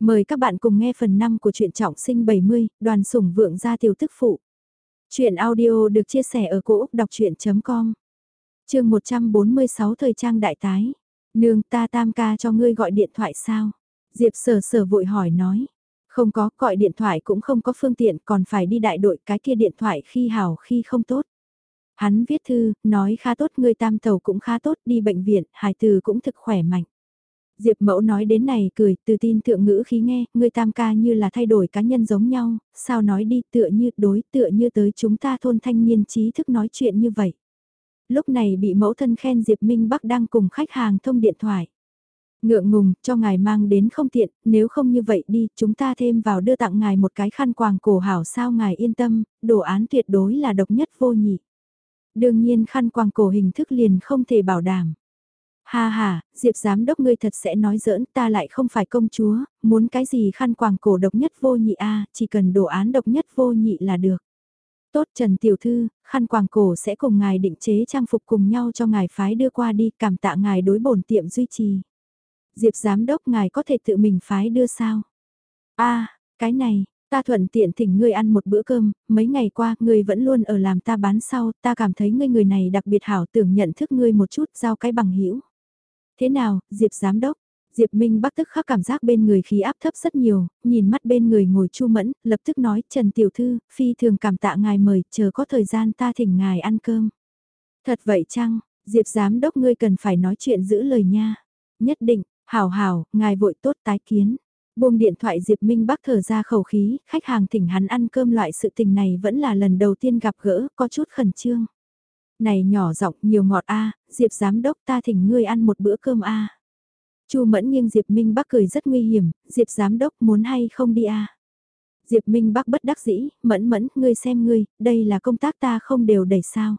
Mời các bạn cùng nghe phần 5 của truyện trọng sinh 70, đoàn sủng vượng gia tiểu tức phụ. Chuyện audio được chia sẻ ở cỗ đọc chuyện.com Trường 146 thời trang đại tái. Nương ta tam ca cho ngươi gọi điện thoại sao? Diệp sở sở vội hỏi nói. Không có, gọi điện thoại cũng không có phương tiện còn phải đi đại đội cái kia điện thoại khi hảo khi không tốt. Hắn viết thư, nói khá tốt người tam tàu cũng khá tốt đi bệnh viện, hài từ cũng thực khỏe mạnh. Diệp mẫu nói đến này cười, từ tin thượng ngữ khí nghe, người tam ca như là thay đổi cá nhân giống nhau, sao nói đi tựa như đối tựa như tới chúng ta thôn thanh niên trí thức nói chuyện như vậy. Lúc này bị mẫu thân khen Diệp Minh Bắc đang cùng khách hàng thông điện thoại. Ngượng ngùng, cho ngài mang đến không tiện, nếu không như vậy đi, chúng ta thêm vào đưa tặng ngài một cái khăn quàng cổ hảo sao ngài yên tâm, đồ án tuyệt đối là độc nhất vô nhị. Đương nhiên khăn quàng cổ hình thức liền không thể bảo đảm. Ha ha, Diệp giám đốc ngươi thật sẽ nói giỡn ta lại không phải công chúa, muốn cái gì khăn quàng cổ độc nhất vô nhị a chỉ cần đồ án độc nhất vô nhị là được. Tốt Trần Tiểu Thư, khăn quàng cổ sẽ cùng ngài định chế trang phục cùng nhau cho ngài phái đưa qua đi cảm tạ ngài đối bổn tiệm duy trì. Diệp giám đốc ngài có thể tự mình phái đưa sao? a cái này, ta thuận tiện thỉnh ngươi ăn một bữa cơm, mấy ngày qua ngươi vẫn luôn ở làm ta bán sau, ta cảm thấy ngươi người này đặc biệt hảo tưởng nhận thức ngươi một chút giao cái bằng hữu Thế nào, Diệp Giám Đốc? Diệp Minh Bắc tức khắc cảm giác bên người khí áp thấp rất nhiều, nhìn mắt bên người ngồi Chu Mẫn, lập tức nói, Trần Tiểu Thư, Phi thường cảm tạ ngài mời, chờ có thời gian ta thỉnh ngài ăn cơm. Thật vậy chăng, Diệp Giám Đốc ngươi cần phải nói chuyện giữ lời nha. Nhất định, hảo hảo, ngài vội tốt tái kiến. Buông điện thoại Diệp Minh Bắc thở ra khẩu khí, khách hàng thỉnh hắn ăn cơm loại sự tình này vẫn là lần đầu tiên gặp gỡ, có chút khẩn trương này nhỏ giọng nhiều ngọt a Diệp giám đốc ta thỉnh ngươi ăn một bữa cơm a Chu Mẫn nghiêng Diệp Minh Bắc cười rất nguy hiểm, Diệp giám đốc muốn hay không đi a Diệp Minh Bắc bất đắc dĩ, mẫn mẫn, ngươi xem ngươi, đây là công tác ta không đều đẩy sao.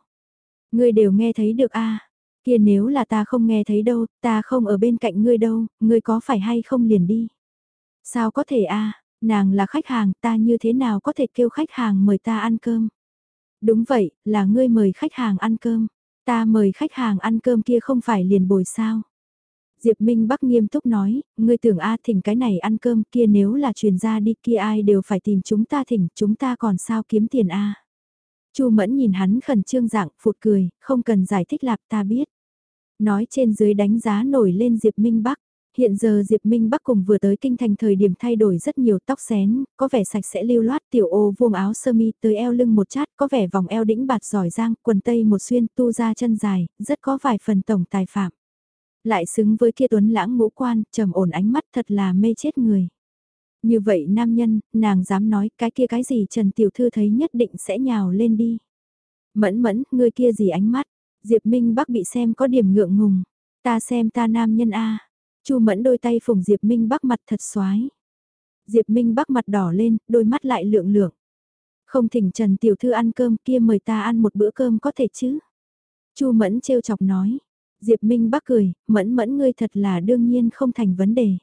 Ngươi đều nghe thấy được a kia nếu là ta không nghe thấy đâu, ta không ở bên cạnh ngươi đâu, ngươi có phải hay không liền đi. Sao có thể a nàng là khách hàng, ta như thế nào có thể kêu khách hàng mời ta ăn cơm. Đúng vậy, là ngươi mời khách hàng ăn cơm. Ta mời khách hàng ăn cơm kia không phải liền bồi sao. Diệp Minh Bắc nghiêm túc nói, ngươi tưởng A thỉnh cái này ăn cơm kia nếu là truyền ra đi kia ai đều phải tìm chúng ta thỉnh, chúng ta còn sao kiếm tiền A. Chu Mẫn nhìn hắn khẩn trương dạng, phụt cười, không cần giải thích lạc ta biết. Nói trên dưới đánh giá nổi lên Diệp Minh Bắc. Hiện giờ Diệp Minh Bắc cùng vừa tới kinh thành thời điểm thay đổi rất nhiều tóc xén, có vẻ sạch sẽ lưu loát tiểu ô vuông áo sơ mi tới eo lưng một chát, có vẻ vòng eo đĩnh bạt giỏi giang, quần tây một xuyên tu ra chân dài, rất có vài phần tổng tài phạm. Lại xứng với kia tuấn lãng ngũ quan, trầm ổn ánh mắt thật là mê chết người. Như vậy nam nhân, nàng dám nói cái kia cái gì Trần Tiểu Thư thấy nhất định sẽ nhào lên đi. Mẫn mẫn, người kia gì ánh mắt, Diệp Minh Bắc bị xem có điểm ngượng ngùng, ta xem ta nam nhân A. Chu Mẫn đôi tay phùng Diệp Minh Bắc mặt thật xoái. Diệp Minh Bắc mặt đỏ lên, đôi mắt lại lượng lượng. Không thỉnh Trần Tiểu Thư ăn cơm kia mời ta ăn một bữa cơm có thể chứ? Chu Mẫn trêu chọc nói. Diệp Minh Bắc cười, Mẫn Mẫn ngươi thật là đương nhiên không thành vấn đề.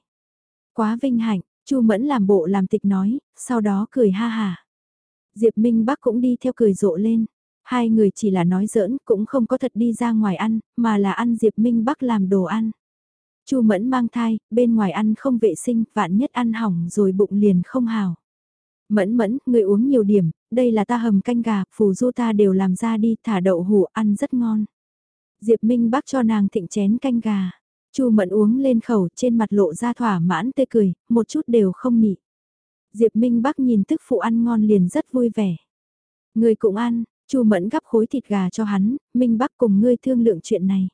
Quá vinh hạnh, Chu Mẫn làm bộ làm tịch nói, sau đó cười ha hà. Diệp Minh Bắc cũng đi theo cười rộ lên. Hai người chỉ là nói giỡn, cũng không có thật đi ra ngoài ăn, mà là ăn Diệp Minh Bắc làm đồ ăn. Chu Mẫn mang thai, bên ngoài ăn không vệ sinh, vạn nhất ăn hỏng rồi bụng liền không hào. Mẫn mẫn, người uống nhiều điểm, đây là ta hầm canh gà, phù du ta đều làm ra đi, thả đậu hủ ăn rất ngon. Diệp Minh bác cho nàng thịnh chén canh gà. Chu Mẫn uống lên khẩu trên mặt lộ ra thỏa mãn tươi cười, một chút đều không nị. Diệp Minh bác nhìn tức phụ ăn ngon liền rất vui vẻ. Người cũng ăn, Chu Mẫn gắp khối thịt gà cho hắn, Minh bác cùng ngươi thương lượng chuyện này.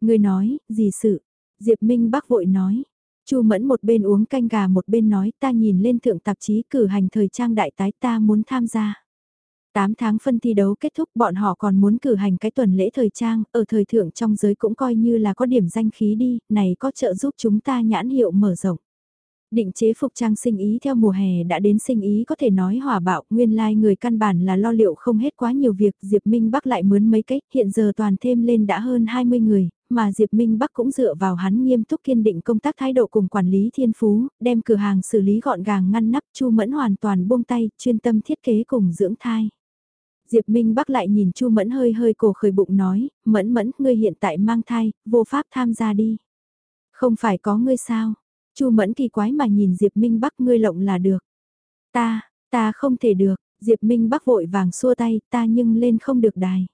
Ngươi nói, gì sự, Diệp Minh Bắc vội nói. Chu Mẫn một bên uống canh gà một bên nói ta nhìn lên thượng tạp chí cử hành thời trang đại tái ta muốn tham gia. 8 tháng phân thi đấu kết thúc bọn họ còn muốn cử hành cái tuần lễ thời trang, ở thời thượng trong giới cũng coi như là có điểm danh khí đi, này có trợ giúp chúng ta nhãn hiệu mở rộng. Định chế phục trang sinh ý theo mùa hè đã đến sinh ý có thể nói hỏa bạo, nguyên lai like người căn bản là lo liệu không hết quá nhiều việc, Diệp Minh Bắc lại mướn mấy cách, hiện giờ toàn thêm lên đã hơn 20 người, mà Diệp Minh Bắc cũng dựa vào hắn nghiêm túc kiên định công tác thái độ cùng quản lý thiên phú, đem cửa hàng xử lý gọn gàng ngăn nắp Chu Mẫn hoàn toàn buông tay, chuyên tâm thiết kế cùng dưỡng thai. Diệp Minh Bắc lại nhìn Chu Mẫn hơi hơi cổ khởi bụng nói, Mẫn Mẫn, ngươi hiện tại mang thai, vô pháp tham gia đi. Không phải có ngươi sao? Chu Mẫn kỳ quái mà nhìn Diệp Minh Bắc ngươi lộng là được. Ta, ta không thể được, Diệp Minh Bắc vội vàng xua tay, ta nhưng lên không được đài.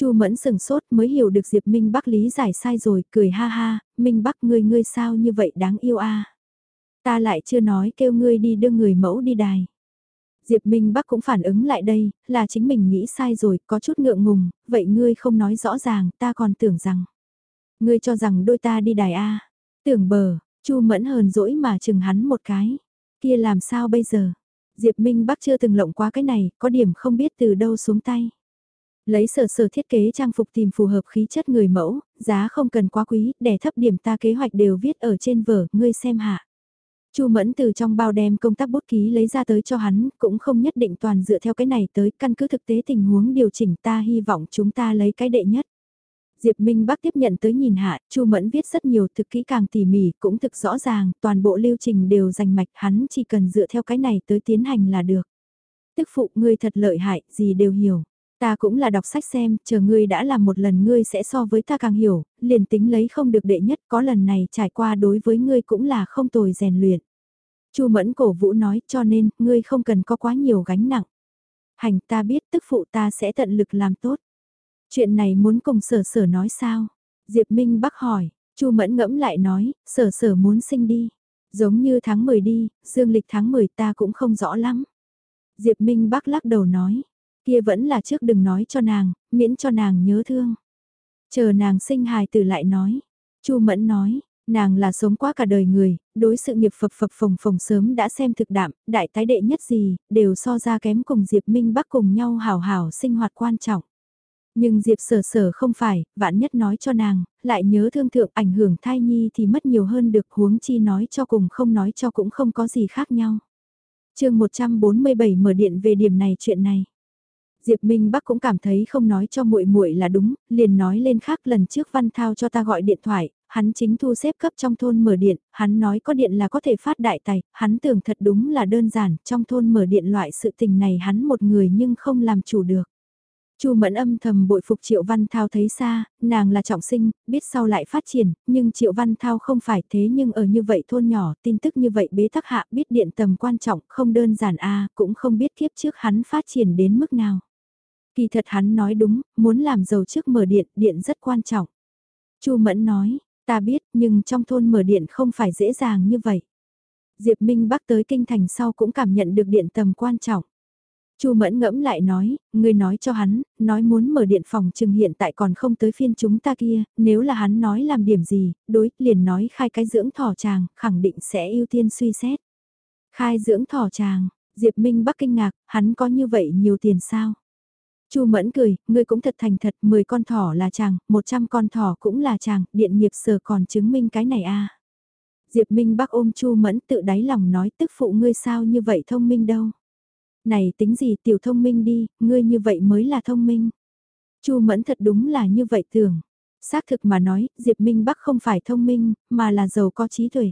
Chu Mẫn sừng sốt mới hiểu được Diệp Minh Bắc lý giải sai rồi, cười ha ha, Minh Bắc ngươi ngươi sao như vậy đáng yêu a. Ta lại chưa nói kêu ngươi đi đưa người mẫu đi đài. Diệp Minh Bắc cũng phản ứng lại đây, là chính mình nghĩ sai rồi, có chút ngượng ngùng, vậy ngươi không nói rõ ràng, ta còn tưởng rằng. Ngươi cho rằng đôi ta đi đài A. Tưởng bờ, Chu Mẫn hờn dỗi mà chừng hắn một cái. Kia làm sao bây giờ? Diệp Minh Bắc chưa từng lộng qua cái này, có điểm không biết từ đâu xuống tay. Lấy sở sở thiết kế trang phục tìm phù hợp khí chất người mẫu, giá không cần quá quý, để thấp điểm ta kế hoạch đều viết ở trên vở, ngươi xem hạ. Chu Mẫn từ trong bao đem công tác bút ký lấy ra tới cho hắn, cũng không nhất định toàn dựa theo cái này tới, căn cứ thực tế tình huống điều chỉnh ta hy vọng chúng ta lấy cái đệ nhất. Diệp Minh Bắc tiếp nhận tới nhìn hạ, Chu Mẫn viết rất nhiều thực kỹ càng tỉ mỉ, cũng thực rõ ràng, toàn bộ lưu trình đều dành mạch, hắn chỉ cần dựa theo cái này tới tiến hành là được. Tức phụ ngươi thật lợi hại, gì đều hiểu. Ta cũng là đọc sách xem, chờ ngươi đã làm một lần ngươi sẽ so với ta càng hiểu, liền tính lấy không được đệ nhất, có lần này trải qua đối với ngươi cũng là không tồi rèn luyện. Chu Mẫn cổ vũ nói, cho nên, ngươi không cần có quá nhiều gánh nặng. Hành ta biết tức phụ ta sẽ tận lực làm tốt. Chuyện này muốn cùng sở sở nói sao? Diệp Minh Bắc hỏi, Chu Mẫn ngẫm lại nói, sở sở muốn sinh đi. Giống như tháng 10 đi, dương lịch tháng 10 ta cũng không rõ lắm. Diệp Minh Bắc lắc đầu nói, kia vẫn là trước đừng nói cho nàng, miễn cho nàng nhớ thương. Chờ nàng sinh hài tử lại nói. Chu Mẫn nói, nàng là sống quá cả đời người, đối sự nghiệp phập phập phồng phồng sớm đã xem thực đạm, đại tái đệ nhất gì, đều so ra kém cùng Diệp Minh Bắc cùng nhau hào hào sinh hoạt quan trọng. Nhưng Diệp sở sở không phải, vạn nhất nói cho nàng, lại nhớ thương thượng ảnh hưởng thai nhi thì mất nhiều hơn được huống chi nói cho cùng không nói cho cũng không có gì khác nhau. chương 147 mở điện về điểm này chuyện này. Diệp Minh Bắc cũng cảm thấy không nói cho muội muội là đúng, liền nói lên khác lần trước Văn Thao cho ta gọi điện thoại, hắn chính thu xếp cấp trong thôn mở điện, hắn nói có điện là có thể phát đại tài, hắn tưởng thật đúng là đơn giản, trong thôn mở điện loại sự tình này hắn một người nhưng không làm chủ được. Chu Mẫn âm thầm bội phục Triệu Văn Thao thấy xa, nàng là trọng sinh, biết sau lại phát triển, nhưng Triệu Văn Thao không phải thế nhưng ở như vậy thôn nhỏ, tin tức như vậy bế tắc hạ biết điện tầm quan trọng, không đơn giản a cũng không biết kiếp trước hắn phát triển đến mức nào. Kỳ thật hắn nói đúng, muốn làm giàu trước mở điện, điện rất quan trọng. Chu Mẫn nói, ta biết, nhưng trong thôn mở điện không phải dễ dàng như vậy. Diệp Minh Bắc tới kinh thành sau cũng cảm nhận được điện tầm quan trọng. Chu Mẫn ngẫm lại nói, người nói cho hắn, nói muốn mở điện phòng chừng hiện tại còn không tới phiên chúng ta kia, nếu là hắn nói làm điểm gì, đối, liền nói khai cái dưỡng thỏ chàng, khẳng định sẽ ưu tiên suy xét. Khai dưỡng thỏ chàng, Diệp Minh Bắc kinh ngạc, hắn có như vậy nhiều tiền sao? Chu Mẫn cười, ngươi cũng thật thành thật, 10 con thỏ là chàng, 100 con thỏ cũng là chàng, điện nghiệp sở còn chứng minh cái này a. À. Diệp Minh Bắc ôm Chu Mẫn tự đáy lòng nói tức phụ ngươi sao như vậy thông minh đâu. Này tính gì tiểu thông minh đi, ngươi như vậy mới là thông minh. Chu Mẫn thật đúng là như vậy tưởng. Xác thực mà nói, Diệp Minh Bắc không phải thông minh, mà là giàu có trí tuệ.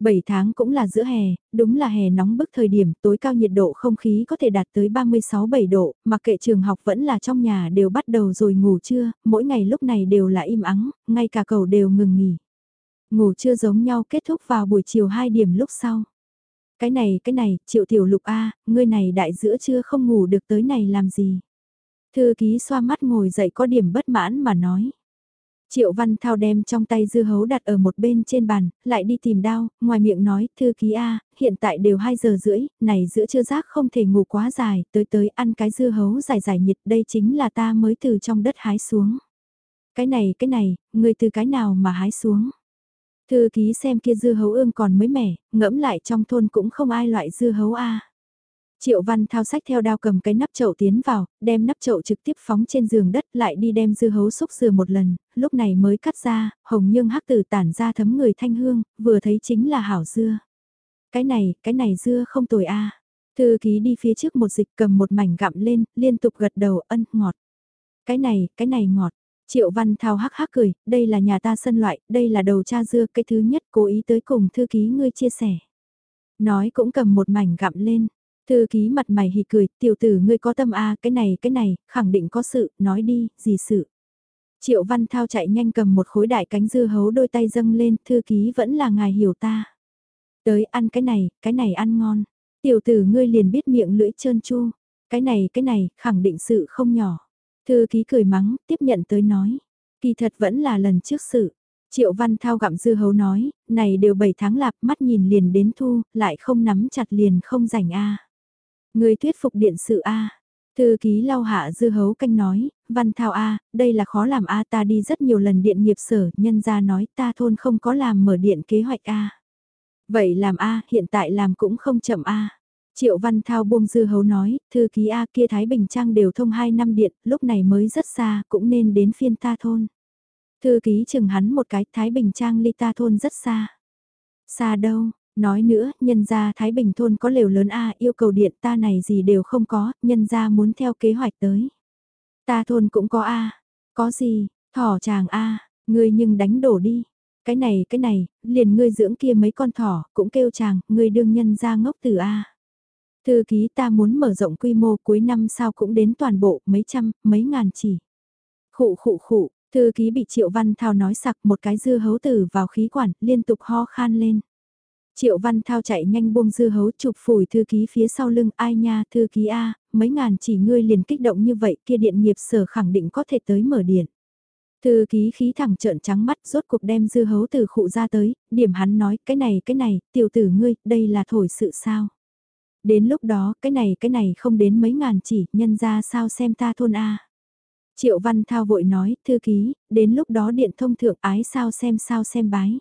7 tháng cũng là giữa hè, đúng là hè nóng bức thời điểm, tối cao nhiệt độ không khí có thể đạt tới 36-7 độ, mặc kệ trường học vẫn là trong nhà đều bắt đầu rồi ngủ trưa, mỗi ngày lúc này đều là im ắng, ngay cả cầu đều ngừng nghỉ. Ngủ trưa giống nhau kết thúc vào buổi chiều 2 điểm lúc sau. Cái này, cái này, triệu tiểu lục A, ngươi này đại giữa trưa không ngủ được tới này làm gì. Thư ký xoa mắt ngồi dậy có điểm bất mãn mà nói. Triệu Văn Thao đem trong tay dưa hấu đặt ở một bên trên bàn, lại đi tìm đao, ngoài miệng nói, thư ký A, hiện tại đều 2 giờ rưỡi, này giữa trưa rác không thể ngủ quá dài, tới tới ăn cái dưa hấu dài dài nhiệt, đây chính là ta mới từ trong đất hái xuống. Cái này, cái này, người từ cái nào mà hái xuống? Thư ký xem kia dưa hấu ương còn mới mẻ, ngẫm lại trong thôn cũng không ai loại dưa hấu A. Triệu Văn thao sách theo đao cầm cái nắp chậu tiến vào, đem nắp chậu trực tiếp phóng trên giường đất lại đi đem dư hấu xúc dừa một lần, lúc này mới cắt ra, hồng nhưng hắc tử tản ra thấm người thanh hương, vừa thấy chính là hảo dưa. Cái này, cái này dưa không tồi a. Thư ký đi phía trước một dịch cầm một mảnh gặm lên, liên tục gật đầu ân ngọt. Cái này, cái này ngọt. Triệu Văn Thao hắc hắc cười, đây là nhà ta sân loại, đây là đầu cha dưa, cái thứ nhất cố ý tới cùng thư ký ngươi chia sẻ. Nói cũng cầm một mảnh gặm lên, Thư ký mặt mày hì cười, tiểu tử ngươi có tâm a cái này cái này, khẳng định có sự, nói đi, gì sự. Triệu Văn Thao chạy nhanh cầm một khối đại cánh dưa hấu đôi tay dâng lên, thư ký vẫn là ngài hiểu ta. Tới ăn cái này, cái này ăn ngon. Tiểu tử ngươi liền biết miệng lưỡi trơn chu. Cái này, cái này, khẳng định sự không nhỏ. Thư ký cười mắng, tiếp nhận tới nói. Kỳ thật vẫn là lần trước sự. Triệu Văn Thao gặm dưa hấu nói, này đều 7 tháng lạp mắt nhìn liền đến thu, lại không nắm chặt liền không rảnh a. Người thuyết phục điện sự a. Thư ký lau hạ dư hấu canh nói, Văn Thao A, đây là khó làm A ta đi rất nhiều lần điện nghiệp sở, nhân ra nói ta thôn không có làm mở điện kế hoạch A. Vậy làm A, hiện tại làm cũng không chậm A. Triệu Văn Thao buông dư hấu nói, thư ký A kia Thái Bình Trang đều thông 2 năm điện, lúc này mới rất xa, cũng nên đến phiên ta thôn. Thư ký chừng hắn một cái, Thái Bình Trang ly ta thôn rất xa. Xa đâu, nói nữa, nhân gia Thái Bình thôn có lều lớn A yêu cầu điện ta này gì đều không có, nhân gia muốn theo kế hoạch tới. Ta thôn cũng có A, có gì, thỏ chàng A, ngươi nhưng đánh đổ đi. Cái này cái này, liền ngươi dưỡng kia mấy con thỏ, cũng kêu chàng, ngươi đương nhân gia ngốc từ A. Thư ký ta muốn mở rộng quy mô cuối năm sao cũng đến toàn bộ mấy trăm, mấy ngàn chỉ. Khụ khụ khụ, thư ký bị Triệu Văn Thao nói sặc một cái dưa hấu tử vào khí quản, liên tục ho khan lên. Triệu Văn Thao chạy nhanh buông dư hấu chụp phủi thư ký phía sau lưng ai nha thư ký A, mấy ngàn chỉ ngươi liền kích động như vậy kia điện nghiệp sở khẳng định có thể tới mở điện. Thư ký khí thẳng trợn trắng mắt rốt cuộc đem dư hấu từ khụ ra tới, điểm hắn nói cái này cái này, tiểu tử ngươi, đây là thổi sự sao. Đến lúc đó, cái này cái này không đến mấy ngàn chỉ, nhân ra sao xem ta thôn A. Triệu Văn Thao vội nói, thư ký, đến lúc đó điện thông thượng ái sao xem sao xem bái.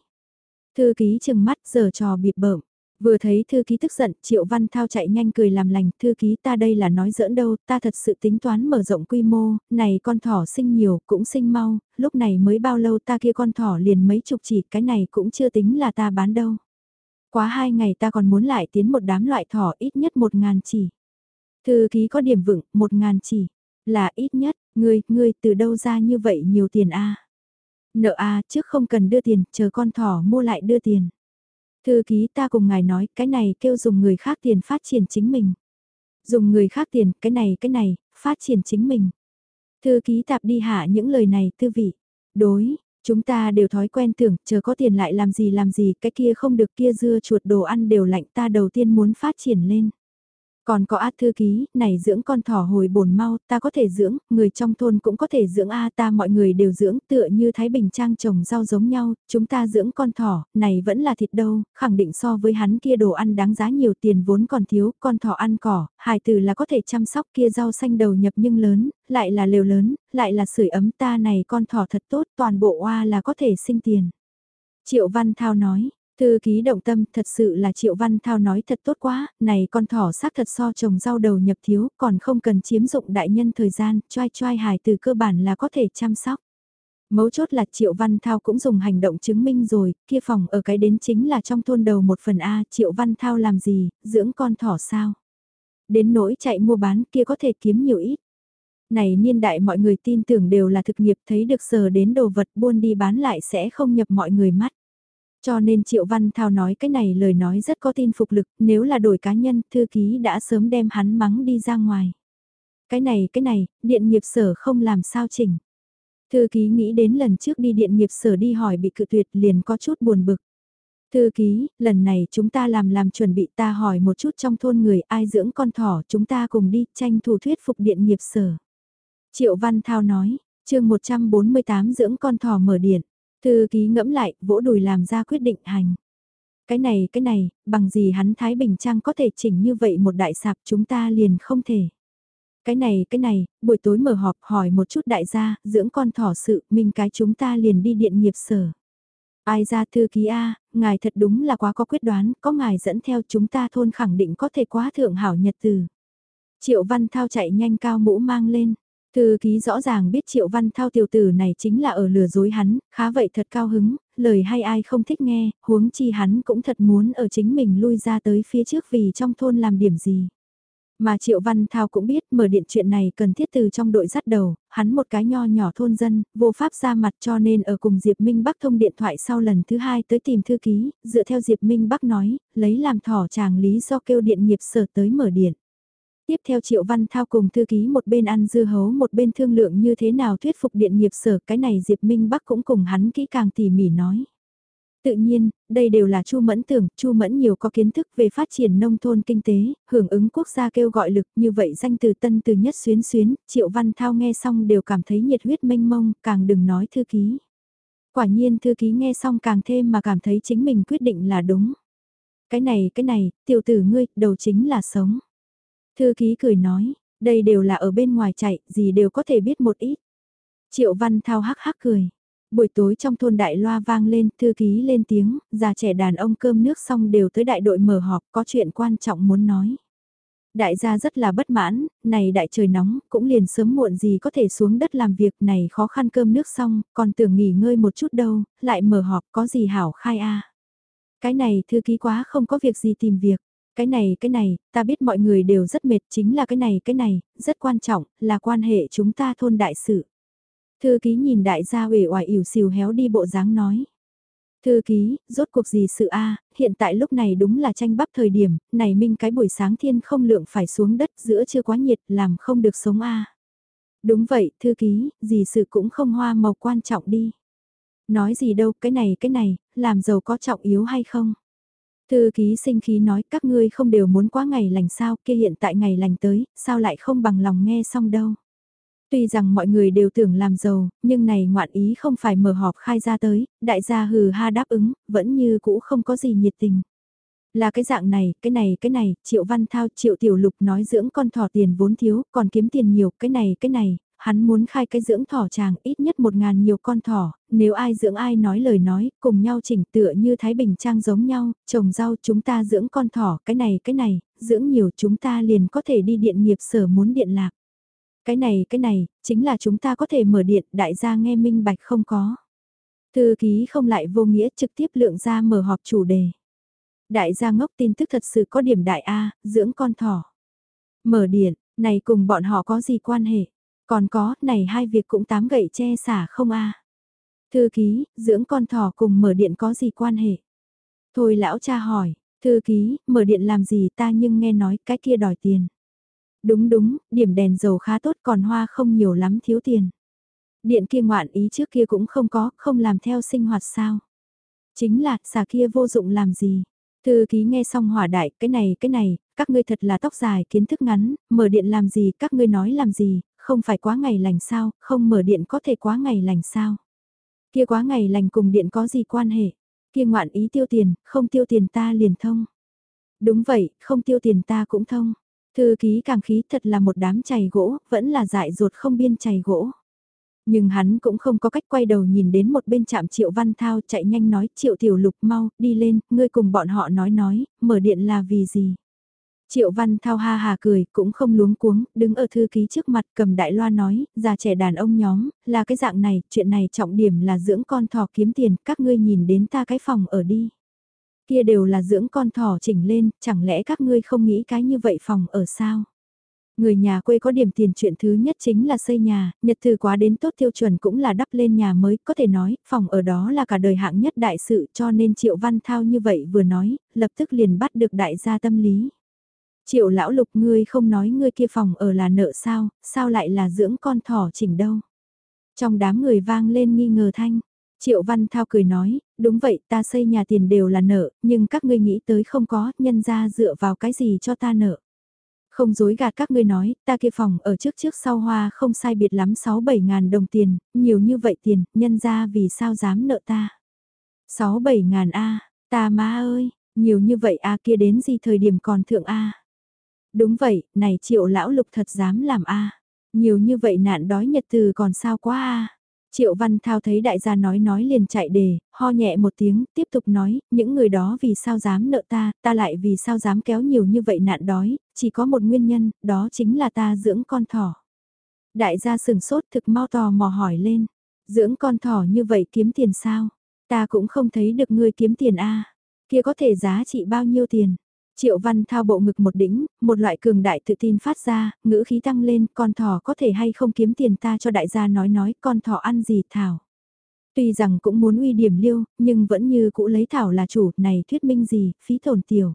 Thư ký chừng mắt giờ trò bịp bợm. Vừa thấy thư ký tức giận, Triệu Văn Thao chạy nhanh cười làm lành, thư ký ta đây là nói giỡn đâu, ta thật sự tính toán mở rộng quy mô, này con thỏ sinh nhiều, cũng sinh mau, lúc này mới bao lâu ta kia con thỏ liền mấy chục chỉ, cái này cũng chưa tính là ta bán đâu. Quá hai ngày ta còn muốn lại tiến một đám loại thỏ ít nhất một ngàn chỉ. Thư ký có điểm vựng, một ngàn chỉ, là ít nhất, ngươi, ngươi từ đâu ra như vậy nhiều tiền a Nợ a trước không cần đưa tiền, chờ con thỏ mua lại đưa tiền. Thư ký ta cùng ngài nói, cái này kêu dùng người khác tiền phát triển chính mình. Dùng người khác tiền, cái này cái này, phát triển chính mình. Thư ký tạp đi hạ những lời này tư vị. Đối, chúng ta đều thói quen tưởng, chờ có tiền lại làm gì làm gì, cái kia không được kia dưa chuột đồ ăn đều lạnh ta đầu tiên muốn phát triển lên. Còn có át thư ký, này dưỡng con thỏ hồi bồn mau, ta có thể dưỡng, người trong thôn cũng có thể dưỡng A ta mọi người đều dưỡng tựa như Thái Bình Trang trồng rau giống nhau, chúng ta dưỡng con thỏ, này vẫn là thịt đâu, khẳng định so với hắn kia đồ ăn đáng giá nhiều tiền vốn còn thiếu, con thỏ ăn cỏ, hài từ là có thể chăm sóc kia rau xanh đầu nhập nhưng lớn, lại là lều lớn, lại là sưởi ấm ta này con thỏ thật tốt, toàn bộ oa là có thể sinh tiền. Triệu Văn Thao nói, Thư ký động tâm thật sự là Triệu Văn Thao nói thật tốt quá, này con thỏ xác thật so trồng rau đầu nhập thiếu, còn không cần chiếm dụng đại nhân thời gian, choai choai hài từ cơ bản là có thể chăm sóc. Mấu chốt là Triệu Văn Thao cũng dùng hành động chứng minh rồi, kia phòng ở cái đến chính là trong thôn đầu một phần A, Triệu Văn Thao làm gì, dưỡng con thỏ sao? Đến nỗi chạy mua bán kia có thể kiếm nhiều ít. Này niên đại mọi người tin tưởng đều là thực nghiệp thấy được sờ đến đồ vật buôn đi bán lại sẽ không nhập mọi người mắt. Cho nên Triệu Văn Thao nói cái này lời nói rất có tin phục lực, nếu là đổi cá nhân, thư ký đã sớm đem hắn mắng đi ra ngoài. Cái này, cái này, điện nghiệp sở không làm sao chỉnh. Thư ký nghĩ đến lần trước đi điện nghiệp sở đi hỏi bị cự tuyệt liền có chút buồn bực. Thư ký, lần này chúng ta làm làm chuẩn bị ta hỏi một chút trong thôn người ai dưỡng con thỏ chúng ta cùng đi tranh thủ thuyết phục điện nghiệp sở. Triệu Văn Thao nói, chương 148 dưỡng con thỏ mở điện. Thư ký ngẫm lại, vỗ đùi làm ra quyết định hành. Cái này, cái này, bằng gì hắn Thái Bình Trang có thể chỉnh như vậy một đại sạp chúng ta liền không thể. Cái này, cái này, buổi tối mở họp hỏi một chút đại gia, dưỡng con thỏ sự, mình cái chúng ta liền đi điện nghiệp sở. Ai ra thư ký A, ngài thật đúng là quá có quyết đoán, có ngài dẫn theo chúng ta thôn khẳng định có thể quá thượng hảo nhật từ. Triệu Văn Thao chạy nhanh cao mũ mang lên, Thư ký rõ ràng biết Triệu Văn Thao tiểu tử này chính là ở lừa dối hắn, khá vậy thật cao hứng, lời hay ai không thích nghe, huống chi hắn cũng thật muốn ở chính mình lui ra tới phía trước vì trong thôn làm điểm gì. Mà Triệu Văn Thao cũng biết mở điện chuyện này cần thiết từ trong đội dắt đầu, hắn một cái nho nhỏ thôn dân, vô pháp ra mặt cho nên ở cùng Diệp Minh Bắc thông điện thoại sau lần thứ hai tới tìm thư ký, dựa theo Diệp Minh Bắc nói, lấy làm thỏ chàng lý do kêu điện nghiệp sở tới mở điện. Tiếp theo Triệu Văn Thao cùng thư ký một bên ăn dưa hấu một bên thương lượng như thế nào thuyết phục điện nghiệp sở cái này Diệp Minh Bắc cũng cùng hắn kỹ càng tỉ mỉ nói. Tự nhiên, đây đều là Chu Mẫn tưởng, Chu Mẫn nhiều có kiến thức về phát triển nông thôn kinh tế, hưởng ứng quốc gia kêu gọi lực, như vậy danh từ tân từ nhất xuyến xuyến, Triệu Văn Thao nghe xong đều cảm thấy nhiệt huyết mênh mông, càng đừng nói thư ký. Quả nhiên thư ký nghe xong càng thêm mà cảm thấy chính mình quyết định là đúng. Cái này, cái này, tiểu tử ngươi, đầu chính là sống. Thư ký cười nói, đây đều là ở bên ngoài chạy, gì đều có thể biết một ít. Triệu Văn Thao hắc hắc cười. Buổi tối trong thôn đại loa vang lên, thư ký lên tiếng, già trẻ đàn ông cơm nước xong đều tới đại đội mở họp, có chuyện quan trọng muốn nói. Đại gia rất là bất mãn, này đại trời nóng, cũng liền sớm muộn gì có thể xuống đất làm việc này khó khăn cơm nước xong, còn tưởng nghỉ ngơi một chút đâu, lại mở họp có gì hảo khai a Cái này thư ký quá không có việc gì tìm việc, cái này cái này, ta biết mọi người đều rất mệt chính là cái này cái này, rất quan trọng, là quan hệ chúng ta thôn đại sự. Thư ký nhìn đại gia uể oải ỉu xìu héo đi bộ dáng nói. Thư ký, rốt cuộc gì sự a hiện tại lúc này đúng là tranh bắp thời điểm, này minh cái buổi sáng thiên không lượng phải xuống đất giữa chưa quá nhiệt làm không được sống a Đúng vậy, thư ký, gì sự cũng không hoa màu quan trọng đi. Nói gì đâu, cái này cái này, làm giàu có trọng yếu hay không? Thư ký sinh khí nói các ngươi không đều muốn quá ngày lành sao kia hiện tại ngày lành tới, sao lại không bằng lòng nghe xong đâu. Tuy rằng mọi người đều tưởng làm giàu, nhưng này ngoạn ý không phải mở họp khai ra tới, đại gia hừ ha đáp ứng, vẫn như cũ không có gì nhiệt tình. Là cái dạng này, cái này, cái này, triệu văn thao, triệu tiểu lục nói dưỡng con thỏ tiền vốn thiếu, còn kiếm tiền nhiều, cái này, cái này, hắn muốn khai cái dưỡng thỏ chàng ít nhất một ngàn nhiều con thỏ, nếu ai dưỡng ai nói lời nói, cùng nhau chỉnh tựa như Thái Bình Trang giống nhau, trồng rau chúng ta dưỡng con thỏ, cái này, cái này, dưỡng nhiều chúng ta liền có thể đi điện nghiệp sở muốn điện lạc. Cái này cái này, chính là chúng ta có thể mở điện, đại gia nghe minh bạch không có. Thư ký không lại vô nghĩa trực tiếp lượng ra mở họp chủ đề. Đại gia ngốc tin tức thật sự có điểm đại A, dưỡng con thỏ. Mở điện, này cùng bọn họ có gì quan hệ? Còn có, này hai việc cũng tám gậy che xả không A. Thư ký, dưỡng con thỏ cùng mở điện có gì quan hệ? Thôi lão cha hỏi, thư ký, mở điện làm gì ta nhưng nghe nói cái kia đòi tiền. Đúng đúng, điểm đèn dầu khá tốt còn hoa không nhiều lắm thiếu tiền. Điện kia ngoạn ý trước kia cũng không có, không làm theo sinh hoạt sao. Chính là, xà kia vô dụng làm gì. Thư ký nghe xong hỏa đại, cái này, cái này, các ngươi thật là tóc dài, kiến thức ngắn, mở điện làm gì, các ngươi nói làm gì, không phải quá ngày lành sao, không mở điện có thể quá ngày lành sao. Kia quá ngày lành cùng điện có gì quan hệ, kia ngoạn ý tiêu tiền, không tiêu tiền ta liền thông. Đúng vậy, không tiêu tiền ta cũng thông. Thư ký càng khí thật là một đám chày gỗ, vẫn là dại ruột không biên chày gỗ. Nhưng hắn cũng không có cách quay đầu nhìn đến một bên chạm Triệu Văn Thao chạy nhanh nói Triệu Tiểu Lục mau, đi lên, ngươi cùng bọn họ nói nói, mở điện là vì gì. Triệu Văn Thao ha hà cười, cũng không luống cuống, đứng ở thư ký trước mặt cầm đại loa nói, già trẻ đàn ông nhóm, là cái dạng này, chuyện này trọng điểm là dưỡng con thỏ kiếm tiền, các ngươi nhìn đến ta cái phòng ở đi. Kia đều là dưỡng con thỏ chỉnh lên, chẳng lẽ các ngươi không nghĩ cái như vậy phòng ở sao? Người nhà quê có điểm tiền chuyện thứ nhất chính là xây nhà, nhật thư quá đến tốt tiêu chuẩn cũng là đắp lên nhà mới, có thể nói, phòng ở đó là cả đời hạng nhất đại sự cho nên Triệu Văn Thao như vậy vừa nói, lập tức liền bắt được đại gia tâm lý. Triệu lão lục ngươi không nói ngươi kia phòng ở là nợ sao, sao lại là dưỡng con thỏ chỉnh đâu. Trong đám người vang lên nghi ngờ thanh, Triệu Văn Thao cười nói, đúng vậy ta xây nhà tiền đều là nợ, nhưng các ngươi nghĩ tới không có, nhân ra dựa vào cái gì cho ta nợ. Không dối gạt các ngươi nói, ta kia phòng ở trước trước sau hoa không sai biệt lắm 6-7 ngàn đồng tiền, nhiều như vậy tiền, nhân ra vì sao dám nợ ta. 6-7 ngàn A, ta má ơi, nhiều như vậy A kia đến gì thời điểm còn thượng A. Đúng vậy, này triệu lão lục thật dám làm A. Nhiều như vậy nạn đói nhật từ còn sao quá A. Triệu Văn Thao thấy đại gia nói nói liền chạy đề, ho nhẹ một tiếng, tiếp tục nói, những người đó vì sao dám nợ ta, ta lại vì sao dám kéo nhiều như vậy nạn đói, chỉ có một nguyên nhân, đó chính là ta dưỡng con thỏ. Đại gia sừng sốt thực mau tò mò hỏi lên, dưỡng con thỏ như vậy kiếm tiền sao? Ta cũng không thấy được ngươi kiếm tiền a kia có thể giá trị bao nhiêu tiền? Triệu Văn Thao bộ ngực một đỉnh, một loại cường đại tự tin phát ra, ngữ khí tăng lên, con thỏ có thể hay không kiếm tiền ta cho đại gia nói nói, con thỏ ăn gì Thảo. Tuy rằng cũng muốn uy điểm liêu, nhưng vẫn như cũ lấy Thảo là chủ, này thuyết minh gì, phí tổn tiểu.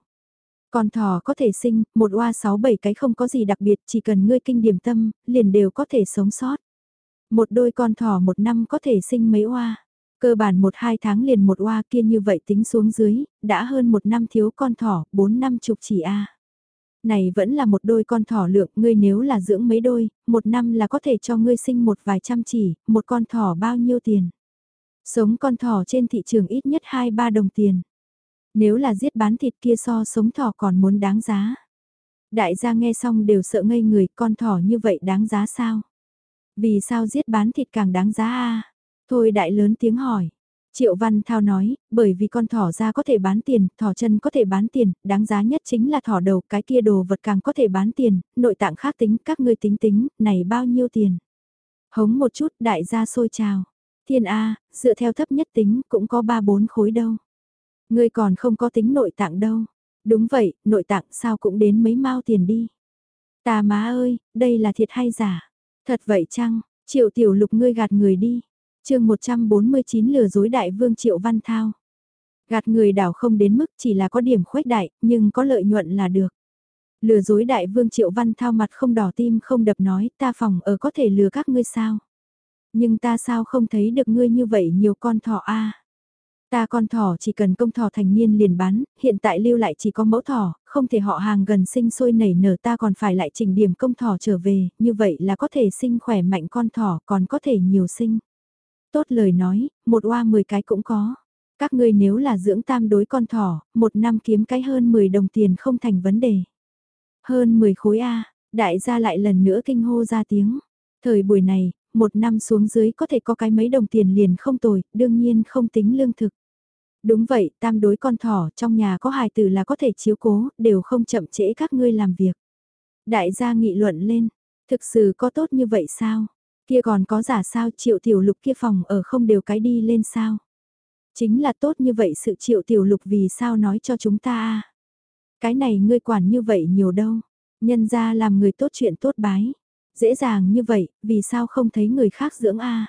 Con thỏ có thể sinh, một oa sáu bảy cái không có gì đặc biệt, chỉ cần ngươi kinh điểm tâm, liền đều có thể sống sót. Một đôi con thỏ một năm có thể sinh mấy oa. Cơ bản một hai tháng liền một oa kia như vậy tính xuống dưới, đã hơn một năm thiếu con thỏ, bốn năm chục chỉ a. Này vẫn là một đôi con thỏ lượng, ngươi nếu là dưỡng mấy đôi, một năm là có thể cho ngươi sinh một vài trăm chỉ, một con thỏ bao nhiêu tiền. Sống con thỏ trên thị trường ít nhất 2-3 đồng tiền. Nếu là giết bán thịt kia so sống thỏ còn muốn đáng giá. Đại gia nghe xong đều sợ ngây người, con thỏ như vậy đáng giá sao? Vì sao giết bán thịt càng đáng giá a? Thôi đại lớn tiếng hỏi. Triệu Văn Thao nói, bởi vì con thỏ ra có thể bán tiền, thỏ chân có thể bán tiền, đáng giá nhất chính là thỏ đầu, cái kia đồ vật càng có thể bán tiền, nội tạng khác tính, các ngươi tính tính, này bao nhiêu tiền. Hống một chút, đại gia sôi trào. Thiên A, dựa theo thấp nhất tính cũng có 3-4 khối đâu. Ngươi còn không có tính nội tạng đâu. Đúng vậy, nội tạng sao cũng đến mấy mao tiền đi. Ta má ơi, đây là thiệt hay giả? Thật vậy chăng, triệu tiểu lục ngươi gạt người đi chương 149 lừa dối đại vương triệu văn thao. Gạt người đảo không đến mức chỉ là có điểm khuếch đại, nhưng có lợi nhuận là được. Lừa dối đại vương triệu văn thao mặt không đỏ tim không đập nói ta phòng ở có thể lừa các ngươi sao. Nhưng ta sao không thấy được ngươi như vậy nhiều con thỏ a Ta con thỏ chỉ cần công thỏ thành niên liền bán, hiện tại lưu lại chỉ có mẫu thỏ, không thể họ hàng gần sinh sôi nảy nở ta còn phải lại chỉnh điểm công thỏ trở về, như vậy là có thể sinh khỏe mạnh con thỏ còn có thể nhiều sinh. Tốt lời nói, một oa 10 cái cũng có. Các ngươi nếu là dưỡng tam đối con thỏ, một năm kiếm cái hơn 10 đồng tiền không thành vấn đề. Hơn 10 khối A, đại gia lại lần nữa kinh hô ra tiếng. Thời buổi này, một năm xuống dưới có thể có cái mấy đồng tiền liền không tồi, đương nhiên không tính lương thực. Đúng vậy, tam đối con thỏ trong nhà có hài tử là có thể chiếu cố, đều không chậm trễ các ngươi làm việc. Đại gia nghị luận lên, thực sự có tốt như vậy sao? Kia còn có giả sao triệu tiểu lục kia phòng ở không đều cái đi lên sao? Chính là tốt như vậy sự triệu tiểu lục vì sao nói cho chúng ta a Cái này ngươi quản như vậy nhiều đâu, nhân ra làm người tốt chuyện tốt bái. Dễ dàng như vậy, vì sao không thấy người khác dưỡng a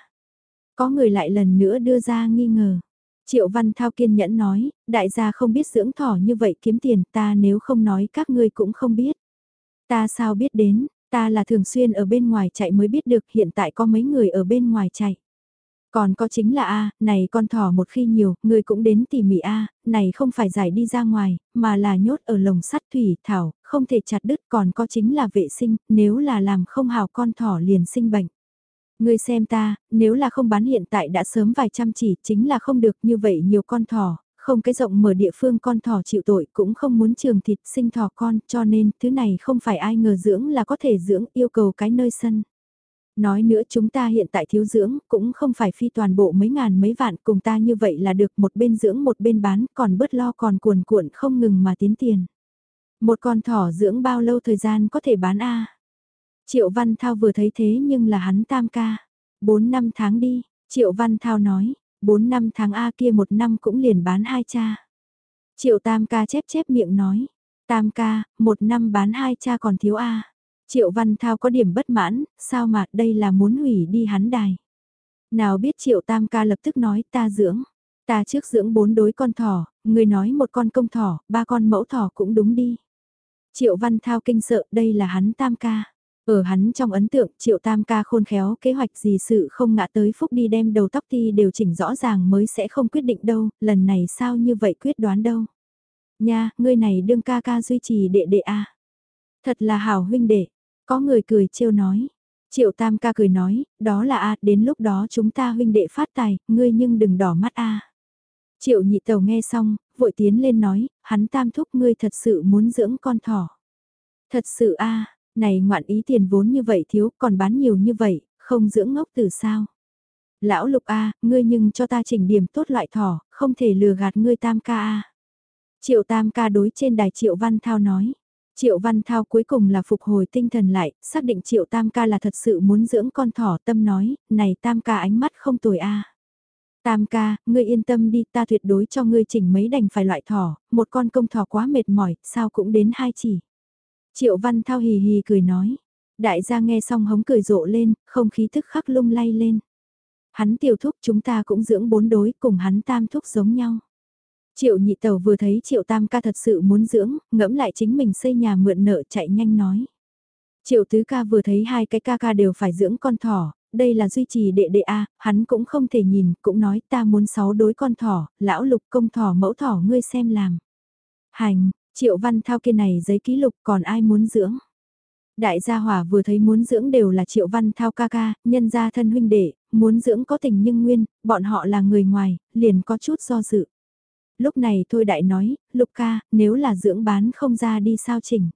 Có người lại lần nữa đưa ra nghi ngờ. Triệu Văn Thao kiên nhẫn nói, đại gia không biết dưỡng thỏ như vậy kiếm tiền ta nếu không nói các ngươi cũng không biết. Ta sao biết đến, ta là thường xuyên ở bên ngoài chạy mới biết được hiện tại có mấy người ở bên ngoài chạy. Còn có chính là A, này con thỏ một khi nhiều, người cũng đến tỉ mỉ A, này không phải giải đi ra ngoài, mà là nhốt ở lồng sắt thủy thảo, không thể chặt đứt còn có chính là vệ sinh, nếu là làm không hào con thỏ liền sinh bệnh. Ngươi xem ta, nếu là không bán hiện tại đã sớm vài trăm chỉ, chính là không được như vậy nhiều con thỏ, không cái rộng mở địa phương con thỏ chịu tội cũng không muốn trường thịt sinh thỏ con, cho nên thứ này không phải ai ngờ dưỡng là có thể dưỡng yêu cầu cái nơi sân. Nói nữa chúng ta hiện tại thiếu dưỡng, cũng không phải phi toàn bộ mấy ngàn mấy vạn cùng ta như vậy là được một bên dưỡng một bên bán, còn bớt lo còn cuồn cuộn không ngừng mà tiến tiền. Một con thỏ dưỡng bao lâu thời gian có thể bán a Triệu Văn Thao vừa thấy thế nhưng là hắn tam ca. Bốn năm tháng đi, Triệu Văn Thao nói, bốn năm tháng A kia một năm cũng liền bán hai cha. Triệu tam ca chép chép miệng nói, tam ca, một năm bán hai cha còn thiếu A. Triệu Văn Thao có điểm bất mãn, sao mà đây là muốn hủy đi hắn đài. Nào biết Triệu Tam ca lập tức nói ta dưỡng, ta trước dưỡng bốn đối con thỏ, người nói một con công thỏ, ba con mẫu thỏ cũng đúng đi. Triệu Văn Thao kinh sợ đây là hắn Tam ca. Ở hắn trong ấn tượng Triệu Tam ca khôn khéo kế hoạch gì sự không ngã tới phúc đi đem đầu tóc ti đều chỉnh rõ ràng mới sẽ không quyết định đâu, lần này sao như vậy quyết đoán đâu. Nha, ngươi này đương ca ca duy trì đệ đệ a Thật là hảo huynh đệ. Có người cười trêu nói. Triệu Tam ca cười nói, đó là a đến lúc đó chúng ta huynh đệ phát tài, ngươi nhưng đừng đỏ mắt a Triệu nhị tàu nghe xong, vội tiến lên nói, hắn tam thúc ngươi thật sự muốn dưỡng con thỏ. Thật sự a này ngoạn ý tiền vốn như vậy thiếu còn bán nhiều như vậy, không dưỡng ngốc từ sao. Lão lục a ngươi nhưng cho ta chỉnh điểm tốt loại thỏ, không thể lừa gạt ngươi tam ca a Triệu tam ca đối trên đài triệu văn thao nói. Triệu Văn Thao cuối cùng là phục hồi tinh thần lại, xác định Triệu Tam ca là thật sự muốn dưỡng con thỏ tâm nói, này Tam ca ánh mắt không tồi a. Tam ca, ngươi yên tâm đi ta tuyệt đối cho ngươi chỉnh mấy đành phải loại thỏ, một con công thỏ quá mệt mỏi, sao cũng đến hai chỉ. Triệu Văn Thao hì hì cười nói, đại gia nghe xong hống cười rộ lên, không khí thức khắc lung lay lên. Hắn tiểu thúc chúng ta cũng dưỡng bốn đối cùng hắn tam thúc giống nhau. Triệu nhị tàu vừa thấy triệu tam ca thật sự muốn dưỡng, ngẫm lại chính mình xây nhà mượn nợ chạy nhanh nói. Triệu tứ ca vừa thấy hai cái ca ca đều phải dưỡng con thỏ, đây là duy trì đệ đệ A, hắn cũng không thể nhìn, cũng nói ta muốn sáu đối con thỏ, lão lục công thỏ mẫu thỏ ngươi xem làm. Hành, triệu văn thao kia này giấy ký lục còn ai muốn dưỡng. Đại gia hỏa vừa thấy muốn dưỡng đều là triệu văn thao ca ca, nhân gia thân huynh đệ, muốn dưỡng có tình nhưng nguyên, bọn họ là người ngoài, liền có chút do dự. Lúc này thôi đại nói, lục ca, nếu là dưỡng bán không ra đi sao chỉnh.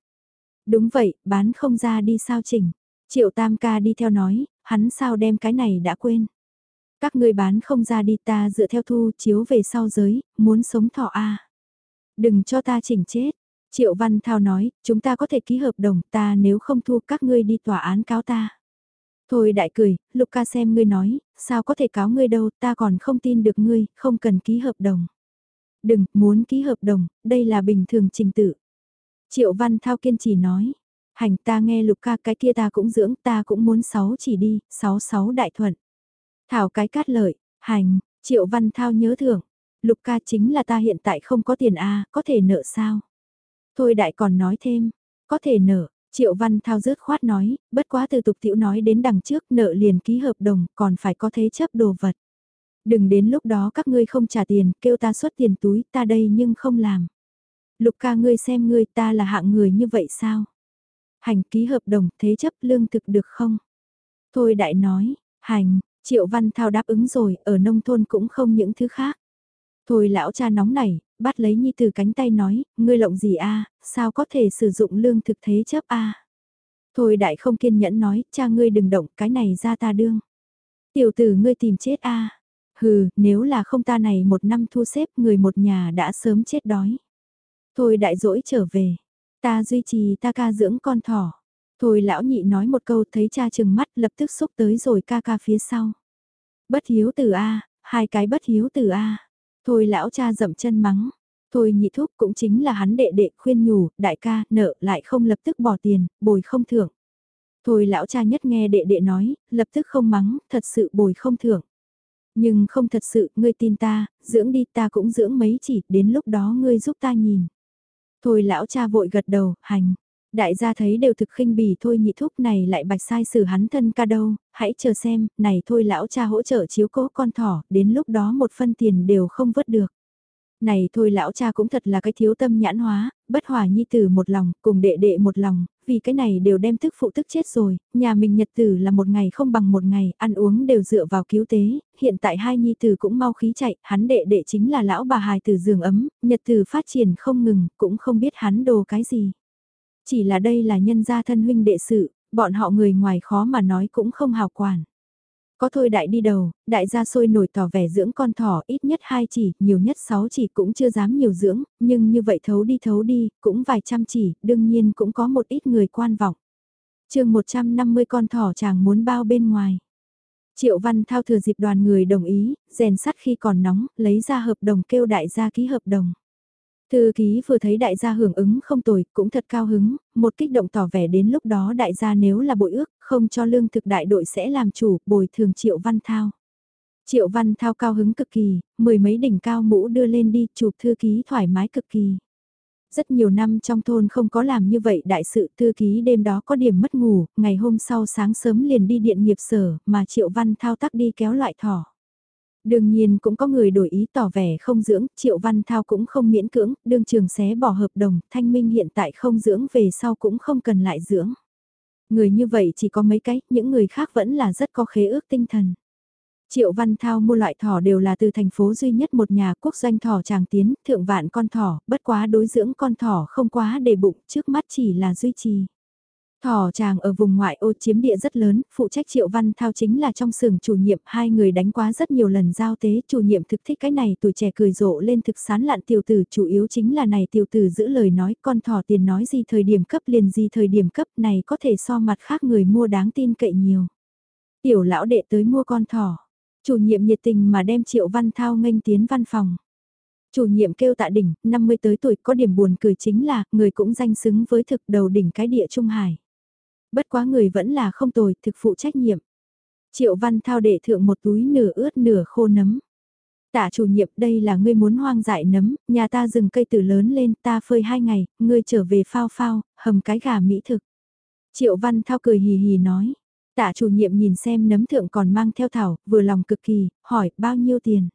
Đúng vậy, bán không ra đi sao chỉnh. Triệu tam ca đi theo nói, hắn sao đem cái này đã quên. Các người bán không ra đi ta dựa theo thu chiếu về sau giới, muốn sống thọ a Đừng cho ta chỉnh chết. Triệu Văn Thao nói, chúng ta có thể ký hợp đồng, ta nếu không thu các ngươi đi tòa án cáo ta. Thôi đại cười, Lục ca xem ngươi nói, sao có thể cáo ngươi đâu, ta còn không tin được ngươi, không cần ký hợp đồng. Đừng, muốn ký hợp đồng, đây là bình thường trình tự. Triệu Văn Thao kiên trì nói, hành ta nghe Lục ca cái kia ta cũng dưỡng, ta cũng muốn sáu chỉ đi, sáu sáu đại thuận. Thảo cái cát lợi, hành, Triệu Văn Thao nhớ thưởng, Lục ca chính là ta hiện tại không có tiền a có thể nợ sao? Thôi đại còn nói thêm, có thể nợ, Triệu Văn Thao rớt khoát nói, bất quá từ tục tiểu nói đến đằng trước nợ liền ký hợp đồng còn phải có thế chấp đồ vật. Đừng đến lúc đó các ngươi không trả tiền, kêu ta xuất tiền túi, ta đây nhưng không làm. Lục ca ngươi xem ngươi ta là hạng người như vậy sao? Hành ký hợp đồng thế chấp lương thực được không? Thôi đại nói, hành, Triệu Văn Thao đáp ứng rồi, ở nông thôn cũng không những thứ khác. Thôi lão cha nóng nảy, bắt lấy Nhi từ cánh tay nói, ngươi lộng gì a sao có thể sử dụng lương thực thế chấp a Thôi đại không kiên nhẫn nói, cha ngươi đừng động cái này ra ta đương. Tiểu tử ngươi tìm chết a Hừ, nếu là không ta này một năm thu xếp người một nhà đã sớm chết đói. Thôi đại dỗi trở về, ta duy trì ta ca dưỡng con thỏ. Thôi lão nhị nói một câu thấy cha chừng mắt lập tức xúc tới rồi ca ca phía sau. Bất hiếu từ A, hai cái bất hiếu từ A. Thôi lão cha dậm chân mắng. Thôi nhị thúc cũng chính là hắn đệ đệ khuyên nhủ, đại ca, nợ lại không lập tức bỏ tiền, bồi không thưởng. Thôi lão cha nhất nghe đệ đệ nói, lập tức không mắng, thật sự bồi không thưởng. Nhưng không thật sự, ngươi tin ta, dưỡng đi ta cũng dưỡng mấy chỉ, đến lúc đó ngươi giúp ta nhìn. Thôi lão cha vội gật đầu, hành. Đại gia thấy đều thực khinh bỉ thôi nhị thúc này lại bạch sai xử hắn thân ca đâu, hãy chờ xem, này thôi lão cha hỗ trợ chiếu cố con thỏ, đến lúc đó một phân tiền đều không vớt được. Này thôi lão cha cũng thật là cái thiếu tâm nhãn hóa, bất hòa nhi tử một lòng, cùng đệ đệ một lòng, vì cái này đều đem thức phụ tức chết rồi, nhà mình nhật tử là một ngày không bằng một ngày, ăn uống đều dựa vào cứu tế, hiện tại hai nhi tử cũng mau khí chạy, hắn đệ đệ chính là lão bà hài tử giường ấm, nhật tử phát triển không ngừng, cũng không biết hắn đồ cái gì. Chỉ là đây là nhân gia thân huynh đệ sự, bọn họ người ngoài khó mà nói cũng không hào quản. Có thôi đại đi đầu, đại gia sôi nổi tỏ vẻ dưỡng con thỏ ít nhất hai chỉ, nhiều nhất sáu chỉ cũng chưa dám nhiều dưỡng, nhưng như vậy thấu đi thấu đi, cũng vài trăm chỉ, đương nhiên cũng có một ít người quan vọng. chương 150 con thỏ chàng muốn bao bên ngoài. Triệu Văn Thao thừa dịp đoàn người đồng ý, rèn sắt khi còn nóng, lấy ra hợp đồng kêu đại gia ký hợp đồng. Thư ký vừa thấy đại gia hưởng ứng không tồi, cũng thật cao hứng, một kích động tỏ vẻ đến lúc đó đại gia nếu là bội ước, không cho lương thực đại đội sẽ làm chủ, bồi thường Triệu Văn Thao. Triệu Văn Thao cao hứng cực kỳ, mười mấy đỉnh cao mũ đưa lên đi, chụp thư ký thoải mái cực kỳ. Rất nhiều năm trong thôn không có làm như vậy đại sự thư ký đêm đó có điểm mất ngủ, ngày hôm sau sáng sớm liền đi điện nghiệp sở, mà Triệu Văn Thao tắc đi kéo loại thỏ. Đương nhiên cũng có người đổi ý tỏ vẻ không dưỡng, Triệu Văn Thao cũng không miễn cưỡng, đương trường xé bỏ hợp đồng, Thanh Minh hiện tại không dưỡng về sau cũng không cần lại dưỡng. Người như vậy chỉ có mấy cái, những người khác vẫn là rất có khế ước tinh thần. Triệu Văn Thao mua loại thỏ đều là từ thành phố duy nhất một nhà quốc doanh thỏ tràng tiến, thượng vạn con thỏ, bất quá đối dưỡng con thỏ không quá để bụng, trước mắt chỉ là duy trì. Thỏ chàng ở vùng ngoại ô chiếm địa rất lớn, phụ trách Triệu Văn Thao chính là trong xưởng chủ nhiệm, hai người đánh quá rất nhiều lần giao tế, chủ nhiệm thực thích cái này tuổi trẻ cười rộ lên thực sán lạn tiểu tử, chủ yếu chính là này tiểu tử giữ lời nói, con thỏ tiền nói gì thời điểm cấp liền gì thời điểm cấp này có thể so mặt khác người mua đáng tin cậy nhiều. Tiểu lão đệ tới mua con thỏ, chủ nhiệm nhiệt tình mà đem Triệu Văn Thao nghênh tiến văn phòng. Chủ nhiệm kêu tạ đỉnh, 50 tới tuổi có điểm buồn cười chính là, người cũng danh xứng với thực đầu đỉnh cái địa Trung Hải. Bất quá người vẫn là không tồi, thực phụ trách nhiệm. Triệu Văn Thao để thượng một túi nửa ướt nửa khô nấm. Tạ chủ nhiệm đây là ngươi muốn hoang dại nấm, nhà ta rừng cây từ lớn lên ta phơi hai ngày, ngươi trở về phao phao, hầm cái gà mỹ thực. Triệu Văn Thao cười hì hì nói. Tạ chủ nhiệm nhìn xem nấm thượng còn mang theo thảo, vừa lòng cực kỳ, hỏi bao nhiêu tiền.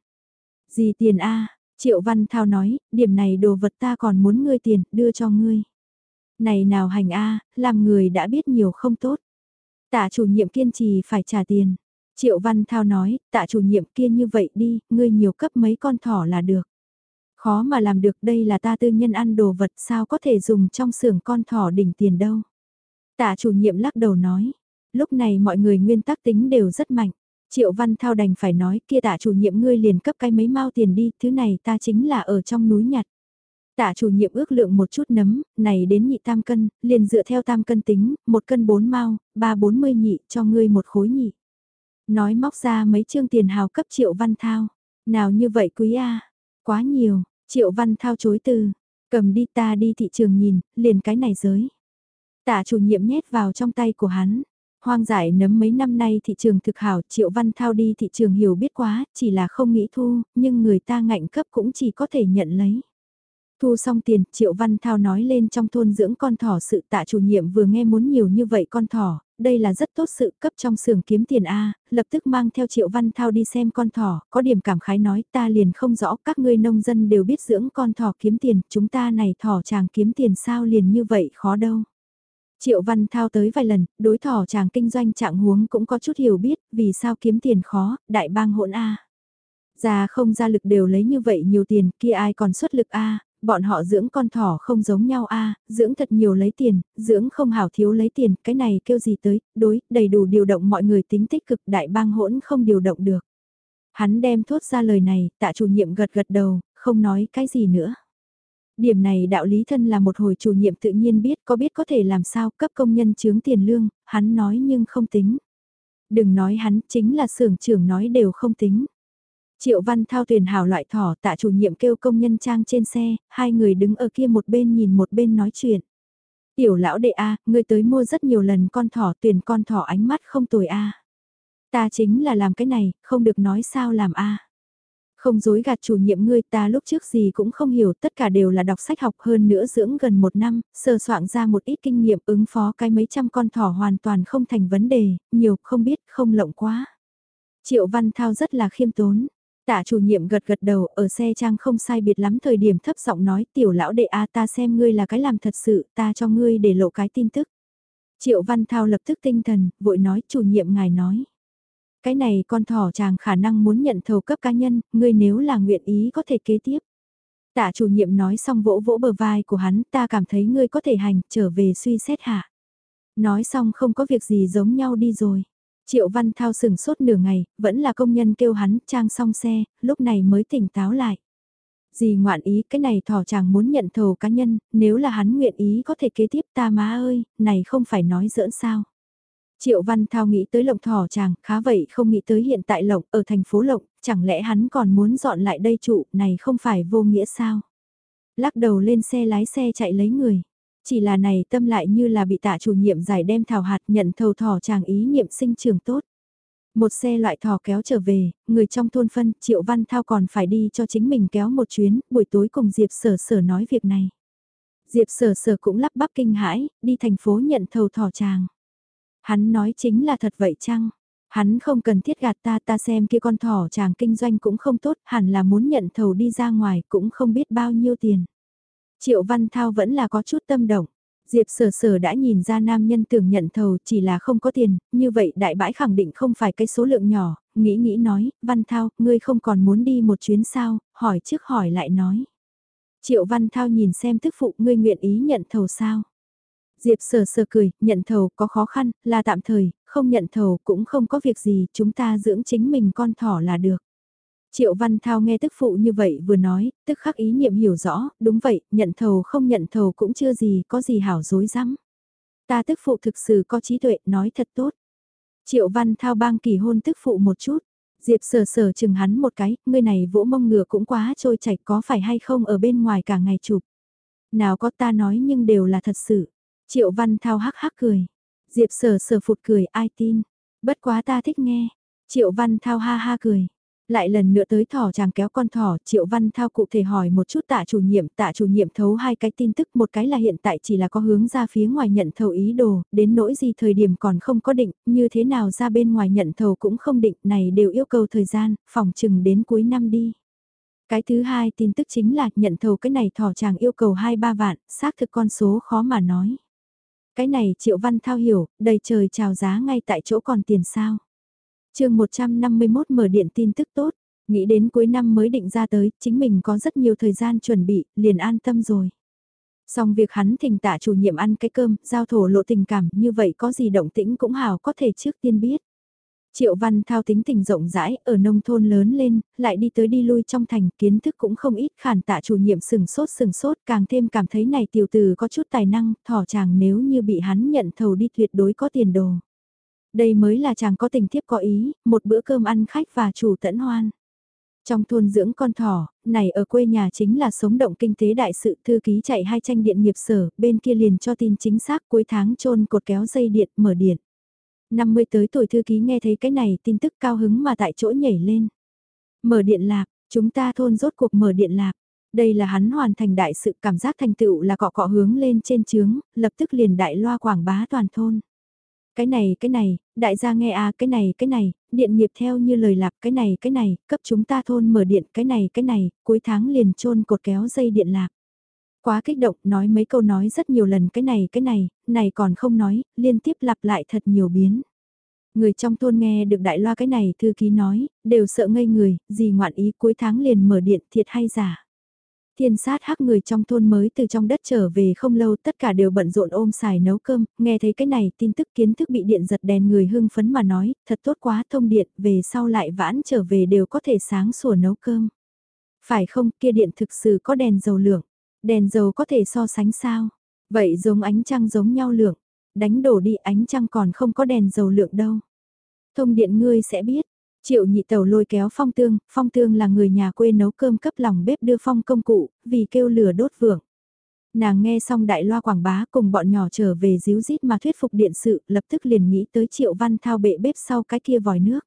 Gì tiền a Triệu Văn Thao nói, điểm này đồ vật ta còn muốn ngươi tiền, đưa cho ngươi. Này nào hành a làm người đã biết nhiều không tốt. Tạ chủ nhiệm kiên trì phải trả tiền. Triệu Văn Thao nói, tạ chủ nhiệm kia như vậy đi, ngươi nhiều cấp mấy con thỏ là được. Khó mà làm được đây là ta tư nhân ăn đồ vật sao có thể dùng trong xưởng con thỏ đỉnh tiền đâu. Tạ chủ nhiệm lắc đầu nói, lúc này mọi người nguyên tắc tính đều rất mạnh. Triệu Văn Thao đành phải nói kia tạ chủ nhiệm ngươi liền cấp cái mấy mao tiền đi, thứ này ta chính là ở trong núi nhặt. Tạ chủ nhiệm ước lượng một chút nấm, này đến nhị tam cân, liền dựa theo tam cân tính, một cân bốn mao, ba bốn mươi nhị cho ngươi một khối nhị. Nói móc ra mấy chương tiền hào cấp Triệu Văn Thao. Nào như vậy quý a Quá nhiều, Triệu Văn Thao chối từ. Cầm đi ta đi thị trường nhìn, liền cái này giới. Tạ chủ nhiệm nhét vào trong tay của hắn. Hoang giải nấm mấy năm nay thị trường thực hảo Triệu Văn Thao đi thị trường hiểu biết quá, chỉ là không nghĩ thu, nhưng người ta ngạnh cấp cũng chỉ có thể nhận lấy. Thu xong tiền, Triệu Văn Thao nói lên trong thôn dưỡng con thỏ sự tạ chủ nhiệm vừa nghe muốn nhiều như vậy con thỏ, đây là rất tốt sự cấp trong xưởng kiếm tiền A, lập tức mang theo Triệu Văn Thao đi xem con thỏ, có điểm cảm khái nói ta liền không rõ các ngươi nông dân đều biết dưỡng con thỏ kiếm tiền, chúng ta này thỏ chàng kiếm tiền sao liền như vậy khó đâu. Triệu Văn Thao tới vài lần, đối thỏ chàng kinh doanh trạng huống cũng có chút hiểu biết, vì sao kiếm tiền khó, đại bang hỗn A. Già không ra lực đều lấy như vậy nhiều tiền, kia ai còn xuất lực A, bọn họ dưỡng con thỏ không giống nhau a dưỡng thật nhiều lấy tiền, dưỡng không hảo thiếu lấy tiền, cái này kêu gì tới, đối, đầy đủ điều động mọi người tính tích cực đại bang hỗn không điều động được. Hắn đem thốt ra lời này, tạ chủ nhiệm gật gật đầu, không nói cái gì nữa. Điểm này đạo lý thân là một hồi chủ nhiệm tự nhiên biết có biết có thể làm sao cấp công nhân chướng tiền lương, hắn nói nhưng không tính. Đừng nói hắn chính là xưởng trưởng nói đều không tính. Triệu Văn Thao tuyển hảo loại thỏ tạ chủ nhiệm kêu công nhân trang trên xe, hai người đứng ở kia một bên nhìn một bên nói chuyện. Tiểu lão đệ A, ngươi tới mua rất nhiều lần con thỏ tuyển con thỏ ánh mắt không tồi A. Ta chính là làm cái này, không được nói sao làm A. Không dối gạt chủ nhiệm ngươi ta lúc trước gì cũng không hiểu tất cả đều là đọc sách học hơn nữa dưỡng gần một năm, sơ soạn ra một ít kinh nghiệm ứng phó cái mấy trăm con thỏ hoàn toàn không thành vấn đề, nhiều không biết không lộng quá. Triệu Văn Thao rất là khiêm tốn, Tạ chủ nhiệm gật gật đầu ở xe trang không sai biệt lắm thời điểm thấp giọng nói tiểu lão đệ a ta xem ngươi là cái làm thật sự ta cho ngươi để lộ cái tin tức. Triệu Văn Thao lập tức tinh thần, vội nói chủ nhiệm ngài nói. Cái này con thỏ chàng khả năng muốn nhận thầu cấp cá nhân, ngươi nếu là nguyện ý có thể kế tiếp. Tạ chủ nhiệm nói xong vỗ vỗ bờ vai của hắn ta cảm thấy ngươi có thể hành trở về suy xét hạ. Nói xong không có việc gì giống nhau đi rồi. Triệu Văn Thao sừng sốt nửa ngày, vẫn là công nhân kêu hắn trang xong xe, lúc này mới tỉnh táo lại. Gì ngoạn ý cái này thỏ chàng muốn nhận thầu cá nhân, nếu là hắn nguyện ý có thể kế tiếp ta má ơi, này không phải nói giỡn sao. Triệu Văn Thao nghĩ tới lộng thỏ chàng, khá vậy không nghĩ tới hiện tại lộng ở thành phố lộng, chẳng lẽ hắn còn muốn dọn lại đây trụ, này không phải vô nghĩa sao. Lắc đầu lên xe lái xe chạy lấy người. Chỉ là này tâm lại như là bị tạ chủ nhiệm giải đem thảo hạt nhận thầu thỏ chàng ý niệm sinh trường tốt. Một xe loại thỏ kéo trở về, người trong thôn phân, Triệu Văn Thao còn phải đi cho chính mình kéo một chuyến, buổi tối cùng Diệp Sở Sở nói việc này. Diệp Sở Sở cũng lắp bắp kinh hãi, đi thành phố nhận thầu thỏ chàng. Hắn nói chính là thật vậy chăng? Hắn không cần thiết gạt ta ta xem kia con thỏ chàng kinh doanh cũng không tốt, hẳn là muốn nhận thầu đi ra ngoài cũng không biết bao nhiêu tiền. Triệu Văn Thao vẫn là có chút tâm động. Diệp sở sở đã nhìn ra nam nhân tưởng nhận thầu chỉ là không có tiền, như vậy đại bãi khẳng định không phải cái số lượng nhỏ, nghĩ nghĩ nói, Văn Thao, ngươi không còn muốn đi một chuyến sao, hỏi trước hỏi lại nói. Triệu Văn Thao nhìn xem tức phụ ngươi nguyện ý nhận thầu sao. Diệp sở sở cười, nhận thầu có khó khăn, là tạm thời, không nhận thầu cũng không có việc gì, chúng ta dưỡng chính mình con thỏ là được. Triệu Văn Thao nghe tức phụ như vậy vừa nói, tức khắc ý niệm hiểu rõ, đúng vậy, nhận thầu không nhận thầu cũng chưa gì, có gì hảo dối rắm Ta tức phụ thực sự có trí tuệ, nói thật tốt. Triệu Văn Thao bang kỳ hôn tức phụ một chút, Diệp sờ sờ chừng hắn một cái, người này vỗ mông ngựa cũng quá trôi chảy có phải hay không ở bên ngoài cả ngày chụp. Nào có ta nói nhưng đều là thật sự. Triệu Văn Thao hắc hắc cười. Diệp sờ sờ phụt cười ai tin. Bất quá ta thích nghe. Triệu Văn Thao ha ha cười. Lại lần nữa tới thỏ chàng kéo con thỏ, Triệu Văn Thao cụ thể hỏi một chút tạ chủ nhiệm, tạ chủ nhiệm thấu hai cái tin tức, một cái là hiện tại chỉ là có hướng ra phía ngoài nhận thầu ý đồ, đến nỗi gì thời điểm còn không có định, như thế nào ra bên ngoài nhận thầu cũng không định, này đều yêu cầu thời gian, phòng chừng đến cuối năm đi. Cái thứ hai tin tức chính là nhận thầu cái này thỏ chàng yêu cầu 2-3 vạn, xác thực con số khó mà nói. Cái này Triệu Văn Thao hiểu, đầy trời chào giá ngay tại chỗ còn tiền sao chương 151 mở điện tin tức tốt, nghĩ đến cuối năm mới định ra tới, chính mình có rất nhiều thời gian chuẩn bị, liền an tâm rồi. Xong việc hắn thỉnh tạ chủ nhiệm ăn cái cơm, giao thổ lộ tình cảm, như vậy có gì động tĩnh cũng hào có thể trước tiên biết. Triệu Văn Thao tính tình rộng rãi, ở nông thôn lớn lên, lại đi tới đi lui trong thành, kiến thức cũng không ít, khản tạ chủ nhiệm sừng sốt sừng sốt, càng thêm cảm thấy này tiểu tử có chút tài năng, thỏ chàng nếu như bị hắn nhận thầu đi tuyệt đối có tiền đồ. Đây mới là chàng có tình thiếp có ý, một bữa cơm ăn khách và chủ tẫn hoan. Trong thôn dưỡng con thỏ, này ở quê nhà chính là sống động kinh tế đại sự thư ký chạy hai tranh điện nghiệp sở, bên kia liền cho tin chính xác cuối tháng trôn cột kéo dây điện, mở điện. 50 tới tuổi thư ký nghe thấy cái này tin tức cao hứng mà tại chỗ nhảy lên. Mở điện lạc, chúng ta thôn rốt cuộc mở điện lạc. Đây là hắn hoàn thành đại sự cảm giác thành tựu là cọ cọ hướng lên trên trướng, lập tức liền đại loa quảng bá toàn thôn. Cái này, cái này, đại gia nghe à, cái này, cái này, điện nghiệp theo như lời lạc, cái này, cái này, cấp chúng ta thôn mở điện, cái này, cái này, cuối tháng liền trôn cột kéo dây điện lạc. Quá kích động, nói mấy câu nói rất nhiều lần cái này, cái này, này còn không nói, liên tiếp lặp lại thật nhiều biến. Người trong thôn nghe được đại loa cái này thư ký nói, đều sợ ngây người, gì ngoạn ý cuối tháng liền mở điện thiệt hay giả. Thiên sát hắc người trong thôn mới từ trong đất trở về không lâu tất cả đều bận rộn ôm xài nấu cơm, nghe thấy cái này tin tức kiến thức bị điện giật đèn người hưng phấn mà nói, thật tốt quá thông điện, về sau lại vãn trở về đều có thể sáng sủa nấu cơm. Phải không kia điện thực sự có đèn dầu lượng, đèn dầu có thể so sánh sao, vậy giống ánh trăng giống nhau lượng, đánh đổ đi ánh trăng còn không có đèn dầu lượng đâu. Thông điện ngươi sẽ biết, triệu nhị tàu lôi kéo phong tương, phong tương là người nhà quê nấu cơm cấp lòng bếp đưa phong công cụ, vì kêu lửa đốt vượng. Nàng nghe xong đại loa quảng bá cùng bọn nhỏ trở về díu dít mà thuyết phục điện sự, lập tức liền nghĩ tới triệu văn thao bệ bếp sau cái kia vòi nước.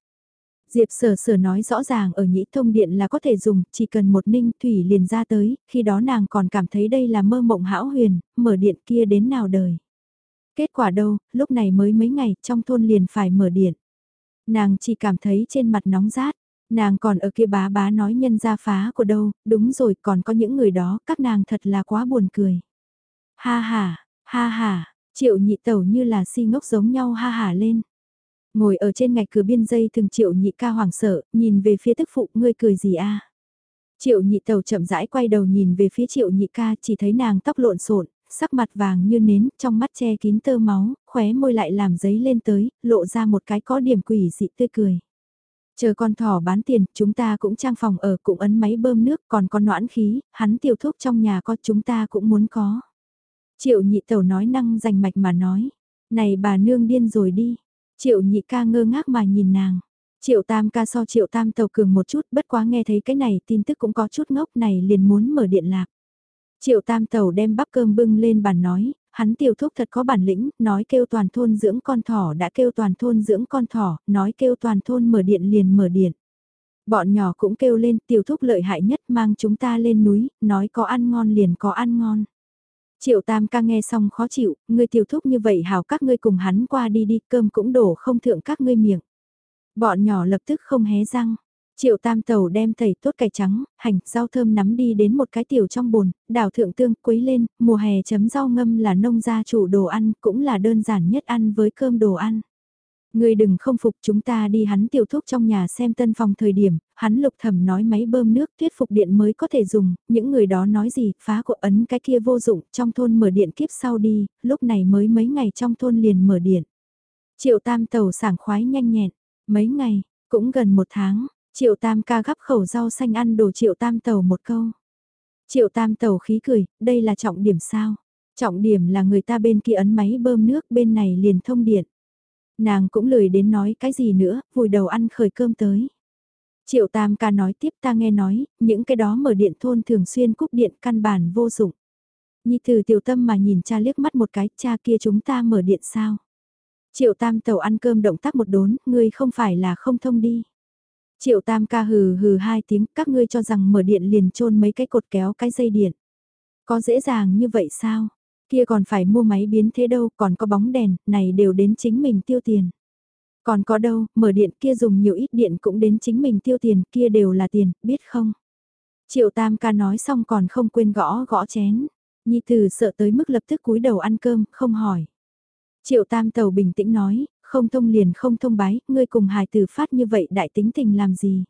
Diệp sở sở nói rõ ràng ở nhĩ thông điện là có thể dùng, chỉ cần một ninh thủy liền ra tới, khi đó nàng còn cảm thấy đây là mơ mộng hão huyền, mở điện kia đến nào đời. Kết quả đâu, lúc này mới mấy ngày trong thôn liền phải mở điện. Nàng chỉ cảm thấy trên mặt nóng rát, nàng còn ở kia bá bá nói nhân gia phá của đâu, đúng rồi còn có những người đó, các nàng thật là quá buồn cười. Ha ha, ha ha, triệu nhị tẩu như là si ngốc giống nhau ha ha lên. Ngồi ở trên ngạch cửa biên dây thường triệu nhị ca hoảng sợ, nhìn về phía tức phụ ngươi cười gì a Triệu nhị tàu chậm rãi quay đầu nhìn về phía triệu nhị ca chỉ thấy nàng tóc lộn xộn sắc mặt vàng như nến, trong mắt che kín tơ máu, khóe môi lại làm giấy lên tới, lộ ra một cái có điểm quỷ dị tươi cười. Chờ con thỏ bán tiền, chúng ta cũng trang phòng ở cũng ấn máy bơm nước, còn con noãn khí, hắn tiêu thuốc trong nhà có chúng ta cũng muốn có. Triệu nhị tẩu nói năng rành mạch mà nói, này bà nương điên rồi đi. Triệu nhị ca ngơ ngác mà nhìn nàng. Triệu tam ca so triệu tam tàu cường một chút bất quá nghe thấy cái này tin tức cũng có chút ngốc này liền muốn mở điện lạc. Triệu tam tàu đem bắp cơm bưng lên bàn nói, hắn tiểu thúc thật có bản lĩnh, nói kêu toàn thôn dưỡng con thỏ đã kêu toàn thôn dưỡng con thỏ, nói kêu toàn thôn mở điện liền mở điện. Bọn nhỏ cũng kêu lên tiểu thúc lợi hại nhất mang chúng ta lên núi, nói có ăn ngon liền có ăn ngon. Triệu tam ca nghe xong khó chịu, ngươi tiểu thúc như vậy hào các ngươi cùng hắn qua đi đi, cơm cũng đổ không thượng các ngươi miệng. Bọn nhỏ lập tức không hé răng. Triệu tam tàu đem thầy tốt cải trắng, hành, rau thơm nắm đi đến một cái tiểu trong bồn, đảo thượng tương, quấy lên, mùa hè chấm rau ngâm là nông gia chủ đồ ăn, cũng là đơn giản nhất ăn với cơm đồ ăn. Người đừng không phục chúng ta đi hắn tiểu thuốc trong nhà xem tân phòng thời điểm, hắn lục thẩm nói máy bơm nước thuyết phục điện mới có thể dùng, những người đó nói gì, phá của ấn cái kia vô dụng, trong thôn mở điện kiếp sau đi, lúc này mới mấy ngày trong thôn liền mở điện. Triệu tam tàu sảng khoái nhanh nhẹn, mấy ngày, cũng gần một tháng, triệu tam ca gắp khẩu rau xanh ăn đồ triệu tam tàu một câu. Triệu tam tàu khí cười, đây là trọng điểm sao? Trọng điểm là người ta bên kia ấn máy bơm nước bên này liền thông điện. Nàng cũng lười đến nói cái gì nữa, vùi đầu ăn khởi cơm tới. Triệu Tam ca nói tiếp ta nghe nói, những cái đó mở điện thôn thường xuyên cúp điện căn bản vô dụng. Nhi từ tiểu tâm mà nhìn cha liếc mắt một cái, cha kia chúng ta mở điện sao? Triệu Tam tàu ăn cơm động tác một đốn, ngươi không phải là không thông đi. Triệu tam ca hừ hừ hai tiếng, các ngươi cho rằng mở điện liền trôn mấy cái cột kéo cái dây điện. Có dễ dàng như vậy sao? Kia còn phải mua máy biến thế đâu, còn có bóng đèn, này đều đến chính mình tiêu tiền. Còn có đâu, mở điện kia dùng nhiều ít điện cũng đến chính mình tiêu tiền, kia đều là tiền, biết không? Triệu tam ca nói xong còn không quên gõ gõ chén. Nhi tử sợ tới mức lập tức cúi đầu ăn cơm, không hỏi. Triệu tam tàu bình tĩnh nói, không thông liền không thông bái, ngươi cùng hài tử phát như vậy đại tính tình làm gì.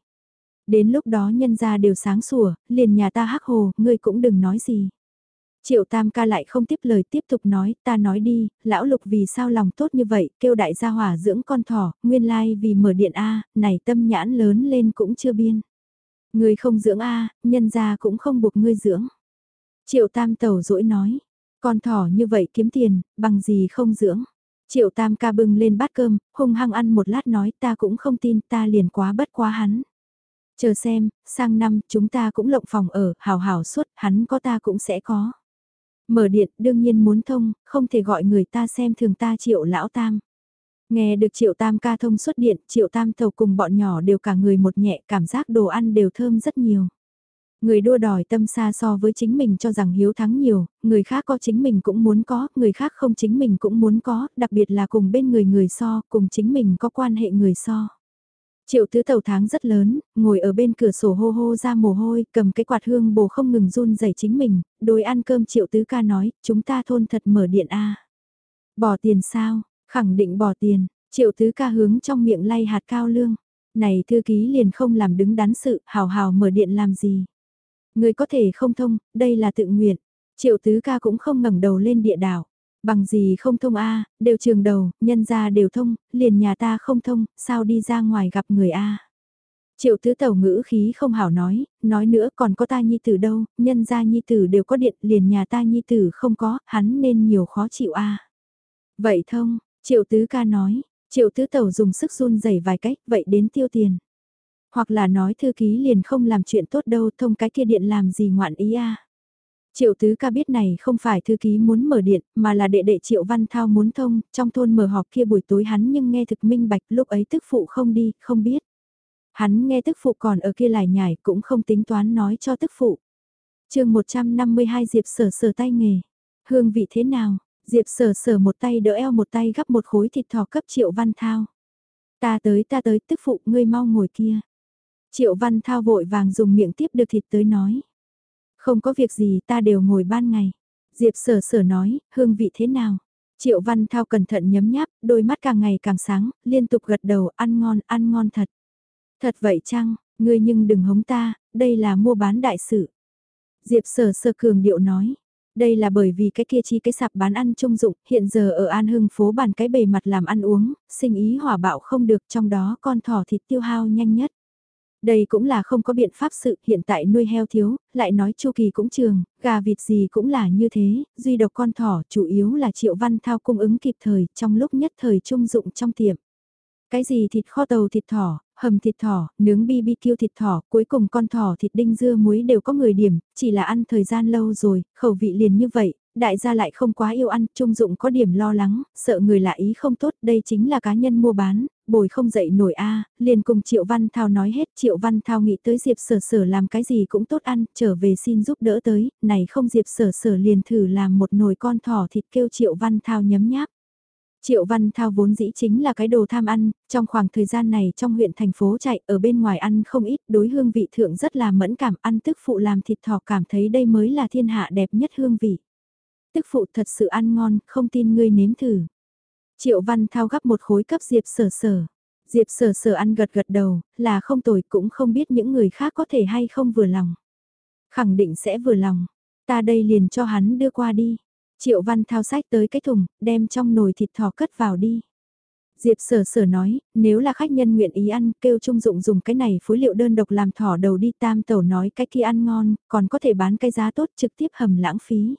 Đến lúc đó nhân ra đều sáng sủa, liền nhà ta hắc hồ, ngươi cũng đừng nói gì. Triệu tam ca lại không tiếp lời tiếp tục nói, ta nói đi, lão lục vì sao lòng tốt như vậy, kêu đại gia hỏa dưỡng con thỏ, nguyên lai vì mở điện A, này tâm nhãn lớn lên cũng chưa biên. Ngươi không dưỡng A, nhân gia cũng không buộc ngươi dưỡng. Triệu tam tẩu dỗi nói, con thỏ như vậy kiếm tiền, bằng gì không dưỡng. Triệu tam ca bưng lên bát cơm, hung hăng ăn một lát nói ta cũng không tin ta liền quá bất quá hắn. Chờ xem, sang năm chúng ta cũng lộng phòng ở, hào hào suốt, hắn có ta cũng sẽ có. Mở điện đương nhiên muốn thông, không thể gọi người ta xem thường ta triệu lão tam. Nghe được triệu tam ca thông xuất điện, triệu tam thầu cùng bọn nhỏ đều cả người một nhẹ cảm giác đồ ăn đều thơm rất nhiều. Người đua đòi tâm xa so với chính mình cho rằng hiếu thắng nhiều, người khác có chính mình cũng muốn có, người khác không chính mình cũng muốn có, đặc biệt là cùng bên người người so, cùng chính mình có quan hệ người so. Triệu tứ tàu tháng rất lớn, ngồi ở bên cửa sổ hô hô ra mồ hôi, cầm cái quạt hương bồ không ngừng run rẩy chính mình, đối ăn cơm triệu tứ ca nói, chúng ta thôn thật mở điện A. Bỏ tiền sao, khẳng định bỏ tiền, triệu tứ ca hướng trong miệng lay hạt cao lương. Này thư ký liền không làm đứng đắn sự, hào hào mở điện làm gì. Người có thể không thông, đây là tự nguyện. Triệu tứ ca cũng không ngẩng đầu lên địa đảo. Bằng gì không thông a đều trường đầu, nhân gia đều thông, liền nhà ta không thông, sao đi ra ngoài gặp người a Triệu tứ tẩu ngữ khí không hảo nói, nói nữa còn có ta nhi tử đâu, nhân gia nhi tử đều có điện, liền nhà ta nhi tử không có, hắn nên nhiều khó chịu a Vậy thông, triệu tứ ca nói, triệu tứ tẩu dùng sức run rẩy vài cách, vậy đến tiêu tiền. Hoặc là nói thư ký liền không làm chuyện tốt đâu thông cái kia điện làm gì ngoạn ý a Triệu tứ ca biết này không phải thư ký muốn mở điện, mà là đệ đệ Triệu Văn Thao muốn thông, trong thôn mở họp kia buổi tối hắn nhưng nghe thực minh bạch lúc ấy tức phụ không đi, không biết. Hắn nghe tức phụ còn ở kia lại nhảy cũng không tính toán nói cho tức phụ. chương 152 Diệp sở sở tay nghề. Hương vị thế nào? Diệp sở sở một tay đỡ eo một tay gắp một khối thịt thò cấp Triệu Văn Thao. Ta tới ta tới tức phụ ngươi mau ngồi kia. Triệu Văn Thao vội vàng dùng miệng tiếp được thịt tới nói. Không có việc gì ta đều ngồi ban ngày. Diệp sở sở nói, hương vị thế nào? Triệu Văn Thao cẩn thận nhấm nháp, đôi mắt càng ngày càng sáng, liên tục gật đầu, ăn ngon, ăn ngon thật. Thật vậy chăng, ngươi nhưng đừng hống ta, đây là mua bán đại sự. Diệp sở sở cường điệu nói, đây là bởi vì cái kia chi cái sạp bán ăn trung dụng, hiện giờ ở An Hưng phố bàn cái bề mặt làm ăn uống, sinh ý hỏa bạo không được trong đó con thỏ thịt tiêu hao nhanh nhất. Đây cũng là không có biện pháp sự, hiện tại nuôi heo thiếu, lại nói chu kỳ cũng trường, gà vịt gì cũng là như thế, duy độc con thỏ chủ yếu là triệu văn thao cung ứng kịp thời trong lúc nhất thời trung dụng trong tiệm. Cái gì thịt kho tàu thịt thỏ, hầm thịt thỏ, nướng BBQ thịt thỏ, cuối cùng con thỏ thịt đinh dưa muối đều có người điểm, chỉ là ăn thời gian lâu rồi, khẩu vị liền như vậy, đại gia lại không quá yêu ăn, trung dụng có điểm lo lắng, sợ người lạ ý không tốt, đây chính là cá nhân mua bán, bồi không dậy nổi a liền cùng Triệu Văn Thao nói hết, Triệu Văn Thao nghĩ tới Diệp Sở Sở làm cái gì cũng tốt ăn, trở về xin giúp đỡ tới, này không Diệp Sở Sở liền thử làm một nồi con thỏ thịt kêu Triệu Văn Thao nhấm nháp. Triệu Văn Thao vốn dĩ chính là cái đồ tham ăn, trong khoảng thời gian này trong huyện thành phố chạy ở bên ngoài ăn không ít, đối hương vị thượng rất là mẫn cảm ăn tức phụ làm thịt thỏ cảm thấy đây mới là thiên hạ đẹp nhất hương vị tức phụ thật sự ăn ngon, không tin ngươi nếm thử. Triệu Văn Thao gắp một khối cấp Diệp Sở Sở. Diệp Sở Sở ăn gật gật đầu, là không tồi cũng không biết những người khác có thể hay không vừa lòng. Khẳng định sẽ vừa lòng, ta đây liền cho hắn đưa qua đi. Triệu Văn Thao sách tới cái thùng, đem trong nồi thịt thỏ cất vào đi. Diệp sở sở nói, nếu là khách nhân nguyện ý ăn, kêu trung dụng dùng cái này phối liệu đơn độc làm thỏ đầu đi tam tẩu nói cái kia ăn ngon, còn có thể bán cái giá tốt trực tiếp hầm lãng phí.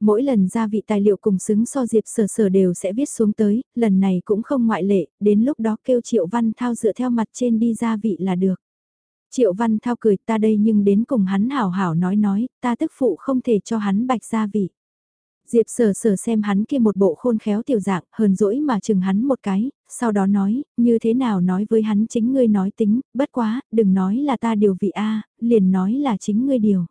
Mỗi lần gia vị tài liệu cùng xứng so Diệp sở sở đều sẽ viết xuống tới, lần này cũng không ngoại lệ, đến lúc đó kêu Triệu Văn Thao dựa theo mặt trên đi gia vị là được. Triệu Văn Thao cười ta đây nhưng đến cùng hắn hảo hảo nói nói, ta tức phụ không thể cho hắn bạch gia vị. Diệp sở sở xem hắn kia một bộ khôn khéo tiểu dạng, hờn dỗi mà chừng hắn một cái, sau đó nói, như thế nào nói với hắn chính ngươi nói tính, bất quá, đừng nói là ta điều vị A, liền nói là chính ngươi điều.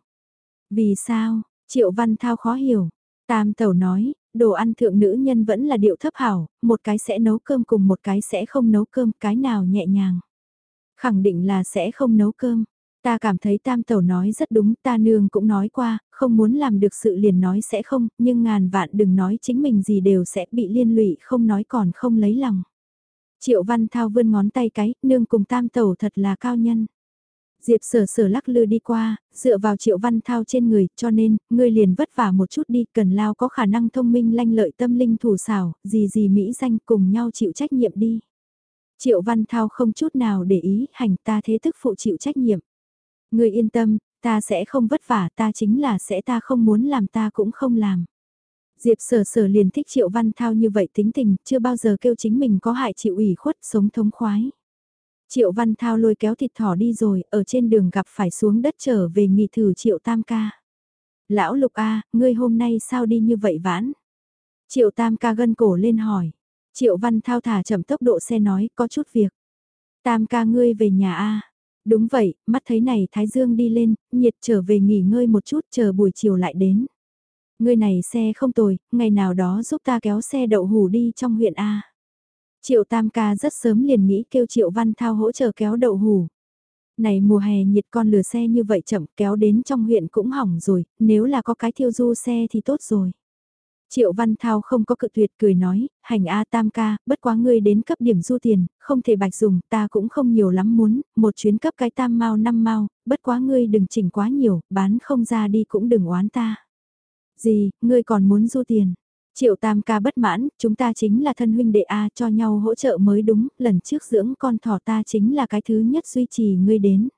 Vì sao, Triệu Văn Thao khó hiểu. Tam Tẩu nói, đồ ăn thượng nữ nhân vẫn là điệu thấp hảo, một cái sẽ nấu cơm cùng một cái sẽ không nấu cơm, cái nào nhẹ nhàng. Khẳng định là sẽ không nấu cơm. Ta cảm thấy tam tẩu nói rất đúng, ta nương cũng nói qua, không muốn làm được sự liền nói sẽ không, nhưng ngàn vạn đừng nói chính mình gì đều sẽ bị liên lụy không nói còn không lấy lòng. Triệu Văn Thao vươn ngón tay cái, nương cùng tam tẩu thật là cao nhân. Diệp sở sở lắc lư đi qua, dựa vào triệu văn thao trên người, cho nên, ngươi liền vất vả một chút đi, cần lao có khả năng thông minh lanh lợi tâm linh thủ xảo, gì gì mỹ danh cùng nhau chịu trách nhiệm đi. Triệu văn thao không chút nào để ý, hành ta thế thức phụ chịu trách nhiệm. Ngươi yên tâm, ta sẽ không vất vả, ta chính là sẽ ta không muốn làm ta cũng không làm. Diệp sở sở liền thích triệu văn thao như vậy tính tình, chưa bao giờ kêu chính mình có hại chịu ủy khuất sống thống khoái. Triệu Văn Thao lôi kéo thịt thỏ đi rồi, ở trên đường gặp phải xuống đất trở về nghỉ thử Triệu Tam ca. Lão Lục A, ngươi hôm nay sao đi như vậy vãn? Triệu Tam ca gân cổ lên hỏi. Triệu Văn Thao thả chậm tốc độ xe nói, có chút việc. Tam ca ngươi về nhà A. Đúng vậy, mắt thấy này Thái Dương đi lên, nhiệt trở về nghỉ ngơi một chút chờ buổi chiều lại đến. Ngươi này xe không tồi, ngày nào đó giúp ta kéo xe đậu hủ đi trong huyện A. Triệu Tam ca rất sớm liền nghĩ kêu Triệu Văn Thao hỗ trợ kéo đậu hủ. Này mùa hè nhiệt con lừa xe như vậy chậm kéo đến trong huyện cũng hỏng rồi, nếu là có cái thiêu du xe thì tốt rồi. Triệu Văn Thao không có cự tuyệt cười nói, hành A Tam ca, bất quá ngươi đến cấp điểm du tiền, không thể bạch dùng, ta cũng không nhiều lắm muốn, một chuyến cấp cái tam mau năm mau, bất quá ngươi đừng chỉnh quá nhiều, bán không ra đi cũng đừng oán ta. Gì, ngươi còn muốn du tiền? Triệu tam ca bất mãn, chúng ta chính là thân huynh đệ A cho nhau hỗ trợ mới đúng, lần trước dưỡng con thỏ ta chính là cái thứ nhất duy trì ngươi đến.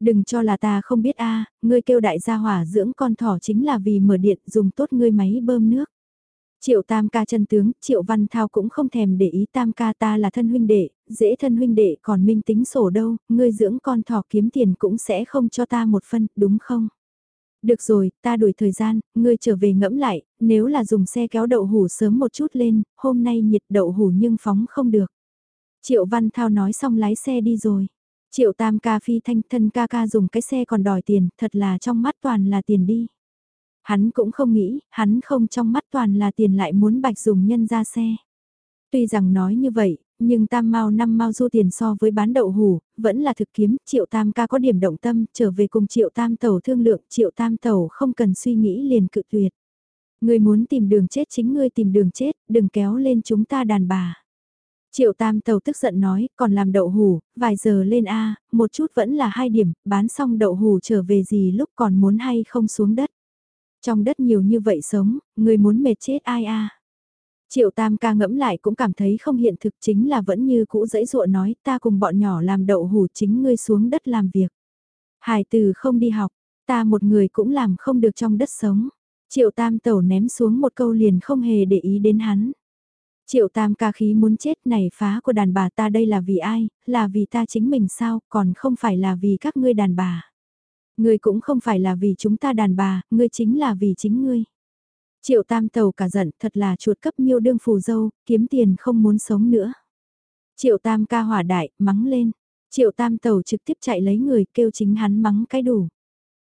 Đừng cho là ta không biết A, ngươi kêu đại gia hỏa dưỡng con thỏ chính là vì mở điện dùng tốt ngươi máy bơm nước. Triệu tam ca chân tướng, triệu văn thao cũng không thèm để ý tam ca ta là thân huynh đệ, dễ thân huynh đệ còn minh tính sổ đâu, ngươi dưỡng con thỏ kiếm tiền cũng sẽ không cho ta một phân, đúng không? Được rồi, ta đuổi thời gian, ngươi trở về ngẫm lại, nếu là dùng xe kéo đậu hủ sớm một chút lên, hôm nay nhiệt đậu hủ nhưng phóng không được. Triệu Văn Thao nói xong lái xe đi rồi. Triệu Tam ca phi thanh thân ca ca dùng cái xe còn đòi tiền, thật là trong mắt toàn là tiền đi. Hắn cũng không nghĩ, hắn không trong mắt toàn là tiền lại muốn bạch dùng nhân ra xe. Tuy rằng nói như vậy, nhưng tam mao năm mao du tiền so với bán đậu hủ, vẫn là thực kiếm, triệu tam ca có điểm động tâm, trở về cùng triệu tam tàu thương lượng, triệu tam tàu không cần suy nghĩ liền cự tuyệt. Người muốn tìm đường chết chính ngươi tìm đường chết, đừng kéo lên chúng ta đàn bà. Triệu tam tàu tức giận nói, còn làm đậu hủ, vài giờ lên A, một chút vẫn là hai điểm, bán xong đậu hủ trở về gì lúc còn muốn hay không xuống đất. Trong đất nhiều như vậy sống, người muốn mệt chết ai A. Triệu Tam ca ngẫm lại cũng cảm thấy không hiện thực chính là vẫn như cũ dãy dụa nói ta cùng bọn nhỏ làm đậu hủ chính ngươi xuống đất làm việc. Hải từ không đi học, ta một người cũng làm không được trong đất sống. Triệu Tam tẩu ném xuống một câu liền không hề để ý đến hắn. Triệu Tam ca khí muốn chết này phá của đàn bà ta đây là vì ai, là vì ta chính mình sao, còn không phải là vì các ngươi đàn bà. Ngươi cũng không phải là vì chúng ta đàn bà, ngươi chính là vì chính ngươi. Triệu tam tàu cả giận thật là chuột cấp miêu đương phù dâu, kiếm tiền không muốn sống nữa. Triệu tam ca hỏa đại, mắng lên. Triệu tam tàu trực tiếp chạy lấy người kêu chính hắn mắng cái đủ.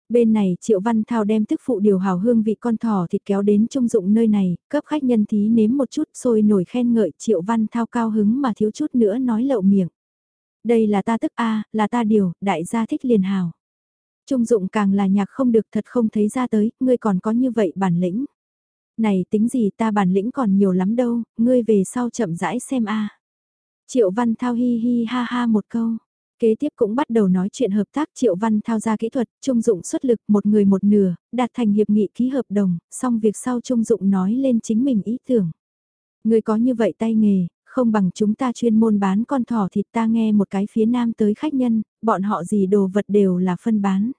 Bên này Triệu Văn Thao đem tức phụ điều hào hương vị con thỏ thịt kéo đến trung dụng nơi này, cấp khách nhân thí nếm một chút sôi nổi khen ngợi Triệu Văn Thao cao hứng mà thiếu chút nữa nói lậu miệng. Đây là ta tức A, là ta điều, đại gia thích liền hào. Trung dụng càng là nhạc không được thật không thấy ra tới, ngươi còn có như vậy bản lĩnh. Này tính gì ta bản lĩnh còn nhiều lắm đâu, ngươi về sau chậm rãi xem a. Triệu Văn Thao hi hi ha ha một câu. Kế tiếp cũng bắt đầu nói chuyện hợp tác Triệu Văn Thao ra kỹ thuật, Trung Dụng xuất lực một người một nửa, đạt thành hiệp nghị ký hợp đồng, xong việc sau Trung Dụng nói lên chính mình ý tưởng. Người có như vậy tay nghề, không bằng chúng ta chuyên môn bán con thỏ thịt ta nghe một cái phía nam tới khách nhân, bọn họ gì đồ vật đều là phân bán.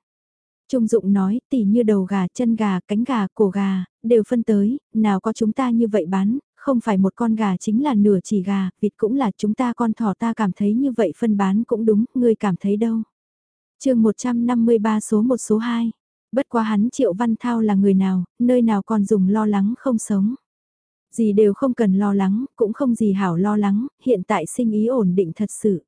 Trung Dụng nói, tỉ như đầu gà, chân gà, cánh gà, cổ gà, đều phân tới, nào có chúng ta như vậy bán, không phải một con gà chính là nửa chỉ gà, vịt cũng là chúng ta con thỏ ta cảm thấy như vậy phân bán cũng đúng, ngươi cảm thấy đâu. chương 153 số 1 số 2 Bất quá hắn Triệu Văn Thao là người nào, nơi nào còn dùng lo lắng không sống. Gì đều không cần lo lắng, cũng không gì hảo lo lắng, hiện tại sinh ý ổn định thật sự.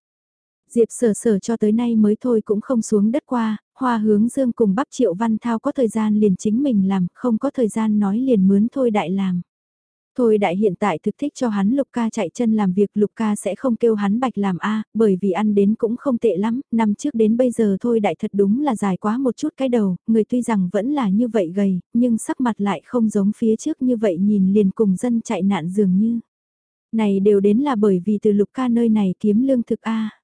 Diệp sở sở cho tới nay mới thôi cũng không xuống đất qua, hoa hướng dương cùng bắp triệu văn thao có thời gian liền chính mình làm, không có thời gian nói liền mướn thôi đại làm. Thôi đại hiện tại thực thích cho hắn Lục ca chạy chân làm việc Lục ca sẽ không kêu hắn bạch làm A, bởi vì ăn đến cũng không tệ lắm, năm trước đến bây giờ thôi đại thật đúng là dài quá một chút cái đầu, người tuy rằng vẫn là như vậy gầy, nhưng sắc mặt lại không giống phía trước như vậy nhìn liền cùng dân chạy nạn dường như. Này đều đến là bởi vì từ Lục ca nơi này kiếm lương thực A.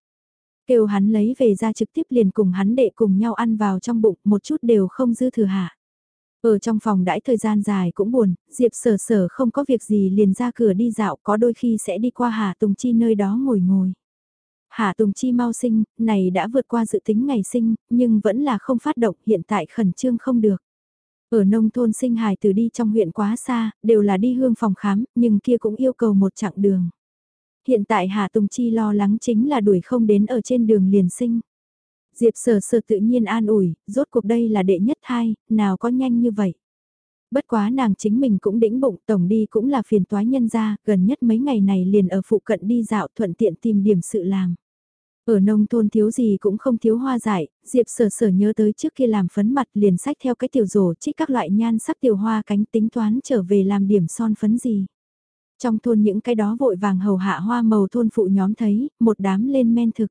Kêu hắn lấy về ra trực tiếp liền cùng hắn đệ cùng nhau ăn vào trong bụng một chút đều không dư thừa hạ. Ở trong phòng đãi thời gian dài cũng buồn, Diệp sở sở không có việc gì liền ra cửa đi dạo có đôi khi sẽ đi qua Hà Tùng Chi nơi đó ngồi ngồi. Hà Tùng Chi mau sinh, này đã vượt qua dự tính ngày sinh, nhưng vẫn là không phát động hiện tại khẩn trương không được. Ở nông thôn sinh hài từ đi trong huyện quá xa, đều là đi hương phòng khám, nhưng kia cũng yêu cầu một chặng đường. Hiện tại Hà Tùng Chi lo lắng chính là đuổi không đến ở trên đường liền sinh. Diệp sở sở tự nhiên an ủi, rốt cuộc đây là đệ nhất thai, nào có nhanh như vậy. Bất quá nàng chính mình cũng đĩnh bụng tổng đi cũng là phiền toái nhân ra, gần nhất mấy ngày này liền ở phụ cận đi dạo thuận tiện tìm điểm sự làm. Ở nông thôn thiếu gì cũng không thiếu hoa dại, Diệp sở sở nhớ tới trước kia làm phấn mặt liền sách theo cái tiểu rổ trích các loại nhan sắc tiểu hoa cánh tính toán trở về làm điểm son phấn gì. Trong thôn những cái đó vội vàng hầu hạ hoa màu thôn phụ nhóm thấy, một đám lên men thực.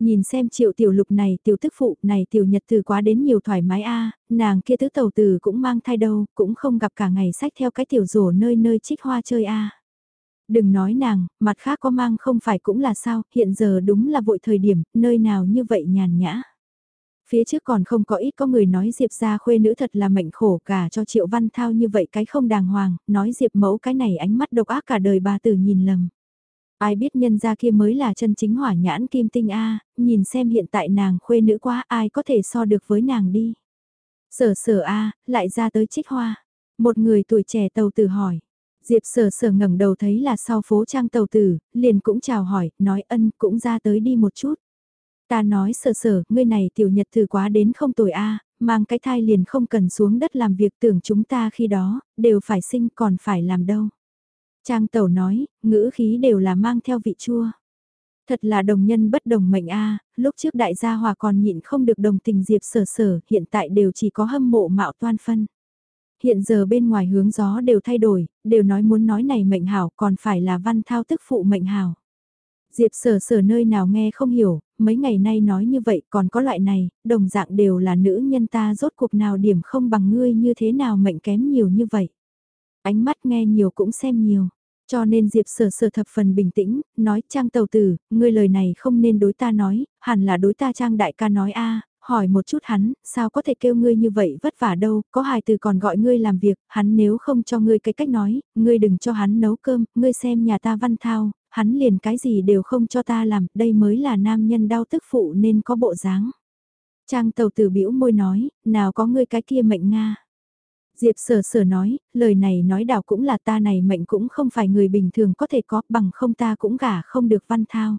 Nhìn xem triệu tiểu lục này tiểu tức phụ này tiểu nhật từ quá đến nhiều thoải mái a nàng kia tứ tàu từ cũng mang thai đâu, cũng không gặp cả ngày sách theo cái tiểu rổ nơi nơi trích hoa chơi a Đừng nói nàng, mặt khác có mang không phải cũng là sao, hiện giờ đúng là vội thời điểm, nơi nào như vậy nhàn nhã. Phía trước còn không có ít có người nói Diệp gia khuê nữ thật là mệnh khổ cả cho Triệu Văn Thao như vậy cái không đàng hoàng, nói Diệp mẫu cái này ánh mắt độc ác cả đời bà tử nhìn lầm. Ai biết nhân gia kia mới là chân chính hỏa nhãn kim tinh A, nhìn xem hiện tại nàng khuê nữ quá ai có thể so được với nàng đi. Sở sở A, lại ra tới trích hoa. Một người tuổi trẻ tàu tử hỏi. Diệp sở sở ngẩng đầu thấy là sau phố trang tàu tử, liền cũng chào hỏi, nói ân cũng ra tới đi một chút. Ta nói sờ sờ ngươi này tiểu nhật thử quá đến không tuổi A, mang cái thai liền không cần xuống đất làm việc tưởng chúng ta khi đó, đều phải sinh còn phải làm đâu. Trang tẩu nói, ngữ khí đều là mang theo vị chua. Thật là đồng nhân bất đồng mệnh a lúc trước đại gia hòa còn nhịn không được đồng tình diệp sở sở, hiện tại đều chỉ có hâm mộ mạo toan phân. Hiện giờ bên ngoài hướng gió đều thay đổi, đều nói muốn nói này mệnh hảo còn phải là văn thao tức phụ mệnh hảo. Diệp sở sở nơi nào nghe không hiểu, mấy ngày nay nói như vậy còn có loại này, đồng dạng đều là nữ nhân ta rốt cuộc nào điểm không bằng ngươi như thế nào mệnh kém nhiều như vậy. Ánh mắt nghe nhiều cũng xem nhiều. Cho nên Diệp sở sở thập phần bình tĩnh, nói Trang tàu tử, ngươi lời này không nên đối ta nói, hẳn là đối ta Trang đại ca nói a hỏi một chút hắn, sao có thể kêu ngươi như vậy vất vả đâu, có hài từ còn gọi ngươi làm việc, hắn nếu không cho ngươi cái cách nói, ngươi đừng cho hắn nấu cơm, ngươi xem nhà ta văn thao, hắn liền cái gì đều không cho ta làm, đây mới là nam nhân đau tức phụ nên có bộ dáng. Trang tàu tử biểu môi nói, nào có ngươi cái kia mệnh Nga. Diệp sở sở nói, lời này nói đảo cũng là ta này mệnh cũng không phải người bình thường có thể có bằng không ta cũng gả không được văn thao.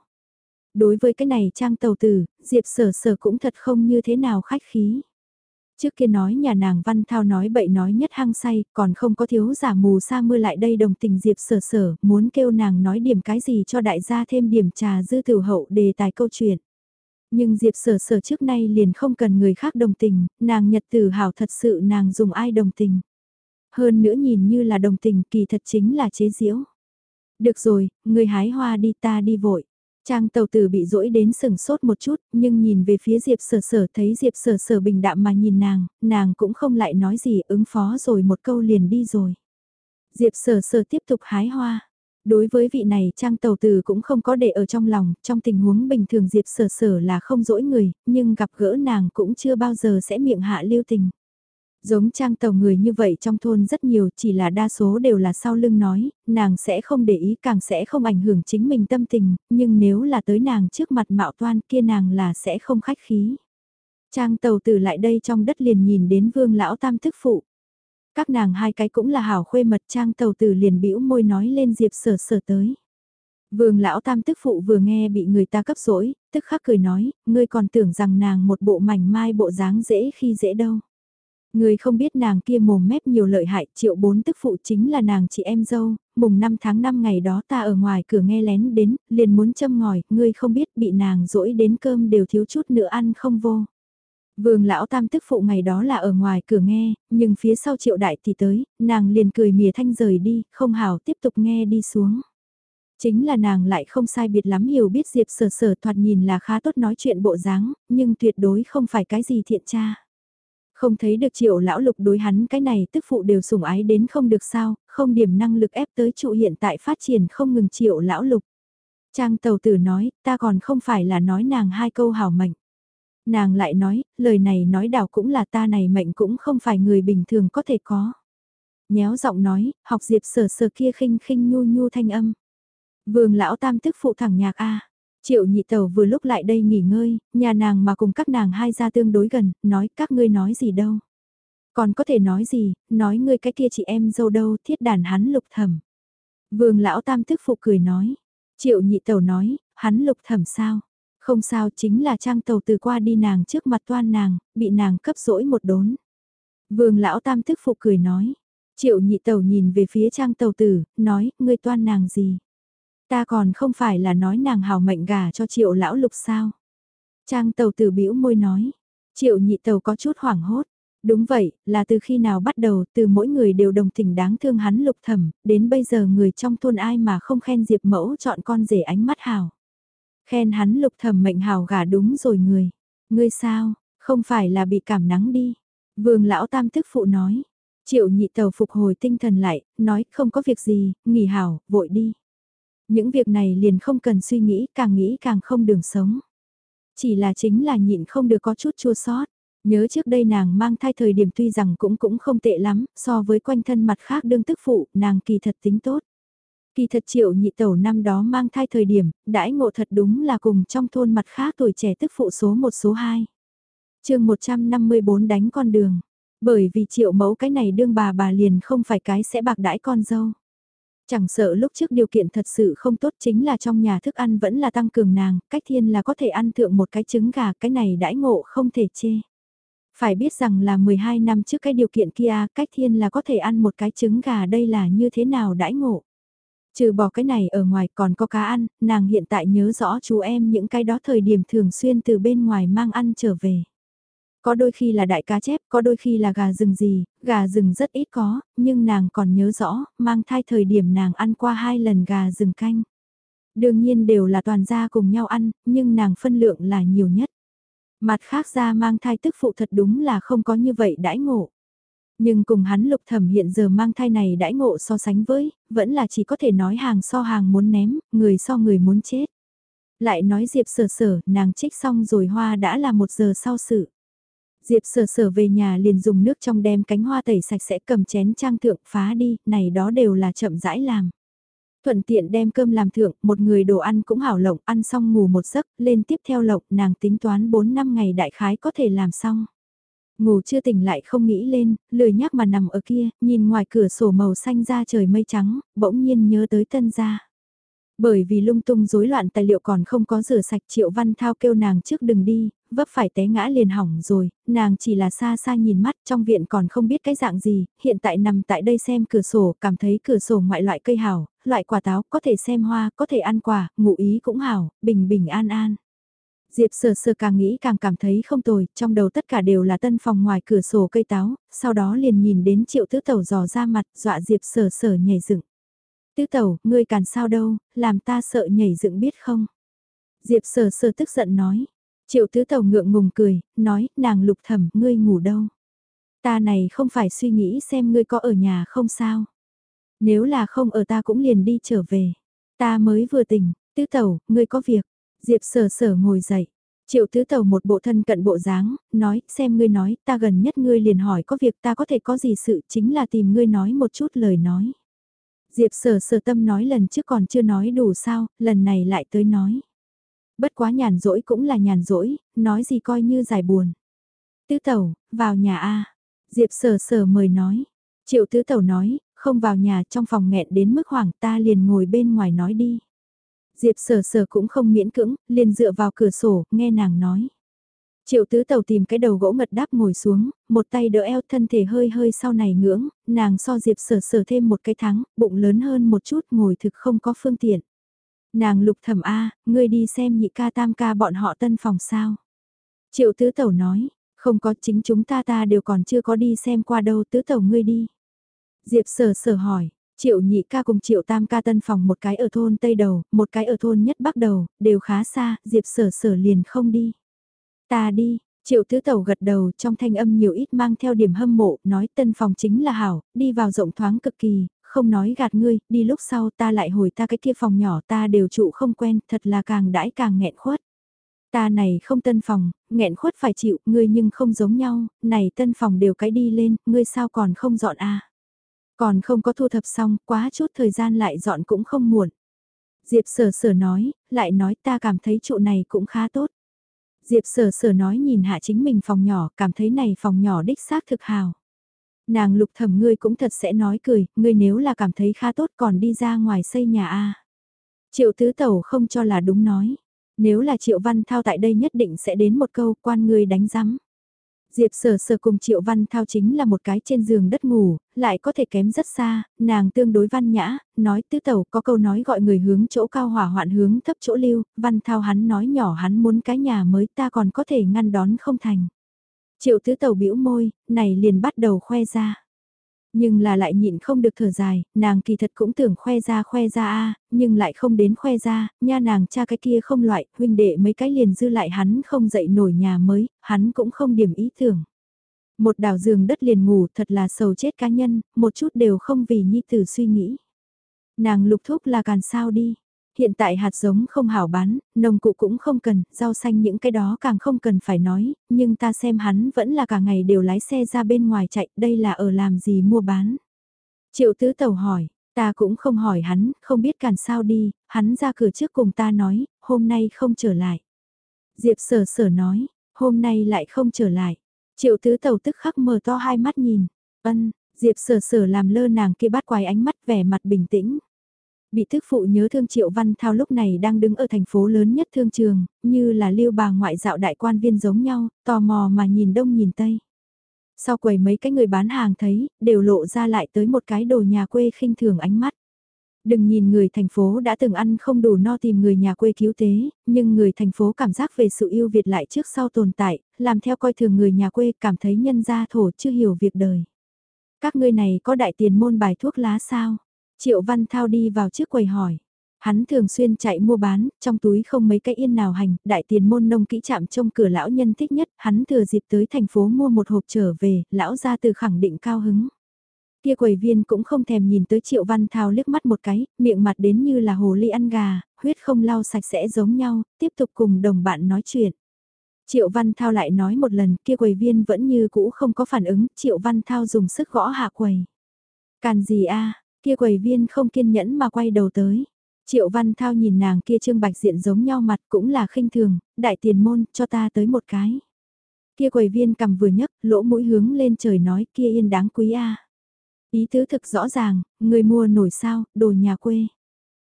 Đối với cái này trang tàu tử, Diệp sở sở cũng thật không như thế nào khách khí. Trước kia nói nhà nàng văn thao nói bậy nói nhất hăng say, còn không có thiếu giả mù sa mưa lại đây đồng tình Diệp sở sở, muốn kêu nàng nói điểm cái gì cho đại gia thêm điểm trà dư tử hậu đề tài câu chuyện. Nhưng Diệp sở sở trước nay liền không cần người khác đồng tình, nàng nhật tử hảo thật sự nàng dùng ai đồng tình. Hơn nữa nhìn như là đồng tình kỳ thật chính là chế diễu. Được rồi, người hái hoa đi ta đi vội. Trang tàu tử bị dỗi đến sừng sốt một chút, nhưng nhìn về phía Diệp sở sở thấy Diệp sở sở bình đạm mà nhìn nàng, nàng cũng không lại nói gì ứng phó rồi một câu liền đi rồi. Diệp sở sở tiếp tục hái hoa. Đối với vị này trang tàu tử cũng không có để ở trong lòng, trong tình huống bình thường Diệp sở sở là không dỗi người, nhưng gặp gỡ nàng cũng chưa bao giờ sẽ miệng hạ lưu tình. Giống trang tàu người như vậy trong thôn rất nhiều chỉ là đa số đều là sau lưng nói, nàng sẽ không để ý càng sẽ không ảnh hưởng chính mình tâm tình, nhưng nếu là tới nàng trước mặt mạo toan kia nàng là sẽ không khách khí. Trang tàu từ lại đây trong đất liền nhìn đến vương lão tam thức phụ. Các nàng hai cái cũng là hảo khuê mật trang tàu từ liền bĩu môi nói lên Diệp sở sở tới. Vương lão tam tức phụ vừa nghe bị người ta cấp dỗi, tức khắc cười nói, ngươi còn tưởng rằng nàng một bộ mảnh mai bộ dáng dễ khi dễ đâu. Người không biết nàng kia mồm mép nhiều lợi hại, triệu bốn tức phụ chính là nàng chị em dâu, mùng 5 tháng 5 ngày đó ta ở ngoài cửa nghe lén đến, liền muốn châm ngòi, ngươi không biết bị nàng dỗi đến cơm đều thiếu chút nữa ăn không vô. Vương lão tam tức phụ ngày đó là ở ngoài cửa nghe, nhưng phía sau triệu đại thì tới, nàng liền cười mỉa thanh rời đi, không hảo tiếp tục nghe đi xuống. Chính là nàng lại không sai biệt lắm hiểu biết Diệp sở sở thoạt nhìn là khá tốt nói chuyện bộ dáng, nhưng tuyệt đối không phải cái gì thiện tra. Không thấy được triệu lão lục đối hắn cái này tức phụ đều sủng ái đến không được sao, không điểm năng lực ép tới trụ hiện tại phát triển không ngừng triệu lão lục. Trang tàu tử nói, ta còn không phải là nói nàng hai câu hảo mệnh. Nàng lại nói, lời này nói đảo cũng là ta này mệnh cũng không phải người bình thường có thể có. Nhéo giọng nói, học diệp sở sở kia khinh khinh nhu nhu thanh âm. Vương lão tam tức phụ thẳng nhạc a Triệu nhị tàu vừa lúc lại đây nghỉ ngơi, nhà nàng mà cùng các nàng hai ra tương đối gần, nói các ngươi nói gì đâu. Còn có thể nói gì, nói ngươi cái kia chị em dâu đâu, thiết đàn hắn lục thẩm. Vương lão tam tức phụ cười nói. Triệu nhị tàu nói, hắn lục thẩm sao? Không sao chính là trang tàu từ qua đi nàng trước mặt toan nàng, bị nàng cấp dỗi một đốn. Vương lão tam tức phụ cười nói. Triệu nhị tàu nhìn về phía trang tàu tử, nói, ngươi toan nàng gì? Ta còn không phải là nói nàng hào mệnh gà cho triệu lão lục sao. Trang tàu tử bĩu môi nói. Triệu nhị tàu có chút hoảng hốt. Đúng vậy, là từ khi nào bắt đầu, từ mỗi người đều đồng tình đáng thương hắn lục thẩm, đến bây giờ người trong thôn ai mà không khen Diệp mẫu chọn con rể ánh mắt hào. Khen hắn lục thẩm mệnh hào gà đúng rồi người. Ngươi sao, không phải là bị cảm nắng đi. Vương lão tam thức phụ nói. Triệu nhị tàu phục hồi tinh thần lại, nói không có việc gì, nghỉ hào, vội đi. Những việc này liền không cần suy nghĩ, càng nghĩ càng không đường sống. Chỉ là chính là nhịn không được có chút chua sót. Nhớ trước đây nàng mang thai thời điểm tuy rằng cũng cũng không tệ lắm, so với quanh thân mặt khác đương tức phụ, nàng kỳ thật tính tốt. Kỳ thật triệu nhị tẩu năm đó mang thai thời điểm, đãi ngộ thật đúng là cùng trong thôn mặt khác tuổi trẻ tức phụ số 1 số 2. chương 154 đánh con đường, bởi vì triệu mẫu cái này đương bà bà liền không phải cái sẽ bạc đãi con dâu. Chẳng sợ lúc trước điều kiện thật sự không tốt chính là trong nhà thức ăn vẫn là tăng cường nàng, cách thiên là có thể ăn thượng một cái trứng gà, cái này đãi ngộ không thể chê. Phải biết rằng là 12 năm trước cái điều kiện kia, cách thiên là có thể ăn một cái trứng gà đây là như thế nào đãi ngộ. Trừ bỏ cái này ở ngoài còn có cá ăn, nàng hiện tại nhớ rõ chú em những cái đó thời điểm thường xuyên từ bên ngoài mang ăn trở về. Có đôi khi là đại cá chép, có đôi khi là gà rừng gì, gà rừng rất ít có, nhưng nàng còn nhớ rõ, mang thai thời điểm nàng ăn qua hai lần gà rừng canh. Đương nhiên đều là toàn gia cùng nhau ăn, nhưng nàng phân lượng là nhiều nhất. Mặt khác ra mang thai tức phụ thật đúng là không có như vậy đãi ngộ. Nhưng cùng hắn lục thẩm hiện giờ mang thai này đãi ngộ so sánh với, vẫn là chỉ có thể nói hàng so hàng muốn ném, người so người muốn chết. Lại nói Diệp sở sở, nàng trích xong rồi hoa đã là một giờ sau sự. Diệp sở sở về nhà liền dùng nước trong đem cánh hoa tẩy sạch sẽ cầm chén trang thượng phá đi, này đó đều là chậm rãi làm. Thuận tiện đem cơm làm thượng, một người đồ ăn cũng hảo lộng, ăn xong ngủ một giấc, lên tiếp theo lộng, nàng tính toán 4 năm ngày đại khái có thể làm xong. Ngủ chưa tỉnh lại không nghĩ lên, lười nhác mà nằm ở kia, nhìn ngoài cửa sổ màu xanh ra trời mây trắng, bỗng nhiên nhớ tới tân gia. Bởi vì lung tung rối loạn tài liệu còn không có rửa sạch Triệu Văn Thao kêu nàng trước đừng đi, vấp phải té ngã liền hỏng rồi, nàng chỉ là xa xa nhìn mắt trong viện còn không biết cái dạng gì, hiện tại nằm tại đây xem cửa sổ, cảm thấy cửa sổ ngoại loại cây hảo, loại quả táo, có thể xem hoa, có thể ăn quả, ngụ ý cũng hảo, bình bình an an. Diệp sờ sờ càng nghĩ càng cảm thấy không tồi, trong đầu tất cả đều là tân phòng ngoài cửa sổ cây táo, sau đó liền nhìn đến triệu tứ tẩu dò ra mặt, dọa Diệp sờ sờ nhảy dựng. Tứ tẩu, ngươi càn sao đâu, làm ta sợ nhảy dựng biết không? Diệp sờ sờ tức giận nói. Triệu tứ tẩu ngượng ngùng cười, nói, nàng lục thẩm, ngươi ngủ đâu? Ta này không phải suy nghĩ xem ngươi có ở nhà không sao? Nếu là không ở ta cũng liền đi trở về. Ta mới vừa tỉnh, tứ tẩu, ngươi có việc. Diệp sở sở ngồi dậy. Triệu tứ tẩu một bộ thân cận bộ dáng, nói, xem ngươi nói, ta gần nhất ngươi liền hỏi có việc ta có thể có gì sự chính là tìm ngươi nói một chút lời nói. Diệp sở sở tâm nói lần trước còn chưa nói đủ sao, lần này lại tới nói. Bất quá nhàn rỗi cũng là nhàn rỗi, nói gì coi như giải buồn. Tứ tẩu, vào nhà A. Diệp sở sở mời nói. Triệu tứ tẩu nói, không vào nhà trong phòng nghẹn đến mức hoảng ta liền ngồi bên ngoài nói đi. Diệp sở sở cũng không miễn cưỡng, liền dựa vào cửa sổ, nghe nàng nói. Triệu tứ tàu tìm cái đầu gỗ ngật đáp ngồi xuống, một tay đỡ eo thân thể hơi hơi sau này ngưỡng, nàng so diệp sở sở thêm một cái thắng, bụng lớn hơn một chút ngồi thực không có phương tiện. Nàng lục thẩm A, ngươi đi xem nhị ca tam ca bọn họ tân phòng sao. Triệu tứ tẩu nói, không có chính chúng ta ta đều còn chưa có đi xem qua đâu tứ tẩu ngươi đi. Diệp sở sở hỏi, triệu nhị ca cùng triệu tam ca tân phòng một cái ở thôn Tây Đầu, một cái ở thôn Nhất Bắc Đầu, đều khá xa, Diệp sở sở liền không đi. Ta đi, Triệu tứ tẩu gật đầu trong thanh âm nhiều ít mang theo điểm hâm mộ, nói tân phòng chính là hảo, đi vào rộng thoáng cực kỳ, không nói gạt ngươi, đi lúc sau ta lại hồi ta cái kia phòng nhỏ ta đều trụ không quen, thật là càng đãi càng nghẹn khuất. Ta này không tân phòng, nghẹn khuất phải chịu, ngươi nhưng không giống nhau, này tân phòng đều cái đi lên, ngươi sao còn không dọn à. Còn không có thu thập xong, quá chút thời gian lại dọn cũng không muộn. Diệp sở sở nói, lại nói ta cảm thấy trụ này cũng khá tốt. Diệp sở sở nói nhìn hạ chính mình phòng nhỏ, cảm thấy này phòng nhỏ đích xác thực hào. Nàng lục thẩm ngươi cũng thật sẽ nói cười, ngươi nếu là cảm thấy khá tốt còn đi ra ngoài xây nhà a Triệu tứ tẩu không cho là đúng nói. Nếu là triệu văn thao tại đây nhất định sẽ đến một câu quan ngươi đánh rắm. Diệp sở sở cùng Triệu Văn Thao chính là một cái trên giường đất ngủ, lại có thể kém rất xa, nàng tương đối văn nhã, nói tứ tẩu có câu nói gọi người hướng chỗ cao hỏa hoạn hướng thấp chỗ lưu, Văn Thao hắn nói nhỏ hắn muốn cái nhà mới ta còn có thể ngăn đón không thành. Triệu tứ tẩu bĩu môi, này liền bắt đầu khoe ra. Nhưng là lại nhịn không được thở dài, nàng kỳ thật cũng tưởng khoe ra khoe ra a nhưng lại không đến khoe ra, nha nàng cha cái kia không loại, huynh đệ mấy cái liền dư lại hắn không dậy nổi nhà mới, hắn cũng không điểm ý tưởng. Một đảo giường đất liền ngủ thật là sầu chết cá nhân, một chút đều không vì nhi tử suy nghĩ. Nàng lục thúc là càn sao đi, hiện tại hạt giống không hảo bán, nông cụ cũng không cần, rau xanh những cái đó càng không cần phải nói, nhưng ta xem hắn vẫn là cả ngày đều lái xe ra bên ngoài chạy, đây là ở làm gì mua bán. Triệu tứ tàu hỏi, ta cũng không hỏi hắn, không biết càng sao đi, hắn ra cửa trước cùng ta nói, hôm nay không trở lại. Diệp sở sở nói, hôm nay lại không trở lại. Triệu tứ tàu tức khắc mở to hai mắt nhìn, ân, Diệp sở sở làm lơ nàng kia bắt quái ánh mắt vẻ mặt bình tĩnh. Bị thức phụ nhớ thương Triệu Văn Thao lúc này đang đứng ở thành phố lớn nhất thương trường, như là lưu bà ngoại dạo đại quan viên giống nhau, tò mò mà nhìn đông nhìn tây. Sau quầy mấy cái người bán hàng thấy, đều lộ ra lại tới một cái đồ nhà quê khinh thường ánh mắt. Đừng nhìn người thành phố đã từng ăn không đủ no tìm người nhà quê cứu tế, nhưng người thành phố cảm giác về sự yêu Việt lại trước sau tồn tại, làm theo coi thường người nhà quê cảm thấy nhân gia thổ chưa hiểu việc đời. Các ngươi này có đại tiền môn bài thuốc lá sao? Triệu Văn Thao đi vào trước quầy hỏi. Hắn thường xuyên chạy mua bán, trong túi không mấy cái yên nào hành, đại tiền môn nông kỹ chạm trong cửa lão nhân thích nhất, hắn thừa dịp tới thành phố mua một hộp trở về, lão ra từ khẳng định cao hứng. Kia quầy viên cũng không thèm nhìn tới Triệu Văn Thao liếc mắt một cái, miệng mặt đến như là hồ ly ăn gà, huyết không lau sạch sẽ giống nhau, tiếp tục cùng đồng bạn nói chuyện. Triệu Văn Thao lại nói một lần, kia quầy viên vẫn như cũ không có phản ứng, Triệu Văn Thao dùng sức gõ hạ quầy. Càn gì a Kia quầy viên không kiên nhẫn mà quay đầu tới. Triệu Văn Thao nhìn nàng kia trương bạch diện giống nhau mặt cũng là khinh thường, đại tiền môn, cho ta tới một cái. Kia quầy viên cầm vừa nhấc, lỗ mũi hướng lên trời nói kia yên đáng quý a. Ý tứ thực rõ ràng, người mua nổi sao, đồ nhà quê.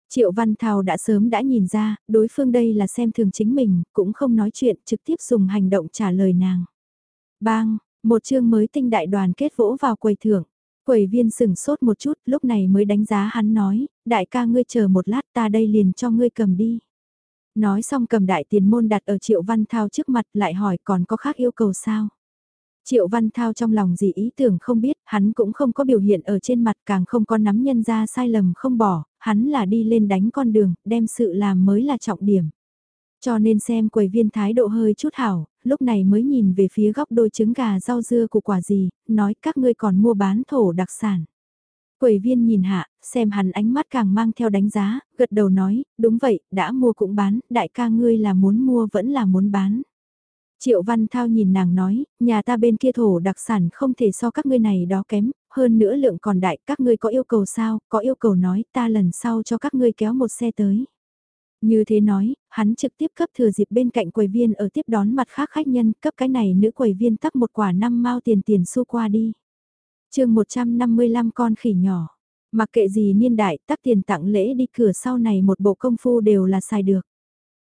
Triệu Văn Thao đã sớm đã nhìn ra, đối phương đây là xem thường chính mình, cũng không nói chuyện, trực tiếp dùng hành động trả lời nàng. Bang, một chương mới tinh đại đoàn kết vỗ vào quầy thưởng. Quầy viên sừng sốt một chút, lúc này mới đánh giá hắn nói, đại ca ngươi chờ một lát ta đây liền cho ngươi cầm đi. Nói xong cầm đại tiền môn đặt ở Triệu Văn Thao trước mặt lại hỏi còn có khác yêu cầu sao. Triệu Văn Thao trong lòng gì ý tưởng không biết, hắn cũng không có biểu hiện ở trên mặt càng không có nắm nhân ra sai lầm không bỏ, hắn là đi lên đánh con đường, đem sự làm mới là trọng điểm. Cho nên xem quầy viên thái độ hơi chút hảo, lúc này mới nhìn về phía góc đôi trứng gà rau dưa của quả gì, nói các ngươi còn mua bán thổ đặc sản. Quầy viên nhìn hạ, xem hắn ánh mắt càng mang theo đánh giá, gật đầu nói, đúng vậy, đã mua cũng bán, đại ca ngươi là muốn mua vẫn là muốn bán. Triệu Văn Thao nhìn nàng nói, nhà ta bên kia thổ đặc sản không thể so các ngươi này đó kém, hơn nữa lượng còn đại, các ngươi có yêu cầu sao, có yêu cầu nói ta lần sau cho các ngươi kéo một xe tới. Như thế nói, hắn trực tiếp cấp thừa dịp bên cạnh quầy viên ở tiếp đón mặt khác khách nhân, cấp cái này nữ quầy viên tắc một quả năm mao tiền tiền xu qua đi. chương 155 con khỉ nhỏ, mặc kệ gì niên đại tắc tiền tặng lễ đi cửa sau này một bộ công phu đều là xài được.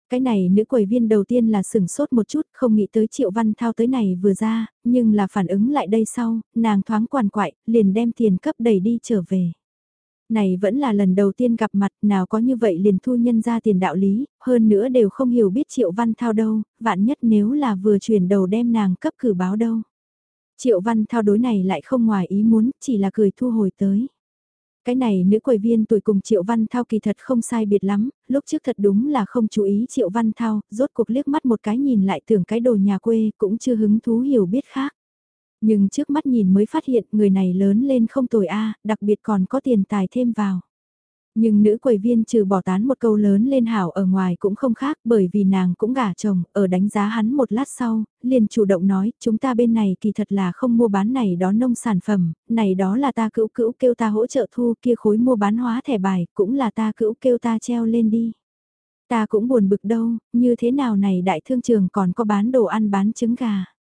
Cái này nữ quầy viên đầu tiên là sửng sốt một chút, không nghĩ tới triệu văn thao tới này vừa ra, nhưng là phản ứng lại đây sau, nàng thoáng quản quại, liền đem tiền cấp đầy đi trở về. Này vẫn là lần đầu tiên gặp mặt, nào có như vậy liền thu nhân ra tiền đạo lý, hơn nữa đều không hiểu biết triệu văn thao đâu, vạn nhất nếu là vừa chuyển đầu đem nàng cấp cử báo đâu. Triệu văn thao đối này lại không ngoài ý muốn, chỉ là cười thu hồi tới. Cái này nữ quầy viên tuổi cùng Triệu Văn Thao kỳ thật không sai biệt lắm, lúc trước thật đúng là không chú ý Triệu Văn Thao, rốt cuộc liếc mắt một cái nhìn lại tưởng cái đồ nhà quê cũng chưa hứng thú hiểu biết khác. Nhưng trước mắt nhìn mới phát hiện người này lớn lên không tồi a đặc biệt còn có tiền tài thêm vào. Nhưng nữ quầy viên trừ bỏ tán một câu lớn lên hảo ở ngoài cũng không khác bởi vì nàng cũng gả chồng, ở đánh giá hắn một lát sau, liền chủ động nói, chúng ta bên này kỳ thật là không mua bán này đó nông sản phẩm, này đó là ta cữu cữu kêu ta hỗ trợ thu kia khối mua bán hóa thẻ bài, cũng là ta cữu kêu ta treo lên đi. Ta cũng buồn bực đâu, như thế nào này đại thương trường còn có bán đồ ăn bán trứng gà.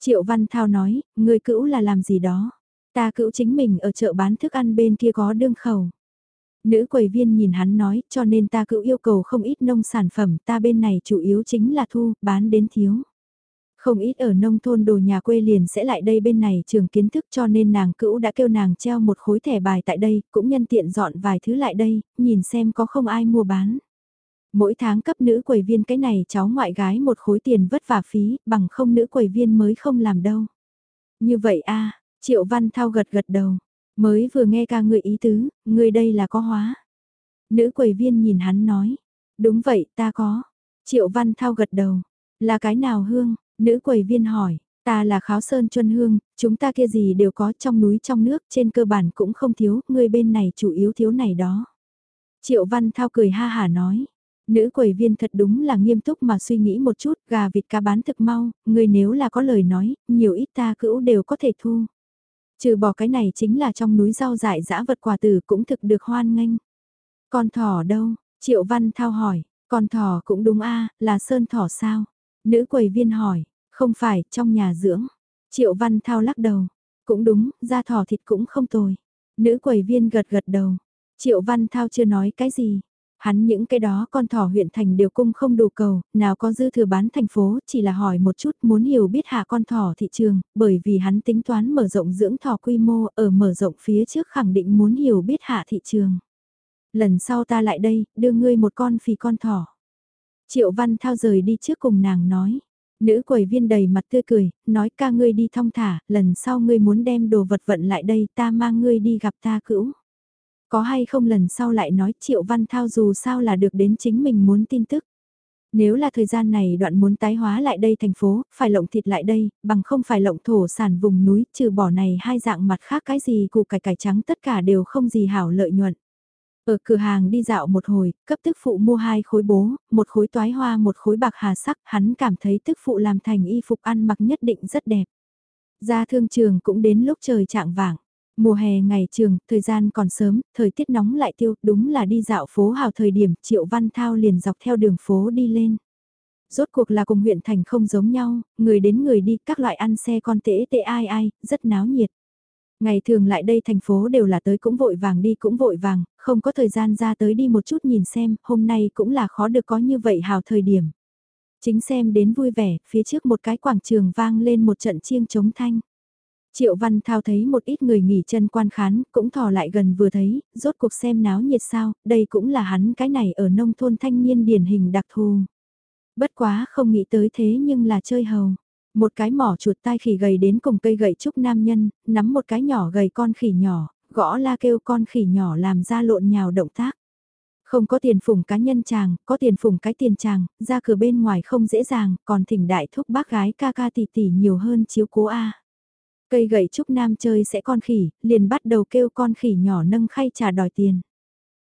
Triệu Văn Thao nói, người cữu là làm gì đó. Ta cữu chính mình ở chợ bán thức ăn bên kia có đương khẩu. Nữ quầy viên nhìn hắn nói, cho nên ta cữu yêu cầu không ít nông sản phẩm, ta bên này chủ yếu chính là thu, bán đến thiếu. Không ít ở nông thôn đồ nhà quê liền sẽ lại đây bên này trường kiến thức cho nên nàng cữu đã kêu nàng treo một khối thẻ bài tại đây, cũng nhân tiện dọn vài thứ lại đây, nhìn xem có không ai mua bán. Mỗi tháng cấp nữ quầy viên cái này cháu ngoại gái một khối tiền vất vả phí, bằng không nữ quầy viên mới không làm đâu. Như vậy a Triệu Văn Thao gật gật đầu, Mới vừa nghe ca người ý tứ, người đây là có hóa. Nữ quầy viên nhìn hắn nói, đúng vậy ta có. Triệu Văn Thao gật đầu, là cái nào hương? Nữ quầy viên hỏi, ta là kháo sơn chuân hương, chúng ta kia gì đều có trong núi trong nước, trên cơ bản cũng không thiếu, người bên này chủ yếu thiếu này đó. Triệu Văn Thao cười ha hà nói, nữ quầy viên thật đúng là nghiêm túc mà suy nghĩ một chút, gà vịt cá bán thực mau, người nếu là có lời nói, nhiều ít ta cữu đều có thể thu. Trừ bỏ cái này chính là trong núi rau dại dã vật quả tử cũng thực được hoan nghênh. Con thỏ đâu? Triệu Văn Thao hỏi, con thỏ cũng đúng a là sơn thỏ sao? Nữ quầy viên hỏi, không phải, trong nhà dưỡng. Triệu Văn Thao lắc đầu, cũng đúng, da thỏ thịt cũng không tồi. Nữ quầy viên gật gật đầu, Triệu Văn Thao chưa nói cái gì, Hắn những cái đó con thỏ huyện thành đều cung không đủ cầu, nào có dư thừa bán thành phố, chỉ là hỏi một chút muốn hiểu biết hạ con thỏ thị trường, bởi vì hắn tính toán mở rộng dưỡng thỏ quy mô ở mở rộng phía trước khẳng định muốn hiểu biết hạ thị trường. Lần sau ta lại đây, đưa ngươi một con phì con thỏ. Triệu Văn Thao rời đi trước cùng nàng nói. Nữ quầy viên đầy mặt tươi cười, nói ca ngươi đi thong thả, lần sau ngươi muốn đem đồ vật vận lại đây ta mang ngươi đi gặp ta cữu. Có hay không lần sau lại nói Triệu Văn Thao dù sao là được đến chính mình muốn tin tức. Nếu là thời gian này đoạn muốn tái hóa lại đây thành phố, phải lộng thịt lại đây, bằng không phải lộng thổ sản vùng núi, trừ bỏ này hai dạng mặt khác cái gì củ cải cải trắng tất cả đều không gì hảo lợi nhuận. Ở cửa hàng đi dạo một hồi, cấp tức phụ mua hai khối bố, một khối toái hoa một khối bạc hà sắc, hắn cảm thấy tức phụ làm thành y phục ăn mặc nhất định rất đẹp. Ra thương trường cũng đến lúc trời trạng vàng. Mùa hè ngày trường, thời gian còn sớm, thời tiết nóng lại tiêu, đúng là đi dạo phố hào thời điểm Triệu Văn Thao liền dọc theo đường phố đi lên. Rốt cuộc là cùng huyện thành không giống nhau, người đến người đi, các loại ăn xe con tễ tệ ai ai, rất náo nhiệt. Ngày thường lại đây thành phố đều là tới cũng vội vàng đi cũng vội vàng, không có thời gian ra tới đi một chút nhìn xem, hôm nay cũng là khó được có như vậy hào thời điểm. Chính xem đến vui vẻ, phía trước một cái quảng trường vang lên một trận chiêng chống thanh. Triệu Văn Thao thấy một ít người nghỉ chân quan khán, cũng thò lại gần vừa thấy, rốt cuộc xem náo nhiệt sao, đây cũng là hắn cái này ở nông thôn thanh niên điển hình đặc thù. Bất quá không nghĩ tới thế nhưng là chơi hầu. Một cái mỏ chuột tai khỉ gầy đến cùng cây gậy trúc nam nhân, nắm một cái nhỏ gầy con khỉ nhỏ, gõ la kêu con khỉ nhỏ làm ra lộn nhào động tác. Không có tiền phủng cá nhân chàng, có tiền phủng cái tiền chàng, ra cửa bên ngoài không dễ dàng, còn thỉnh đại thúc bác gái ca ca tỷ tỷ nhiều hơn chiếu cố A. Cây gậy trúc nam chơi sẽ con khỉ, liền bắt đầu kêu con khỉ nhỏ nâng khay trả đòi tiền.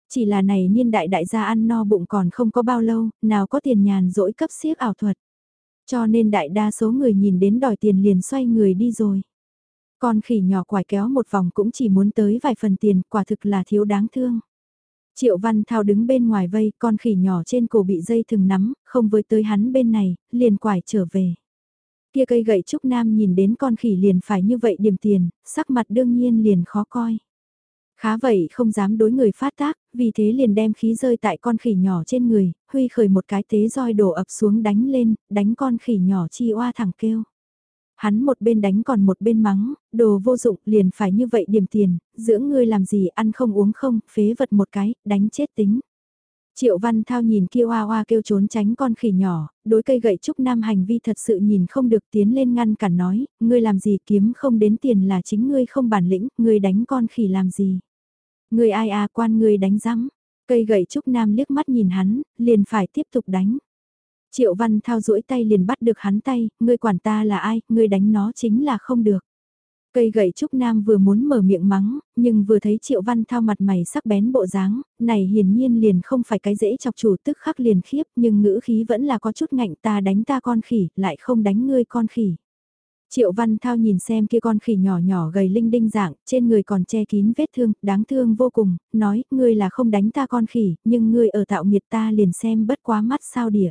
Chỉ là này niên đại đại gia ăn no bụng còn không có bao lâu, nào có tiền nhàn dỗi cấp siếc ảo thuật. Cho nên đại đa số người nhìn đến đòi tiền liền xoay người đi rồi. Con khỉ nhỏ quải kéo một vòng cũng chỉ muốn tới vài phần tiền, quả thực là thiếu đáng thương. Triệu Văn Thao đứng bên ngoài vây, con khỉ nhỏ trên cổ bị dây thừng nắm, không với tới hắn bên này, liền quải trở về. Kia cây gậy trúc nam nhìn đến con khỉ liền phải như vậy điểm tiền, sắc mặt đương nhiên liền khó coi. Khá vậy không dám đối người phát tác, vì thế liền đem khí rơi tại con khỉ nhỏ trên người, huy khởi một cái tế roi đổ ập xuống đánh lên, đánh con khỉ nhỏ chi oa thẳng kêu. Hắn một bên đánh còn một bên mắng, đồ vô dụng liền phải như vậy điểm tiền, dưỡng ngươi làm gì ăn không uống không, phế vật một cái, đánh chết tính. Triệu Văn Thao nhìn kia oa oa kêu trốn tránh con khỉ nhỏ, đối cây gậy trúc nam hành vi thật sự nhìn không được tiến lên ngăn cản nói, ngươi làm gì kiếm không đến tiền là chính ngươi không bản lĩnh, ngươi đánh con khỉ làm gì. Ngươi ai à quan ngươi đánh rắm, cây gậy trúc nam liếc mắt nhìn hắn, liền phải tiếp tục đánh. Triệu Văn Thao duỗi tay liền bắt được hắn tay, ngươi quản ta là ai, ngươi đánh nó chính là không được. Cây gậy trúc nam vừa muốn mở miệng mắng, nhưng vừa thấy Triệu Văn Thao mặt mày sắc bén bộ dáng, này hiển nhiên liền không phải cái dễ chọc chủ tức khắc liền khiếp nhưng ngữ khí vẫn là có chút ngạnh ta đánh ta con khỉ, lại không đánh ngươi con khỉ. Triệu Văn Thao nhìn xem kia con khỉ nhỏ nhỏ gầy linh đinh dạng, trên người còn che kín vết thương, đáng thương vô cùng, nói, ngươi là không đánh ta con khỉ, nhưng ngươi ở tạo nghiệt ta liền xem bất quá mắt sao đỉa.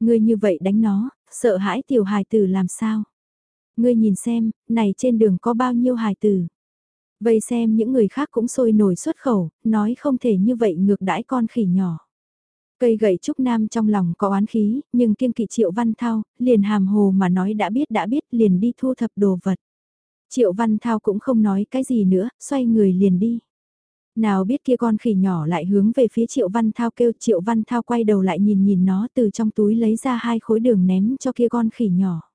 Ngươi như vậy đánh nó, sợ hãi tiểu hài tử làm sao? Ngươi nhìn xem, này trên đường có bao nhiêu hài tử? Vậy xem những người khác cũng sôi nổi xuất khẩu, nói không thể như vậy ngược đãi con khỉ nhỏ. Cây gậy trúc nam trong lòng có oán khí, nhưng kiên kỵ triệu văn thao, liền hàm hồ mà nói đã biết đã biết liền đi thu thập đồ vật. Triệu văn thao cũng không nói cái gì nữa, xoay người liền đi. Nào biết kia con khỉ nhỏ lại hướng về phía Triệu Văn Thao kêu Triệu Văn Thao quay đầu lại nhìn nhìn nó từ trong túi lấy ra hai khối đường ném cho kia con khỉ nhỏ.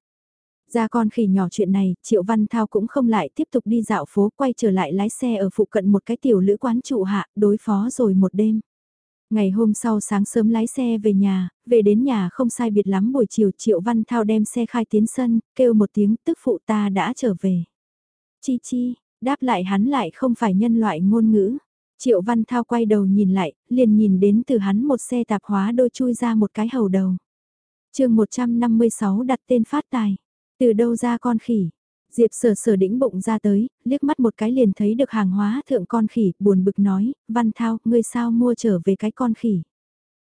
Ra con khỉ nhỏ chuyện này, Triệu Văn Thao cũng không lại tiếp tục đi dạo phố quay trở lại lái xe ở phụ cận một cái tiểu lữ quán trụ hạ, đối phó rồi một đêm. Ngày hôm sau sáng sớm lái xe về nhà, về đến nhà không sai biệt lắm buổi chiều Triệu Văn Thao đem xe khai tiến sân, kêu một tiếng tức phụ ta đã trở về. Chi chi, đáp lại hắn lại không phải nhân loại ngôn ngữ. Triệu Văn Thao quay đầu nhìn lại, liền nhìn đến từ hắn một xe tạp hóa đôi chui ra một cái hầu đầu. chương 156 đặt tên phát tài. Từ đâu ra con khỉ? Diệp sở sở đĩnh bụng ra tới, liếc mắt một cái liền thấy được hàng hóa thượng con khỉ, buồn bực nói, Văn Thao, ngươi sao mua trở về cái con khỉ?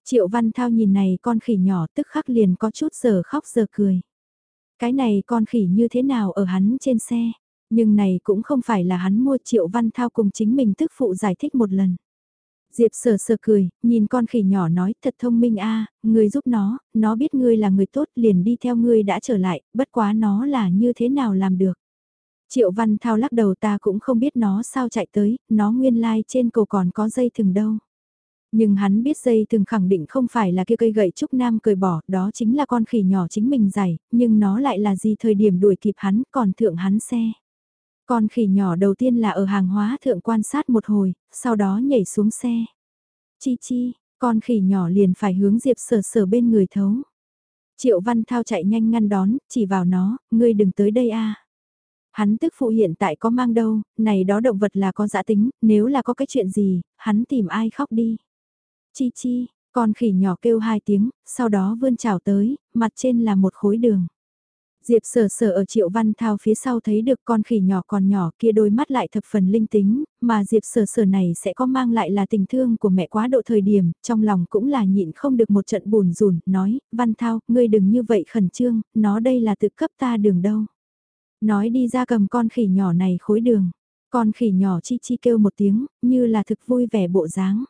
Triệu Văn Thao nhìn này con khỉ nhỏ tức khắc liền có chút giờ khóc giờ cười. Cái này con khỉ như thế nào ở hắn trên xe? Nhưng này cũng không phải là hắn mua Triệu Văn Thao cùng chính mình tức phụ giải thích một lần. Diệp sờ sờ cười, nhìn con khỉ nhỏ nói thật thông minh a, người giúp nó, nó biết ngươi là người tốt liền đi theo ngươi đã trở lại, bất quá nó là như thế nào làm được. Triệu Văn Thao lắc đầu ta cũng không biết nó sao chạy tới, nó nguyên lai like trên cổ còn có dây thừng đâu. Nhưng hắn biết dây thừng khẳng định không phải là kia cây gậy trúc nam cười bỏ, đó chính là con khỉ nhỏ chính mình giày nhưng nó lại là gì thời điểm đuổi kịp hắn còn thượng hắn xe. Con khỉ nhỏ đầu tiên là ở hàng hóa thượng quan sát một hồi, sau đó nhảy xuống xe. Chi chi, con khỉ nhỏ liền phải hướng Diệp sở sở bên người thấu. Triệu Văn Thao chạy nhanh ngăn đón, chỉ vào nó, ngươi đừng tới đây a. Hắn tức phụ hiện tại có mang đâu, này đó động vật là con dã tính, nếu là có cái chuyện gì, hắn tìm ai khóc đi. Chi chi, con khỉ nhỏ kêu hai tiếng, sau đó vươn chảo tới, mặt trên là một khối đường. Diệp sở sở ở triệu văn thao phía sau thấy được con khỉ nhỏ còn nhỏ kia đôi mắt lại thập phần linh tính, mà Diệp sở sở này sẽ có mang lại là tình thương của mẹ quá độ thời điểm, trong lòng cũng là nhịn không được một trận buồn rùn, nói, văn thao, ngươi đừng như vậy khẩn trương, nó đây là tự cấp ta đường đâu. Nói đi ra cầm con khỉ nhỏ này khối đường, con khỉ nhỏ chi chi kêu một tiếng, như là thực vui vẻ bộ dáng.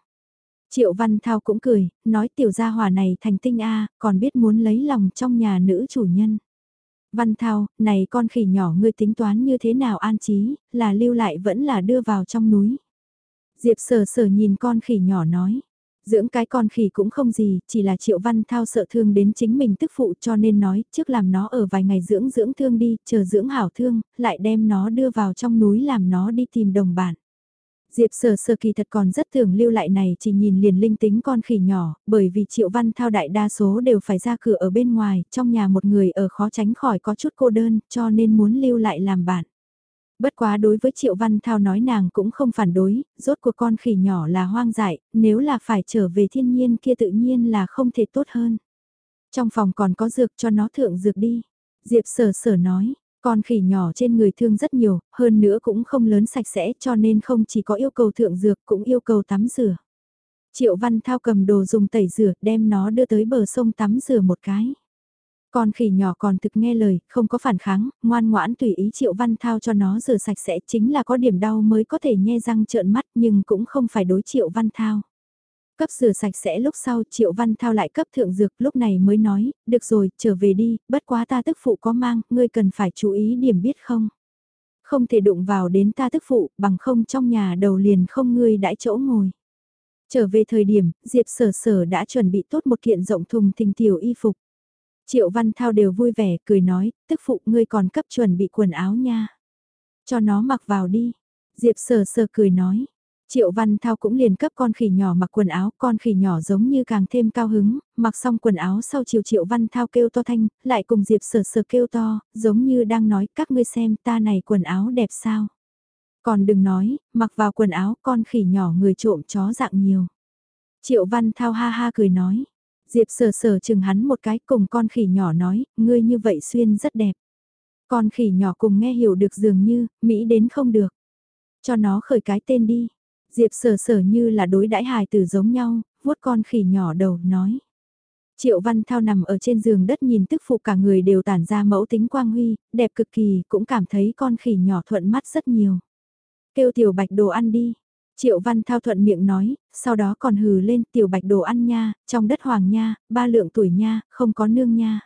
Triệu Văn Thao cũng cười, nói tiểu gia hòa này thành tinh A, còn biết muốn lấy lòng trong nhà nữ chủ nhân. Văn Thao, này con khỉ nhỏ ngươi tính toán như thế nào an trí, là lưu lại vẫn là đưa vào trong núi. Diệp sở sở nhìn con khỉ nhỏ nói, dưỡng cái con khỉ cũng không gì, chỉ là Triệu Văn Thao sợ thương đến chính mình tức phụ cho nên nói trước làm nó ở vài ngày dưỡng dưỡng thương đi, chờ dưỡng hảo thương, lại đem nó đưa vào trong núi làm nó đi tìm đồng bạn. Diệp sở sở kỳ thật còn rất tưởng lưu lại này chỉ nhìn liền linh tính con khỉ nhỏ, bởi vì triệu văn thao đại đa số đều phải ra cửa ở bên ngoài, trong nhà một người ở khó tránh khỏi có chút cô đơn, cho nên muốn lưu lại làm bạn. Bất quá đối với Triệu Văn Thao nói nàng cũng không phản đối, rốt cuộc con khỉ nhỏ là hoang dại, nếu là phải trở về thiên nhiên kia tự nhiên là không thể tốt hơn. Trong phòng còn có dược cho nó thượng dược đi. Diệp sở sở nói, con khỉ nhỏ trên người thương rất nhiều, hơn nữa cũng không lớn sạch sẽ cho nên không chỉ có yêu cầu thượng dược cũng yêu cầu tắm rửa. Triệu Văn Thao cầm đồ dùng tẩy rửa đem nó đưa tới bờ sông tắm rửa một cái. Con khỉ nhỏ còn thực nghe lời, không có phản kháng, ngoan ngoãn tùy ý Triệu Văn Thao cho nó rửa sạch sẽ chính là có điểm đau mới có thể nhe răng trợn mắt nhưng cũng không phải đối Triệu Văn Thao. Cấp rửa sạch sẽ lúc sau Triệu Văn Thao lại cấp thượng dược lúc này mới nói, được rồi, trở về đi, bất quá ta tức phụ có mang, ngươi cần phải chú ý điểm biết không. Không thể đụng vào đến ta tức phụ, bằng không trong nhà đầu liền không ngươi đãi chỗ ngồi. Trở về thời điểm, Diệp Sở Sở đã chuẩn bị tốt một kiện rộng thùng thình tiểu y phục. Triệu Văn Thao đều vui vẻ, cười nói, tức phụ ngươi còn cấp chuẩn bị quần áo nha. Cho nó mặc vào đi. Diệp Sở Sở cười nói. Triệu Văn Thao cũng liền cấp con khỉ nhỏ mặc quần áo, con khỉ nhỏ giống như càng thêm cao hứng, mặc xong quần áo sau chiều Triệu Văn Thao kêu to thanh, lại cùng Diệp Sờ Sờ kêu to, giống như đang nói các ngươi xem ta này quần áo đẹp sao. Còn đừng nói, mặc vào quần áo con khỉ nhỏ người trộm chó dạng nhiều. Triệu Văn Thao ha ha cười nói. Diệp sờ sờ chừng hắn một cái cùng con khỉ nhỏ nói, ngươi như vậy xuyên rất đẹp. Con khỉ nhỏ cùng nghe hiểu được dường như, Mỹ đến không được. Cho nó khởi cái tên đi. Diệp sờ sờ như là đối đãi hài tử giống nhau, vuốt con khỉ nhỏ đầu, nói. Triệu Văn Thao nằm ở trên giường đất nhìn tức phụ cả người đều tản ra mẫu tính quang huy, đẹp cực kỳ, cũng cảm thấy con khỉ nhỏ thuận mắt rất nhiều. Kêu tiểu bạch đồ ăn đi. Triệu Văn Thao thuận miệng nói, sau đó còn hừ lên tiểu bạch đồ ăn nha, trong đất hoàng nha, ba lượng tuổi nha, không có nương nha.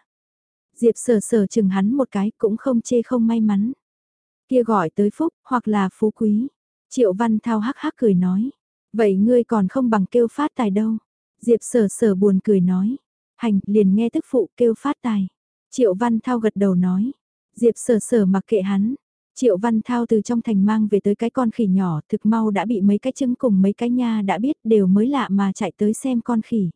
Diệp sờ sờ chừng hắn một cái cũng không chê không may mắn. Kia gọi tới phúc, hoặc là phú quý. Triệu Văn Thao hắc hắc cười nói. Vậy ngươi còn không bằng kêu phát tài đâu. Diệp sở sở buồn cười nói. Hành, liền nghe tức phụ kêu phát tài. Triệu Văn Thao gật đầu nói. Diệp sở sở mặc kệ hắn, Triệu Văn Thao từ trong thành mang về tới cái con khỉ nhỏ thực mau đã bị mấy cái trứng cùng mấy cái nha đã biết đều mới lạ mà chạy tới xem con khỉ.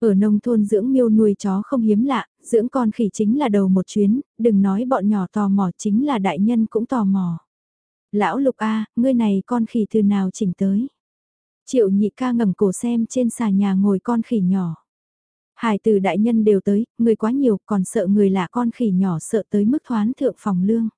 Ở nông thôn dưỡng miêu nuôi chó không hiếm lạ, dưỡng con khỉ chính là đầu một chuyến, đừng nói bọn nhỏ tò mò chính là đại nhân cũng tò mò. Lão Lục A, ngươi này con khỉ từ nào chỉnh tới? Triệu nhị ca ngẩng cổ xem trên xà nhà ngồi con khỉ nhỏ. Hải từ đại nhân đều tới, người quá nhiều còn sợ người lạ con khỉ nhỏ sợ tới mức thoán thượng phòng lương.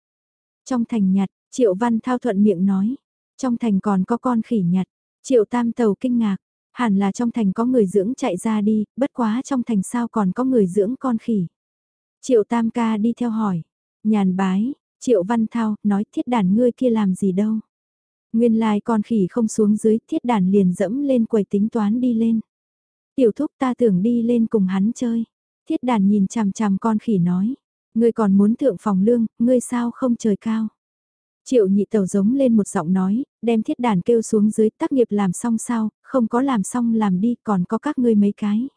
Trong thành nhặt, Triệu Văn Thao thuận miệng nói. Trong thành còn có con khỉ nhặt. Triệu Tam Tàu kinh ngạc. Hẳn là trong thành có người dưỡng chạy ra đi, bất quá trong thành sao còn có người dưỡng con khỉ. Triệu Tam ca đi theo hỏi. Nhàn bái, Triệu Văn Thao nói thiết đàn ngươi kia làm gì đâu. Nguyên lai con khỉ không xuống dưới, thiết đàn liền dẫm lên quầy tính toán đi lên. Tiểu thúc ta tưởng đi lên cùng hắn chơi. Thiết đàn nhìn chằm chằm con khỉ nói. Ngươi còn muốn thượng phòng lương, ngươi sao không trời cao. Triệu nhị tàu giống lên một giọng nói, đem thiết đàn kêu xuống dưới tác nghiệp làm xong sao, không có làm xong làm đi còn có các ngươi mấy cái.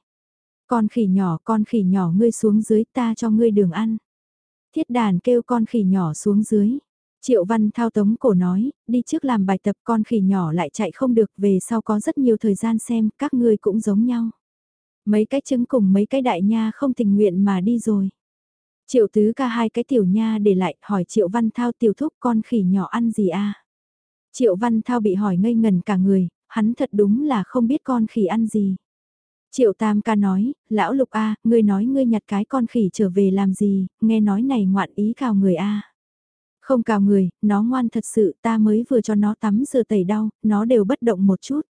Con khỉ nhỏ, con khỉ nhỏ ngươi xuống dưới ta cho ngươi đường ăn. Thiết đàn kêu con khỉ nhỏ xuống dưới. Triệu văn thao tống cổ nói, đi trước làm bài tập con khỉ nhỏ lại chạy không được về sau có rất nhiều thời gian xem các ngươi cũng giống nhau. Mấy cái trứng cùng mấy cái đại nha không tình nguyện mà đi rồi. Triệu tứ ca hai cái tiểu nha để lại hỏi Triệu Văn Thao tiểu thúc con khỉ nhỏ ăn gì a Triệu Văn Thao bị hỏi ngây ngần cả người, hắn thật đúng là không biết con khỉ ăn gì. Triệu Tam ca nói, lão lục a, ngươi nói ngươi nhặt cái con khỉ trở về làm gì, nghe nói này ngoạn ý cào người a. Không cào người, nó ngoan thật sự, ta mới vừa cho nó tắm rửa tẩy đau, nó đều bất động một chút.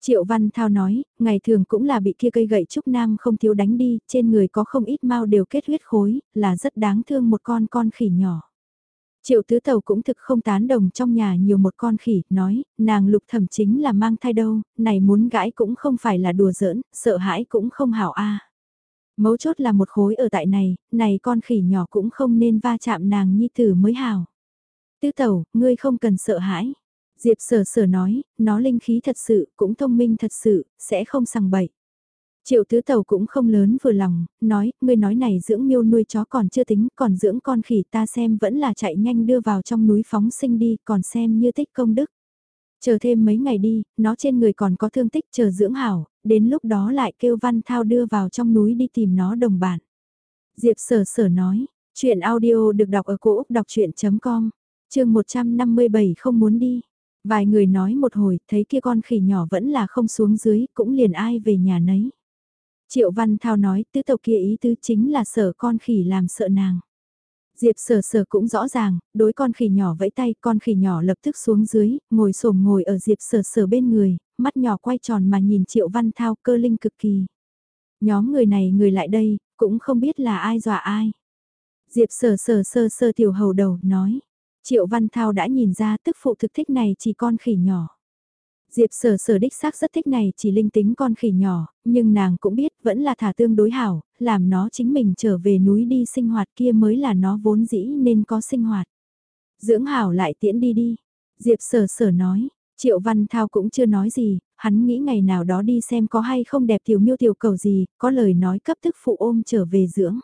Triệu Văn Thao nói, ngày thường cũng là bị kia cây gậy trúc nam không thiếu đánh đi, trên người có không ít mau đều kết huyết khối, là rất đáng thương một con con khỉ nhỏ. Triệu Tứ Tàu cũng thực không tán đồng trong nhà nhiều một con khỉ, nói, nàng lục thẩm chính là mang thai đâu, này muốn gãi cũng không phải là đùa giỡn, sợ hãi cũng không hảo a. Mấu chốt là một khối ở tại này, này con khỉ nhỏ cũng không nên va chạm nàng nhi tử mới hảo. Tứ Tàu, ngươi không cần sợ hãi. Diệp sở sở nói, nó linh khí thật sự, cũng thông minh thật sự, sẽ không sằng bậy. Triệu tứ tàu cũng không lớn vừa lòng, nói, ngươi nói này dưỡng miêu nuôi chó còn chưa tính, còn dưỡng con khỉ ta xem vẫn là chạy nhanh đưa vào trong núi phóng sinh đi, còn xem như tích công đức. Chờ thêm mấy ngày đi, nó trên người còn có thương tích chờ dưỡng hảo, đến lúc đó lại kêu văn thao đưa vào trong núi đi tìm nó đồng bạn Diệp sở sở nói, chuyện audio được đọc ở cổ Úc đọc chuyện.com, chương 157 không muốn đi. Vài người nói một hồi, thấy kia con khỉ nhỏ vẫn là không xuống dưới, cũng liền ai về nhà nấy. Triệu Văn Thao nói, tứ tộc kia ý tứ chính là sợ con khỉ làm sợ nàng. Diệp sở sở cũng rõ ràng, đối con khỉ nhỏ vẫy tay, con khỉ nhỏ lập tức xuống dưới, ngồi xổm ngồi ở Diệp sở sở bên người, mắt nhỏ quay tròn mà nhìn Triệu Văn Thao cơ linh cực kỳ. Nhóm người này người lại đây, cũng không biết là ai dọa ai. Diệp sở sở sơ sơ tiểu hầu đầu, nói. Triệu Văn Thao đã nhìn ra tức phụ thực thích này chỉ con khỉ nhỏ. Diệp sở sở đích xác rất thích này chỉ linh tính con khỉ nhỏ, nhưng nàng cũng biết vẫn là thả tương đối hảo, làm nó chính mình trở về núi đi sinh hoạt kia mới là nó vốn dĩ nên có sinh hoạt. Dưỡng hảo lại tiễn đi đi. Diệp sở sở nói, Triệu Văn Thao cũng chưa nói gì, hắn nghĩ ngày nào đó đi xem có hay không đẹp tiểu miêu tiểu cầu gì, có lời nói cấp tức phụ ôm trở về dưỡng.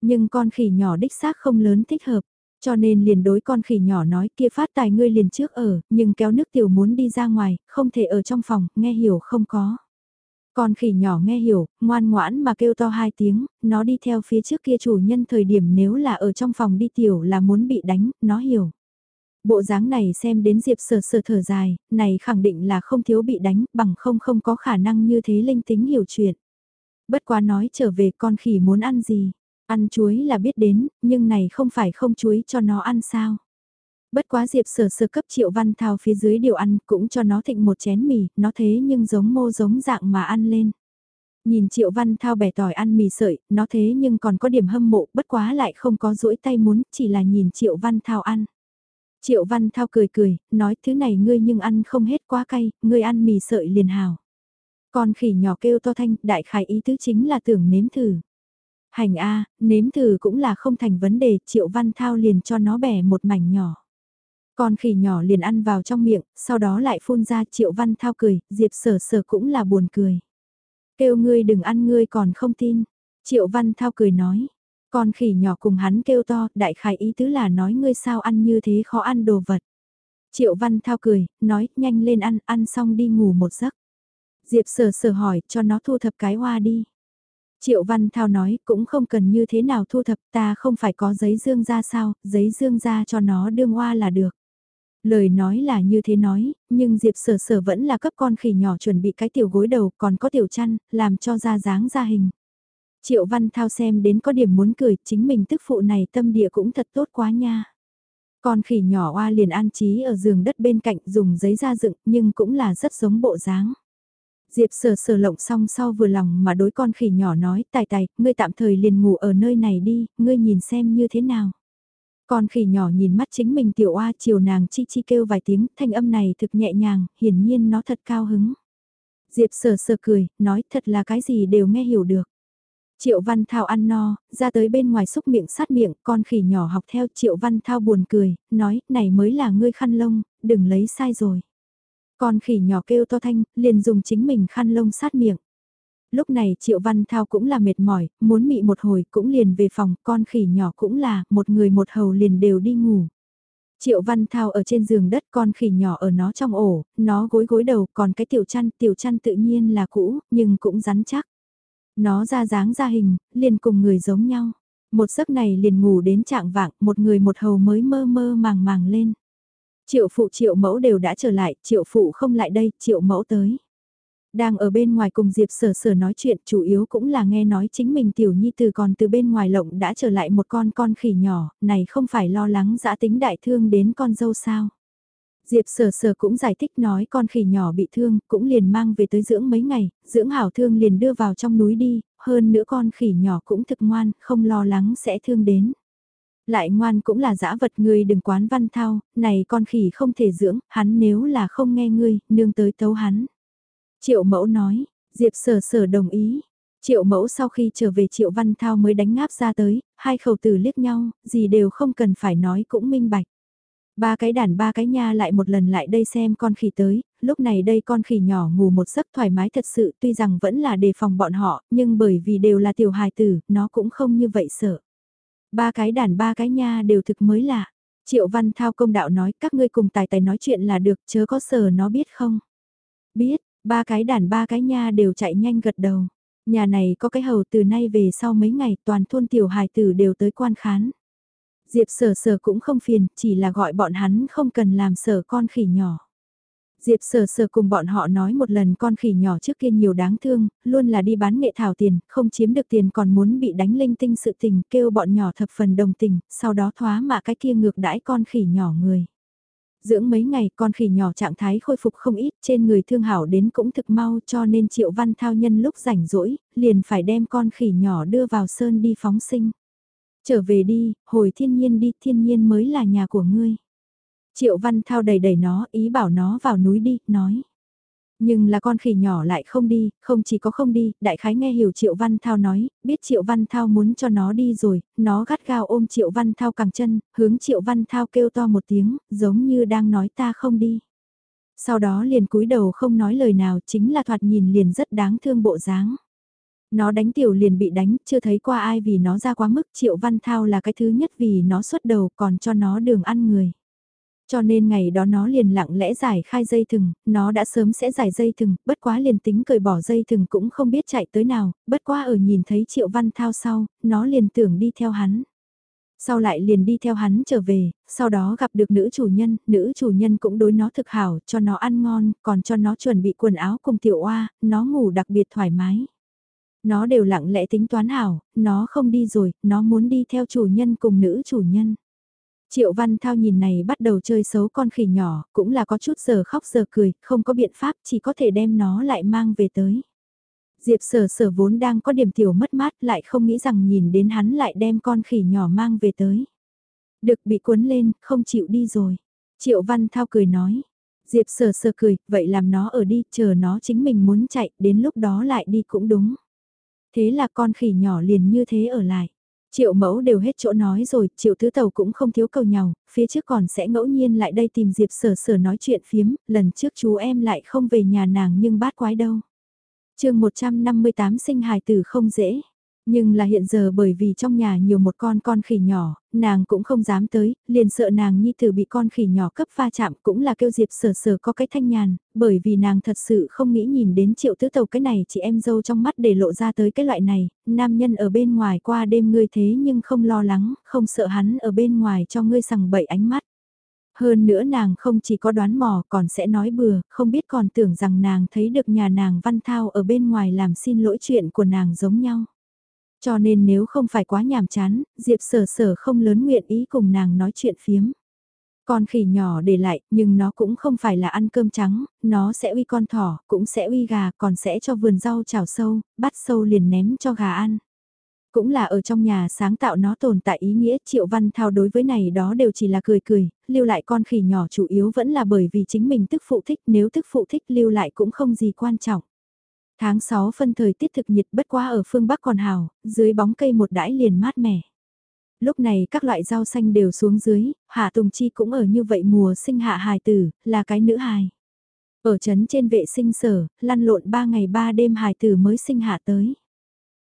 Nhưng con khỉ nhỏ đích xác không lớn thích hợp, cho nên liền đối con khỉ nhỏ nói kia phát tài ngươi liền trước ở, nhưng kéo nước tiểu muốn đi ra ngoài, không thể ở trong phòng, nghe hiểu không có. Con khỉ nhỏ nghe hiểu, ngoan ngoãn mà kêu to hai tiếng, nó đi theo phía trước kia chủ nhân thời điểm nếu là ở trong phòng đi tiểu là muốn bị đánh, nó hiểu. Bộ dáng này xem đến Diệp sờ sờ thở dài, này khẳng định là không thiếu bị đánh, bằng không không có khả năng như thế linh tính hiểu chuyện. Bất quá nói trở về con khỉ muốn ăn gì, ăn chuối là biết đến, nhưng này không phải không chuối cho nó ăn sao. Bất quá Diệp sở sơ cấp triệu văn thao phía dưới điều ăn cũng cho nó thịnh một chén mì, nó thế nhưng giống mô giống dạng mà ăn lên. Nhìn triệu văn thao bẻ tỏi ăn mì sợi, nó thế nhưng còn có điểm hâm mộ, bất quá lại không có duỗi tay muốn, chỉ là nhìn triệu văn thao ăn. Triệu Văn Thao cười cười, nói thứ này ngươi nhưng ăn không hết quá cay, ngươi ăn mì sợi liền hào. Con khỉ nhỏ kêu to thanh, đại khải ý tứ chính là tưởng nếm thử. Hành A, nếm thử cũng là không thành vấn đề, Triệu Văn Thao liền cho nó bẻ một mảnh nhỏ. Con khỉ nhỏ liền ăn vào trong miệng, sau đó lại phun ra Triệu Văn Thao cười, Diệp sở sở cũng là buồn cười. Kêu ngươi đừng ăn ngươi còn không tin. Triệu Văn Thao cười nói, con khỉ nhỏ cùng hắn kêu to, đại khải ý tứ là nói ngươi sao ăn như thế khó ăn đồ vật. Triệu Văn Thao cười, nói, nhanh lên ăn, ăn xong đi ngủ một giấc. Diệp sở sở hỏi, cho nó thu thập cái hoa đi. Triệu Văn Thao nói, cũng không cần như thế nào thu thập, ta không phải có giấy dương ra sao, giấy dương ra cho nó đương hoa là được. Lời nói là như thế nói, nhưng Diệp sở sở vẫn là cấp con khỉ nhỏ chuẩn bị cái tiểu gối đầu còn có tiểu chăn, làm cho ra dáng ra hình. Triệu Văn Thao xem đến có điểm muốn cười, chính mình tức phụ này tâm địa cũng thật tốt quá nha. Con khỉ nhỏ oa liền an trí ở giường đất bên cạnh dùng giấy ra dựng nhưng cũng là rất giống bộ dáng. Diệp sờ sờ lộng xong sau vừa lòng mà đối con khỉ nhỏ nói tài tài, ngươi tạm thời liền ngủ ở nơi này đi, ngươi nhìn xem như thế nào. Con khỉ nhỏ nhìn mắt chính mình tiểu oa chiều nàng chi chi kêu vài tiếng, thanh âm này thực nhẹ nhàng, hiển nhiên nó thật cao hứng. Diệp sờ sờ cười, nói thật là cái gì đều nghe hiểu được. Triệu Văn Thao ăn no, ra tới bên ngoài xúc miệng sát miệng, con khỉ nhỏ học theo Triệu Văn Thao buồn cười, nói, này mới là ngươi khăn lông, đừng lấy sai rồi. Con khỉ nhỏ kêu to thanh, liền dùng chính mình khăn lông sát miệng. Lúc này Triệu Văn Thao cũng là mệt mỏi, muốn mị một hồi cũng liền về phòng, con khỉ nhỏ cũng là, một người một hầu liền đều đi ngủ. Triệu Văn Thao ở trên giường đất con khỉ nhỏ ở nó trong ổ, nó gối gối đầu, còn cái tiểu chăn, tiểu chăn tự nhiên là cũ, nhưng cũng rắn chắc. Nó ra dáng ra hình, liền cùng người giống nhau. Một giấc này liền ngủ đến trạng vạng, một người một hầu mới mơ mơ màng màng lên. Triệu phụ triệu mẫu đều đã trở lại, triệu phụ không lại đây, triệu mẫu tới. Đang ở bên ngoài cùng Diệp sở sở nói chuyện chủ yếu cũng là nghe nói chính mình tiểu nhi từ còn từ bên ngoài lộng đã trở lại một con con khỉ nhỏ, này không phải lo lắng dã tính đại thương đến con dâu sao. Diệp sở sở cũng giải thích nói con khỉ nhỏ bị thương, cũng liền mang về tới dưỡng mấy ngày, dưỡng hảo thương liền đưa vào trong núi đi, hơn nữa con khỉ nhỏ cũng thực ngoan, không lo lắng sẽ thương đến. Lại ngoan cũng là dã vật ngươi đừng quán văn thao, này con khỉ không thể dưỡng, hắn nếu là không nghe ngươi, nương tới tấu hắn. Triệu mẫu nói, Diệp sở sở đồng ý. Triệu mẫu sau khi trở về triệu văn thao mới đánh ngáp ra tới, hai khẩu tử liếc nhau, gì đều không cần phải nói cũng minh bạch. Ba cái đàn ba cái nha lại một lần lại đây xem con khỉ tới, lúc này đây con khỉ nhỏ ngủ một giấc thoải mái thật sự tuy rằng vẫn là đề phòng bọn họ, nhưng bởi vì đều là tiểu hài tử, nó cũng không như vậy sợ. Ba cái đàn ba cái nha đều thực mới lạ. Triệu Văn Thao công đạo nói các ngươi cùng tài tài nói chuyện là được chớ có sờ nó biết không. Biết, ba cái đàn ba cái nha đều chạy nhanh gật đầu. Nhà này có cái hầu từ nay về sau mấy ngày toàn thôn tiểu hài tử đều tới quan khán. Diệp sở sở cũng không phiền, chỉ là gọi bọn hắn không cần làm sở con khỉ nhỏ. Diệp sờ sờ cùng bọn họ nói một lần con khỉ nhỏ trước kia nhiều đáng thương, luôn là đi bán nghệ thảo tiền, không chiếm được tiền còn muốn bị đánh linh tinh sự tình, kêu bọn nhỏ thập phần đồng tình, sau đó thoá mạ cái kia ngược đãi con khỉ nhỏ người. Dưỡng mấy ngày con khỉ nhỏ trạng thái khôi phục không ít trên người thương hảo đến cũng thực mau cho nên Triệu Văn Thao nhân lúc rảnh rỗi, liền phải đem con khỉ nhỏ đưa vào sơn đi phóng sinh. Trở về đi, hồi thiên nhiên đi, thiên nhiên mới là nhà của ngươi. Triệu Văn Thao đầy đầy nó, ý bảo nó vào núi đi, nói. Nhưng là con khỉ nhỏ lại không đi, không chỉ có không đi, đại khái nghe hiểu Triệu Văn Thao nói, biết Triệu Văn Thao muốn cho nó đi rồi, nó gắt gao ôm Triệu Văn Thao cẳng chân, hướng Triệu Văn Thao kêu to một tiếng, giống như đang nói ta không đi. Sau đó liền cúi đầu không nói lời nào chính là thoạt nhìn liền rất đáng thương bộ dáng. Nó đánh tiểu liền bị đánh, chưa thấy qua ai vì nó ra quá mức, Triệu Văn Thao là cái thứ nhất vì nó xuất đầu còn cho nó đường ăn người. Cho nên ngày đó nó liền lặng lẽ giải khai dây thừng, nó đã sớm sẽ giải dây thừng, bất quá liền tính cởi bỏ dây thừng cũng không biết chạy tới nào, bất quá ở nhìn thấy Triệu Văn Thao sau, nó liền tưởng đi theo hắn. Sau lại liền đi theo hắn trở về, sau đó gặp được nữ chủ nhân, nữ chủ nhân cũng đối nó thực hảo, cho nó ăn ngon, còn cho nó chuẩn bị quần áo cùng tiểu oa, nó ngủ đặc biệt thoải mái. Nó đều lặng lẽ tính toán hảo, nó không đi rồi, nó muốn đi theo chủ nhân cùng nữ chủ nhân. Triệu Văn Thao nhìn này bắt đầu chơi xấu con khỉ nhỏ, cũng là có chút giờ khóc giờ cười, không có biện pháp chỉ có thể đem nó lại mang về tới. Diệp sở sở vốn đang có điểm tiểu mất mát lại không nghĩ rằng nhìn đến hắn lại đem con khỉ nhỏ mang về tới. Được bị cuốn lên, không chịu đi rồi. Triệu Văn Thao cười nói. Diệp sở sở cười, vậy làm nó ở đi, chờ nó chính mình muốn chạy, đến lúc đó lại đi cũng đúng. Thế là con khỉ nhỏ liền như thế ở lại. Triệu mẫu đều hết chỗ nói rồi, triệu tứ tàu cũng không thiếu cầu nhau, phía trước còn sẽ ngẫu nhiên lại đây tìm Diệp sở sở nói chuyện phiếm, lần trước chú em lại không về nhà nàng nhưng bát quái đâu. chương 158 sinh hài tử không dễ. Nhưng là hiện giờ bởi vì trong nhà nhiều một con con khỉ nhỏ, nàng cũng không dám tới, liền sợ nàng nhi tử bị con khỉ nhỏ cấp pha chạm cũng là kêu diệp sở sở có cái thanh nhàn, bởi vì nàng thật sự không nghĩ nhìn đến triệu tứ tàu cái này chị em dâu trong mắt để lộ ra tới cái loại này, nam nhân ở bên ngoài qua đêm ngươi thế nhưng không lo lắng, không sợ hắn ở bên ngoài cho ngươi sằng bậy ánh mắt. Hơn nữa nàng không chỉ có đoán mò còn sẽ nói bừa, không biết còn tưởng rằng nàng thấy được nhà nàng văn thao ở bên ngoài làm xin lỗi chuyện của nàng giống nhau. Cho nên nếu không phải quá nhàm chán, Diệp sở sở không lớn nguyện ý cùng nàng nói chuyện phiếm. Con khỉ nhỏ để lại, nhưng nó cũng không phải là ăn cơm trắng, nó sẽ uy con thỏ, cũng sẽ uy gà, còn sẽ cho vườn rau chảo sâu, bắt sâu liền ném cho gà ăn. Cũng là ở trong nhà sáng tạo nó tồn tại ý nghĩa triệu văn thao đối với này đó đều chỉ là cười cười, lưu lại con khỉ nhỏ chủ yếu vẫn là bởi vì chính mình tức phụ thích nếu tức phụ thích lưu lại cũng không gì quan trọng. Tháng 6 phân thời tiết thực nhiệt bất quá ở phương Bắc còn hào, dưới bóng cây một đãi liền mát mẻ. Lúc này các loại rau xanh đều xuống dưới, Hạ Tùng Chi cũng ở như vậy mùa sinh hạ hài tử, là cái nữ hài. Ở trấn trên vệ sinh sở, lăn lộn 3 ngày 3 đêm hài tử mới sinh hạ tới.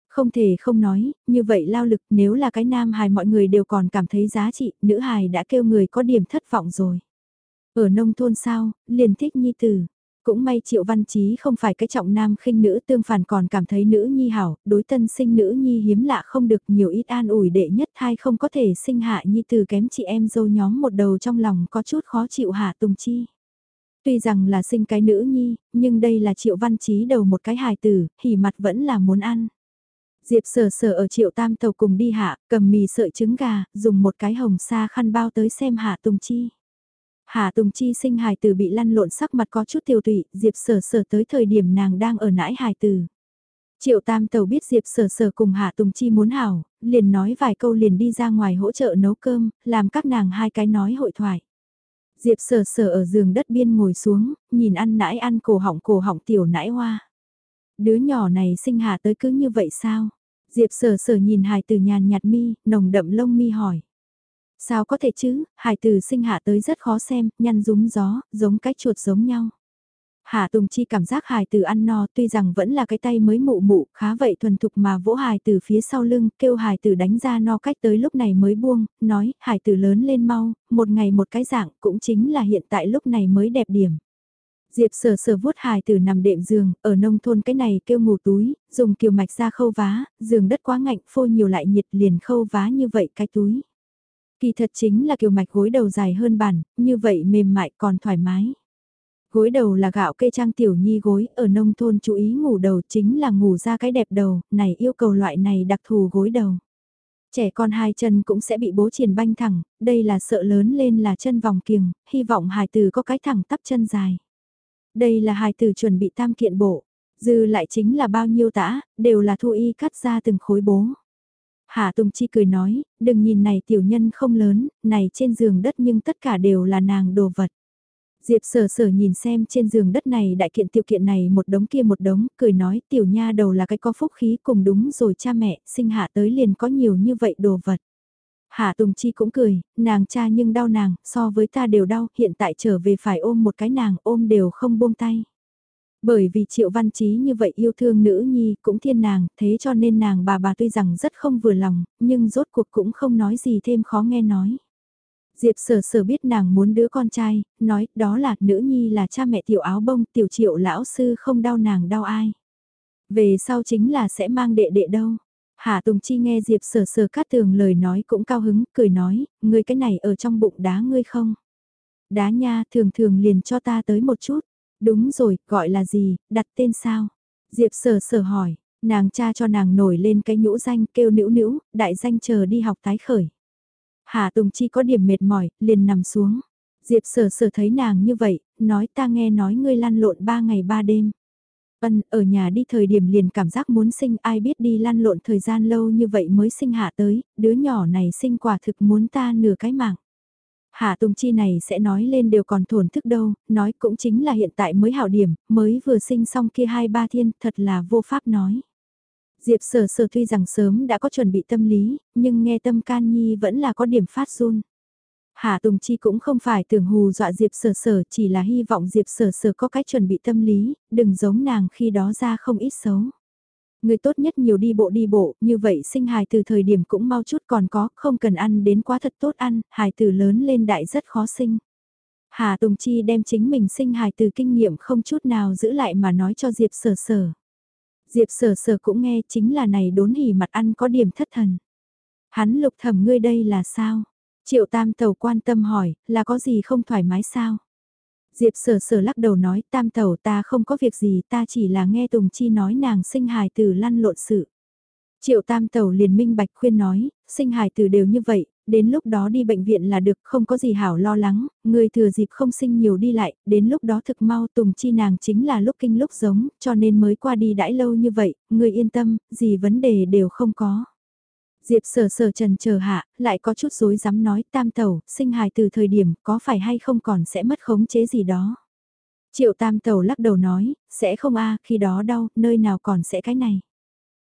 Không thể không nói, như vậy lao lực nếu là cái nam hài mọi người đều còn cảm thấy giá trị, nữ hài đã kêu người có điểm thất vọng rồi. Ở nông thôn sao, liền thích nhi tử. Cũng may Triệu Văn Chí không phải cái trọng nam khinh nữ tương phản còn cảm thấy nữ nhi hảo, đối tân sinh nữ nhi hiếm lạ không được nhiều ít an ủi đệ nhất thai không có thể sinh hạ nhi từ kém chị em dâu nhóm một đầu trong lòng có chút khó chịu hạ tùng chi. Tuy rằng là sinh cái nữ nhi, nhưng đây là Triệu Văn Chí đầu một cái hài tử, hỉ mặt vẫn là muốn ăn. Diệp sờ sờ ở triệu tam tàu cùng đi hạ, cầm mì sợi trứng gà, dùng một cái hồng sa khăn bao tới xem hạ tùng chi. Hà Tùng Chi sinh hài tử bị lăn lộn sắc mặt có chút tiêu tụy, Diệp sở sở tới thời điểm nàng đang ở nãi hài tử. Triệu Tam Tàu biết Diệp sở sở cùng Hạ Tùng Chi muốn hảo, liền nói vài câu liền đi ra ngoài hỗ trợ nấu cơm, làm các nàng hai cái nói hội thoại. Diệp sở sở ở giường đất biên ngồi xuống, nhìn ăn nãi ăn cổ họng cổ họng tiểu nãi hoa. Đứa nhỏ này sinh hạ tới cứ như vậy sao? Diệp sở sở nhìn hài tử nhàn nhạt mi, nồng đậm lông mi hỏi. Sao có thể chứ, hải tử sinh hạ tới rất khó xem, nhăn rúng gió, giống cái chuột giống nhau. Hạ Tùng Chi cảm giác hài tử ăn no tuy rằng vẫn là cái tay mới mụ mụ, khá vậy thuần thục mà vỗ hài tử phía sau lưng, kêu hài tử đánh ra no cách tới lúc này mới buông, nói, hài tử lớn lên mau, một ngày một cái dạng, cũng chính là hiện tại lúc này mới đẹp điểm. Diệp sờ sờ vuốt hài tử nằm đệm giường, ở nông thôn cái này kêu ngủ túi, dùng kiều mạch ra khâu vá, giường đất quá ngạnh phô nhiều lại nhiệt liền khâu vá như vậy cái túi. Kỳ thật chính là kiểu mạch gối đầu dài hơn bản, như vậy mềm mại còn thoải mái. Gối đầu là gạo cây trang tiểu nhi gối, ở nông thôn chú ý ngủ đầu chính là ngủ ra cái đẹp đầu, này yêu cầu loại này đặc thù gối đầu. Trẻ con hai chân cũng sẽ bị bố triển banh thẳng, đây là sợ lớn lên là chân vòng kiềng, hy vọng hài tử có cái thẳng tắp chân dài. Đây là hài tử chuẩn bị tam kiện bộ, dư lại chính là bao nhiêu tã, đều là thu y cắt ra từng khối bố. Hạ Tùng Chi cười nói, đừng nhìn này tiểu nhân không lớn, này trên giường đất nhưng tất cả đều là nàng đồ vật. Diệp sở sở nhìn xem trên giường đất này đại kiện tiểu kiện này một đống kia một đống, cười nói tiểu nha đầu là cái có phúc khí cùng đúng rồi cha mẹ, sinh hạ tới liền có nhiều như vậy đồ vật. Hạ Tùng Chi cũng cười, nàng cha nhưng đau nàng, so với ta đều đau, hiện tại trở về phải ôm một cái nàng, ôm đều không buông tay. Bởi vì Triệu Văn Chí như vậy yêu thương nữ nhi cũng thiên nàng, thế cho nên nàng bà bà tuy rằng rất không vừa lòng, nhưng rốt cuộc cũng không nói gì thêm khó nghe nói. Diệp sở sở biết nàng muốn đứa con trai, nói đó là nữ nhi là cha mẹ tiểu áo bông, tiểu triệu lão sư không đau nàng đau ai. Về sau chính là sẽ mang đệ đệ đâu. Hạ Tùng Chi nghe Diệp sở sở cát tường lời nói cũng cao hứng, cười nói, ngươi cái này ở trong bụng đá ngươi không? Đá nha, thường thường liền cho ta tới một chút. Đúng rồi, gọi là gì, đặt tên sao? Diệp sở sở hỏi, nàng cha cho nàng nổi lên cái nhũ danh kêu nữ nữ, đại danh chờ đi học tái khởi. Hà Tùng Chi có điểm mệt mỏi, liền nằm xuống. Diệp sở sở thấy nàng như vậy, nói ta nghe nói ngươi lăn lộn ba ngày ba đêm. Ân, ở nhà đi thời điểm liền cảm giác muốn sinh ai biết đi lăn lộn thời gian lâu như vậy mới sinh hạ tới, đứa nhỏ này sinh quả thực muốn ta nửa cái mạng. Hạ Tùng Chi này sẽ nói lên đều còn thổn thức đâu, nói cũng chính là hiện tại mới hảo điểm, mới vừa sinh xong kia hai ba thiên, thật là vô pháp nói. Diệp sở sở tuy rằng sớm đã có chuẩn bị tâm lý, nhưng nghe tâm can nhi vẫn là có điểm phát run. Hạ Tùng Chi cũng không phải tưởng hù dọa Diệp sở sở, chỉ là hy vọng Diệp sở sở có cái chuẩn bị tâm lý, đừng giống nàng khi đó ra không ít xấu. Người tốt nhất nhiều đi bộ đi bộ, như vậy sinh hài từ thời điểm cũng mau chút còn có, không cần ăn đến quá thật tốt ăn, hài từ lớn lên đại rất khó sinh. Hà Tùng Chi đem chính mình sinh hài từ kinh nghiệm không chút nào giữ lại mà nói cho Diệp sở sở. Diệp sở sở cũng nghe chính là này đốn hỉ mặt ăn có điểm thất thần. Hắn lục thẩm ngươi đây là sao? Triệu tam tàu quan tâm hỏi, là có gì không thoải mái sao? Diệp sở sở lắc đầu nói tam tẩu ta không có việc gì ta chỉ là nghe Tùng Chi nói nàng sinh hài từ lăn lộn sự. Triệu tam tẩu liền minh bạch khuyên nói, sinh hài từ đều như vậy, đến lúc đó đi bệnh viện là được không có gì hảo lo lắng, người thừa dịp không sinh nhiều đi lại, đến lúc đó thực mau Tùng Chi nàng chính là lúc kinh lúc giống, cho nên mới qua đi đãi lâu như vậy, người yên tâm, gì vấn đề đều không có. Diệp sở sở trần chờ hạ, lại có chút dối dám nói tam tẩu, sinh hài từ thời điểm có phải hay không còn sẽ mất khống chế gì đó. Triệu tam tẩu lắc đầu nói, sẽ không a khi đó đau, nơi nào còn sẽ cái này.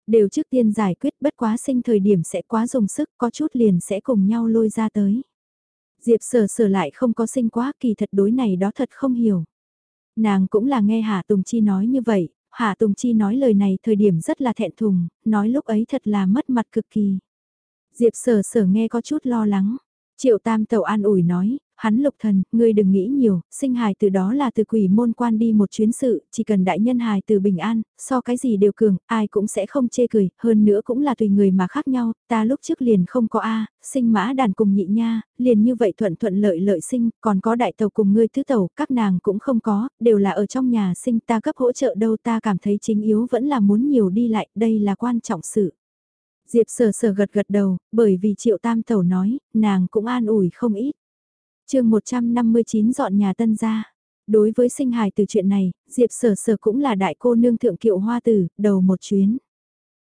Đều trước tiên giải quyết bất quá sinh thời điểm sẽ quá dùng sức, có chút liền sẽ cùng nhau lôi ra tới. Diệp sở sở lại không có sinh quá kỳ thật đối này đó thật không hiểu. Nàng cũng là nghe Hà Tùng Chi nói như vậy, Hà Tùng Chi nói lời này thời điểm rất là thẹn thùng, nói lúc ấy thật là mất mặt cực kỳ. Diệp sở sở nghe có chút lo lắng. Triệu tam tàu an ủi nói, hắn lục thần, ngươi đừng nghĩ nhiều, sinh hài từ đó là từ quỷ môn quan đi một chuyến sự, chỉ cần đại nhân hài từ bình an, so cái gì đều cường, ai cũng sẽ không chê cười, hơn nữa cũng là tùy người mà khác nhau, ta lúc trước liền không có A, sinh mã đàn cùng nhị nha, liền như vậy thuận thuận lợi lợi sinh, còn có đại tàu cùng ngươi thứ tàu, các nàng cũng không có, đều là ở trong nhà sinh ta cấp hỗ trợ đâu ta cảm thấy chính yếu vẫn là muốn nhiều đi lại, đây là quan trọng sự. Diệp sở sở gật gật đầu, bởi vì triệu tam tẩu nói, nàng cũng an ủi không ít. chương 159 dọn nhà tân gia. Đối với sinh hài từ chuyện này, Diệp sở sở cũng là đại cô nương thượng kiệu hoa tử, đầu một chuyến.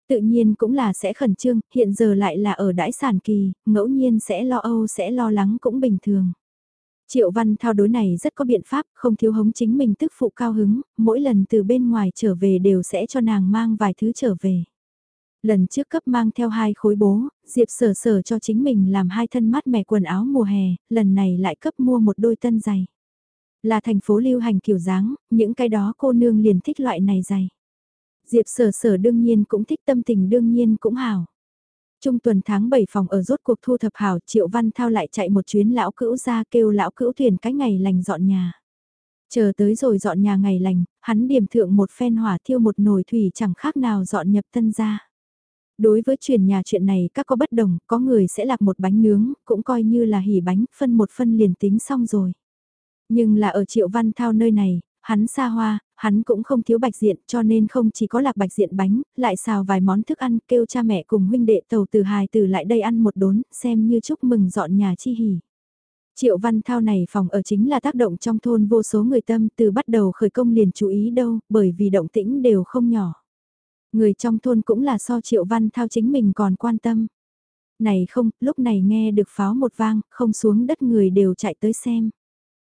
Tự nhiên cũng là sẽ khẩn trương, hiện giờ lại là ở đãi sản kỳ, ngẫu nhiên sẽ lo âu sẽ lo lắng cũng bình thường. Triệu văn thao đối này rất có biện pháp, không thiếu hống chính mình tức phụ cao hứng, mỗi lần từ bên ngoài trở về đều sẽ cho nàng mang vài thứ trở về. Lần trước cấp mang theo hai khối bố, Diệp sở sở cho chính mình làm hai thân mát mẻ quần áo mùa hè, lần này lại cấp mua một đôi tân giày. Là thành phố lưu hành kiểu dáng, những cái đó cô nương liền thích loại này giày. Diệp sở sở đương nhiên cũng thích tâm tình đương nhiên cũng hảo. Trung tuần tháng 7 phòng ở rốt cuộc thu thập hảo Triệu Văn Thao lại chạy một chuyến lão cữu ra kêu lão cữu thuyền cái ngày lành dọn nhà. Chờ tới rồi dọn nhà ngày lành, hắn điểm thượng một phen hỏa thiêu một nồi thủy chẳng khác nào dọn nhập tân gia. Đối với truyền nhà chuyện này các có bất đồng, có người sẽ lạc một bánh nướng, cũng coi như là hỉ bánh, phân một phân liền tính xong rồi. Nhưng là ở Triệu Văn Thao nơi này, hắn xa hoa, hắn cũng không thiếu bạch diện cho nên không chỉ có lạc bạch diện bánh, lại xào vài món thức ăn kêu cha mẹ cùng huynh đệ tàu từ hài từ lại đây ăn một đốn, xem như chúc mừng dọn nhà chi hỉ. Triệu Văn Thao này phòng ở chính là tác động trong thôn vô số người tâm từ bắt đầu khởi công liền chú ý đâu, bởi vì động tĩnh đều không nhỏ. Người trong thôn cũng là so Triệu Văn Thao chính mình còn quan tâm. Này không, lúc này nghe được pháo một vang, không xuống đất người đều chạy tới xem.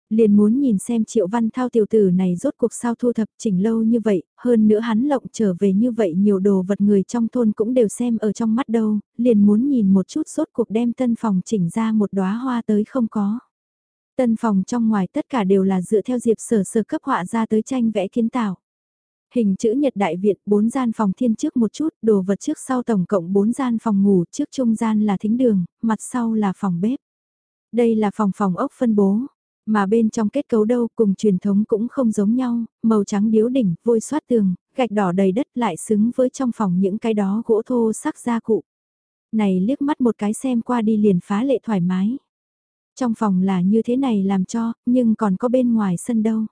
Liền muốn nhìn xem Triệu Văn Thao tiểu tử này rốt cuộc sao thu thập chỉnh lâu như vậy, hơn nữa hắn lộng trở về như vậy nhiều đồ vật người trong thôn cũng đều xem ở trong mắt đâu, liền muốn nhìn một chút rốt cuộc đem tân phòng chỉnh ra một đóa hoa tới không có. Tân phòng trong ngoài tất cả đều là dựa theo diệp sở sở cấp họa ra tới tranh vẽ kiến tạo. Hình chữ nhật đại viện, bốn gian phòng thiên trước một chút, đồ vật trước sau tổng cộng bốn gian phòng ngủ, trước trung gian là thính đường, mặt sau là phòng bếp. Đây là phòng phòng ốc phân bố, mà bên trong kết cấu đâu cùng truyền thống cũng không giống nhau, màu trắng điếu đỉnh, vôi xoát tường, gạch đỏ đầy đất lại xứng với trong phòng những cái đó gỗ thô sắc gia cụ. Này liếc mắt một cái xem qua đi liền phá lệ thoải mái. Trong phòng là như thế này làm cho, nhưng còn có bên ngoài sân đâu.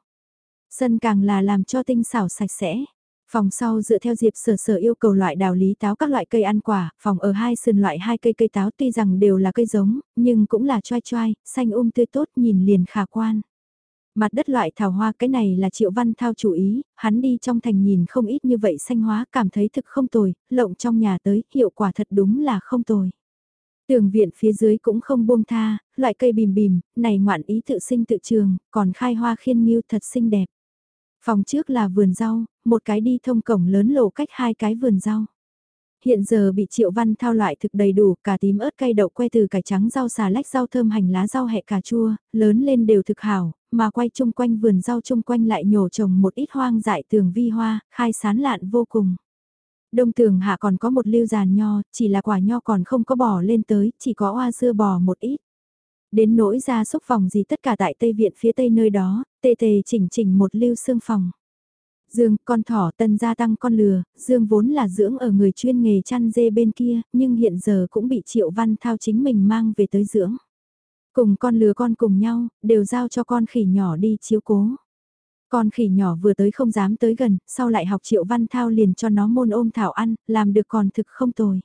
Sân càng là làm cho tinh xảo sạch sẽ. Phòng sau dựa theo Diệp Sở Sở yêu cầu loại đào lý táo các loại cây ăn quả, phòng ở hai sườn loại hai cây cây táo tuy rằng đều là cây giống, nhưng cũng là choai choai, xanh um tươi tốt nhìn liền khả quan. Mặt đất loại thảo hoa cái này là Triệu Văn Thao chủ ý, hắn đi trong thành nhìn không ít như vậy xanh hóa cảm thấy thực không tồi, lộng trong nhà tới, hiệu quả thật đúng là không tồi. Tường viện phía dưới cũng không buông tha, loại cây bìm bìm, này ngoạn ý tự sinh tự trường, còn khai hoa khiên nghiêu thật xinh đẹp. Phòng trước là vườn rau, một cái đi thông cổng lớn lộ cách hai cái vườn rau. Hiện giờ bị triệu văn thao loại thực đầy đủ, cả tím ớt cay đậu que từ cải trắng rau xà lách rau thơm hành lá rau hẹ cà chua, lớn lên đều thực hảo, mà quay chung quanh vườn rau chung quanh lại nhổ trồng một ít hoang dại tường vi hoa, khai sán lạn vô cùng. Đông tường hạ còn có một lưu giàn nho, chỉ là quả nho còn không có bò lên tới, chỉ có hoa dưa bò một ít. Đến nỗi ra xúc phòng gì tất cả tại Tây Viện phía Tây nơi đó, tê tề chỉnh chỉnh một lưu xương phòng. Dương, con thỏ tân gia tăng con lừa, Dương vốn là dưỡng ở người chuyên nghề chăn dê bên kia, nhưng hiện giờ cũng bị Triệu Văn Thao chính mình mang về tới dưỡng. Cùng con lừa con cùng nhau, đều giao cho con khỉ nhỏ đi chiếu cố. Con khỉ nhỏ vừa tới không dám tới gần, sau lại học Triệu Văn Thao liền cho nó môn ôm thảo ăn, làm được còn thực không tồi.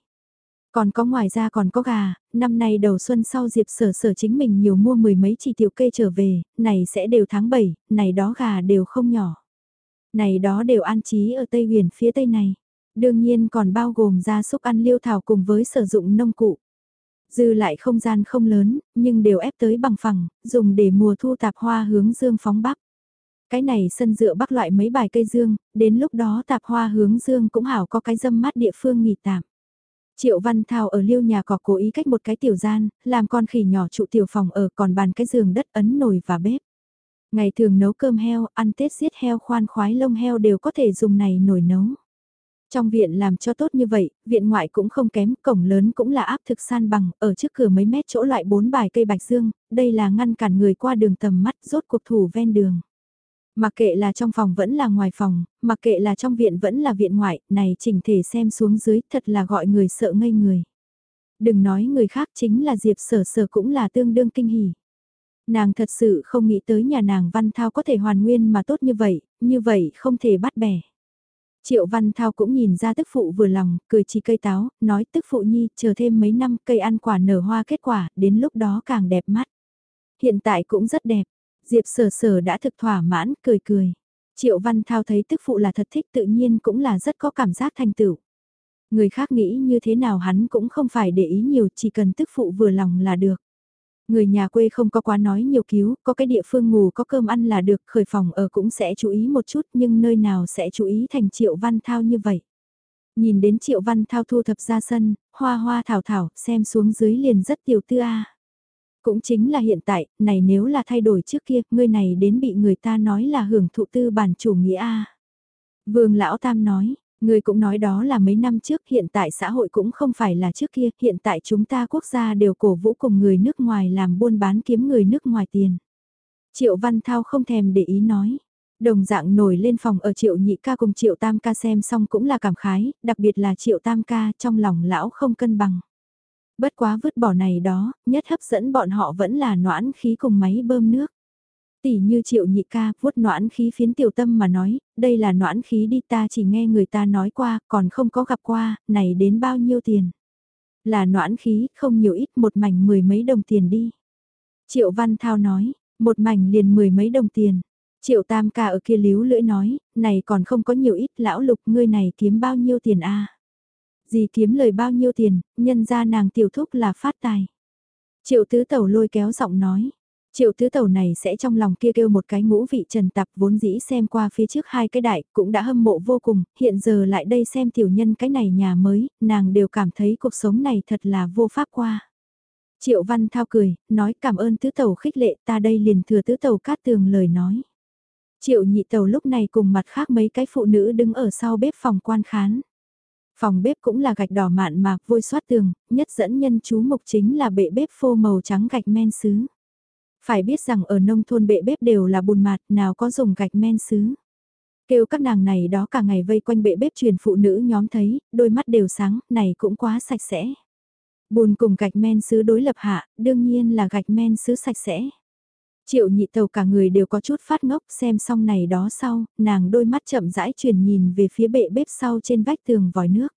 Còn có ngoài ra còn có gà, năm nay đầu xuân sau Diệp sở sở chính mình nhiều mua mười mấy chỉ tiểu kê trở về, này sẽ đều tháng 7, này đó gà đều không nhỏ. Này đó đều an trí ở Tây huyền phía Tây này. Đương nhiên còn bao gồm gia súc ăn liêu thảo cùng với sử dụng nông cụ. Dư lại không gian không lớn, nhưng đều ép tới bằng phẳng, dùng để mùa thu tạp hoa hướng dương phóng bắc. Cái này sân dựa bắc loại mấy bài cây dương, đến lúc đó tạp hoa hướng dương cũng hảo có cái dâm mát địa phương nghỉ tạm. Triệu Văn Thao ở liêu nhà có cố ý cách một cái tiểu gian, làm con khỉ nhỏ trụ tiểu phòng ở còn bàn cái giường đất ấn nồi và bếp. Ngày thường nấu cơm heo, ăn Tết giết heo khoan khoái lông heo đều có thể dùng này nồi nấu. Trong viện làm cho tốt như vậy, viện ngoại cũng không kém, cổng lớn cũng là áp thực san bằng, ở trước cửa mấy mét chỗ loại bốn bài cây bạch dương, đây là ngăn cản người qua đường tầm mắt rốt cuộc thủ ven đường. Mặc kệ là trong phòng vẫn là ngoài phòng, mặc kệ là trong viện vẫn là viện ngoại, này chỉnh thể xem xuống dưới thật là gọi người sợ ngây người. Đừng nói người khác chính là Diệp sở sở cũng là tương đương kinh hỉ. Nàng thật sự không nghĩ tới nhà nàng Văn Thao có thể hoàn nguyên mà tốt như vậy, như vậy không thể bắt bẻ. Triệu Văn Thao cũng nhìn ra tức phụ vừa lòng, cười chỉ cây táo, nói tức phụ nhi, chờ thêm mấy năm cây ăn quả nở hoa kết quả, đến lúc đó càng đẹp mắt. Hiện tại cũng rất đẹp, Diệp sở sở đã thực thỏa mãn, cười cười. Triệu Văn Thao thấy tức phụ là thật thích tự nhiên cũng là rất có cảm giác thành tựu. Người khác nghĩ như thế nào hắn cũng không phải để ý nhiều, chỉ cần tức phụ vừa lòng là được. Người nhà quê không có quá nói nhiều cứu, có cái địa phương ngủ có cơm ăn là được, khởi phòng ở cũng sẽ chú ý một chút nhưng nơi nào sẽ chú ý thành Triệu Văn Thao như vậy. Nhìn đến Triệu Văn Thao thu thập ra sân, hoa hoa thảo thảo, xem xuống dưới liền rất tiểu tư a. Cũng chính là hiện tại, này nếu là thay đổi trước kia, ngươi này đến bị người ta nói là hưởng thụ tư bản chủ nghĩa A. Vương Lão Tam nói, ngươi cũng nói đó là mấy năm trước, hiện tại xã hội cũng không phải là trước kia, hiện tại chúng ta quốc gia đều cổ vũ cùng người nước ngoài làm buôn bán kiếm người nước ngoài tiền. Triệu Văn Thao không thèm để ý nói. Đồng dạng nổi lên phòng ở triệu nhị ca cùng triệu tam ca xem xong cũng là cảm khái, đặc biệt là triệu tam ca trong lòng lão không cân bằng. Bất quá vứt bỏ này đó, nhất hấp dẫn bọn họ vẫn là noãn khí cùng máy bơm nước. Tỷ như triệu nhị ca, vuốt noãn khí phiến tiểu tâm mà nói, đây là noãn khí đi ta chỉ nghe người ta nói qua, còn không có gặp qua, này đến bao nhiêu tiền. Là noãn khí, không nhiều ít, một mảnh mười mấy đồng tiền đi. Triệu Văn Thao nói, một mảnh liền mười mấy đồng tiền. Triệu Tam ca ở kia líu lưỡi nói, này còn không có nhiều ít, lão lục ngươi này kiếm bao nhiêu tiền a? Gì kiếm lời bao nhiêu tiền, nhân ra nàng tiểu thúc là phát tài. Triệu tứ tẩu lôi kéo giọng nói. Triệu tứ tẩu này sẽ trong lòng kia kêu một cái ngũ vị trần tạp vốn dĩ xem qua phía trước hai cái đại cũng đã hâm mộ vô cùng, hiện giờ lại đây xem tiểu nhân cái này nhà mới, nàng đều cảm thấy cuộc sống này thật là vô pháp qua. Triệu văn thao cười, nói cảm ơn tứ tẩu khích lệ ta đây liền thừa tứ tẩu cát tường lời nói. Triệu nhị tẩu lúc này cùng mặt khác mấy cái phụ nữ đứng ở sau bếp phòng quan khán. Phòng bếp cũng là gạch đỏ mạn mà vôi xoát tường, nhất dẫn nhân chú mục chính là bệ bếp phô màu trắng gạch men sứ. Phải biết rằng ở nông thôn bệ bếp đều là bùn mạt, nào có dùng gạch men sứ. Kêu các nàng này đó cả ngày vây quanh bệ bếp truyền phụ nữ nhóm thấy, đôi mắt đều sáng, này cũng quá sạch sẽ. Bùn cùng gạch men sứ đối lập hạ, đương nhiên là gạch men sứ sạch sẽ. Triệu nhị tàu cả người đều có chút phát ngốc xem xong này đó sau, nàng đôi mắt chậm rãi chuyển nhìn về phía bệ bếp sau trên vách tường vòi nước.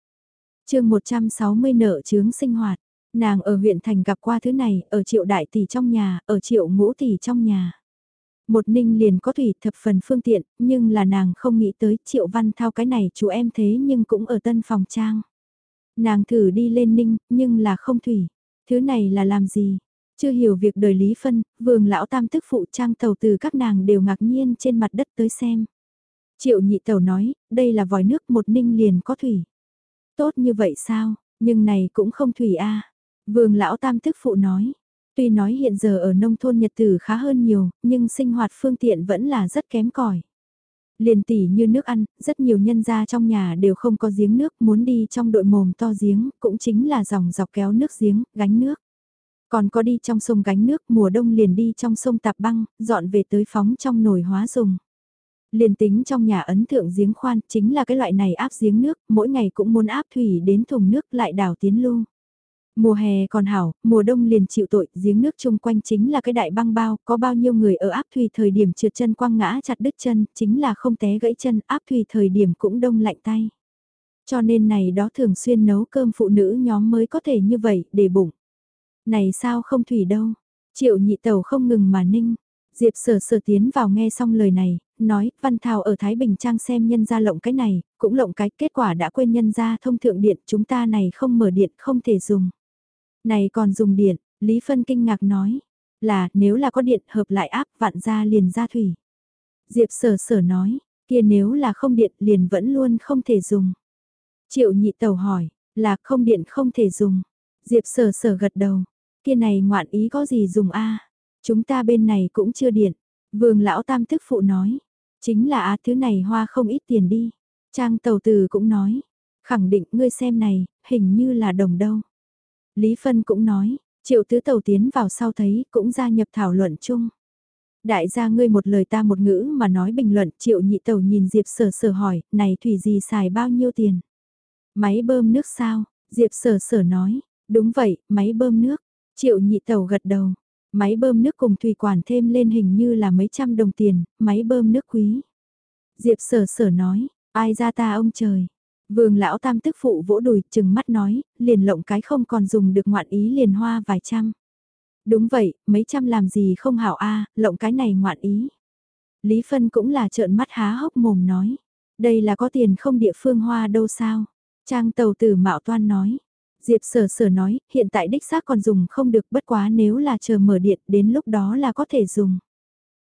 chương 160 nợ chướng sinh hoạt, nàng ở huyện thành gặp qua thứ này, ở triệu đại tỷ trong nhà, ở triệu ngũ tỷ trong nhà. Một ninh liền có thủy thập phần phương tiện, nhưng là nàng không nghĩ tới triệu văn thao cái này chú em thế nhưng cũng ở tân phòng trang. Nàng thử đi lên ninh, nhưng là không thủy. Thứ này là làm gì? Chưa hiểu việc đời Lý Phân, vương lão tam tức phụ trang tàu từ các nàng đều ngạc nhiên trên mặt đất tới xem. Triệu nhị tàu nói, đây là vòi nước một ninh liền có thủy. Tốt như vậy sao, nhưng này cũng không thủy a Vương lão tam tức phụ nói, tuy nói hiện giờ ở nông thôn nhật tử khá hơn nhiều, nhưng sinh hoạt phương tiện vẫn là rất kém cỏi. Liền tỉ như nước ăn, rất nhiều nhân gia trong nhà đều không có giếng nước, muốn đi trong đội mồm to giếng, cũng chính là dòng dọc kéo nước giếng, gánh nước. Còn có đi trong sông gánh nước, mùa đông liền đi trong sông tạp băng, dọn về tới phóng trong nồi hóa dùng. Liền tính trong nhà ấn thượng giếng khoan, chính là cái loại này áp giếng nước, mỗi ngày cũng muốn áp thủy đến thùng nước lại đào tiến lưu. Mùa hè còn hảo, mùa đông liền chịu tội, giếng nước chung quanh chính là cái đại băng bao, có bao nhiêu người ở áp thủy thời điểm trượt chân quăng ngã chặt đứt chân, chính là không té gãy chân, áp thủy thời điểm cũng đông lạnh tay. Cho nên này đó thường xuyên nấu cơm phụ nữ nhóm mới có thể như vậy, để bụng. Này sao không thủy đâu, triệu nhị tàu không ngừng mà ninh. Diệp sở sở tiến vào nghe xong lời này, nói, Văn Thảo ở Thái Bình Trang xem nhân ra lộng cái này, cũng lộng cái kết quả đã quên nhân ra thông thượng điện, chúng ta này không mở điện không thể dùng. Này còn dùng điện, Lý Phân kinh ngạc nói, là nếu là có điện hợp lại áp vạn ra liền ra thủy. Diệp sở sở nói, kia nếu là không điện liền vẫn luôn không thể dùng. Triệu nhị tàu hỏi, là không điện không thể dùng. Diệp sở sở gật đầu, kia này ngoạn ý có gì dùng a Chúng ta bên này cũng chưa điện. Vương lão tam tức phụ nói, chính là á thứ này hoa không ít tiền đi. Trang tàu từ cũng nói, khẳng định ngươi xem này, hình như là đồng đâu. Lý Phân cũng nói, triệu tứ tàu tiến vào sau thấy cũng gia nhập thảo luận chung. Đại gia ngươi một lời ta một ngữ mà nói bình luận triệu nhị tàu nhìn Diệp sở sở hỏi, này thủy gì xài bao nhiêu tiền? Máy bơm nước sao? Diệp sở sở nói, đúng vậy, máy bơm nước. Triệu nhị tàu gật đầu, máy bơm nước cùng thủy quản thêm lên hình như là mấy trăm đồng tiền, máy bơm nước quý. Diệp sở sở nói, ai ra ta ông trời. Vương lão tam tức phụ vỗ đùi chừng mắt nói, liền lộng cái không còn dùng được ngoạn ý liền hoa vài trăm. Đúng vậy, mấy trăm làm gì không hảo a lộng cái này ngoạn ý. Lý Phân cũng là trợn mắt há hốc mồm nói, đây là có tiền không địa phương hoa đâu sao. Trang tàu tử mạo toan nói, Diệp sở sở nói, hiện tại đích xác còn dùng không được bất quá nếu là chờ mở điện đến lúc đó là có thể dùng.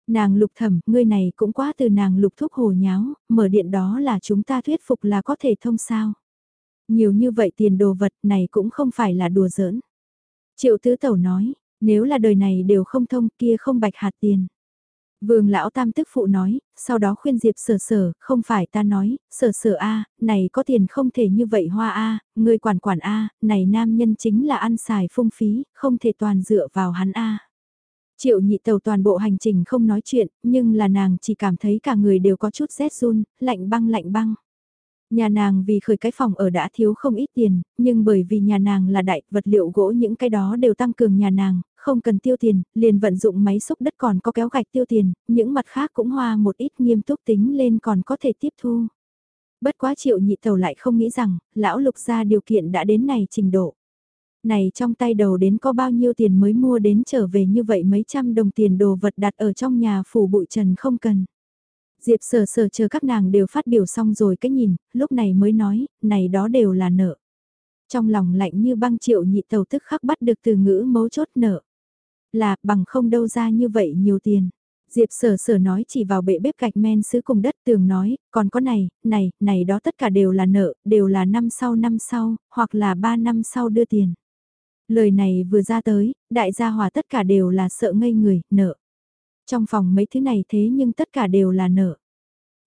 Nàng lục thẩm, ngươi này cũng quá từ nàng lục thúc hồ nháo, mở điện đó là chúng ta thuyết phục là có thể thông sao. Nhiều như vậy tiền đồ vật này cũng không phải là đùa giỡn. Triệu tứ tẩu nói, nếu là đời này đều không thông kia không bạch hạt tiền. Vương lão tam tức phụ nói, sau đó khuyên Diệp sở sở, không phải ta nói, sở sở a này có tiền không thể như vậy hoa a người quản quản a này nam nhân chính là ăn xài phung phí, không thể toàn dựa vào hắn a Triệu nhị tàu toàn bộ hành trình không nói chuyện, nhưng là nàng chỉ cảm thấy cả người đều có chút rét run, lạnh băng lạnh băng. Nhà nàng vì khởi cái phòng ở đã thiếu không ít tiền, nhưng bởi vì nhà nàng là đại vật liệu gỗ những cái đó đều tăng cường nhà nàng, không cần tiêu tiền, liền vận dụng máy xúc đất còn có kéo gạch tiêu tiền, những mặt khác cũng hoa một ít nghiêm túc tính lên còn có thể tiếp thu. Bất quá triệu nhị tàu lại không nghĩ rằng, lão lục ra điều kiện đã đến này trình độ. Này trong tay đầu đến có bao nhiêu tiền mới mua đến trở về như vậy mấy trăm đồng tiền đồ vật đặt ở trong nhà phủ bụi trần không cần. Diệp sờ sờ chờ các nàng đều phát biểu xong rồi cái nhìn, lúc này mới nói, này đó đều là nợ. Trong lòng lạnh như băng triệu nhị tàu tức khắc bắt được từ ngữ mấu chốt nợ. Là bằng không đâu ra như vậy nhiều tiền. Diệp sở sở nói chỉ vào bệ bếp gạch men sứ cùng đất tường nói, còn có này, này, này đó tất cả đều là nợ, đều là năm sau năm sau, hoặc là ba năm sau đưa tiền. Lời này vừa ra tới, đại gia hòa tất cả đều là sợ ngây người, nợ. Trong phòng mấy thứ này thế nhưng tất cả đều là nợ.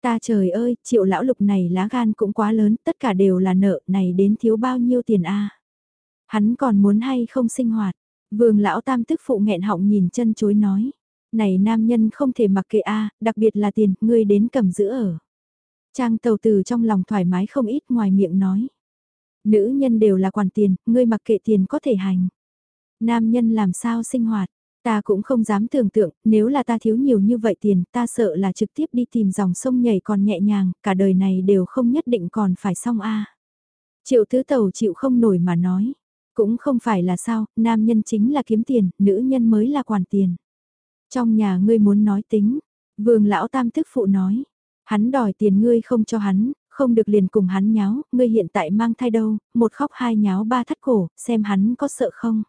Ta trời ơi, triệu lão lục này lá gan cũng quá lớn, tất cả đều là nợ, này đến thiếu bao nhiêu tiền a Hắn còn muốn hay không sinh hoạt. Vương lão tam tức phụ nghẹn họng nhìn chân chối nói. Này nam nhân không thể mặc kệ a đặc biệt là tiền, ngươi đến cầm giữ ở. Trang tàu từ trong lòng thoải mái không ít ngoài miệng nói. Nữ nhân đều là quản tiền, ngươi mặc kệ tiền có thể hành. Nam nhân làm sao sinh hoạt, ta cũng không dám tưởng tượng, nếu là ta thiếu nhiều như vậy tiền, ta sợ là trực tiếp đi tìm dòng sông nhảy còn nhẹ nhàng, cả đời này đều không nhất định còn phải xong a. Triệu tứ tàu chịu không nổi mà nói, cũng không phải là sao, nam nhân chính là kiếm tiền, nữ nhân mới là quản tiền. Trong nhà ngươi muốn nói tính, vương lão tam thức phụ nói, hắn đòi tiền ngươi không cho hắn, không được liền cùng hắn nháo, ngươi hiện tại mang thai đâu, một khóc hai nháo ba thắt cổ, xem hắn có sợ không.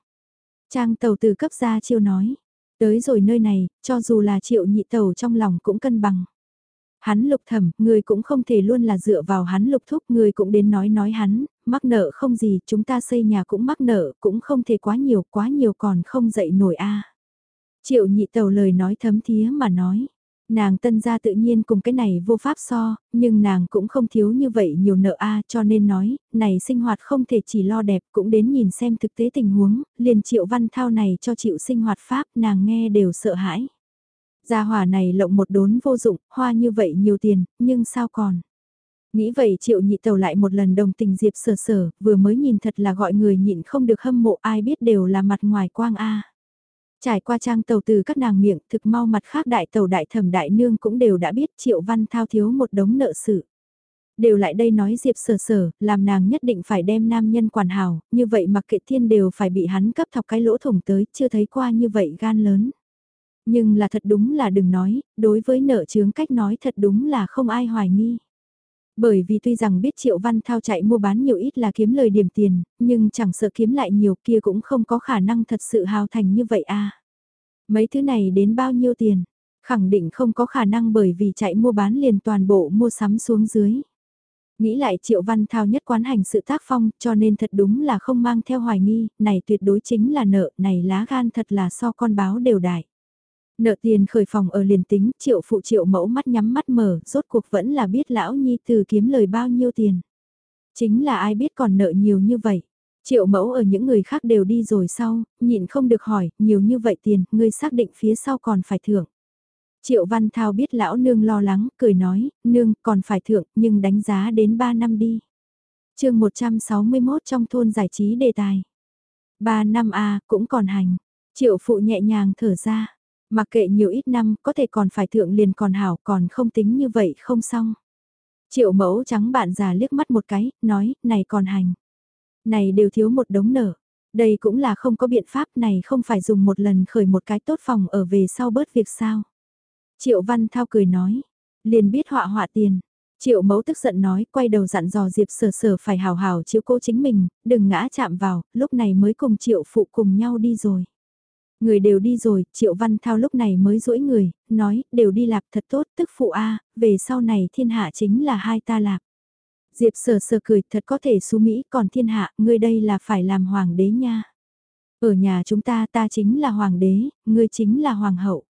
Trang tàu từ cấp ra chiêu nói, tới rồi nơi này, cho dù là triệu nhị tàu trong lòng cũng cân bằng. Hắn lục thẩm, người cũng không thể luôn là dựa vào hắn lục thúc, người cũng đến nói nói hắn, mắc nợ không gì, chúng ta xây nhà cũng mắc nợ, cũng không thể quá nhiều, quá nhiều còn không dậy nổi a. Triệu nhị tàu lời nói thấm thía mà nói, Nàng tân gia tự nhiên cùng cái này vô pháp so, nhưng nàng cũng không thiếu như vậy nhiều nợ a cho nên nói, này sinh hoạt không thể chỉ lo đẹp cũng đến nhìn xem thực tế tình huống, liền triệu văn thao này cho Triệu sinh hoạt pháp nàng nghe đều sợ hãi. Gia hỏa này lộng một đốn vô dụng, hoa như vậy nhiều tiền, nhưng sao còn? Nghĩ vậy triệu nhị tàu lại một lần đồng tình diệp sở sở, vừa mới nhìn thật là gọi người nhịn không được hâm mộ ai biết đều là mặt ngoài quang a Trải qua trang tàu từ các nàng miệng thực mau mặt khác đại tàu đại thẩm đại nương cũng đều đã biết triệu văn thao thiếu một đống nợ sự. Đều lại đây nói Diệp sở sở, làm nàng nhất định phải đem nam nhân quản hào như vậy mặc kệ thiên đều phải bị hắn cấp thọc cái lỗ thủng tới, chưa thấy qua như vậy gan lớn. Nhưng là thật đúng là đừng nói, đối với nợ chướng cách nói thật đúng là không ai hoài nghi. Bởi vì tuy rằng biết Triệu Văn Thao chạy mua bán nhiều ít là kiếm lời điểm tiền, nhưng chẳng sợ kiếm lại nhiều kia cũng không có khả năng thật sự hào thành như vậy à. Mấy thứ này đến bao nhiêu tiền? Khẳng định không có khả năng bởi vì chạy mua bán liền toàn bộ mua sắm xuống dưới. Nghĩ lại Triệu Văn Thao nhất quán hành sự tác phong cho nên thật đúng là không mang theo hoài nghi, này tuyệt đối chính là nợ, này lá gan thật là so con báo đều đại. Nợ tiền khởi phòng ở liền tính, triệu phụ triệu mẫu mắt nhắm mắt mở, rốt cuộc vẫn là biết lão nhi từ kiếm lời bao nhiêu tiền. Chính là ai biết còn nợ nhiều như vậy. Triệu mẫu ở những người khác đều đi rồi sau, nhịn không được hỏi, nhiều như vậy tiền, ngươi xác định phía sau còn phải thưởng. Triệu Văn Thao biết lão nương lo lắng, cười nói, nương còn phải thưởng, nhưng đánh giá đến 3 năm đi. chương 161 trong thôn giải trí đề tài. 3 năm A cũng còn hành. Triệu phụ nhẹ nhàng thở ra. Mặc kệ nhiều ít năm, có thể còn phải thượng liền còn hảo, còn không tính như vậy không xong. Triệu mẫu trắng bạn già liếc mắt một cái, nói, này còn hành. Này đều thiếu một đống nở. Đây cũng là không có biện pháp này không phải dùng một lần khởi một cái tốt phòng ở về sau bớt việc sao. Triệu Văn Thao cười nói, liền biết họa họa tiền. Triệu mẫu tức giận nói, quay đầu dặn dò Diệp sở sở phải hào hào chiếu cố chính mình, đừng ngã chạm vào, lúc này mới cùng triệu phụ cùng nhau đi rồi. Người đều đi rồi, Triệu Văn Thao lúc này mới rỗi người, nói, đều đi lạc thật tốt, tức phụ A, về sau này thiên hạ chính là hai ta lạc. Diệp sờ sờ cười, thật có thể xú Mỹ, còn thiên hạ, ngươi đây là phải làm hoàng đế nha. Ở nhà chúng ta ta chính là hoàng đế, ngươi chính là hoàng hậu.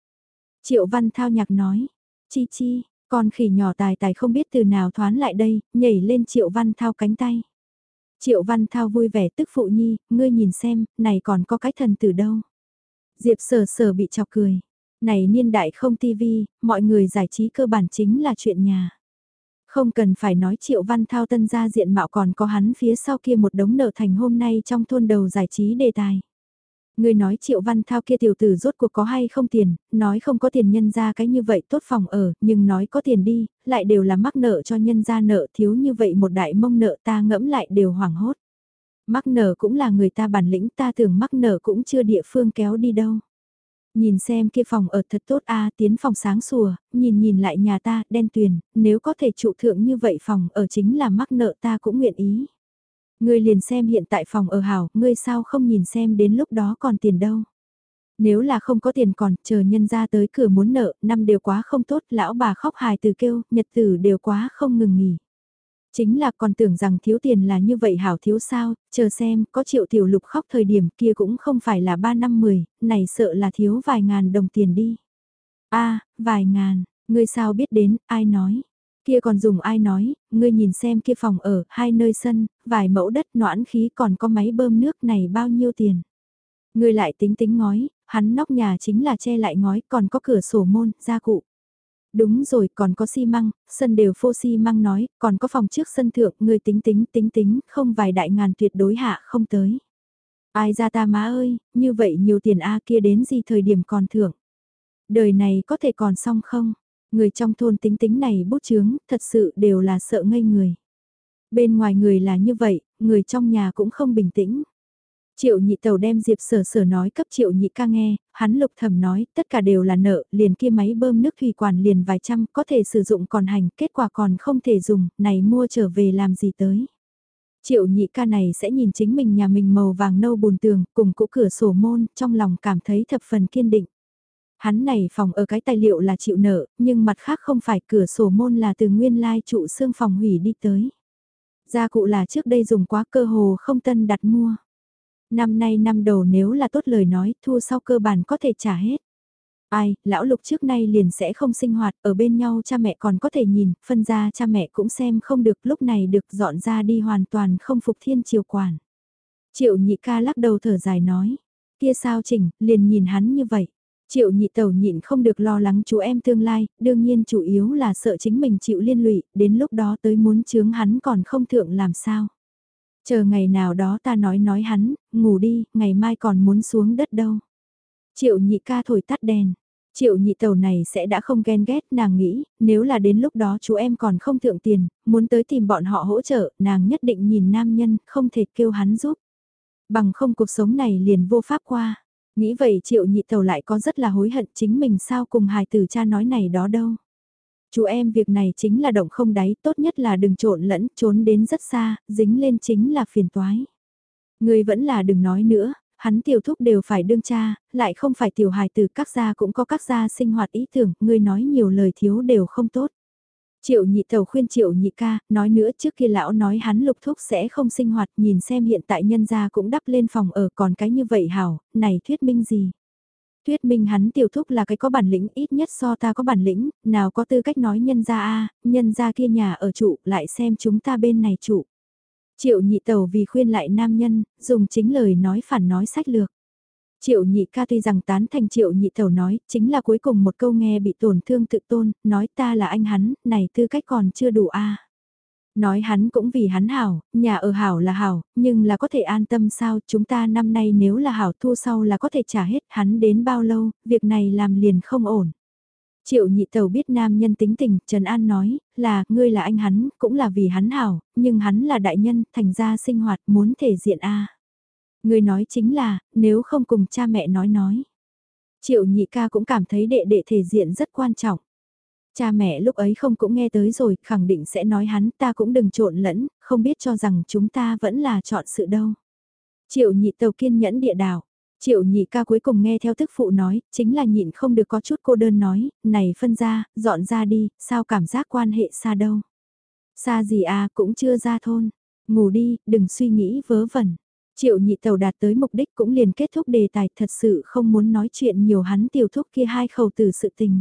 Triệu Văn Thao nhạc nói, chi chi, con khỉ nhỏ tài tài không biết từ nào thoán lại đây, nhảy lên Triệu Văn Thao cánh tay. Triệu Văn Thao vui vẻ tức phụ nhi, ngươi nhìn xem, này còn có cái thần từ đâu. Diệp sở sở bị chọc cười. Này niên đại không tivi, mọi người giải trí cơ bản chính là chuyện nhà. Không cần phải nói triệu văn thao tân gia diện mạo còn có hắn phía sau kia một đống nợ thành hôm nay trong thôn đầu giải trí đề tài. Người nói triệu văn thao kia tiểu tử rốt cuộc có hay không tiền, nói không có tiền nhân ra cái như vậy tốt phòng ở, nhưng nói có tiền đi, lại đều là mắc nợ cho nhân ra nợ thiếu như vậy một đại mông nợ ta ngẫm lại đều hoảng hốt. Mắc nợ cũng là người ta bản lĩnh ta tưởng mắc nợ cũng chưa địa phương kéo đi đâu. Nhìn xem kia phòng ở thật tốt a tiến phòng sáng sủa, nhìn nhìn lại nhà ta, đen tuyền, nếu có thể trụ thượng như vậy phòng ở chính là mắc nợ ta cũng nguyện ý. Ngươi liền xem hiện tại phòng ở hảo, ngươi sao không nhìn xem đến lúc đó còn tiền đâu. Nếu là không có tiền còn, chờ nhân ra tới cửa muốn nợ, năm đều quá không tốt, lão bà khóc hài từ kêu, nhật tử đều quá không ngừng nghỉ. Chính là còn tưởng rằng thiếu tiền là như vậy hảo thiếu sao, chờ xem, có triệu tiểu lục khóc thời điểm kia cũng không phải là 3 năm 10, này sợ là thiếu vài ngàn đồng tiền đi. a vài ngàn, ngươi sao biết đến, ai nói. Kia còn dùng ai nói, ngươi nhìn xem kia phòng ở, hai nơi sân, vài mẫu đất noãn khí còn có máy bơm nước này bao nhiêu tiền. Ngươi lại tính tính ngói, hắn nóc nhà chính là che lại ngói, còn có cửa sổ môn, gia cụ. Đúng rồi, còn có xi măng, sân đều phô xi măng nói, còn có phòng trước sân thượng, người tính tính tính tính, không vài đại ngàn tuyệt đối hạ không tới. Ai ra ta má ơi, như vậy nhiều tiền A kia đến gì thời điểm còn thưởng. Đời này có thể còn xong không? Người trong thôn tính tính này bút chướng, thật sự đều là sợ ngây người. Bên ngoài người là như vậy, người trong nhà cũng không bình tĩnh. Triệu nhị tàu đem Diệp sở sở nói cấp triệu nhị ca nghe, hắn lục thầm nói tất cả đều là nợ, liền kia máy bơm nước thủy quản liền vài trăm có thể sử dụng còn hành, kết quả còn không thể dùng, này mua trở về làm gì tới. Triệu nhị ca này sẽ nhìn chính mình nhà mình màu vàng nâu bùn tường, cùng cũ cửa sổ môn, trong lòng cảm thấy thập phần kiên định. Hắn này phòng ở cái tài liệu là chịu nợ, nhưng mặt khác không phải cửa sổ môn là từ nguyên lai trụ xương phòng hủy đi tới. Gia cụ là trước đây dùng quá cơ hồ không tân đặt mua. Năm nay năm đầu nếu là tốt lời nói, thu sau cơ bản có thể trả hết. Ai, lão lục trước nay liền sẽ không sinh hoạt, ở bên nhau cha mẹ còn có thể nhìn, phân ra cha mẹ cũng xem không được, lúc này được dọn ra đi hoàn toàn không phục thiên triều quản. Triệu nhị ca lắc đầu thở dài nói, kia sao chỉnh, liền nhìn hắn như vậy. Triệu nhị tẩu nhịn không được lo lắng chú em tương lai, đương nhiên chủ yếu là sợ chính mình chịu liên lụy, đến lúc đó tới muốn chướng hắn còn không thượng làm sao. Chờ ngày nào đó ta nói nói hắn, ngủ đi, ngày mai còn muốn xuống đất đâu. Triệu nhị ca thổi tắt đèn. Triệu nhị tàu này sẽ đã không ghen ghét, nàng nghĩ, nếu là đến lúc đó chú em còn không thượng tiền, muốn tới tìm bọn họ hỗ trợ, nàng nhất định nhìn nam nhân, không thể kêu hắn giúp. Bằng không cuộc sống này liền vô pháp qua. Nghĩ vậy triệu nhị tàu lại có rất là hối hận chính mình sao cùng hài tử cha nói này đó đâu. Chú em việc này chính là động không đáy, tốt nhất là đừng trộn lẫn, trốn đến rất xa, dính lên chính là phiền toái. Người vẫn là đừng nói nữa, hắn tiểu thúc đều phải đương cha, lại không phải tiểu hài từ các gia cũng có các gia sinh hoạt ý tưởng, người nói nhiều lời thiếu đều không tốt. Triệu nhị tàu khuyên triệu nhị ca, nói nữa trước kia lão nói hắn lục thúc sẽ không sinh hoạt, nhìn xem hiện tại nhân gia cũng đắp lên phòng ở còn cái như vậy hảo, này thuyết minh gì? Thuyết minh hắn tiểu thúc là cái có bản lĩnh ít nhất so ta có bản lĩnh, nào có tư cách nói nhân gia a nhân gia kia nhà ở trụ, lại xem chúng ta bên này trụ. Triệu nhị tàu vì khuyên lại nam nhân, dùng chính lời nói phản nói sách lược. Triệu nhị ca tuy rằng tán thành triệu nhị tẩu nói, chính là cuối cùng một câu nghe bị tổn thương tự tôn, nói ta là anh hắn, này tư cách còn chưa đủ a Nói hắn cũng vì hắn hảo, nhà ở hảo là hảo, nhưng là có thể an tâm sao, chúng ta năm nay nếu là hảo thu sau là có thể trả hết hắn đến bao lâu, việc này làm liền không ổn. Triệu nhị tàu biết nam nhân tính tình, Trần An nói, là, ngươi là anh hắn, cũng là vì hắn hảo, nhưng hắn là đại nhân, thành ra sinh hoạt muốn thể diện a Ngươi nói chính là, nếu không cùng cha mẹ nói nói. Triệu nhị ca cũng cảm thấy đệ đệ thể diện rất quan trọng. Cha mẹ lúc ấy không cũng nghe tới rồi, khẳng định sẽ nói hắn ta cũng đừng trộn lẫn, không biết cho rằng chúng ta vẫn là chọn sự đâu. Triệu nhị tàu kiên nhẫn địa đảo. Triệu nhị ca cuối cùng nghe theo thức phụ nói, chính là nhịn không được có chút cô đơn nói, này phân ra, dọn ra đi, sao cảm giác quan hệ xa đâu. Xa gì à, cũng chưa ra thôn. Ngủ đi, đừng suy nghĩ vớ vẩn. Triệu nhị tàu đạt tới mục đích cũng liền kết thúc đề tài thật sự không muốn nói chuyện nhiều hắn tiểu thúc kia hai khẩu từ sự tình.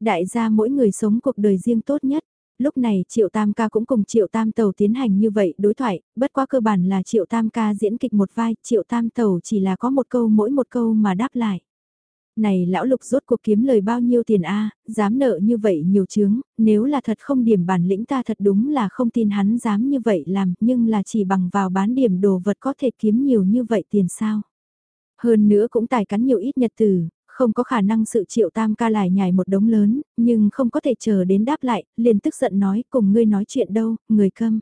Đại gia mỗi người sống cuộc đời riêng tốt nhất. Lúc này Triệu Tam ca cũng cùng Triệu Tam tàu tiến hành như vậy đối thoại, bất quá cơ bản là Triệu Tam ca diễn kịch một vai, Triệu Tam tàu chỉ là có một câu mỗi một câu mà đáp lại. Này lão lục rốt cuộc kiếm lời bao nhiêu tiền a dám nợ như vậy nhiều chướng, nếu là thật không điểm bản lĩnh ta thật đúng là không tin hắn dám như vậy làm, nhưng là chỉ bằng vào bán điểm đồ vật có thể kiếm nhiều như vậy tiền sao. Hơn nữa cũng tài cắn nhiều ít nhật từ, không có khả năng sự triệu tam ca lại nhảy một đống lớn, nhưng không có thể chờ đến đáp lại, liền tức giận nói cùng ngươi nói chuyện đâu, người câm.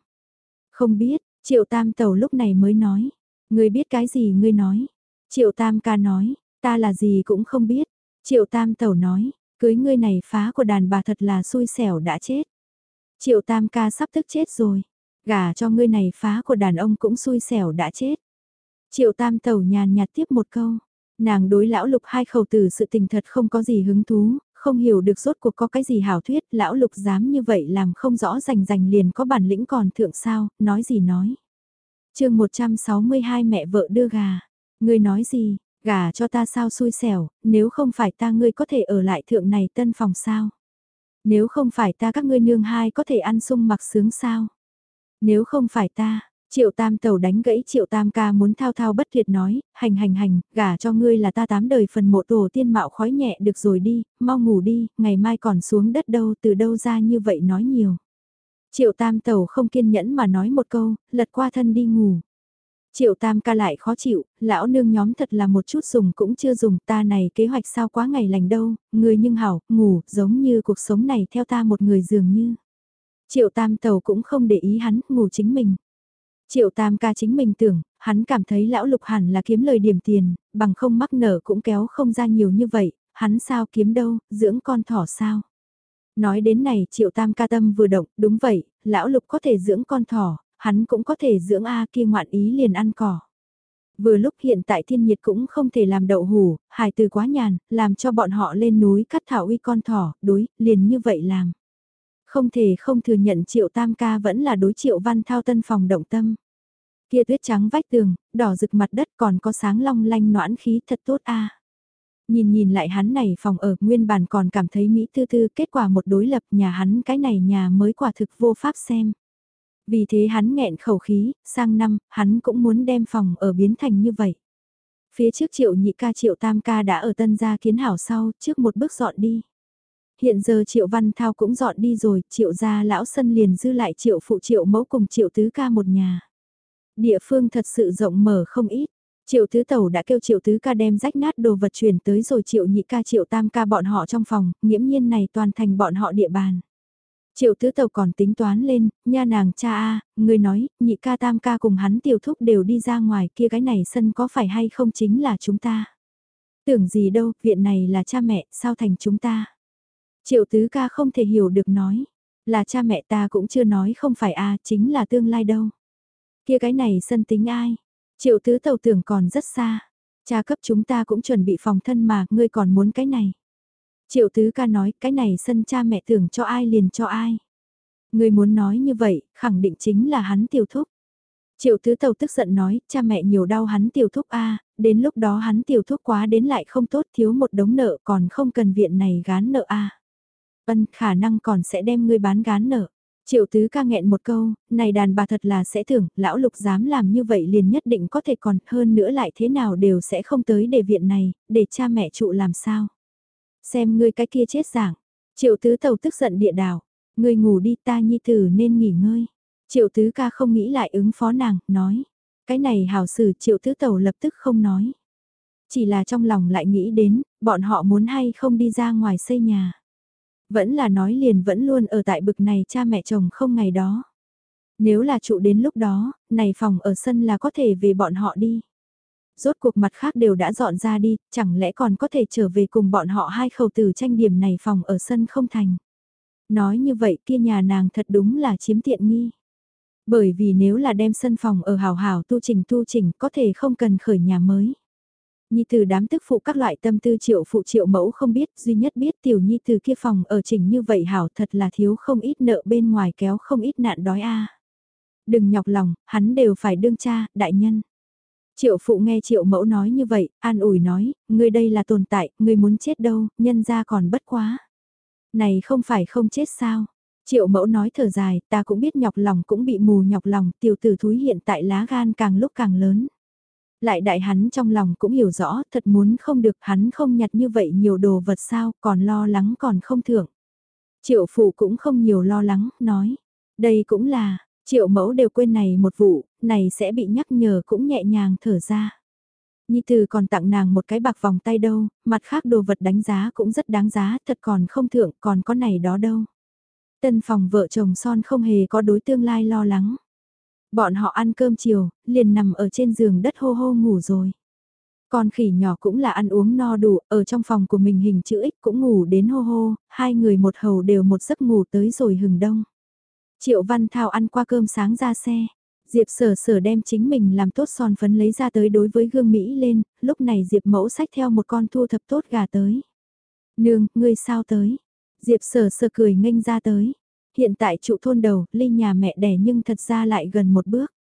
Không biết, triệu tam tàu lúc này mới nói, ngươi biết cái gì ngươi nói. Triệu tam ca nói, ta là gì cũng không biết. Triệu tam tàu nói, cưới ngươi này phá của đàn bà thật là xui xẻo đã chết. Triệu tam ca sắp tức chết rồi, gả cho ngươi này phá của đàn ông cũng xui xẻo đã chết. Triệu tam tàu nhàn nhạt tiếp một câu, nàng đối lão lục hai khẩu tử sự tình thật không có gì hứng thú, không hiểu được rốt cuộc có cái gì hảo thuyết, lão lục dám như vậy làm không rõ rành rành liền có bản lĩnh còn thượng sao, nói gì nói. chương 162 mẹ vợ đưa gà, ngươi nói gì, gà cho ta sao xui xẻo, nếu không phải ta ngươi có thể ở lại thượng này tân phòng sao. Nếu không phải ta các ngươi nương hai có thể ăn sung mặc sướng sao. Nếu không phải ta, Triệu tam tàu đánh gãy triệu tam ca muốn thao thao bất tuyệt nói, hành hành hành, gả cho ngươi là ta tám đời phần mộ tổ tiên mạo khói nhẹ được rồi đi, mau ngủ đi, ngày mai còn xuống đất đâu từ đâu ra như vậy nói nhiều. Triệu tam tàu không kiên nhẫn mà nói một câu, lật qua thân đi ngủ. Triệu tam ca lại khó chịu, lão nương nhóm thật là một chút dùng cũng chưa dùng ta này kế hoạch sao quá ngày lành đâu, người nhưng hảo, ngủ, giống như cuộc sống này theo ta một người dường như. Triệu tam tàu cũng không để ý hắn, ngủ chính mình. Triệu tam ca chính mình tưởng, hắn cảm thấy lão lục hẳn là kiếm lời điểm tiền, bằng không mắc nở cũng kéo không ra nhiều như vậy, hắn sao kiếm đâu, dưỡng con thỏ sao. Nói đến này triệu tam ca tâm vừa động, đúng vậy, lão lục có thể dưỡng con thỏ, hắn cũng có thể dưỡng A kia ngoạn ý liền ăn cỏ. Vừa lúc hiện tại thiên nhiệt cũng không thể làm đậu hủ, hài từ quá nhàn, làm cho bọn họ lên núi cắt thảo uy con thỏ, đối, liền như vậy làm. Không thể không thừa nhận triệu tam ca vẫn là đối triệu văn thao tân phòng động tâm. Kia tuyết trắng vách tường, đỏ rực mặt đất còn có sáng long lanh noãn khí thật tốt a. Nhìn nhìn lại hắn này phòng ở nguyên bản còn cảm thấy Mỹ tư tư kết quả một đối lập nhà hắn cái này nhà mới quả thực vô pháp xem. Vì thế hắn nghẹn khẩu khí, sang năm, hắn cũng muốn đem phòng ở biến thành như vậy. Phía trước triệu nhị ca triệu tam ca đã ở tân gia kiến hảo sau, trước một bước dọn đi. Hiện giờ triệu văn thao cũng dọn đi rồi, triệu gia lão sân liền dư lại triệu phụ triệu mẫu cùng triệu tứ ca một nhà. Địa phương thật sự rộng mở không ít. Triệu tứ tẩu đã kêu triệu tứ ca đem rách nát đồ vật chuyển tới rồi triệu nhị ca triệu tam ca bọn họ trong phòng, nghiễm nhiên này toàn thành bọn họ địa bàn. Triệu tứ tẩu còn tính toán lên, nha nàng cha a, người nói, nhị ca tam ca cùng hắn tiểu thúc đều đi ra ngoài kia cái này sân có phải hay không chính là chúng ta. Tưởng gì đâu, viện này là cha mẹ, sao thành chúng ta. Triệu tứ ca không thể hiểu được nói, là cha mẹ ta cũng chưa nói không phải a chính là tương lai đâu. Kia cái này sân tính ai? Triệu tứ tàu tưởng còn rất xa. Cha cấp chúng ta cũng chuẩn bị phòng thân mà, ngươi còn muốn cái này. Triệu tứ ca nói, cái này sân cha mẹ tưởng cho ai liền cho ai. Ngươi muốn nói như vậy, khẳng định chính là hắn tiểu thúc. Triệu tứ tàu tức giận nói, cha mẹ nhiều đau hắn tiểu thúc a đến lúc đó hắn tiểu thúc quá đến lại không tốt thiếu một đống nợ còn không cần viện này gán nợ a Ân khả năng còn sẽ đem ngươi bán gán nợ. Triệu tứ ca nghẹn một câu, này đàn bà thật là sẽ tưởng, lão lục dám làm như vậy liền nhất định có thể còn hơn nữa lại thế nào đều sẽ không tới để viện này, để cha mẹ trụ làm sao. Xem ngươi cái kia chết giảng, triệu tứ tàu tức giận địa đảo, ngươi ngủ đi ta nhi tử nên nghỉ ngơi. Triệu tứ ca không nghĩ lại ứng phó nàng, nói, cái này hảo xử triệu tứ tàu lập tức không nói. Chỉ là trong lòng lại nghĩ đến, bọn họ muốn hay không đi ra ngoài xây nhà. Vẫn là nói liền vẫn luôn ở tại bực này cha mẹ chồng không ngày đó. Nếu là trụ đến lúc đó, này phòng ở sân là có thể về bọn họ đi. Rốt cuộc mặt khác đều đã dọn ra đi, chẳng lẽ còn có thể trở về cùng bọn họ hai khẩu tử tranh điểm này phòng ở sân không thành. Nói như vậy kia nhà nàng thật đúng là chiếm tiện nghi. Bởi vì nếu là đem sân phòng ở hào hào tu trình tu trình có thể không cần khởi nhà mới. Nhi từ đám tức phụ các loại tâm tư triệu phụ triệu mẫu không biết, duy nhất biết tiểu nhi từ kia phòng ở chỉnh như vậy hảo thật là thiếu không ít nợ bên ngoài kéo không ít nạn đói a. Đừng nhọc lòng, hắn đều phải đương cha, đại nhân. Triệu phụ nghe triệu mẫu nói như vậy, an ủi nói, ngươi đây là tồn tại, ngươi muốn chết đâu, nhân ra còn bất quá. Này không phải không chết sao? Triệu mẫu nói thở dài, ta cũng biết nhọc lòng cũng bị mù nhọc lòng, tiểu tử thúi hiện tại lá gan càng lúc càng lớn. Lại đại hắn trong lòng cũng hiểu rõ, thật muốn không được hắn không nhặt như vậy nhiều đồ vật sao, còn lo lắng còn không thưởng. Triệu phụ cũng không nhiều lo lắng, nói, đây cũng là, triệu mẫu đều quên này một vụ, này sẽ bị nhắc nhở cũng nhẹ nhàng thở ra. Nhi Từ còn tặng nàng một cái bạc vòng tay đâu, mặt khác đồ vật đánh giá cũng rất đáng giá, thật còn không thượng, còn có này đó đâu. Tân phòng vợ chồng son không hề có đối tương lai lo lắng. Bọn họ ăn cơm chiều, liền nằm ở trên giường đất hô hô ngủ rồi. Con khỉ nhỏ cũng là ăn uống no đủ, ở trong phòng của mình hình chữ X cũng ngủ đến hô hô, hai người một hầu đều một giấc ngủ tới rồi hừng đông. Triệu Văn Thao ăn qua cơm sáng ra xe, Diệp sở sở đem chính mình làm tốt son phấn lấy ra tới đối với gương Mỹ lên, lúc này Diệp mẫu sách theo một con thu thập tốt gà tới. Nương, ngươi sao tới? Diệp sở sở cười nghênh ra tới. Hiện tại trụ thôn đầu, ly nhà mẹ đẻ nhưng thật ra lại gần một bước.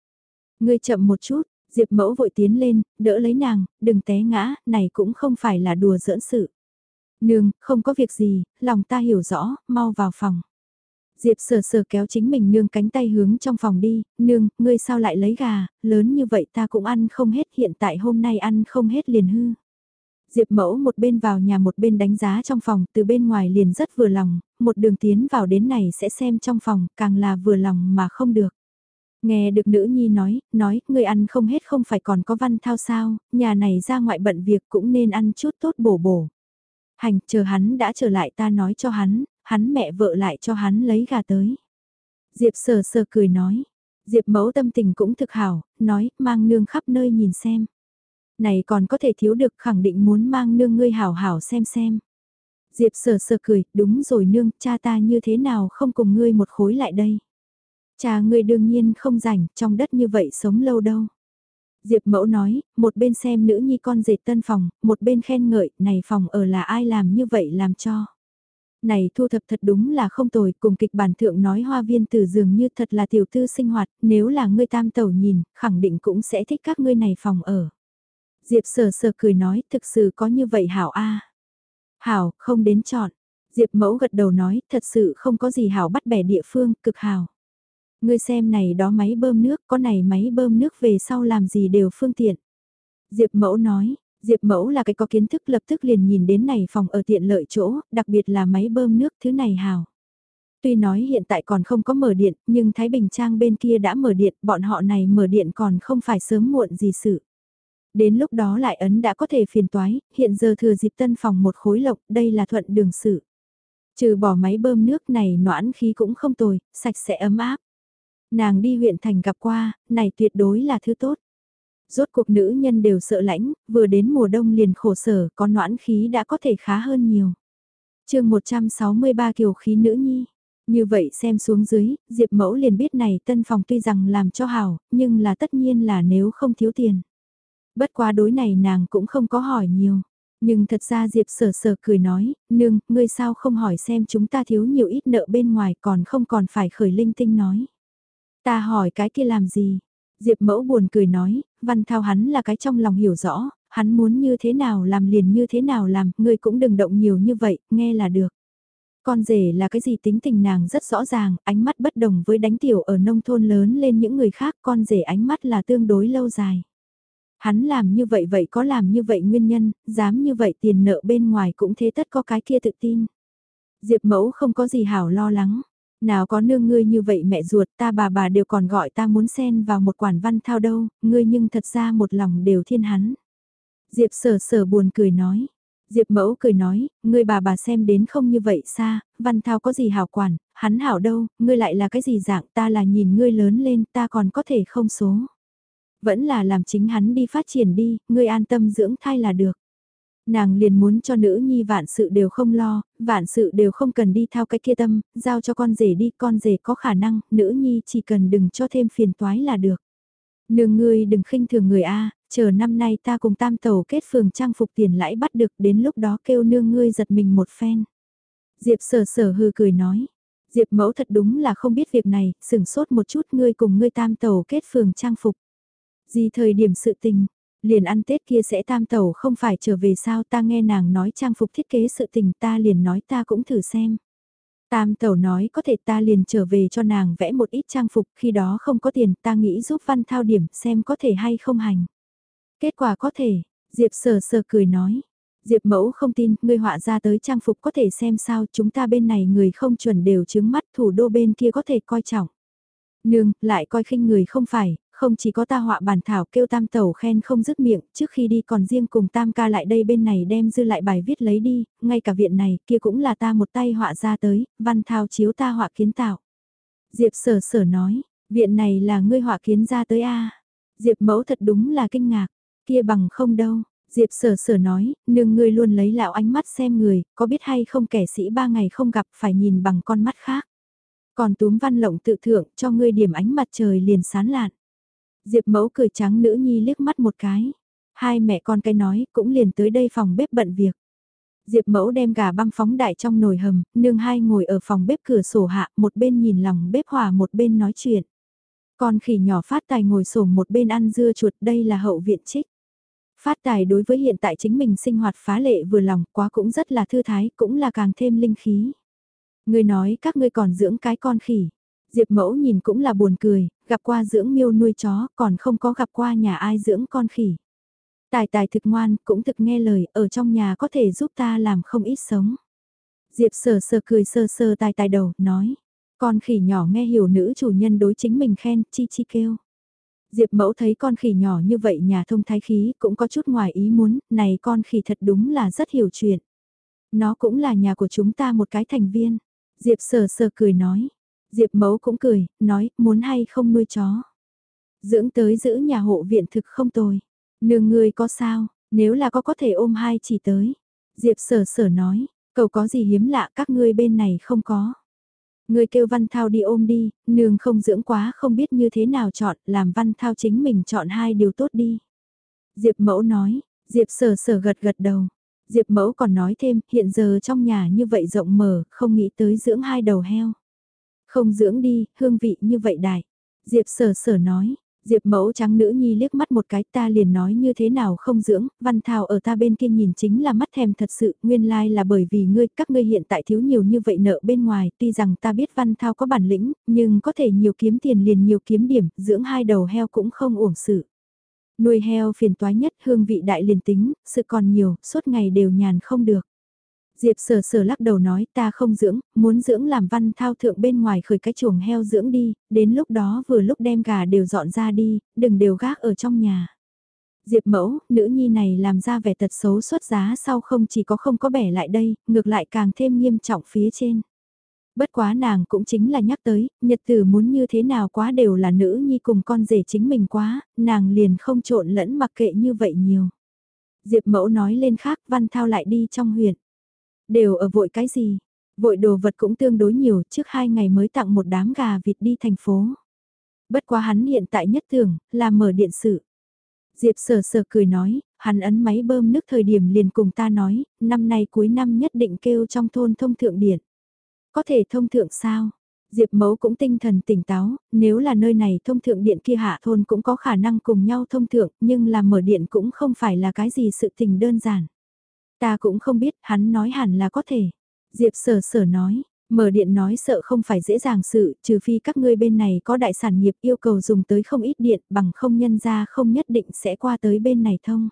Ngươi chậm một chút, Diệp mẫu vội tiến lên, đỡ lấy nàng, đừng té ngã, này cũng không phải là đùa giỡn sự. Nương, không có việc gì, lòng ta hiểu rõ, mau vào phòng. Diệp sờ sờ kéo chính mình nương cánh tay hướng trong phòng đi, nương, ngươi sao lại lấy gà, lớn như vậy ta cũng ăn không hết hiện tại hôm nay ăn không hết liền hư. Diệp mẫu một bên vào nhà một bên đánh giá trong phòng, từ bên ngoài liền rất vừa lòng, một đường tiến vào đến này sẽ xem trong phòng, càng là vừa lòng mà không được. Nghe được nữ nhi nói, nói, người ăn không hết không phải còn có văn thao sao, nhà này ra ngoại bận việc cũng nên ăn chút tốt bổ bổ. Hành, chờ hắn đã trở lại ta nói cho hắn, hắn mẹ vợ lại cho hắn lấy gà tới. Diệp sờ sờ cười nói, Diệp mẫu tâm tình cũng thực hảo, nói, mang nương khắp nơi nhìn xem. Này còn có thể thiếu được khẳng định muốn mang nương ngươi hảo hảo xem xem. Diệp sờ sờ cười, đúng rồi nương, cha ta như thế nào không cùng ngươi một khối lại đây. Cha ngươi đương nhiên không rảnh, trong đất như vậy sống lâu đâu. Diệp mẫu nói, một bên xem nữ nhi con dệt tân phòng, một bên khen ngợi, này phòng ở là ai làm như vậy làm cho. Này thu thập thật đúng là không tồi, cùng kịch bản thượng nói hoa viên từ dường như thật là tiểu thư sinh hoạt, nếu là ngươi tam tẩu nhìn, khẳng định cũng sẽ thích các ngươi này phòng ở. Diệp sờ sờ cười nói, thực sự có như vậy hảo a Hảo, không đến chọn. Diệp mẫu gật đầu nói, thật sự không có gì hảo bắt bẻ địa phương, cực hảo. Ngươi xem này đó máy bơm nước, có này máy bơm nước về sau làm gì đều phương tiện. Diệp mẫu nói, Diệp mẫu là cái có kiến thức lập tức liền nhìn đến này phòng ở tiện lợi chỗ, đặc biệt là máy bơm nước thứ này hào. Tuy nói hiện tại còn không có mở điện, nhưng Thái Bình Trang bên kia đã mở điện, bọn họ này mở điện còn không phải sớm muộn gì sự. Đến lúc đó lại ấn đã có thể phiền toái, hiện giờ thừa dịp tân phòng một khối lộc, đây là thuận đường sự. Trừ bỏ máy bơm nước này noãn khí cũng không tồi, sạch sẽ ấm áp. Nàng đi huyện thành gặp qua, này tuyệt đối là thứ tốt. Rốt cuộc nữ nhân đều sợ lãnh, vừa đến mùa đông liền khổ sở, có noãn khí đã có thể khá hơn nhiều. chương 163 kiều khí nữ nhi. Như vậy xem xuống dưới, Diệp Mẫu liền biết này tân phòng tuy rằng làm cho hảo, nhưng là tất nhiên là nếu không thiếu tiền. Bất quá đối này nàng cũng không có hỏi nhiều. Nhưng thật ra Diệp sở sở cười nói, nương, ngươi sao không hỏi xem chúng ta thiếu nhiều ít nợ bên ngoài còn không còn phải khởi linh tinh nói. Ta hỏi cái kia làm gì? Diệp mẫu buồn cười nói, văn thao hắn là cái trong lòng hiểu rõ, hắn muốn như thế nào làm liền như thế nào làm, ngươi cũng đừng động nhiều như vậy, nghe là được. Con rể là cái gì tính tình nàng rất rõ ràng, ánh mắt bất đồng với đánh tiểu ở nông thôn lớn lên những người khác, con rể ánh mắt là tương đối lâu dài. Hắn làm như vậy vậy có làm như vậy nguyên nhân, dám như vậy tiền nợ bên ngoài cũng thế tất có cái kia tự tin. Diệp mẫu không có gì hảo lo lắng. Nào có nương ngươi như vậy mẹ ruột ta bà bà đều còn gọi ta muốn xen vào một quản văn thao đâu, ngươi nhưng thật ra một lòng đều thiên hắn. Diệp sở sở buồn cười nói. Diệp mẫu cười nói, ngươi bà bà xem đến không như vậy xa, văn thao có gì hảo quản, hắn hảo đâu, ngươi lại là cái gì dạng ta là nhìn ngươi lớn lên ta còn có thể không số. Vẫn là làm chính hắn đi phát triển đi, ngươi an tâm dưỡng thai là được. Nàng liền muốn cho nữ nhi vạn sự đều không lo, vạn sự đều không cần đi theo cái kia tâm, giao cho con rể đi, con rể có khả năng, nữ nhi chỉ cần đừng cho thêm phiền toái là được. Nương ngươi đừng khinh thường người A, chờ năm nay ta cùng tam tàu kết phường trang phục tiền lãi bắt được đến lúc đó kêu nương ngươi giật mình một phen. Diệp sở sở hư cười nói. Diệp mẫu thật đúng là không biết việc này, sửng sốt một chút ngươi cùng ngươi tam tàu kết phường trang phục. Gì thời điểm sự tình, Liền ăn Tết kia sẽ tam tẩu không phải trở về sao ta nghe nàng nói trang phục thiết kế sự tình ta liền nói ta cũng thử xem. Tam tẩu nói có thể ta liền trở về cho nàng vẽ một ít trang phục khi đó không có tiền ta nghĩ giúp văn thao điểm xem có thể hay không hành. Kết quả có thể, Diệp sờ sờ cười nói. Diệp mẫu không tin, người họa ra tới trang phục có thể xem sao chúng ta bên này người không chuẩn đều chứng mắt thủ đô bên kia có thể coi trọng. Nương, lại coi khinh người không phải, không chỉ có ta họa bản thảo kêu tam tẩu khen không dứt miệng, trước khi đi còn riêng cùng tam ca lại đây bên này đem dư lại bài viết lấy đi, ngay cả viện này kia cũng là ta một tay họa ra tới, văn thao chiếu ta họa kiến tạo. Diệp sở sở nói, viện này là ngươi họa kiến ra tới a Diệp mẫu thật đúng là kinh ngạc, kia bằng không đâu. Diệp sở sở nói, nương ngươi luôn lấy lão ánh mắt xem người, có biết hay không kẻ sĩ ba ngày không gặp phải nhìn bằng con mắt khác. Còn túm văn lộng tự thượng cho ngươi điểm ánh mặt trời liền sán lạn. Diệp mẫu cười trắng nữ nhi liếc mắt một cái. Hai mẹ con cái nói cũng liền tới đây phòng bếp bận việc. Diệp mẫu đem gà băm phóng đại trong nồi hầm, nương hai ngồi ở phòng bếp cửa sổ hạ, một bên nhìn lòng bếp hòa một bên nói chuyện. Con khỉ nhỏ phát tài ngồi sổ một bên ăn dưa chuột đây là hậu viện trích. Phát tài đối với hiện tại chính mình sinh hoạt phá lệ vừa lòng quá cũng rất là thư thái, cũng là càng thêm linh khí. Người nói các ngươi còn dưỡng cái con khỉ. Diệp mẫu nhìn cũng là buồn cười, gặp qua dưỡng miêu nuôi chó, còn không có gặp qua nhà ai dưỡng con khỉ. Tài tài thực ngoan, cũng thực nghe lời, ở trong nhà có thể giúp ta làm không ít sống. Diệp sờ sờ cười sờ sờ tài tài đầu, nói. Con khỉ nhỏ nghe hiểu nữ chủ nhân đối chính mình khen, chi chi kêu. Diệp mẫu thấy con khỉ nhỏ như vậy nhà thông thái khí cũng có chút ngoài ý muốn, này con khỉ thật đúng là rất hiểu chuyện. Nó cũng là nhà của chúng ta một cái thành viên. Diệp sờ sờ cười nói. Diệp mẫu cũng cười, nói, muốn hay không nuôi chó. Dưỡng tới giữ nhà hộ viện thực không tồi. Nương ngươi có sao, nếu là có có thể ôm hai chỉ tới. Diệp sở sở nói, cậu có gì hiếm lạ các ngươi bên này không có. Ngươi kêu Văn Thao đi ôm đi, nương không dưỡng quá không biết như thế nào chọn, làm Văn Thao chính mình chọn hai điều tốt đi. Diệp mẫu nói, Diệp sở sở gật gật đầu. Diệp mẫu còn nói thêm, hiện giờ trong nhà như vậy rộng mở, không nghĩ tới dưỡng hai đầu heo. Không dưỡng đi, hương vị như vậy đại. Diệp sở sở nói, Diệp mẫu trắng nữ nhi liếc mắt một cái ta liền nói như thế nào không dưỡng, văn thảo ở ta bên kia nhìn chính là mắt thèm thật sự, nguyên lai like là bởi vì ngươi, các ngươi hiện tại thiếu nhiều như vậy nợ bên ngoài, tuy rằng ta biết văn thao có bản lĩnh, nhưng có thể nhiều kiếm tiền liền nhiều kiếm điểm, dưỡng hai đầu heo cũng không uổng sự. Nuôi heo phiền toái nhất hương vị đại liền tính, sự còn nhiều, suốt ngày đều nhàn không được. Diệp sờ sờ lắc đầu nói ta không dưỡng, muốn dưỡng làm văn thao thượng bên ngoài khởi cái chuồng heo dưỡng đi, đến lúc đó vừa lúc đem gà đều dọn ra đi, đừng đều gác ở trong nhà. Diệp mẫu, nữ nhi này làm ra vẻ tật xấu xuất giá sau không chỉ có không có bẻ lại đây, ngược lại càng thêm nghiêm trọng phía trên. Bất quá nàng cũng chính là nhắc tới, nhật tử muốn như thế nào quá đều là nữ nhi cùng con rể chính mình quá, nàng liền không trộn lẫn mặc kệ như vậy nhiều. Diệp mẫu nói lên khác văn thao lại đi trong huyện. Đều ở vội cái gì? Vội đồ vật cũng tương đối nhiều trước hai ngày mới tặng một đám gà vịt đi thành phố. Bất quá hắn hiện tại nhất tưởng là mở điện sự. Diệp sờ sờ cười nói, hắn ấn máy bơm nước thời điểm liền cùng ta nói, năm nay cuối năm nhất định kêu trong thôn thông thượng điện. Có thể thông thượng sao? Diệp mẫu cũng tinh thần tỉnh táo, nếu là nơi này thông thượng điện kia hạ thôn cũng có khả năng cùng nhau thông thượng, nhưng là mở điện cũng không phải là cái gì sự tình đơn giản. Ta cũng không biết, hắn nói hẳn là có thể. Diệp sở sở nói, mở điện nói sợ không phải dễ dàng sự, trừ phi các ngươi bên này có đại sản nghiệp yêu cầu dùng tới không ít điện bằng không nhân ra không nhất định sẽ qua tới bên này thông.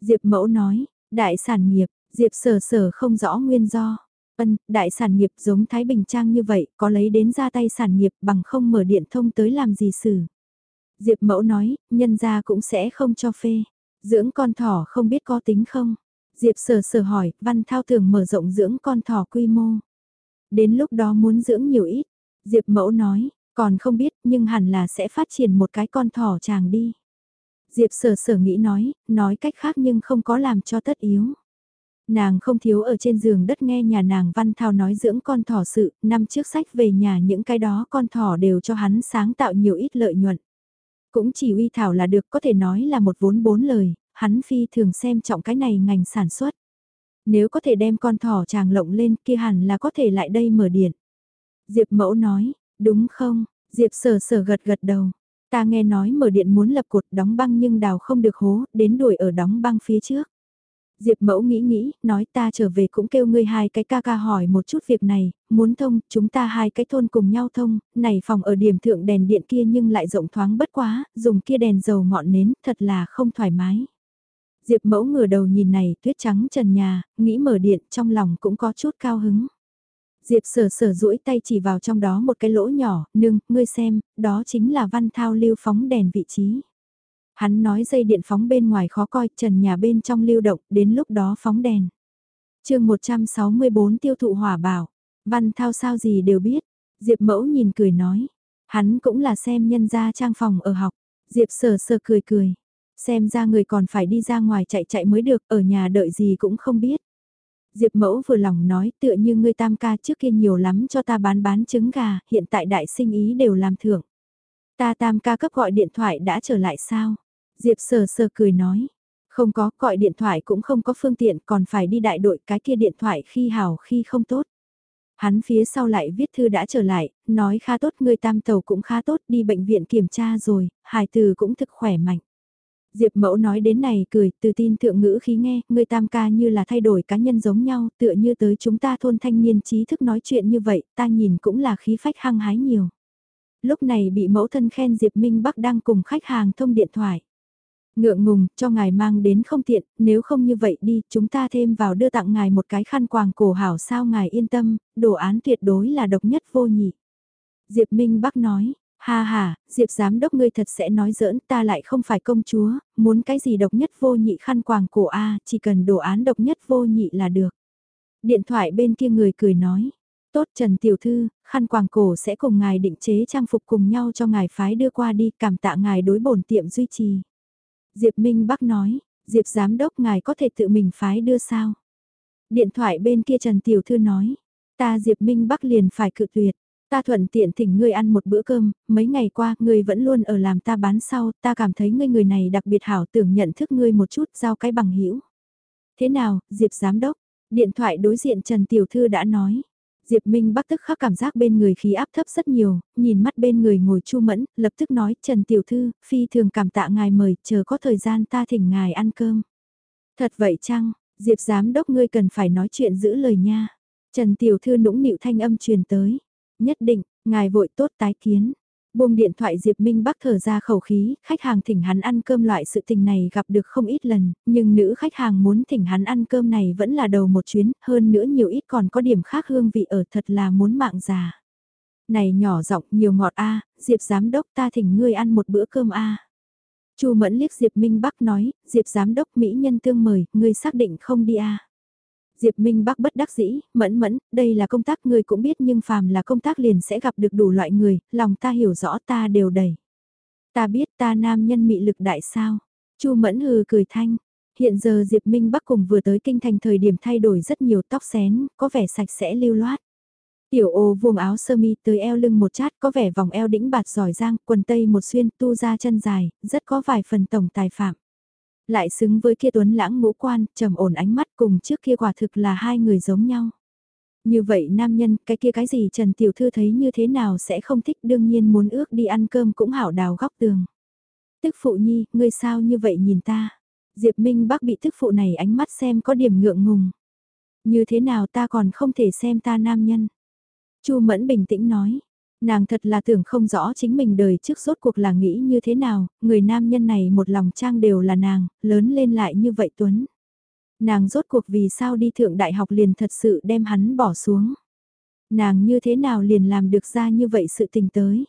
Diệp mẫu nói, đại sản nghiệp, Diệp sở sở không rõ nguyên do. Ân, đại sản nghiệp giống Thái Bình Trang như vậy, có lấy đến ra tay sản nghiệp bằng không mở điện thông tới làm gì xử. Diệp mẫu nói, nhân ra cũng sẽ không cho phê. Dưỡng con thỏ không biết có tính không? Diệp sở sở hỏi, Văn Thao thường mở rộng dưỡng con thỏ quy mô. Đến lúc đó muốn dưỡng nhiều ít, Diệp mẫu nói, còn không biết nhưng hẳn là sẽ phát triển một cái con thỏ chàng đi. Diệp sở sở nghĩ nói, nói cách khác nhưng không có làm cho tất yếu. Nàng không thiếu ở trên giường đất nghe nhà nàng Văn Thao nói dưỡng con thỏ sự, năm trước sách về nhà những cái đó con thỏ đều cho hắn sáng tạo nhiều ít lợi nhuận. Cũng chỉ uy thảo là được có thể nói là một vốn bốn lời, hắn phi thường xem trọng cái này ngành sản xuất. Nếu có thể đem con thỏ chàng lộng lên kia hẳn là có thể lại đây mở điện. Diệp mẫu nói, đúng không, Diệp sở sở gật gật đầu. Ta nghe nói mở điện muốn lập cột đóng băng nhưng đào không được hố, đến đuổi ở đóng băng phía trước. Diệp mẫu nghĩ nghĩ, nói ta trở về cũng kêu ngươi hai cái ca ca hỏi một chút việc này, muốn thông, chúng ta hai cái thôn cùng nhau thông, này phòng ở điểm thượng đèn điện kia nhưng lại rộng thoáng bất quá, dùng kia đèn dầu ngọn nến, thật là không thoải mái. Diệp mẫu ngửa đầu nhìn này tuyết trắng trần nhà, nghĩ mở điện trong lòng cũng có chút cao hứng. Diệp sở sở duỗi tay chỉ vào trong đó một cái lỗ nhỏ, nương, ngươi xem, đó chính là văn thao lưu phóng đèn vị trí. Hắn nói dây điện phóng bên ngoài khó coi, trần nhà bên trong lưu động, đến lúc đó phóng đèn. chương 164 tiêu thụ hỏa bảo, văn thao sao gì đều biết, Diệp mẫu nhìn cười nói, hắn cũng là xem nhân gia trang phòng ở học, Diệp sở sở cười cười, xem ra người còn phải đi ra ngoài chạy chạy mới được, ở nhà đợi gì cũng không biết. Diệp mẫu vừa lòng nói tựa như ngươi tam ca trước kia nhiều lắm cho ta bán bán trứng gà, hiện tại đại sinh ý đều làm thưởng. Ta tam ca cấp gọi điện thoại đã trở lại sao? Diệp sờ sờ cười nói. Không có, gọi điện thoại cũng không có phương tiện còn phải đi đại đội cái kia điện thoại khi hào khi không tốt. Hắn phía sau lại viết thư đã trở lại, nói khá tốt người tam tàu cũng khá tốt đi bệnh viện kiểm tra rồi, hài từ cũng thực khỏe mạnh. Diệp mẫu nói đến này cười, từ tin thượng ngữ khí nghe, người tam ca như là thay đổi cá nhân giống nhau, tựa như tới chúng ta thôn thanh niên trí thức nói chuyện như vậy, ta nhìn cũng là khí phách hăng hái nhiều. Lúc này bị mẫu thân khen Diệp Minh Bắc đang cùng khách hàng thông điện thoại. Ngượng ngùng, cho ngài mang đến không tiện, nếu không như vậy đi, chúng ta thêm vào đưa tặng ngài một cái khăn quàng cổ hảo sao ngài yên tâm, đồ án tuyệt đối là độc nhất vô nhị. Diệp Minh Bắc nói, Ha ha, Diệp giám đốc ngươi thật sẽ nói giỡn ta lại không phải công chúa, muốn cái gì độc nhất vô nhị khăn quàng cổ A, chỉ cần đồ án độc nhất vô nhị là được. Điện thoại bên kia người cười nói, tốt Trần Tiểu Thư, khăn quàng cổ sẽ cùng ngài định chế trang phục cùng nhau cho ngài phái đưa qua đi cảm tạ ngài đối bổn tiệm duy trì. Diệp Minh Bắc nói, Diệp giám đốc ngài có thể tự mình phái đưa sao? Điện thoại bên kia Trần Tiểu Thư nói, ta Diệp Minh Bắc liền phải cự tuyệt. Ta thuận tiện thỉnh ngươi ăn một bữa cơm, mấy ngày qua ngươi vẫn luôn ở làm ta bán sau, ta cảm thấy ngươi người này đặc biệt hảo tưởng nhận thức ngươi một chút giao cái bằng hữu Thế nào, Diệp Giám Đốc? Điện thoại đối diện Trần Tiểu Thư đã nói. Diệp Minh Bắc tức khắc cảm giác bên người khí áp thấp rất nhiều, nhìn mắt bên người ngồi chu mẫn, lập tức nói Trần Tiểu Thư, phi thường cảm tạ ngài mời, chờ có thời gian ta thỉnh ngài ăn cơm. Thật vậy chăng, Diệp Giám Đốc ngươi cần phải nói chuyện giữ lời nha. Trần Tiểu Thư nũng nịu thanh âm truyền tới. Nhất định, ngài vội tốt tái kiến. Buông điện thoại Diệp Minh Bắc thở ra khẩu khí, khách hàng thỉnh hắn ăn cơm loại sự tình này gặp được không ít lần, nhưng nữ khách hàng muốn thỉnh hắn ăn cơm này vẫn là đầu một chuyến, hơn nữa nhiều ít còn có điểm khác hương vị ở thật là muốn mạng già. Này nhỏ giọng nhiều ngọt a, Diệp giám đốc ta thỉnh ngươi ăn một bữa cơm a. Chu Mẫn liếc Diệp Minh Bắc nói, Diệp giám đốc mỹ nhân tương mời, ngươi xác định không đi a. Diệp Minh Bắc bất đắc dĩ, mẫn mẫn, đây là công tác người cũng biết nhưng phàm là công tác liền sẽ gặp được đủ loại người, lòng ta hiểu rõ ta đều đầy. Ta biết ta nam nhân mị lực đại sao. Chu mẫn hừ cười thanh. Hiện giờ Diệp Minh Bắc cùng vừa tới kinh thành thời điểm thay đổi rất nhiều tóc xén, có vẻ sạch sẽ lưu loát. Tiểu ô vuông áo sơ mi tới eo lưng một chát có vẻ vòng eo đĩnh bạt giỏi giang, quần tây một xuyên tu ra chân dài, rất có vài phần tổng tài phạm lại xứng với kia tuấn lãng ngũ quan, trầm ổn ánh mắt cùng trước kia quả thực là hai người giống nhau. Như vậy nam nhân, cái kia cái gì Trần Tiểu Thư thấy như thế nào sẽ không thích đương nhiên muốn ước đi ăn cơm cũng hảo đào góc tường. Tức phụ nhi, ngươi sao như vậy nhìn ta? Diệp Minh bác bị tức phụ này ánh mắt xem có điểm ngượng ngùng. Như thế nào ta còn không thể xem ta nam nhân? Chu Mẫn bình tĩnh nói, Nàng thật là tưởng không rõ chính mình đời trước rốt cuộc là nghĩ như thế nào, người nam nhân này một lòng trang đều là nàng, lớn lên lại như vậy Tuấn. Nàng rốt cuộc vì sao đi thượng đại học liền thật sự đem hắn bỏ xuống. Nàng như thế nào liền làm được ra như vậy sự tình tới.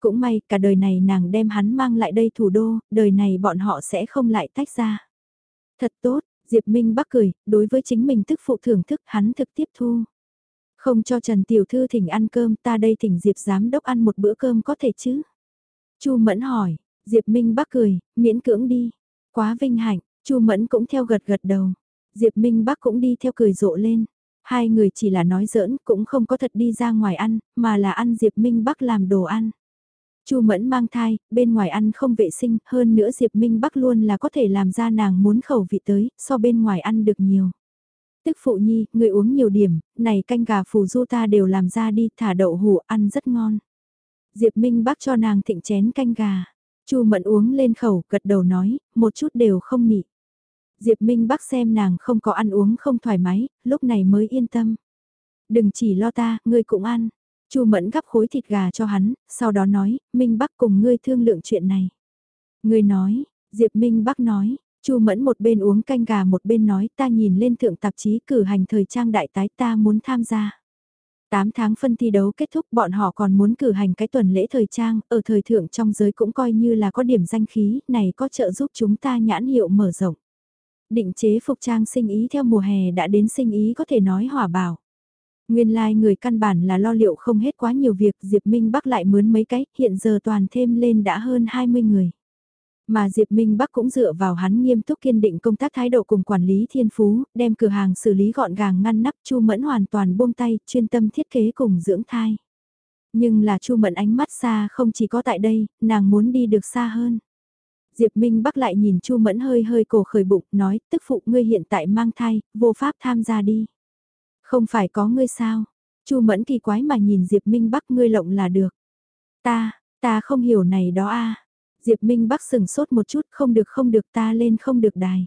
Cũng may cả đời này nàng đem hắn mang lại đây thủ đô, đời này bọn họ sẽ không lại tách ra. Thật tốt, Diệp Minh Bắc cười, đối với chính mình tức phụ thưởng thức hắn thực tiếp thu. Không cho Trần Tiểu Thư thỉnh ăn cơm ta đây thỉnh Diệp Giám Đốc ăn một bữa cơm có thể chứ? Chu Mẫn hỏi, Diệp Minh Bắc cười, miễn cưỡng đi. Quá vinh hạnh, Chu Mẫn cũng theo gật gật đầu. Diệp Minh Bắc cũng đi theo cười rộ lên. Hai người chỉ là nói giỡn, cũng không có thật đi ra ngoài ăn, mà là ăn Diệp Minh Bắc làm đồ ăn. Chu Mẫn mang thai, bên ngoài ăn không vệ sinh, hơn nữa Diệp Minh Bắc luôn là có thể làm ra nàng muốn khẩu vị tới, so bên ngoài ăn được nhiều. Tức phụ nhi, người uống nhiều điểm, này canh gà phù du ta đều làm ra đi, thả đậu hủ ăn rất ngon. Diệp Minh bác cho nàng thịnh chén canh gà. Chu Mẫn uống lên khẩu, gật đầu nói, một chút đều không nị. Diệp Minh bác xem nàng không có ăn uống không thoải mái, lúc này mới yên tâm. Đừng chỉ lo ta, ngươi cũng ăn. Chu Mẫn gắp khối thịt gà cho hắn, sau đó nói, Minh Bắc cùng ngươi thương lượng chuyện này. Ngươi nói, Diệp Minh Bắc nói, Chu Mẫn một bên uống canh gà một bên nói ta nhìn lên thượng tạp chí cử hành thời trang đại tái ta muốn tham gia. 8 tháng phân thi đấu kết thúc bọn họ còn muốn cử hành cái tuần lễ thời trang, ở thời thượng trong giới cũng coi như là có điểm danh khí, này có trợ giúp chúng ta nhãn hiệu mở rộng. Định chế phục trang sinh ý theo mùa hè đã đến sinh ý có thể nói hỏa bảo. Nguyên lai like người căn bản là lo liệu không hết quá nhiều việc, Diệp Minh Bắc lại mướn mấy cái, hiện giờ toàn thêm lên đã hơn 20 người. Mà Diệp Minh Bắc cũng dựa vào hắn nghiêm túc kiên định công tác thái độ cùng quản lý thiên phú, đem cửa hàng xử lý gọn gàng ngăn nắp Chu Mẫn hoàn toàn buông tay, chuyên tâm thiết kế cùng dưỡng thai. Nhưng là Chu Mẫn ánh mắt xa không chỉ có tại đây, nàng muốn đi được xa hơn. Diệp Minh Bắc lại nhìn Chu Mẫn hơi hơi cổ khởi bụng, nói, tức phụ ngươi hiện tại mang thai, vô pháp tham gia đi. Không phải có ngươi sao? Chu Mẫn kỳ quái mà nhìn Diệp Minh Bắc ngươi lộng là được. Ta, ta không hiểu này đó a. Diệp Minh Bắc sừng sốt một chút, không được không được ta lên không được đài.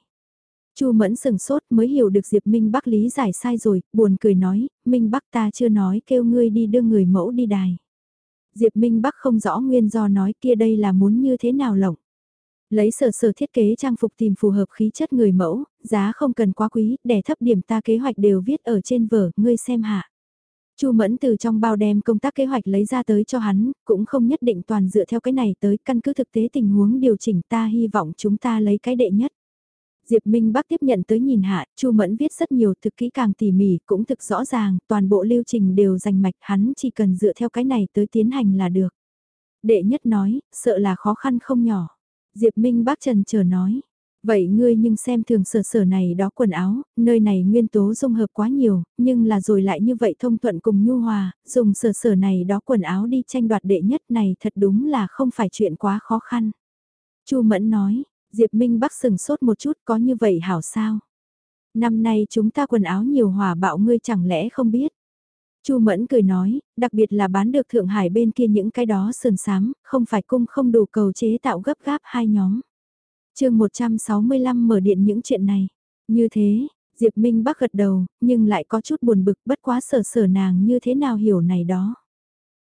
Chu Mẫn sừng sốt mới hiểu được Diệp Minh Bắc lý giải sai rồi, buồn cười nói, Minh Bắc ta chưa nói kêu ngươi đi đưa người mẫu đi đài. Diệp Minh Bắc không rõ nguyên do nói kia đây là muốn như thế nào lộng. Lấy sở sở thiết kế trang phục tìm phù hợp khí chất người mẫu, giá không cần quá quý, để thấp điểm ta kế hoạch đều viết ở trên vở, ngươi xem hạ. Chu Mẫn từ trong bao đem công tác kế hoạch lấy ra tới cho hắn, cũng không nhất định toàn dựa theo cái này tới căn cứ thực tế tình huống điều chỉnh ta hy vọng chúng ta lấy cái đệ nhất. Diệp Minh Bắc tiếp nhận tới nhìn hạ, Chu Mẫn viết rất nhiều thực kỹ càng tỉ mỉ, cũng thực rõ ràng, toàn bộ lưu trình đều dành mạch, hắn chỉ cần dựa theo cái này tới tiến hành là được. Đệ nhất nói, sợ là khó khăn không nhỏ. Diệp Minh Bắc trần chờ nói, Vậy ngươi nhưng xem thường sở sở này đó quần áo, nơi này nguyên tố dung hợp quá nhiều, nhưng là rồi lại như vậy thông thuận cùng nhu hòa, dùng sở sở này đó quần áo đi tranh đoạt đệ nhất này thật đúng là không phải chuyện quá khó khăn. Chu Mẫn nói, Diệp Minh Bắc sừng sốt một chút có như vậy hảo sao? Năm nay chúng ta quần áo nhiều hòa bạo ngươi chẳng lẽ không biết? Chu Mẫn cười nói, đặc biệt là bán được Thượng Hải bên kia những cái đó sườn sám, không phải cung không đủ cầu chế tạo gấp gáp hai nhóm chương 165 mở điện những chuyện này. Như thế, Diệp Minh Bắc gật đầu, nhưng lại có chút buồn bực bất quá sở sở nàng như thế nào hiểu này đó.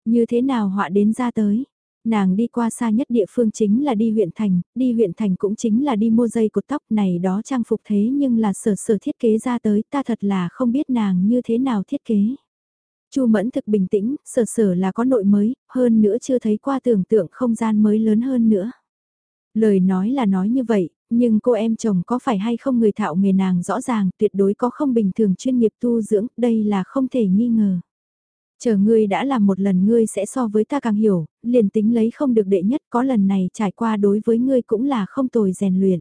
Như thế nào họa đến ra tới. Nàng đi qua xa nhất địa phương chính là đi huyện thành, đi huyện thành cũng chính là đi mua dây cột tóc này đó trang phục thế nhưng là sở sở thiết kế ra tới ta thật là không biết nàng như thế nào thiết kế. Chu Mẫn thực bình tĩnh, sở sở là có nội mới, hơn nữa chưa thấy qua tưởng tượng không gian mới lớn hơn nữa. Lời nói là nói như vậy, nhưng cô em chồng có phải hay không người thạo nghề nàng rõ ràng tuyệt đối có không bình thường chuyên nghiệp tu dưỡng, đây là không thể nghi ngờ. Chờ ngươi đã làm một lần ngươi sẽ so với ta càng hiểu, liền tính lấy không được đệ nhất có lần này trải qua đối với ngươi cũng là không tồi rèn luyện.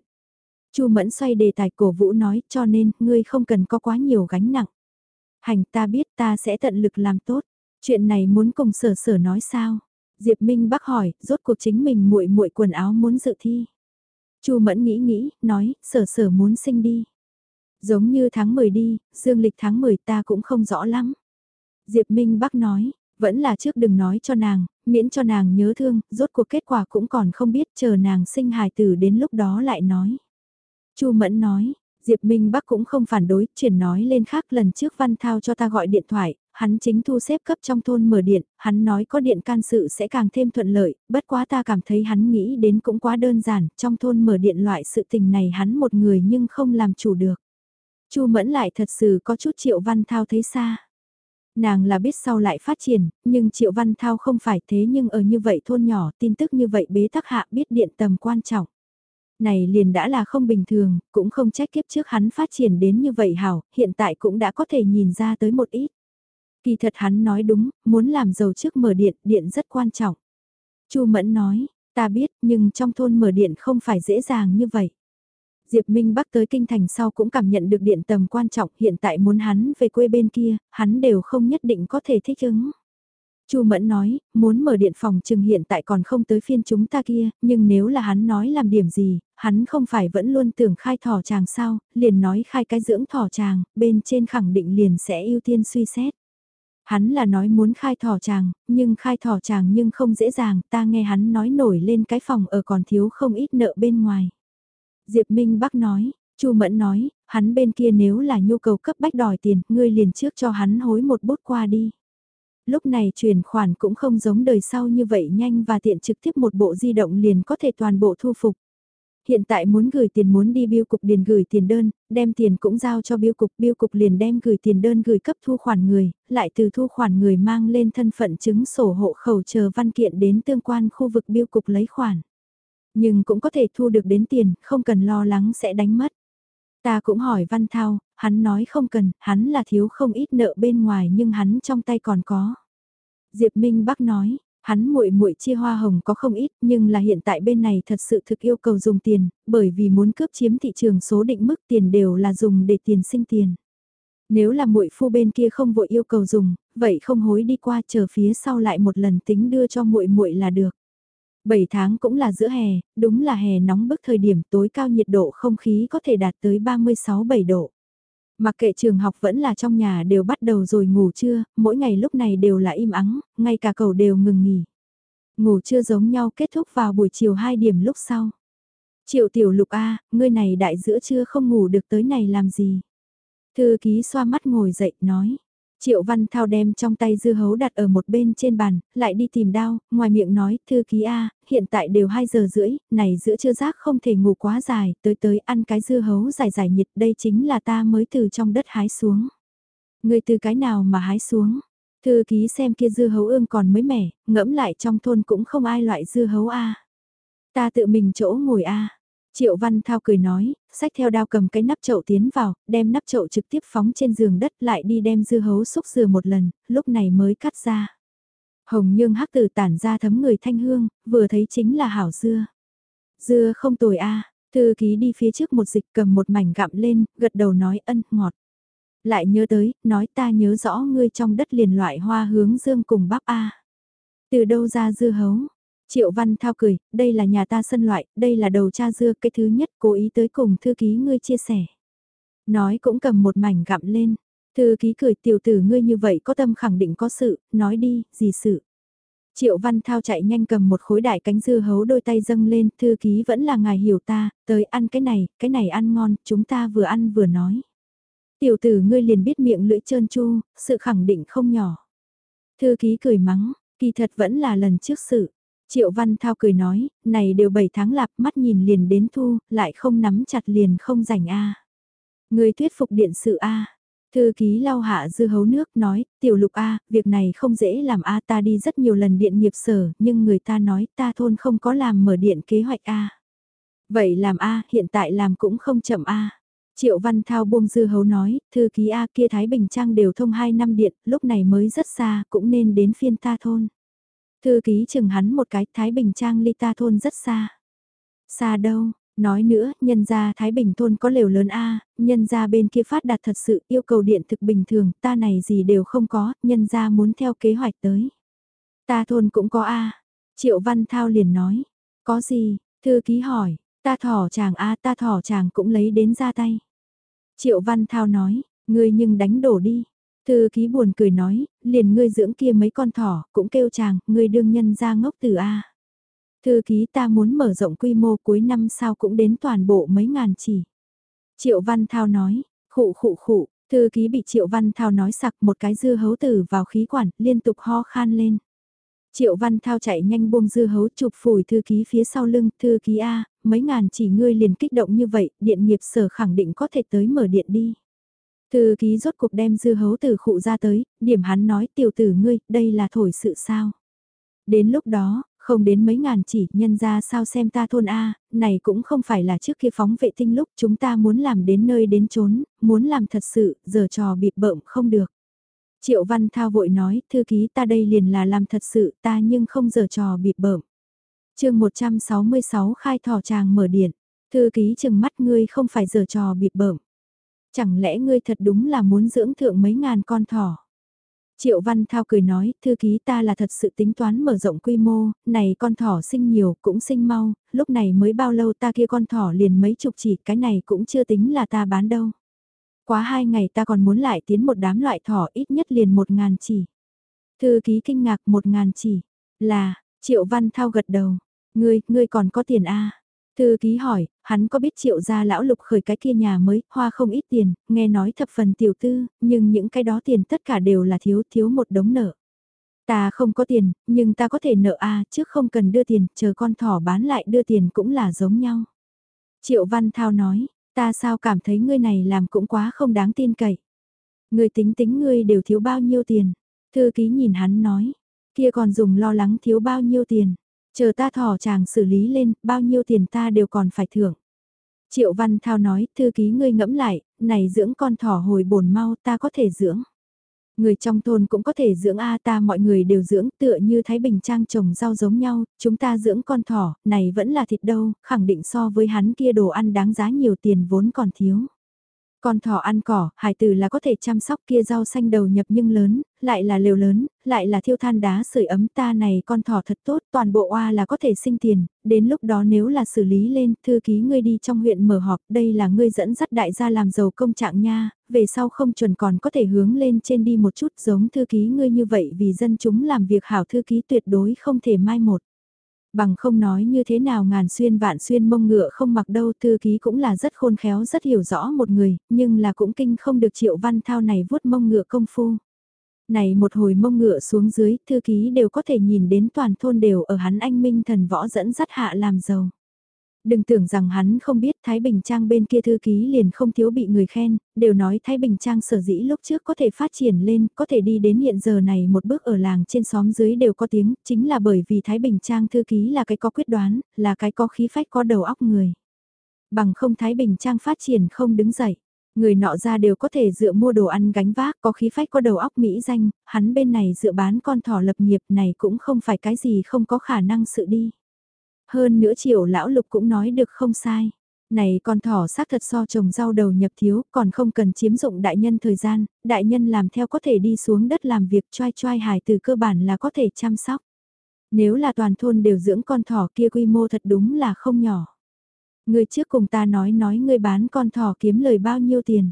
Chu Mẫn xoay đề tài cổ vũ nói cho nên ngươi không cần có quá nhiều gánh nặng. Hành ta biết ta sẽ tận lực làm tốt, chuyện này muốn cùng sở sở nói sao? Diệp Minh Bắc hỏi, rốt cuộc chính mình muội muội quần áo muốn dự thi. Chu Mẫn nghĩ nghĩ, nói, sở sở muốn sinh đi. Giống như tháng 10 đi, dương lịch tháng 10 ta cũng không rõ lắm. Diệp Minh Bắc nói, vẫn là trước đừng nói cho nàng, miễn cho nàng nhớ thương, rốt cuộc kết quả cũng còn không biết chờ nàng sinh hài tử đến lúc đó lại nói. Chu Mẫn nói, Diệp Minh Bắc cũng không phản đối, chuyển nói lên khác lần trước Văn Thao cho ta gọi điện thoại, hắn chính thu xếp cấp trong thôn mở điện, hắn nói có điện can sự sẽ càng thêm thuận lợi, bất quá ta cảm thấy hắn nghĩ đến cũng quá đơn giản, trong thôn mở điện loại sự tình này hắn một người nhưng không làm chủ được. Chu Mẫn lại thật sự có chút Triệu Văn Thao thấy xa. Nàng là biết sau lại phát triển, nhưng Triệu Văn Thao không phải thế nhưng ở như vậy thôn nhỏ tin tức như vậy bế tắc hạ biết điện tầm quan trọng. Này liền đã là không bình thường, cũng không trách kiếp trước hắn phát triển đến như vậy hảo, hiện tại cũng đã có thể nhìn ra tới một ít. Kỳ thật hắn nói đúng, muốn làm giàu trước mở điện, điện rất quan trọng. Chu Mẫn nói, ta biết, nhưng trong thôn mở điện không phải dễ dàng như vậy. Diệp Minh Bắc tới kinh thành sau cũng cảm nhận được điện tầm quan trọng, hiện tại muốn hắn về quê bên kia, hắn đều không nhất định có thể thích ứng. Chu Mẫn nói, muốn mở điện phòng chừng hiện tại còn không tới phiên chúng ta kia, nhưng nếu là hắn nói làm điểm gì, hắn không phải vẫn luôn tưởng khai thỏ chàng sao, liền nói khai cái dưỡng thỏ chàng, bên trên khẳng định liền sẽ ưu tiên suy xét. Hắn là nói muốn khai thỏ chàng, nhưng khai thỏ chàng nhưng không dễ dàng, ta nghe hắn nói nổi lên cái phòng ở còn thiếu không ít nợ bên ngoài. Diệp Minh Bắc nói, Chu Mẫn nói, hắn bên kia nếu là nhu cầu cấp bách đòi tiền, ngươi liền trước cho hắn hối một bút qua đi. Lúc này chuyển khoản cũng không giống đời sau như vậy nhanh và tiện trực tiếp một bộ di động liền có thể toàn bộ thu phục hiện tại muốn gửi tiền muốn đi biêu cục liền gửi tiền đơn, đem tiền cũng giao cho biêu cục, biêu cục liền đem gửi tiền đơn gửi cấp thu khoản người, lại từ thu khoản người mang lên thân phận chứng sổ hộ khẩu chờ văn kiện đến tương quan khu vực biêu cục lấy khoản. Nhưng cũng có thể thu được đến tiền, không cần lo lắng sẽ đánh mất. Ta cũng hỏi Văn Thao, hắn nói không cần, hắn là thiếu không ít nợ bên ngoài nhưng hắn trong tay còn có. Diệp Minh Bắc nói, hắn muội muội chia hoa hồng có không ít, nhưng là hiện tại bên này thật sự thực yêu cầu dùng tiền, bởi vì muốn cướp chiếm thị trường số định mức tiền đều là dùng để tiền sinh tiền. Nếu là muội phu bên kia không vội yêu cầu dùng, vậy không hối đi qua chờ phía sau lại một lần tính đưa cho muội muội là được. 7 tháng cũng là giữa hè, đúng là hè nóng bức thời điểm tối cao nhiệt độ không khí có thể đạt tới 36-7 độ. Mặc kệ trường học vẫn là trong nhà đều bắt đầu rồi ngủ trưa, mỗi ngày lúc này đều là im ắng, ngay cả cầu đều ngừng nghỉ. Ngủ trưa giống nhau kết thúc vào buổi chiều 2 điểm lúc sau. Triệu tiểu lục A, ngươi này đại giữa trưa không ngủ được tới này làm gì? Thư ký xoa mắt ngồi dậy, nói. Triệu Văn Thao đem trong tay dưa hấu đặt ở một bên trên bàn, lại đi tìm đao, ngoài miệng nói, thư ký A, hiện tại đều 2 giờ rưỡi, này giữa trưa rác không thể ngủ quá dài, tới tới ăn cái dưa hấu dài dài nhiệt, đây chính là ta mới từ trong đất hái xuống. Người từ cái nào mà hái xuống? Thư ký xem kia dưa hấu ương còn mới mẻ, ngẫm lại trong thôn cũng không ai loại dưa hấu A. Ta tự mình chỗ ngồi A. Triệu Văn Thao cười nói, sách theo đao cầm cái nắp chậu tiến vào, đem nắp chậu trực tiếp phóng trên giường đất lại đi đem dư hấu xúc dừa một lần, lúc này mới cắt ra. Hồng nhương hắc từ tản ra thấm người thanh hương, vừa thấy chính là hảo dưa. Dưa không tồi a thư ký đi phía trước một dịch cầm một mảnh gặm lên, gật đầu nói ân, ngọt. Lại nhớ tới, nói ta nhớ rõ ngươi trong đất liền loại hoa hướng dương cùng bắp a Từ đâu ra dưa hấu? Triệu Văn Thao cười, đây là nhà ta sân loại, đây là đầu cha dưa, cái thứ nhất cố ý tới cùng thư ký ngươi chia sẻ. Nói cũng cầm một mảnh gặm lên, thư ký cười tiểu tử ngươi như vậy có tâm khẳng định có sự, nói đi, gì sự. Triệu Văn Thao chạy nhanh cầm một khối đại cánh dưa hấu đôi tay dâng lên, thư ký vẫn là ngài hiểu ta, tới ăn cái này, cái này ăn ngon, chúng ta vừa ăn vừa nói. Tiểu tử ngươi liền biết miệng lưỡi trơn chu, sự khẳng định không nhỏ. Thư ký cười mắng, kỳ thật vẫn là lần trước sự. Triệu Văn Thao cười nói, này đều 7 tháng lạp mắt nhìn liền đến thu, lại không nắm chặt liền không rảnh a. Người thuyết phục điện sự a. Thư ký lau hạ dư hấu nước nói, tiểu lục a, việc này không dễ làm a ta đi rất nhiều lần điện nghiệp sở, nhưng người ta nói ta thôn không có làm mở điện kế hoạch a. Vậy làm a, hiện tại làm cũng không chậm a. Triệu Văn Thao buông dư hấu nói, thư ký A kia Thái Bình Trang đều thông 2 năm điện, lúc này mới rất xa, cũng nên đến phiên ta thôn. Thư ký chừng hắn một cái Thái Bình Trang ly ta thôn rất xa. Xa đâu, nói nữa, nhân gia Thái Bình thôn có lều lớn A, nhân gia bên kia phát đạt thật sự yêu cầu điện thực bình thường, ta này gì đều không có, nhân gia muốn theo kế hoạch tới. Ta thôn cũng có A. Triệu Văn Thao liền nói, có gì, thư ký hỏi, ta thỏ chàng A ta thỏ chàng cũng lấy đến ra tay. Triệu Văn Thao nói, ngươi nhưng đánh đổ đi, Thư ký buồn cười nói, liền ngươi dưỡng kia mấy con thỏ, cũng kêu chàng, ngươi đương nhân ra ngốc từ A. Thư ký ta muốn mở rộng quy mô cuối năm sau cũng đến toàn bộ mấy ngàn chỉ. Triệu Văn Thao nói, khụ khụ khụ, thư ký bị Triệu Văn Thao nói sặc một cái dưa hấu tử vào khí quản, liên tục ho khan lên. Triệu Văn Thao chạy nhanh buông dưa hấu chụp phủi thư ký phía sau lưng, thư ký A, mấy ngàn chỉ ngươi liền kích động như vậy, điện nghiệp sở khẳng định có thể tới mở điện đi. Thư ký rốt cuộc đem dư hấu từ khụ ra tới, điểm hắn nói tiểu tử ngươi, đây là thổi sự sao. Đến lúc đó, không đến mấy ngàn chỉ, nhân ra sao xem ta thôn A, này cũng không phải là trước kia phóng vệ tinh lúc chúng ta muốn làm đến nơi đến chốn, muốn làm thật sự, giờ trò bịp bợm không được. Triệu Văn Thao vội nói, thư ký ta đây liền là làm thật sự ta nhưng không giờ trò bịp bợm. chương 166 khai thỏ tràng mở điện, thư ký chừng mắt ngươi không phải giờ trò bịp bợm. Chẳng lẽ ngươi thật đúng là muốn dưỡng thượng mấy ngàn con thỏ? Triệu Văn Thao cười nói, thư ký ta là thật sự tính toán mở rộng quy mô, này con thỏ sinh nhiều cũng sinh mau, lúc này mới bao lâu ta kia con thỏ liền mấy chục chỉ, cái này cũng chưa tính là ta bán đâu. Quá hai ngày ta còn muốn lại tiến một đám loại thỏ ít nhất liền một ngàn chỉ. Thư ký kinh ngạc một ngàn chỉ, là, Triệu Văn Thao gật đầu, ngươi, ngươi còn có tiền a à? Thư ký hỏi, hắn có biết triệu gia lão lục khởi cái kia nhà mới, hoa không ít tiền, nghe nói thập phần tiểu tư, nhưng những cái đó tiền tất cả đều là thiếu, thiếu một đống nợ. Ta không có tiền, nhưng ta có thể nợ a trước không cần đưa tiền, chờ con thỏ bán lại đưa tiền cũng là giống nhau. Triệu Văn Thao nói, ta sao cảm thấy ngươi này làm cũng quá không đáng tin cậy. Ngươi tính tính ngươi đều thiếu bao nhiêu tiền. Thư ký nhìn hắn nói, kia còn dùng lo lắng thiếu bao nhiêu tiền. Chờ ta thỏ chàng xử lý lên, bao nhiêu tiền ta đều còn phải thưởng. Triệu Văn Thao nói, thư ký ngươi ngẫm lại, này dưỡng con thỏ hồi bồn mau ta có thể dưỡng. Người trong thôn cũng có thể dưỡng A ta mọi người đều dưỡng tựa như Thái Bình Trang trồng rau giống nhau, chúng ta dưỡng con thỏ, này vẫn là thịt đâu, khẳng định so với hắn kia đồ ăn đáng giá nhiều tiền vốn còn thiếu. Con thỏ ăn cỏ, hải tử là có thể chăm sóc kia rau xanh đầu nhập nhưng lớn, lại là liều lớn, lại là thiêu than đá sưởi ấm ta này con thỏ thật tốt, toàn bộ oa là có thể sinh tiền, đến lúc đó nếu là xử lý lên, thư ký ngươi đi trong huyện mở họp, đây là ngươi dẫn dắt đại gia làm giàu công trạng nha, về sau không chuẩn còn có thể hướng lên trên đi một chút giống thư ký ngươi như vậy vì dân chúng làm việc hảo thư ký tuyệt đối không thể mai một. Bằng không nói như thế nào ngàn xuyên vạn xuyên mông ngựa không mặc đâu thư ký cũng là rất khôn khéo rất hiểu rõ một người, nhưng là cũng kinh không được triệu văn thao này vuốt mông ngựa công phu. Này một hồi mông ngựa xuống dưới, thư ký đều có thể nhìn đến toàn thôn đều ở hắn anh minh thần võ dẫn dắt hạ làm giàu. Đừng tưởng rằng hắn không biết Thái Bình Trang bên kia thư ký liền không thiếu bị người khen, đều nói Thái Bình Trang sở dĩ lúc trước có thể phát triển lên, có thể đi đến hiện giờ này một bước ở làng trên xóm dưới đều có tiếng, chính là bởi vì Thái Bình Trang thư ký là cái có quyết đoán, là cái có khí phách có đầu óc người. Bằng không Thái Bình Trang phát triển không đứng dậy. Người nọ ra đều có thể dựa mua đồ ăn gánh vác, có khí phách có đầu óc mỹ danh, hắn bên này dựa bán con thỏ lập nghiệp này cũng không phải cái gì không có khả năng sự đi. Hơn nữa triệu lão lục cũng nói được không sai. Này con thỏ xác thật so trồng rau đầu nhập thiếu, còn không cần chiếm dụng đại nhân thời gian, đại nhân làm theo có thể đi xuống đất làm việc choai choai hài từ cơ bản là có thể chăm sóc. Nếu là toàn thôn đều dưỡng con thỏ kia quy mô thật đúng là không nhỏ. Người trước cùng ta nói nói người bán con thỏ kiếm lời bao nhiêu tiền.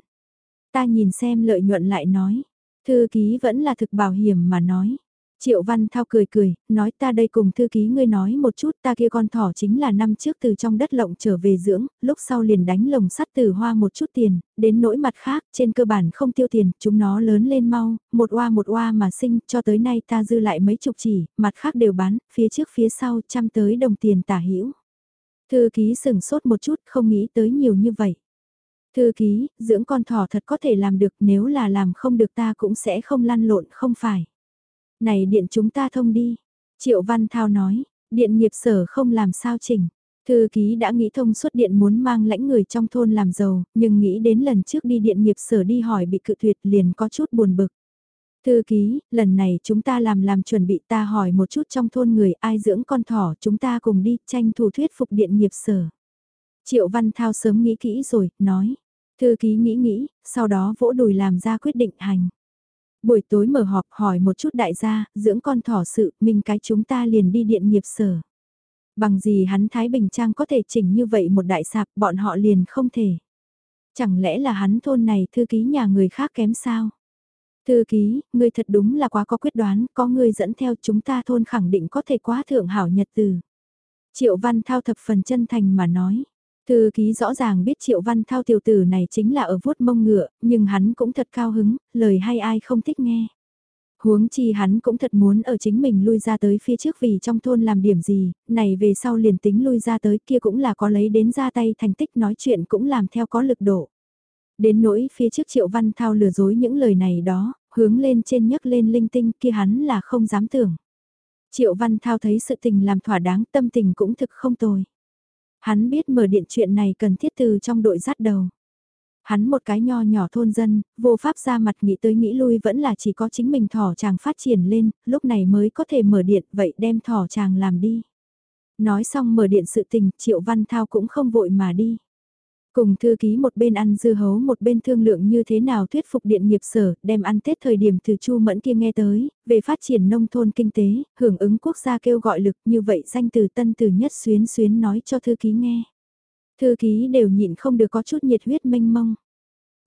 Ta nhìn xem lợi nhuận lại nói. Thư ký vẫn là thực bảo hiểm mà nói. Triệu Văn Thao cười cười, nói ta đây cùng thư ký ngươi nói một chút ta kia con thỏ chính là năm trước từ trong đất lộng trở về dưỡng, lúc sau liền đánh lồng sắt từ hoa một chút tiền, đến nỗi mặt khác, trên cơ bản không tiêu tiền, chúng nó lớn lên mau, một oa một oa mà sinh, cho tới nay ta dư lại mấy chục chỉ, mặt khác đều bán, phía trước phía sau trăm tới đồng tiền tả hữu Thư ký sừng sốt một chút không nghĩ tới nhiều như vậy. Thư ký, dưỡng con thỏ thật có thể làm được nếu là làm không được ta cũng sẽ không lăn lộn không phải. Này điện chúng ta thông đi. Triệu Văn Thao nói, điện nghiệp sở không làm sao chỉnh. Thư ký đã nghĩ thông suốt điện muốn mang lãnh người trong thôn làm giàu, nhưng nghĩ đến lần trước đi điện nghiệp sở đi hỏi bị cự tuyệt liền có chút buồn bực. Thư ký, lần này chúng ta làm làm chuẩn bị ta hỏi một chút trong thôn người ai dưỡng con thỏ chúng ta cùng đi tranh thủ thuyết phục điện nghiệp sở. Triệu Văn Thao sớm nghĩ kỹ rồi, nói. Thư ký nghĩ nghĩ, sau đó vỗ đùi làm ra quyết định hành. Buổi tối mở họp hỏi một chút đại gia, dưỡng con thỏ sự, mình cái chúng ta liền đi điện nghiệp sở. Bằng gì hắn Thái Bình Trang có thể chỉnh như vậy một đại sạp, bọn họ liền không thể. Chẳng lẽ là hắn thôn này thư ký nhà người khác kém sao? Thư ký, ngươi thật đúng là quá có quyết đoán, có ngươi dẫn theo chúng ta thôn khẳng định có thể quá thượng hảo nhật từ. Triệu Văn Thao thập phần chân thành mà nói. Thư ký rõ ràng biết Triệu Văn Thao tiểu tử này chính là ở vuốt mông ngựa, nhưng hắn cũng thật cao hứng, lời hay ai không thích nghe. Huống chi hắn cũng thật muốn ở chính mình lui ra tới phía trước vì trong thôn làm điểm gì, này về sau liền tính lui ra tới kia cũng là có lấy đến ra tay thành tích nói chuyện cũng làm theo có lực độ. Đến nỗi phía trước Triệu Văn Thao lừa dối những lời này đó, hướng lên trên nhấc lên linh tinh kia hắn là không dám tưởng. Triệu Văn Thao thấy sự tình làm thỏa đáng tâm tình cũng thực không tồi. Hắn biết mở điện chuyện này cần thiết từ trong đội dắt đầu. Hắn một cái nho nhỏ thôn dân, vô pháp ra mặt nghĩ tới nghĩ lui vẫn là chỉ có chính mình thỏ chàng phát triển lên, lúc này mới có thể mở điện, vậy đem thỏ chàng làm đi. Nói xong mở điện sự tình, Triệu Văn Thao cũng không vội mà đi. Cùng thư ký một bên ăn dưa hấu một bên thương lượng như thế nào thuyết phục điện nghiệp sở, đem ăn Tết thời điểm từ Chu Mẫn kia nghe tới, về phát triển nông thôn kinh tế, hưởng ứng quốc gia kêu gọi lực như vậy danh từ tân từ nhất xuyến xuyến nói cho thư ký nghe. Thư ký đều nhịn không được có chút nhiệt huyết mênh mông.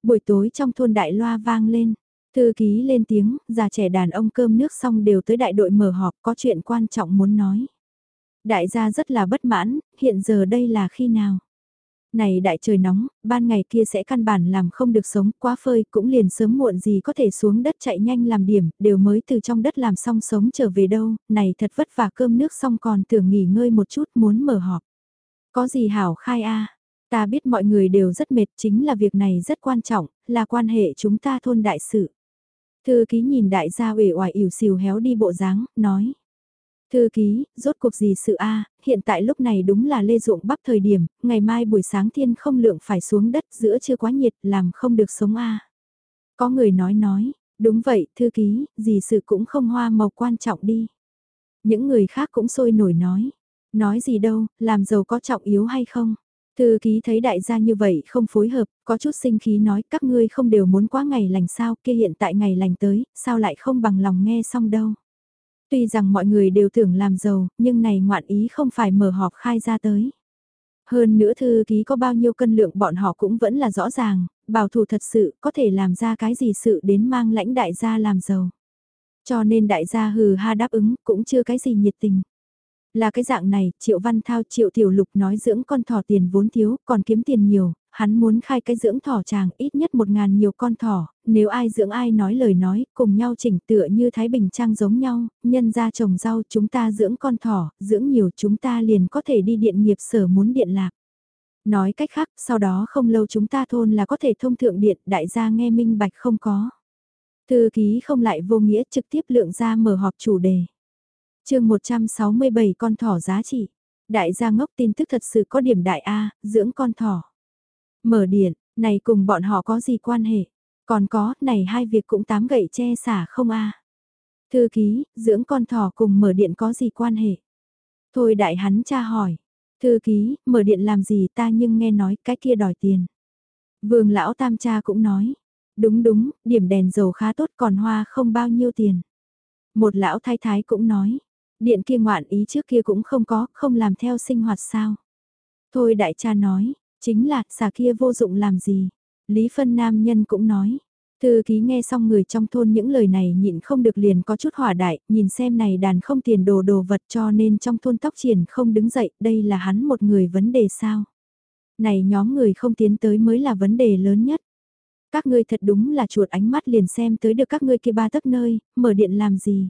Buổi tối trong thôn đại loa vang lên, thư ký lên tiếng, già trẻ đàn ông cơm nước xong đều tới đại đội mở họp có chuyện quan trọng muốn nói. Đại gia rất là bất mãn, hiện giờ đây là khi nào? Này đại trời nóng, ban ngày kia sẽ căn bản làm không được sống quá phơi cũng liền sớm muộn gì có thể xuống đất chạy nhanh làm điểm, đều mới từ trong đất làm xong sống trở về đâu, này thật vất vả cơm nước xong còn tưởng nghỉ ngơi một chút muốn mở họp. Có gì hảo khai a Ta biết mọi người đều rất mệt chính là việc này rất quan trọng, là quan hệ chúng ta thôn đại sự. Thư ký nhìn đại gia uể oải ỉu xìu héo đi bộ dáng, nói. Thư ký, rốt cuộc gì sự a hiện tại lúc này đúng là lê ruộng bắp thời điểm, ngày mai buổi sáng thiên không lượng phải xuống đất giữa chưa quá nhiệt làm không được sống a Có người nói nói, đúng vậy thư ký, gì sự cũng không hoa màu quan trọng đi. Những người khác cũng sôi nổi nói, nói gì đâu, làm giàu có trọng yếu hay không? Thư ký thấy đại gia như vậy không phối hợp, có chút sinh khí nói các ngươi không đều muốn quá ngày lành sao kia hiện tại ngày lành tới, sao lại không bằng lòng nghe xong đâu. Tuy rằng mọi người đều tưởng làm giàu, nhưng này ngoạn ý không phải mở họp khai ra tới. Hơn nữa thư ký có bao nhiêu cân lượng bọn họ cũng vẫn là rõ ràng, bảo thủ thật sự có thể làm ra cái gì sự đến mang lãnh đại gia làm giàu. Cho nên đại gia hừ ha đáp ứng cũng chưa cái gì nhiệt tình. Là cái dạng này, Triệu Văn Thao Triệu Tiểu Lục nói dưỡng con thỏ tiền vốn thiếu, còn kiếm tiền nhiều, hắn muốn khai cái dưỡng thỏ chàng ít nhất một ngàn nhiều con thỏ, nếu ai dưỡng ai nói lời nói, cùng nhau chỉnh tựa như Thái Bình Trang giống nhau, nhân ra trồng rau chúng ta dưỡng con thỏ, dưỡng nhiều chúng ta liền có thể đi điện nghiệp sở muốn điện lạc. Nói cách khác, sau đó không lâu chúng ta thôn là có thể thông thượng điện, đại gia nghe minh bạch không có. Thư ký không lại vô nghĩa trực tiếp lượng ra mở họp chủ đề chương 167 con thỏ giá trị. Đại gia ngốc tin tức thật sự có điểm đại A, dưỡng con thỏ. Mở điện, này cùng bọn họ có gì quan hệ? Còn có, này hai việc cũng tám gậy che xả không A. Thư ký, dưỡng con thỏ cùng mở điện có gì quan hệ? Thôi đại hắn cha hỏi. Thư ký, mở điện làm gì ta nhưng nghe nói cái kia đòi tiền. Vương lão tam cha cũng nói. Đúng đúng, điểm đèn dầu khá tốt còn hoa không bao nhiêu tiền. Một lão thái thái cũng nói. Điện kia ngoạn ý trước kia cũng không có, không làm theo sinh hoạt sao. Thôi đại cha nói, chính là xà kia vô dụng làm gì. Lý phân nam nhân cũng nói. Thư ký nghe xong người trong thôn những lời này nhịn không được liền có chút hỏa đại, nhìn xem này đàn không tiền đồ đồ vật cho nên trong thôn tóc triển không đứng dậy, đây là hắn một người vấn đề sao. Này nhóm người không tiến tới mới là vấn đề lớn nhất. Các ngươi thật đúng là chuột ánh mắt liền xem tới được các ngươi kia ba tấc nơi, mở điện làm gì.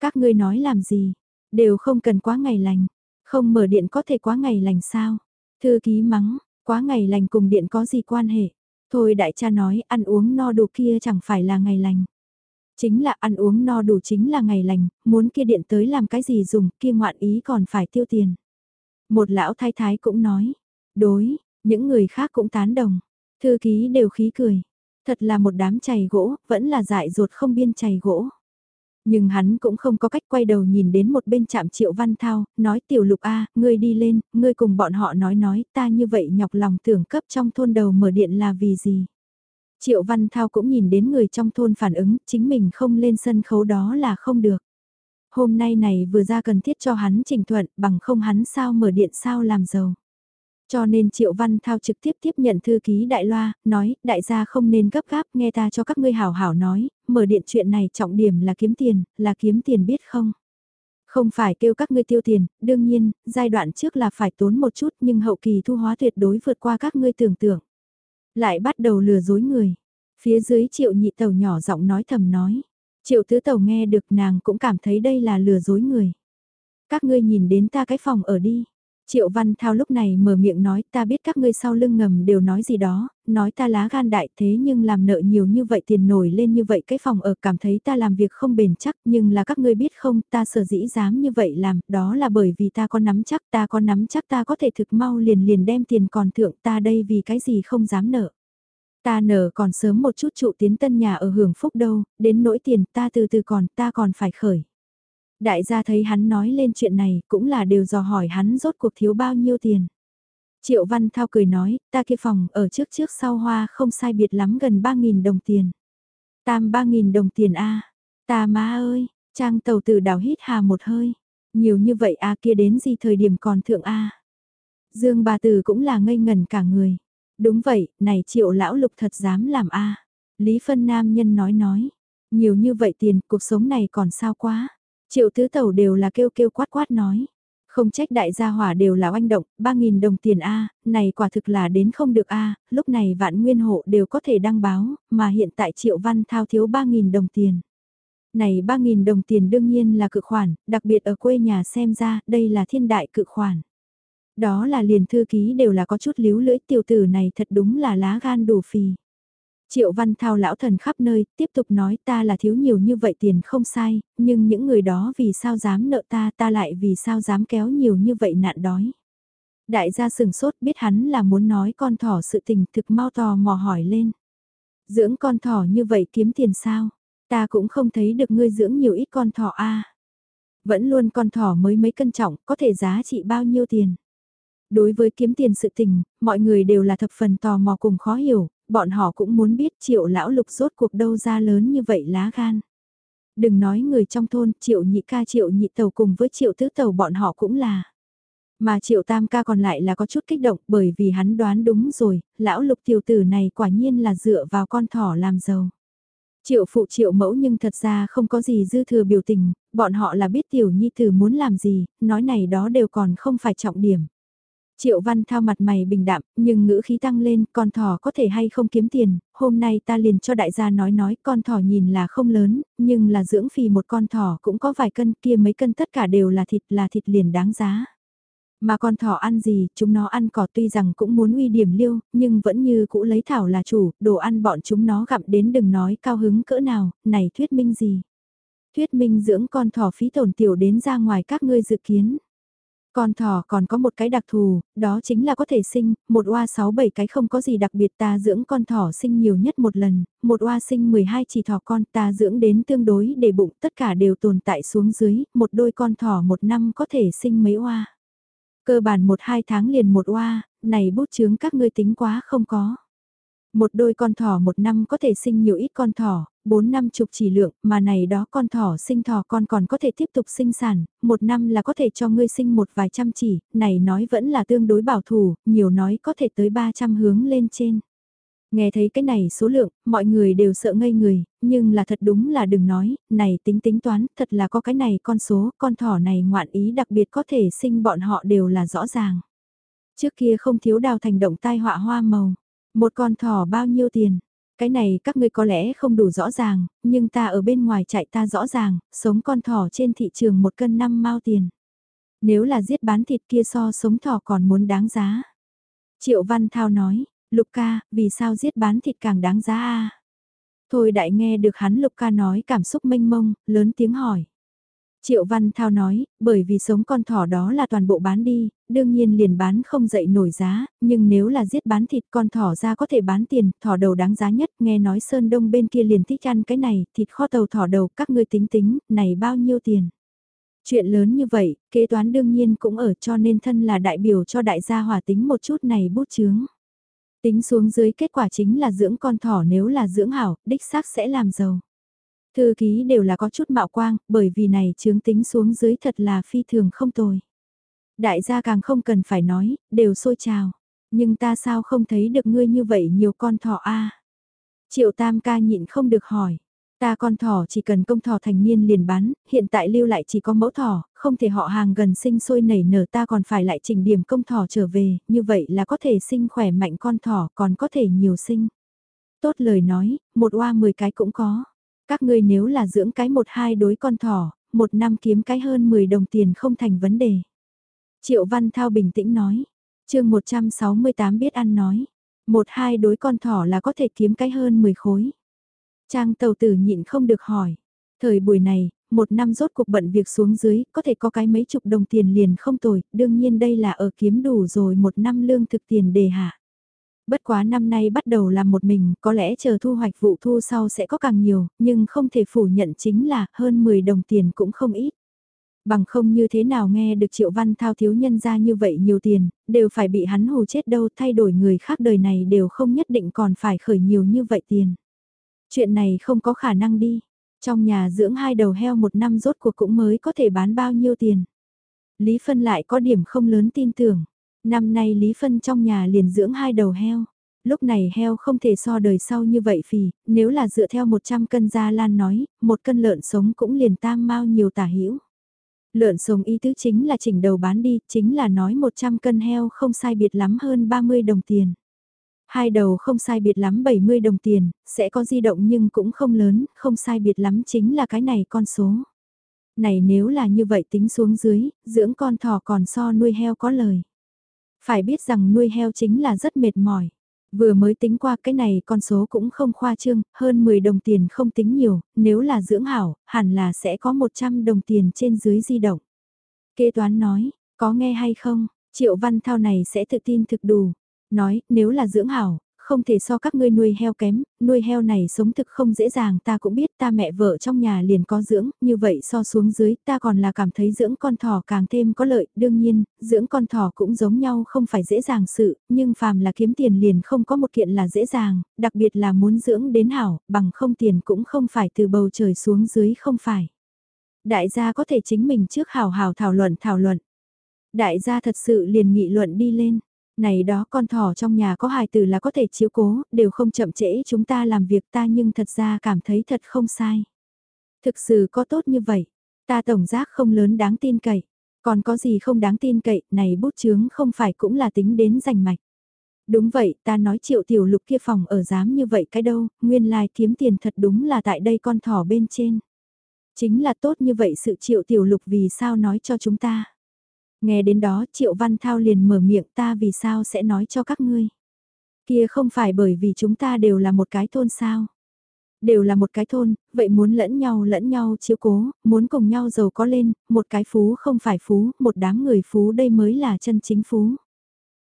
Các ngươi nói làm gì, đều không cần quá ngày lành, không mở điện có thể quá ngày lành sao? Thư ký mắng, quá ngày lành cùng điện có gì quan hệ? Thôi đại cha nói ăn uống no đủ kia chẳng phải là ngày lành. Chính là ăn uống no đủ chính là ngày lành, muốn kia điện tới làm cái gì dùng, kia ngoạn ý còn phải tiêu tiền. Một lão thái thái cũng nói, đối, những người khác cũng tán đồng, thư ký đều khí cười. Thật là một đám chày gỗ, vẫn là dại ruột không biên chày gỗ. Nhưng hắn cũng không có cách quay đầu nhìn đến một bên chạm triệu văn thao, nói tiểu lục A, ngươi đi lên, ngươi cùng bọn họ nói nói, ta như vậy nhọc lòng tưởng cấp trong thôn đầu mở điện là vì gì. Triệu văn thao cũng nhìn đến người trong thôn phản ứng, chính mình không lên sân khấu đó là không được. Hôm nay này vừa ra cần thiết cho hắn trình thuận, bằng không hắn sao mở điện sao làm giàu. Cho nên Triệu Văn Thao trực tiếp tiếp nhận thư ký đại loa, nói, đại gia không nên gấp gáp, nghe ta cho các ngươi hảo hảo nói, mở điện chuyện này trọng điểm là kiếm tiền, là kiếm tiền biết không? Không phải kêu các ngươi tiêu tiền, đương nhiên, giai đoạn trước là phải tốn một chút nhưng hậu kỳ thu hóa tuyệt đối vượt qua các ngươi tưởng tượng. Lại bắt đầu lừa dối người. Phía dưới triệu nhị tàu nhỏ giọng nói thầm nói. Triệu tứ tàu nghe được nàng cũng cảm thấy đây là lừa dối người. Các ngươi nhìn đến ta cái phòng ở đi. Triệu Văn Thao lúc này mở miệng nói ta biết các ngươi sau lưng ngầm đều nói gì đó, nói ta lá gan đại thế nhưng làm nợ nhiều như vậy tiền nổi lên như vậy cái phòng ở cảm thấy ta làm việc không bền chắc nhưng là các ngươi biết không ta sở dĩ dám như vậy làm đó là bởi vì ta có nắm chắc ta có nắm chắc ta có thể thực mau liền liền đem tiền còn thượng ta đây vì cái gì không dám nợ. Ta nợ còn sớm một chút trụ tiến tân nhà ở hưởng phúc đâu, đến nỗi tiền ta từ từ còn ta còn phải khởi. Đại gia thấy hắn nói lên chuyện này cũng là đều dò hỏi hắn rốt cuộc thiếu bao nhiêu tiền. Triệu Văn Thao cười nói, ta kia phòng ở trước trước sau hoa không sai biệt lắm gần 3.000 đồng tiền. Tam 3.000 đồng tiền a ta má ơi, trang tàu từ đào hít hà một hơi. Nhiều như vậy a kia đến gì thời điểm còn thượng a Dương bà tử cũng là ngây ngần cả người. Đúng vậy, này triệu lão lục thật dám làm a Lý phân nam nhân nói nói. Nhiều như vậy tiền, cuộc sống này còn sao quá. Triệu tứ tẩu đều là kêu kêu quát quát nói. Không trách đại gia hỏa đều là oanh động, 3.000 đồng tiền A, này quả thực là đến không được A, lúc này vạn nguyên hộ đều có thể đăng báo, mà hiện tại triệu văn thao thiếu 3.000 đồng tiền. Này 3.000 đồng tiền đương nhiên là cự khoản, đặc biệt ở quê nhà xem ra, đây là thiên đại cự khoản. Đó là liền thư ký đều là có chút líu lưỡi tiểu tử này thật đúng là lá gan đủ phì. Triệu Văn Thao lão thần khắp nơi, tiếp tục nói ta là thiếu nhiều như vậy tiền không sai, nhưng những người đó vì sao dám nợ ta ta lại vì sao dám kéo nhiều như vậy nạn đói. Đại gia sừng sốt biết hắn là muốn nói con thỏ sự tình thực mau tò mò hỏi lên. Dưỡng con thỏ như vậy kiếm tiền sao? Ta cũng không thấy được ngươi dưỡng nhiều ít con thỏ a. Vẫn luôn con thỏ mới mấy cân trọng, có thể giá trị bao nhiêu tiền? Đối với kiếm tiền sự tình, mọi người đều là thập phần tò mò cùng khó hiểu, bọn họ cũng muốn biết triệu lão lục rốt cuộc đâu ra lớn như vậy lá gan. Đừng nói người trong thôn, triệu nhị ca triệu nhị tàu cùng với triệu tứ tàu bọn họ cũng là. Mà triệu tam ca còn lại là có chút kích động bởi vì hắn đoán đúng rồi, lão lục tiểu tử này quả nhiên là dựa vào con thỏ làm giàu. Triệu phụ triệu mẫu nhưng thật ra không có gì dư thừa biểu tình, bọn họ là biết tiểu nhi tử muốn làm gì, nói này đó đều còn không phải trọng điểm. Triệu văn thao mặt mày bình đạm, nhưng ngữ khí tăng lên, con thỏ có thể hay không kiếm tiền, hôm nay ta liền cho đại gia nói nói, con thỏ nhìn là không lớn, nhưng là dưỡng phì một con thỏ cũng có vài cân, kia mấy cân tất cả đều là thịt, là thịt liền đáng giá. Mà con thỏ ăn gì, chúng nó ăn cỏ tuy rằng cũng muốn uy điểm liêu, nhưng vẫn như cũ lấy thảo là chủ, đồ ăn bọn chúng nó gặm đến đừng nói cao hứng cỡ nào, này thuyết minh gì. Thuyết minh dưỡng con thỏ phí tổn tiểu đến ra ngoài các ngươi dự kiến. Con thỏ còn có một cái đặc thù, đó chính là có thể sinh, một oa 6-7 cái không có gì đặc biệt ta dưỡng con thỏ sinh nhiều nhất một lần, một oa sinh 12 chỉ thỏ con ta dưỡng đến tương đối để bụng tất cả đều tồn tại xuống dưới, một đôi con thỏ một năm có thể sinh mấy oa. Cơ bản một hai tháng liền một oa, này bút chướng các ngươi tính quá không có. Một đôi con thỏ một năm có thể sinh nhiều ít con thỏ, bốn năm chục chỉ lượng, mà này đó con thỏ sinh thỏ con còn có thể tiếp tục sinh sản, một năm là có thể cho ngươi sinh một vài trăm chỉ, này nói vẫn là tương đối bảo thủ, nhiều nói có thể tới 300 hướng lên trên. Nghe thấy cái này số lượng, mọi người đều sợ ngây người, nhưng là thật đúng là đừng nói, này tính tính toán, thật là có cái này con số, con thỏ này ngoạn ý đặc biệt có thể sinh bọn họ đều là rõ ràng. Trước kia không thiếu đào thành động tai họa hoa màu, một con thỏ bao nhiêu tiền, cái này các ngươi có lẽ không đủ rõ ràng, nhưng ta ở bên ngoài chạy ta rõ ràng, sống con thỏ trên thị trường một cân năm mao tiền. Nếu là giết bán thịt kia so sống thỏ còn muốn đáng giá. Triệu Văn Thao nói, Lục ca, vì sao giết bán thịt càng đáng giá a? Thôi đại nghe được hắn Lục ca nói cảm xúc mênh mông, lớn tiếng hỏi. Triệu Văn Thao nói, bởi vì sống con thỏ đó là toàn bộ bán đi, đương nhiên liền bán không dậy nổi giá, nhưng nếu là giết bán thịt con thỏ ra có thể bán tiền, thỏ đầu đáng giá nhất, nghe nói Sơn Đông bên kia liền thích ăn cái này, thịt kho tàu thỏ đầu, các ngươi tính tính, này bao nhiêu tiền. Chuyện lớn như vậy, kế toán đương nhiên cũng ở cho nên thân là đại biểu cho đại gia hòa tính một chút này bút chướng. Tính xuống dưới kết quả chính là dưỡng con thỏ nếu là dưỡng hảo, đích xác sẽ làm giàu. Thư ký đều là có chút mạo quang, bởi vì này chướng tính xuống dưới thật là phi thường không tồi. Đại gia càng không cần phải nói, đều sôi trào. Nhưng ta sao không thấy được ngươi như vậy nhiều con thỏ a Triệu tam ca nhịn không được hỏi. Ta con thỏ chỉ cần công thỏ thành niên liền bán, hiện tại lưu lại chỉ có mẫu thỏ, không thể họ hàng gần sinh sôi nảy nở ta còn phải lại trình điểm công thỏ trở về, như vậy là có thể sinh khỏe mạnh con thỏ còn có thể nhiều sinh. Tốt lời nói, một oa mười cái cũng có. Các ngươi nếu là dưỡng cái một hai đối con thỏ, một năm kiếm cái hơn 10 đồng tiền không thành vấn đề. Triệu Văn Thao bình tĩnh nói. chương 168 biết ăn nói. Một hai đối con thỏ là có thể kiếm cái hơn 10 khối. Trang tàu tử nhịn không được hỏi. Thời buổi này, một năm rốt cuộc bận việc xuống dưới, có thể có cái mấy chục đồng tiền liền không tồi, đương nhiên đây là ở kiếm đủ rồi một năm lương thực tiền đề hạ. Bất quá năm nay bắt đầu làm một mình, có lẽ chờ thu hoạch vụ thu sau sẽ có càng nhiều, nhưng không thể phủ nhận chính là hơn 10 đồng tiền cũng không ít. Bằng không như thế nào nghe được Triệu Văn Thao thiếu nhân ra như vậy nhiều tiền, đều phải bị hắn hù chết đâu thay đổi người khác đời này đều không nhất định còn phải khởi nhiều như vậy tiền. Chuyện này không có khả năng đi. Trong nhà dưỡng hai đầu heo một năm rốt cuộc cũng mới có thể bán bao nhiêu tiền. Lý Phân lại có điểm không lớn tin tưởng. Năm nay Lý Phân trong nhà liền dưỡng hai đầu heo. Lúc này heo không thể so đời sau như vậy phì, nếu là dựa theo 100 cân gia lan nói, một cân lợn sống cũng liền tam mau nhiều tả hữu Lợn sống ý tứ chính là chỉnh đầu bán đi, chính là nói 100 cân heo không sai biệt lắm hơn 30 đồng tiền. Hai đầu không sai biệt lắm 70 đồng tiền, sẽ có di động nhưng cũng không lớn, không sai biệt lắm chính là cái này con số. Này nếu là như vậy tính xuống dưới, dưỡng con thỏ còn so nuôi heo có lời. Phải biết rằng nuôi heo chính là rất mệt mỏi. Vừa mới tính qua cái này con số cũng không khoa trương, hơn 10 đồng tiền không tính nhiều, nếu là dưỡng hảo, hẳn là sẽ có 100 đồng tiền trên dưới di động. Kế toán nói, có nghe hay không, triệu văn thao này sẽ tự tin thực đủ. Nói, nếu là dưỡng hảo, không thể so các ngươi nuôi heo kém, nuôi heo này sống thực không dễ dàng ta cũng biết ta mẹ vợ trong nhà liền có dưỡng, như vậy so xuống dưới ta còn là cảm thấy dưỡng con thỏ càng thêm có lợi, đương nhiên, dưỡng con thỏ cũng giống nhau không phải dễ dàng sự, nhưng phàm là kiếm tiền liền không có một kiện là dễ dàng, đặc biệt là muốn dưỡng đến hảo, bằng không tiền cũng không phải từ bầu trời xuống dưới không phải. Đại gia có thể chính mình trước hào hào thảo luận thảo luận. Đại gia thật sự liền nghị luận đi lên này đó con thỏ trong nhà có hài tử là có thể chiếu cố, đều không chậm trễ chúng ta làm việc ta nhưng thật ra cảm thấy thật không sai. Thực sự có tốt như vậy, ta tổng giác không lớn đáng tin cậy, còn có gì không đáng tin cậy, này bút chướng không phải cũng là tính đến rành mạch. Đúng vậy, ta nói triệu tiểu lục kia phòng ở dám như vậy cái đâu, nguyên lai kiếm tiền thật đúng là tại đây con thỏ bên trên. Chính là tốt như vậy sự triệu tiểu lục vì sao nói cho chúng ta. Nghe đến đó Triệu Văn Thao liền mở miệng ta vì sao sẽ nói cho các ngươi. Kia không phải bởi vì chúng ta đều là một cái thôn sao. Đều là một cái thôn, vậy muốn lẫn nhau lẫn nhau chiếu cố, muốn cùng nhau giàu có lên, một cái phú không phải phú, một đám người phú đây mới là chân chính phú.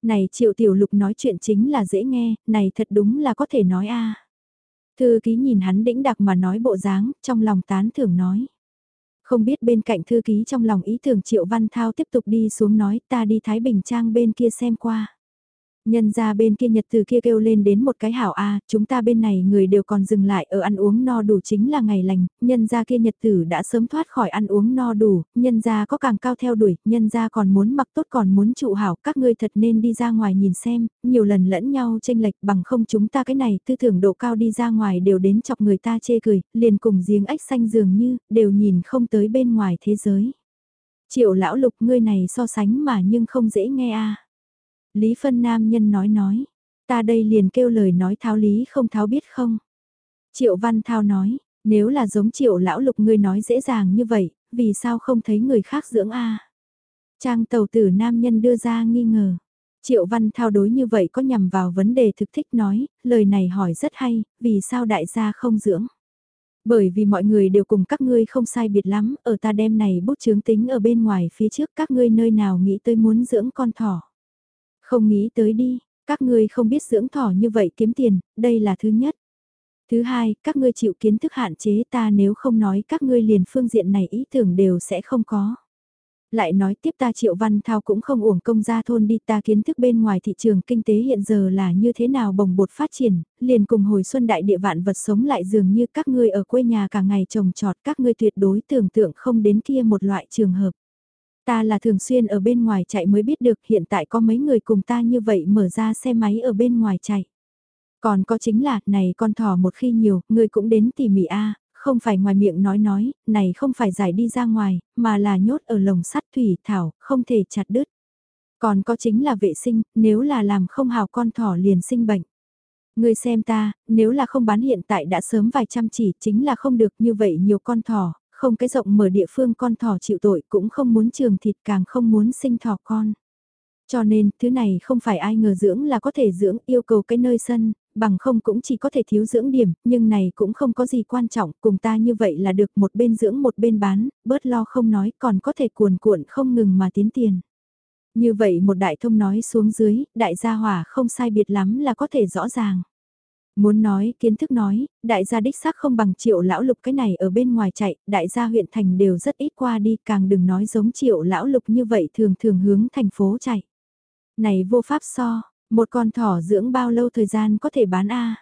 Này Triệu Tiểu Lục nói chuyện chính là dễ nghe, này thật đúng là có thể nói a. Thư ký nhìn hắn đĩnh đặc mà nói bộ dáng, trong lòng tán thưởng nói. Không biết bên cạnh thư ký trong lòng ý tưởng Triệu Văn Thao tiếp tục đi xuống nói, ta đi Thái Bình Trang bên kia xem qua. Nhân ra bên kia nhật từ kia kêu lên đến một cái hảo a chúng ta bên này người đều còn dừng lại ở ăn uống no đủ chính là ngày lành, nhân ra kia nhật tử đã sớm thoát khỏi ăn uống no đủ, nhân ra có càng cao theo đuổi, nhân ra còn muốn mặc tốt còn muốn trụ hảo, các ngươi thật nên đi ra ngoài nhìn xem, nhiều lần lẫn nhau tranh lệch bằng không chúng ta cái này tư tưởng độ cao đi ra ngoài đều đến chọc người ta chê cười, liền cùng giếng ếch xanh dường như, đều nhìn không tới bên ngoài thế giới. Triệu lão lục ngươi này so sánh mà nhưng không dễ nghe a Lý Phân Nam nhân nói nói, ta đây liền kêu lời nói tháo lý không tháo biết không. Triệu Văn Thao nói, nếu là giống triệu lão lục ngươi nói dễ dàng như vậy, vì sao không thấy người khác dưỡng a Trang tàu tử nam nhân đưa ra nghi ngờ. Triệu Văn Thao đối như vậy có nhằm vào vấn đề thực thích nói, lời này hỏi rất hay, vì sao đại gia không dưỡng. Bởi vì mọi người đều cùng các ngươi không sai biệt lắm, ở ta đem này bút chướng tính ở bên ngoài phía trước các ngươi nơi nào nghĩ tới muốn dưỡng con thỏ. Không nghĩ tới đi, các ngươi không biết dưỡng thỏ như vậy kiếm tiền, đây là thứ nhất. Thứ hai, các ngươi chịu kiến thức hạn chế ta nếu không nói các ngươi liền phương diện này ý tưởng đều sẽ không có. Lại nói tiếp ta Triệu Văn Thao cũng không uổng công ra thôn đi ta kiến thức bên ngoài thị trường kinh tế hiện giờ là như thế nào bồng bột phát triển, liền cùng hồi xuân đại địa vạn vật sống lại dường như các ngươi ở quê nhà cả ngày trồng trọt các ngươi tuyệt đối tưởng tượng không đến kia một loại trường hợp. Ta là thường xuyên ở bên ngoài chạy mới biết được hiện tại có mấy người cùng ta như vậy mở ra xe máy ở bên ngoài chạy. Còn có chính là, này con thỏ một khi nhiều, người cũng đến tỉ mỉ a không phải ngoài miệng nói nói, này không phải giải đi ra ngoài, mà là nhốt ở lồng sắt thủy thảo, không thể chặt đứt. Còn có chính là vệ sinh, nếu là làm không hào con thỏ liền sinh bệnh. Người xem ta, nếu là không bán hiện tại đã sớm vài trăm chỉ, chính là không được như vậy nhiều con thỏ, không cái rộng mở địa phương con thỏ chịu tội cũng không muốn trường thịt càng không muốn sinh thỏ con. Cho nên, thứ này không phải ai ngờ dưỡng là có thể dưỡng yêu cầu cái nơi sân, bằng không cũng chỉ có thể thiếu dưỡng điểm, nhưng này cũng không có gì quan trọng, cùng ta như vậy là được một bên dưỡng một bên bán, bớt lo không nói còn có thể cuồn cuộn không ngừng mà tiến tiền. Như vậy một đại thông nói xuống dưới, đại gia hỏa không sai biệt lắm là có thể rõ ràng. Muốn nói, kiến thức nói, đại gia đích xác không bằng triệu lão lục cái này ở bên ngoài chạy, đại gia huyện thành đều rất ít qua đi, càng đừng nói giống triệu lão lục như vậy thường thường hướng thành phố chạy. Này vô pháp so, một con thỏ dưỡng bao lâu thời gian có thể bán a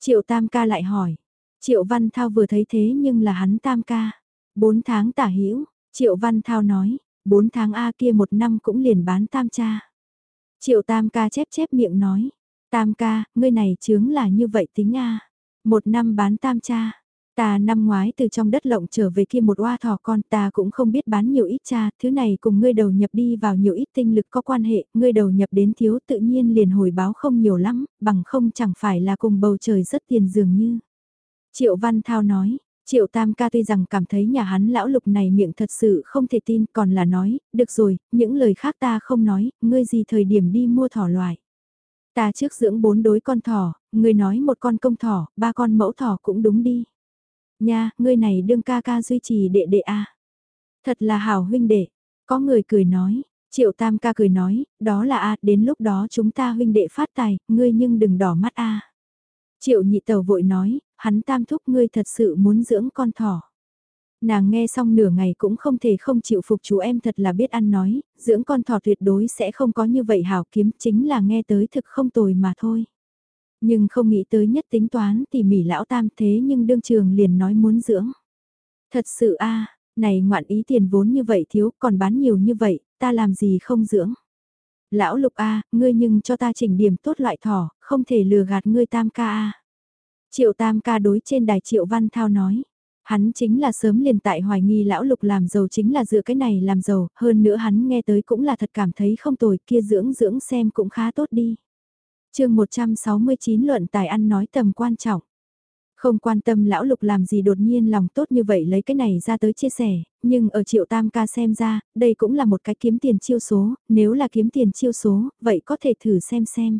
Triệu tam ca lại hỏi, triệu văn thao vừa thấy thế nhưng là hắn tam ca. Bốn tháng tả hữu triệu văn thao nói, bốn tháng a kia một năm cũng liền bán tam cha. Triệu tam ca chép chép miệng nói, Tam ca, ngươi này chướng là như vậy tính a Một năm bán tam cha. Ta năm ngoái từ trong đất lộng trở về kia một oa thỏ con ta cũng không biết bán nhiều ít cha, thứ này cùng ngươi đầu nhập đi vào nhiều ít tinh lực có quan hệ, ngươi đầu nhập đến thiếu tự nhiên liền hồi báo không nhiều lắm, bằng không chẳng phải là cùng bầu trời rất tiền dường như. Triệu Văn Thao nói, Triệu Tam ca tuy rằng cảm thấy nhà hắn lão lục này miệng thật sự không thể tin còn là nói, được rồi, những lời khác ta không nói, ngươi gì thời điểm đi mua thỏ loại. Ta trước dưỡng bốn đối con thỏ, ngươi nói một con công thỏ, ba con mẫu thỏ cũng đúng đi. Nha, ngươi này đương ca ca duy trì đệ đệ a. Thật là hảo huynh đệ. Có người cười nói, Triệu Tam ca cười nói, đó là a, đến lúc đó chúng ta huynh đệ phát tài, ngươi nhưng đừng đỏ mắt a. Triệu nhị tàu vội nói, hắn tam thúc ngươi thật sự muốn dưỡng con thỏ. Nàng nghe xong nửa ngày cũng không thể không chịu phục chú em thật là biết ăn nói, dưỡng con thỏ tuyệt đối sẽ không có như vậy hảo kiếm chính là nghe tới thực không tồi mà thôi. Nhưng không nghĩ tới nhất tính toán thì mỉ lão tam thế nhưng đương trường liền nói muốn dưỡng. Thật sự a này ngoạn ý tiền vốn như vậy thiếu còn bán nhiều như vậy, ta làm gì không dưỡng. Lão lục a ngươi nhưng cho ta chỉnh điểm tốt loại thỏ, không thể lừa gạt ngươi tam ca a Triệu tam ca đối trên đài triệu văn thao nói. Hắn chính là sớm liền tại hoài nghi lão lục làm giàu chính là dựa cái này làm giàu, hơn nữa hắn nghe tới cũng là thật cảm thấy không tồi kia dưỡng dưỡng xem cũng khá tốt đi. chương 169 luận tài ăn nói tầm quan trọng. Không quan tâm lão lục làm gì đột nhiên lòng tốt như vậy lấy cái này ra tới chia sẻ, nhưng ở triệu tam ca xem ra, đây cũng là một cái kiếm tiền chiêu số, nếu là kiếm tiền chiêu số, vậy có thể thử xem xem.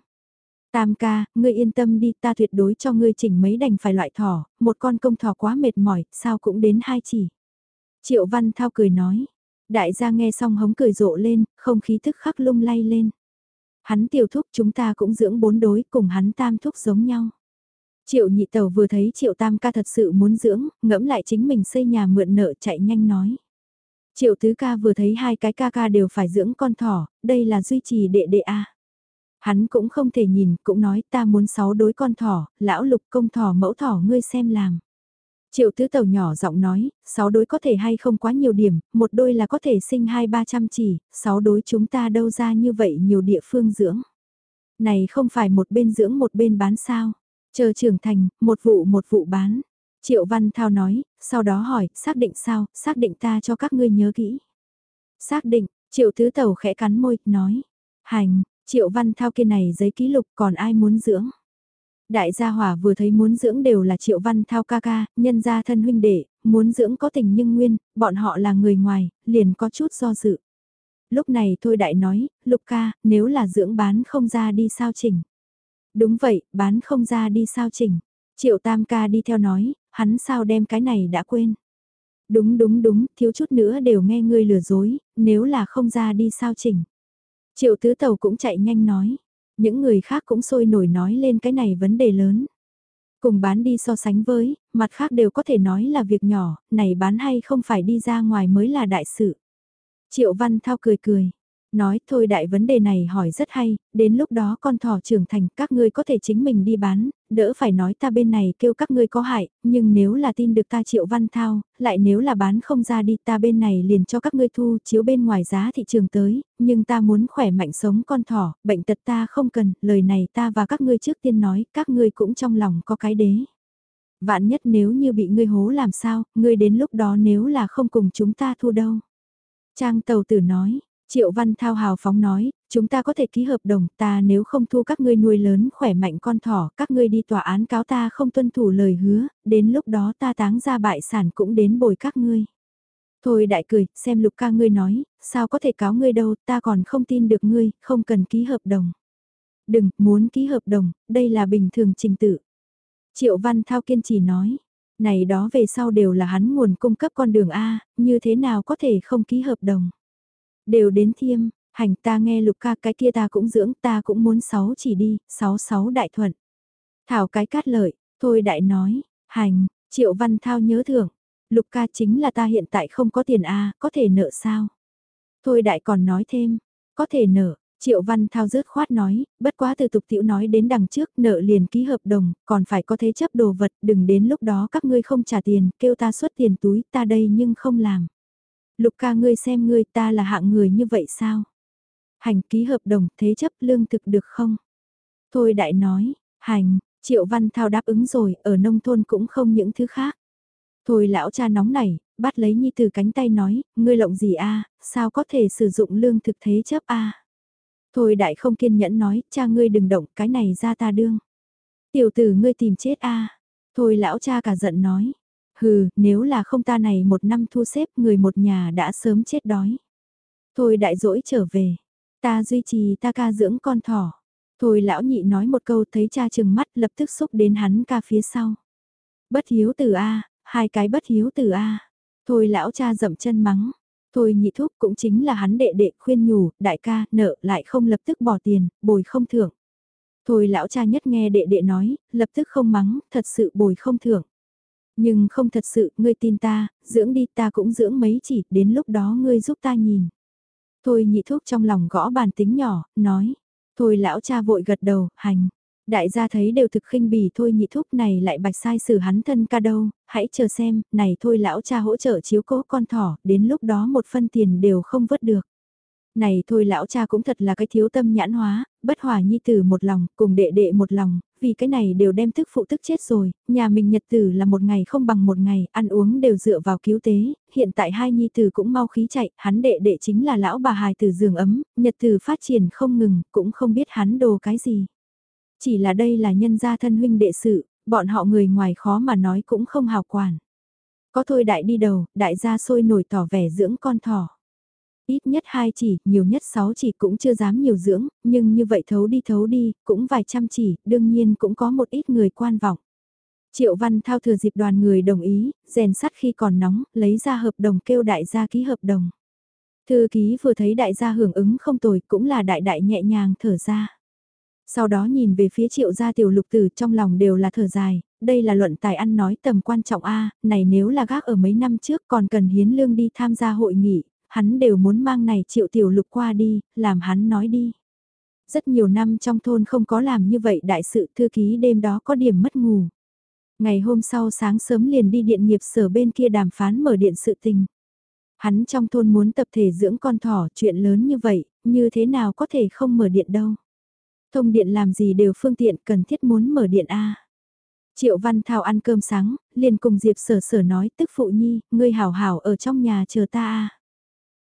Tam ca, ngươi yên tâm đi ta tuyệt đối cho ngươi chỉnh mấy đành phải loại thỏ, một con công thỏ quá mệt mỏi, sao cũng đến hai chỉ. Triệu Văn Thao cười nói, đại gia nghe xong hống cười rộ lên, không khí thức khắc lung lay lên. Hắn tiểu thúc chúng ta cũng dưỡng bốn đối cùng hắn tam thúc giống nhau. Triệu nhị tàu vừa thấy triệu tam ca thật sự muốn dưỡng, ngẫm lại chính mình xây nhà mượn nợ chạy nhanh nói. Triệu tứ ca vừa thấy hai cái ca ca đều phải dưỡng con thỏ, đây là duy trì đệ đệ A. Hắn cũng không thể nhìn, cũng nói ta muốn sáu đối con thỏ, lão lục công thỏ mẫu thỏ ngươi xem làm. Triệu tứ tàu nhỏ giọng nói, sáu đối có thể hay không quá nhiều điểm, một đôi là có thể sinh hai ba trăm chỉ, sáu đối chúng ta đâu ra như vậy nhiều địa phương dưỡng. Này không phải một bên dưỡng một bên bán sao, chờ trưởng thành, một vụ một vụ bán. Triệu Văn Thao nói, sau đó hỏi, xác định sao, xác định ta cho các ngươi nhớ kỹ. Xác định, Triệu Tứ Tàu khẽ cắn môi, nói, hành, Triệu Văn Thao kia này giấy ký lục còn ai muốn dưỡng. Đại gia hỏa vừa thấy muốn dưỡng đều là Triệu Văn Thao ca ca, nhân gia thân huynh đệ, muốn dưỡng có tình nhưng nguyên, bọn họ là người ngoài, liền có chút do dự. Lúc này thôi đại nói, Lục ca, nếu là dưỡng bán không ra đi sao chỉnh. Đúng vậy, bán không ra đi sao chỉnh. Triệu Tam ca đi theo nói, hắn sao đem cái này đã quên. Đúng đúng đúng, thiếu chút nữa đều nghe ngươi lừa dối, nếu là không ra đi sao chỉnh. Triệu tứ tàu cũng chạy nhanh nói. Những người khác cũng sôi nổi nói lên cái này vấn đề lớn. Cùng bán đi so sánh với, mặt khác đều có thể nói là việc nhỏ, này bán hay không phải đi ra ngoài mới là đại sự. Triệu Văn Thao cười cười, Nói thôi đại vấn đề này hỏi rất hay, đến lúc đó con thỏ trưởng thành các ngươi có thể chính mình đi bán, đỡ phải nói ta bên này kêu các ngươi có hại, nhưng nếu là tin được ta triệu văn thao, lại nếu là bán không ra đi ta bên này liền cho các ngươi thu chiếu bên ngoài giá thị trường tới, nhưng ta muốn khỏe mạnh sống con thỏ, bệnh tật ta không cần, lời này ta và các ngươi trước tiên nói, các ngươi cũng trong lòng có cái đế. Vạn nhất nếu như bị ngươi hố làm sao, ngươi đến lúc đó nếu là không cùng chúng ta thu đâu. Trang tàu tử nói, Triệu Văn Thao hào phóng nói, chúng ta có thể ký hợp đồng, ta nếu không thu các ngươi nuôi lớn khỏe mạnh con thỏ, các ngươi đi tòa án cáo ta không tuân thủ lời hứa, đến lúc đó ta táng ra bại sản cũng đến bồi các ngươi. Thôi đại cười, xem lục ca ngươi nói, sao có thể cáo ngươi đâu, ta còn không tin được ngươi, không cần ký hợp đồng. Đừng, muốn ký hợp đồng, đây là bình thường trình tự. Triệu Văn Thao kiên trì nói, này đó về sau đều là hắn nguồn cung cấp con đường A, như thế nào có thể không ký hợp đồng. Đều đến thiêm, hành ta nghe lục ca cái kia ta cũng dưỡng ta cũng muốn sáu chỉ đi, sáu sáu đại thuận. Thảo cái cát lợi, thôi đại nói, hành, triệu văn thao nhớ thưởng, lục ca chính là ta hiện tại không có tiền a có thể nợ sao? Thôi đại còn nói thêm, có thể nợ, Triệu Văn Thao rớt khoát nói, bất quá từ tục tiểu nói đến đằng trước nợ liền ký hợp đồng, còn phải có thế chấp đồ vật, đừng đến lúc đó các ngươi không trả tiền, kêu ta xuất tiền túi, ta đây nhưng không làm. Lục ca ngươi xem ngươi ta là hạng người như vậy sao? Hành ký hợp đồng thế chấp lương thực được không? Thôi đại nói, hành, triệu văn thao đáp ứng rồi, ở nông thôn cũng không những thứ khác. Thôi lão cha nóng nảy, bắt lấy nhi từ cánh tay nói, ngươi lộng gì a sao có thể sử dụng lương thực thế chấp a Thôi đại không kiên nhẫn nói, cha ngươi đừng động, cái này ra ta đương. Tiểu tử ngươi tìm chết a Thôi lão cha cả giận nói, Hừ, nếu là không ta này một năm thu xếp người một nhà đã sớm chết đói. Thôi đại dỗi trở về, ta duy trì ta ca dưỡng con thỏ. Thôi lão nhị nói một câu thấy cha chừng mắt lập tức xúc đến hắn ca phía sau. Bất hiếu từ A, hai cái bất hiếu từ A. Thôi lão cha dậm chân mắng. Thôi nhị thúc cũng chính là hắn đệ đệ khuyên nhủ, đại ca, nợ lại không lập tức bỏ tiền, bồi không thưởng. Thôi lão cha nhất nghe đệ đệ nói, lập tức không mắng, thật sự bồi không thưởng. Nhưng không thật sự, ngươi tin ta, dưỡng đi ta cũng dưỡng mấy chỉ, đến lúc đó ngươi giúp ta nhìn. Thôi nhị thúc trong lòng gõ bàn tính nhỏ, nói. Thôi lão cha vội gật đầu, hành. Đại gia thấy đều thực khinh bỉ thôi nhị thúc này lại bạch sai xử hắn thân ca đâu, hãy chờ xem, này thôi lão cha hỗ trợ chiếu cố con thỏ, đến lúc đó một phân tiền đều không vớt được. Này thôi lão cha cũng thật là cái thiếu tâm nhãn hóa, bất hòa nhi tử một lòng, cùng đệ đệ một lòng, vì cái này đều đem thức phụ tức chết rồi, nhà mình nhật tử là một ngày không bằng một ngày, ăn uống đều dựa vào cứu tế, hiện tại hai nhi tử cũng mau khí chạy, hắn đệ đệ chính là lão bà hài tử giường ấm, nhật tử phát triển không ngừng, cũng không biết hắn đồ cái gì. Chỉ là đây là nhân gia thân huynh đệ sự, bọn họ người ngoài khó mà nói cũng không hào quản. Có thôi đại đi đầu, đại gia sôi nổi tỏ vẻ dưỡng con thỏ. Ít nhất hai chỉ, nhiều nhất sáu chỉ cũng chưa dám nhiều dưỡng, nhưng như vậy thấu đi thấu đi, cũng vài trăm chỉ, đương nhiên cũng có một ít người quan vọng. Triệu Văn Thao thừa dịp đoàn người đồng ý, rèn sắt khi còn nóng, lấy ra hợp đồng kêu đại gia ký hợp đồng. Thư ký vừa thấy đại gia hưởng ứng không tồi cũng là đại đại nhẹ nhàng thở ra. Sau đó nhìn về phía triệu gia tiểu lục tử trong lòng đều là thở dài, đây là luận tài ăn nói tầm quan trọng A, này nếu là gác ở mấy năm trước còn cần hiến lương đi tham gia hội nghị, hắn đều muốn mang này triệu tiểu lục qua đi, làm hắn nói đi. Rất nhiều năm trong thôn không có làm như vậy đại sự thư ký đêm đó có điểm mất ngủ. Ngày hôm sau sáng sớm liền đi điện nghiệp sở bên kia đàm phán mở điện sự tình. Hắn trong thôn muốn tập thể dưỡng con thỏ chuyện lớn như vậy, như thế nào có thể không mở điện đâu. Thông điện làm gì đều phương tiện cần thiết muốn mở điện A. Triệu Văn Thao ăn cơm sáng, liền cùng Diệp Sở Sở nói tức phụ nhi, ngươi hảo hảo ở trong nhà chờ ta A.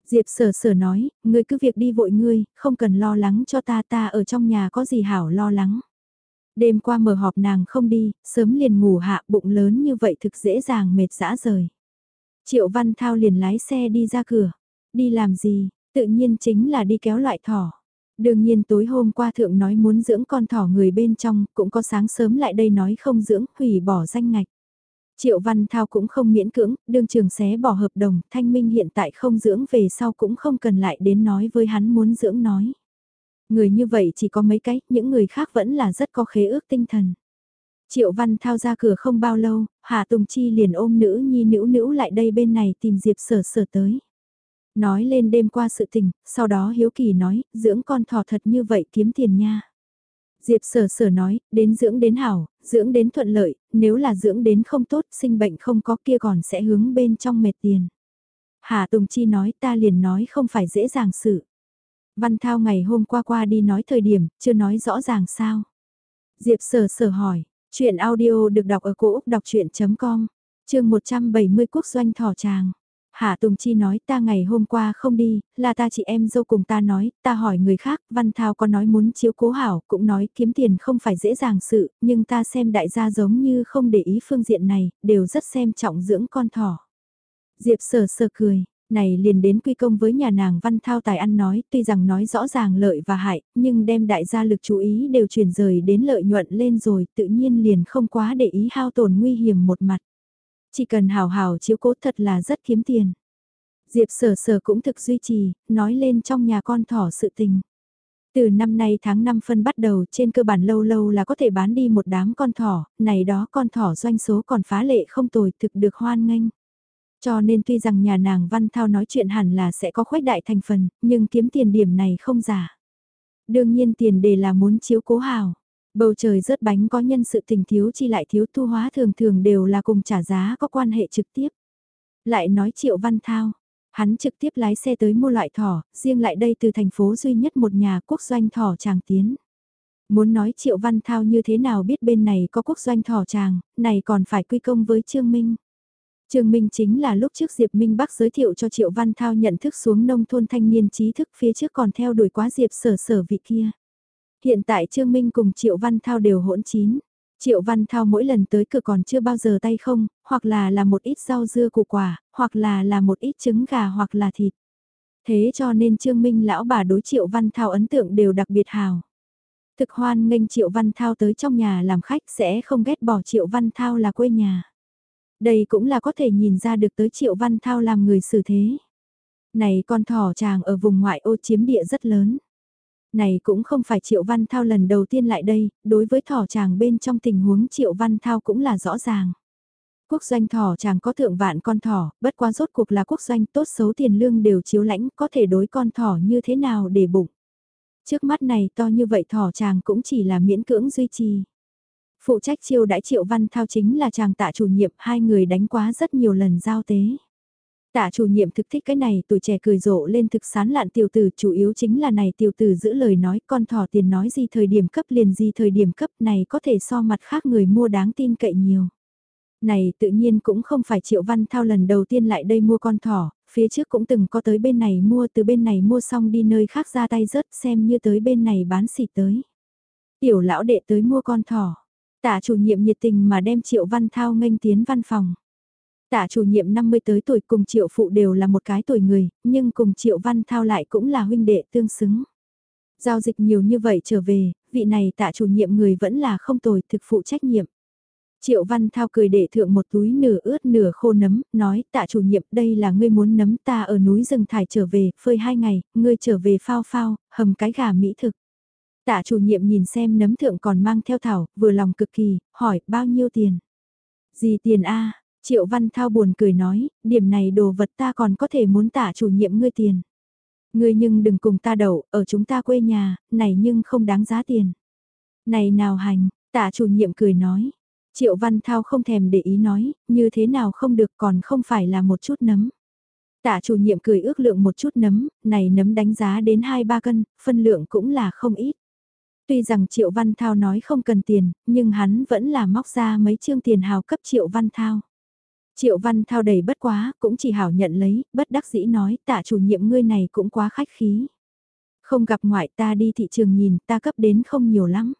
Diệp Sở Sở nói, ngươi cứ việc đi vội ngươi, không cần lo lắng cho ta ta ở trong nhà có gì hảo lo lắng. Đêm qua mở họp nàng không đi, sớm liền ngủ hạ bụng lớn như vậy thực dễ dàng mệt dã rời. Triệu Văn Thao liền lái xe đi ra cửa. Đi làm gì, tự nhiên chính là đi kéo loại thỏ. Đương nhiên tối hôm qua thượng nói muốn dưỡng con thỏ người bên trong, cũng có sáng sớm lại đây nói không dưỡng, hủy bỏ danh ngạch. Triệu Văn Thao cũng không miễn cưỡng, đương trường xé bỏ hợp đồng, Thanh Minh hiện tại không dưỡng về sau cũng không cần lại đến nói với hắn muốn dưỡng nói. Người như vậy chỉ có mấy cái, những người khác vẫn là rất có khế ước tinh thần. Triệu Văn Thao ra cửa không bao lâu, Hà Tùng Chi liền ôm nữ nhi nữ nữ lại đây bên này tìm Diệp sở sở tới. Nói lên đêm qua sự tình, sau đó Hiếu Kỳ nói, dưỡng con thỏ thật như vậy kiếm tiền nha. Diệp sở sở nói, đến dưỡng đến hảo, dưỡng đến thuận lợi, nếu là dưỡng đến không tốt, sinh bệnh không có kia còn sẽ hướng bên trong mệt tiền. Hà Tùng Chi nói ta liền nói không phải dễ dàng sự. Văn Thao ngày hôm qua qua đi nói thời điểm, chưa nói rõ ràng sao. Diệp sở sở hỏi, chuyện audio được đọc ở cổ Úc đọc chuyện.com, chương 170 quốc doanh thỏ tràng. Hạ Tùng Chi nói ta ngày hôm qua không đi, là ta chị em dâu cùng ta nói, ta hỏi người khác, Văn Thao có nói muốn chiếu cố hảo, cũng nói kiếm tiền không phải dễ dàng sự, nhưng ta xem đại gia giống như không để ý phương diện này, đều rất xem trọng dưỡng con thỏ. Diệp sờ sờ cười, này liền đến quy công với nhà nàng Văn Thao tài ăn nói, tuy rằng nói rõ ràng lợi và hại, nhưng đem đại gia lực chú ý đều chuyển rời đến lợi nhuận lên rồi, tự nhiên liền không quá để ý hao tổn nguy hiểm một mặt. Chỉ cần hào hào chiếu cố thật là rất kiếm tiền. Diệp sở sở cũng thực duy trì, nói lên trong nhà con thỏ sự tình. Từ năm nay tháng 5 phân bắt đầu trên cơ bản lâu lâu là có thể bán đi một đám con thỏ, này đó con thỏ doanh số còn phá lệ không tồi thực được hoan nghênh. Cho nên tuy rằng nhà nàng Văn Thao nói chuyện hẳn là sẽ có khuếch đại thành phần, nhưng kiếm tiền điểm này không giả. Đương nhiên tiền đề là muốn chiếu cố hào. Bầu trời rớt bánh có nhân sự tình thiếu chi lại thiếu thu hóa thường thường đều là cùng trả giá có quan hệ trực tiếp. Lại nói Triệu Văn Thao, hắn trực tiếp lái xe tới mua loại thỏ, riêng lại đây từ thành phố duy nhất một nhà quốc doanh thỏ tràng tiến. Muốn nói Triệu Văn Thao như thế nào biết bên này có quốc doanh thỏ tràng, này còn phải quy công với Trương Minh. Trương Minh chính là lúc trước Diệp Minh Bắc giới thiệu cho Triệu Văn Thao nhận thức xuống nông thôn thanh niên trí thức phía trước còn theo đuổi quá Diệp sở sở vị kia. Hiện tại Trương Minh cùng Triệu Văn Thao đều hỗn chín. Triệu Văn Thao mỗi lần tới cửa còn chưa bao giờ tay không, hoặc là là một ít rau dưa củ quả, hoặc là là một ít trứng gà hoặc là thịt. Thế cho nên Trương Minh lão bà đối Triệu Văn Thao ấn tượng đều đặc biệt hào. Thực hoan nghênh Triệu Văn Thao tới trong nhà làm khách sẽ không ghét bỏ Triệu Văn Thao là quê nhà. Đây cũng là có thể nhìn ra được tới Triệu Văn Thao làm người xử thế. Này con thỏ chàng ở vùng ngoại ô chiếm địa rất lớn. Này cũng không phải Triệu Văn Thao lần đầu tiên lại đây, đối với thỏ chàng bên trong tình huống Triệu Văn Thao cũng là rõ ràng. Quốc doanh thỏ chàng có thượng vạn con thỏ, bất quá rốt cuộc là quốc doanh tốt xấu tiền lương đều chiếu lãnh, có thể đối con thỏ như thế nào để bụng. Trước mắt này to như vậy thỏ chàng cũng chỉ là miễn cưỡng duy trì. Phụ trách chiêu đãi triệu văn thao chính là chàng tạ chủ nhiệm, hai người đánh quá rất nhiều lần giao tế. Tạ chủ nhiệm thực thích cái này tuổi trẻ cười rộ lên thực sán lạn tiểu tử chủ yếu chính là này tiểu tử giữ lời nói con thỏ tiền nói gì thời điểm cấp liền gì thời điểm cấp này có thể so mặt khác người mua đáng tin cậy nhiều. Này tự nhiên cũng không phải Triệu Văn Thao lần đầu tiên lại đây mua con thỏ, phía trước cũng từng có tới bên này mua từ bên này mua xong đi nơi khác ra tay rớt xem như tới bên này bán xỉ tới. Tiểu lão đệ tới mua con thỏ, tạ chủ nhiệm nhiệt tình mà đem Triệu Văn Thao nghênh tiến văn phòng. Tạ chủ nhiệm 50 tới tuổi cùng Triệu Phụ đều là một cái tuổi người, nhưng cùng Triệu Văn Thao lại cũng là huynh đệ tương xứng. Giao dịch nhiều như vậy trở về, vị này tạ chủ nhiệm người vẫn là không tồi thực phụ trách nhiệm. Triệu Văn Thao cười để thượng một túi nửa ướt nửa khô nấm, nói tạ chủ nhiệm đây là ngươi muốn nấm ta ở núi rừng thải trở về, phơi hai ngày, ngươi trở về phao phao, hầm cái gà mỹ thực. Tạ chủ nhiệm nhìn xem nấm thượng còn mang theo thảo, vừa lòng cực kỳ, hỏi bao nhiêu tiền. Gì tiền a Triệu Văn Thao buồn cười nói, điểm này đồ vật ta còn có thể muốn tạ chủ nhiệm ngươi tiền. Ngươi nhưng đừng cùng ta đậu, ở chúng ta quê nhà, này nhưng không đáng giá tiền. Này nào hành, tạ chủ nhiệm cười nói, Triệu Văn Thao không thèm để ý nói, như thế nào không được còn không phải là một chút nấm. Tạ chủ nhiệm cười ước lượng một chút nấm, này nấm đánh giá đến 2-3 cân, phân lượng cũng là không ít. Tuy rằng Triệu Văn Thao nói không cần tiền, nhưng hắn vẫn là móc ra mấy chương tiền hào cấp Triệu Văn Thao. Triệu Văn Thao đầy bất quá, cũng chỉ hảo nhận lấy, bất đắc dĩ nói tạ chủ nhiệm ngươi này cũng quá khách khí. Không gặp ngoại ta đi thị trường nhìn ta cấp đến không nhiều lắm.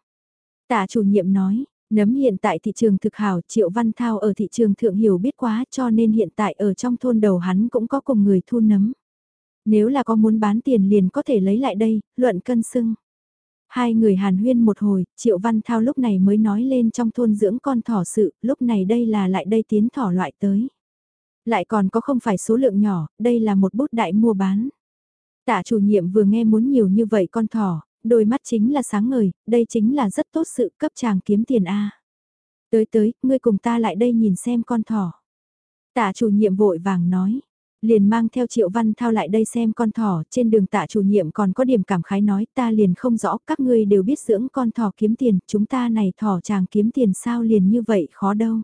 Tạ chủ nhiệm nói, Nấm hiện tại thị trường thực hảo, Triệu Văn Thao ở thị trường thượng hiểu biết quá cho nên hiện tại ở trong thôn đầu hắn cũng có cùng người thu nấm. Nếu là có muốn bán tiền liền có thể lấy lại đây, luận cân xưng. Hai người hàn huyên một hồi, Triệu Văn Thao lúc này mới nói lên trong thôn dưỡng con thỏ sự, lúc này đây là lại đây tiến thỏ loại tới. Lại còn có không phải số lượng nhỏ, đây là một bút đại mua bán. Tạ chủ nhiệm vừa nghe muốn nhiều như vậy con thỏ, đôi mắt chính là sáng ngời, đây chính là rất tốt sự cấp chàng kiếm tiền A. Tới tới, ngươi cùng ta lại đây nhìn xem con thỏ. Tạ chủ nhiệm vội vàng nói, liền mang theo triệu văn thao lại đây xem con thỏ, trên đường tạ chủ nhiệm còn có điểm cảm khái nói ta liền không rõ các ngươi đều biết dưỡng con thỏ kiếm tiền, chúng ta này thỏ chàng kiếm tiền sao liền như vậy khó đâu.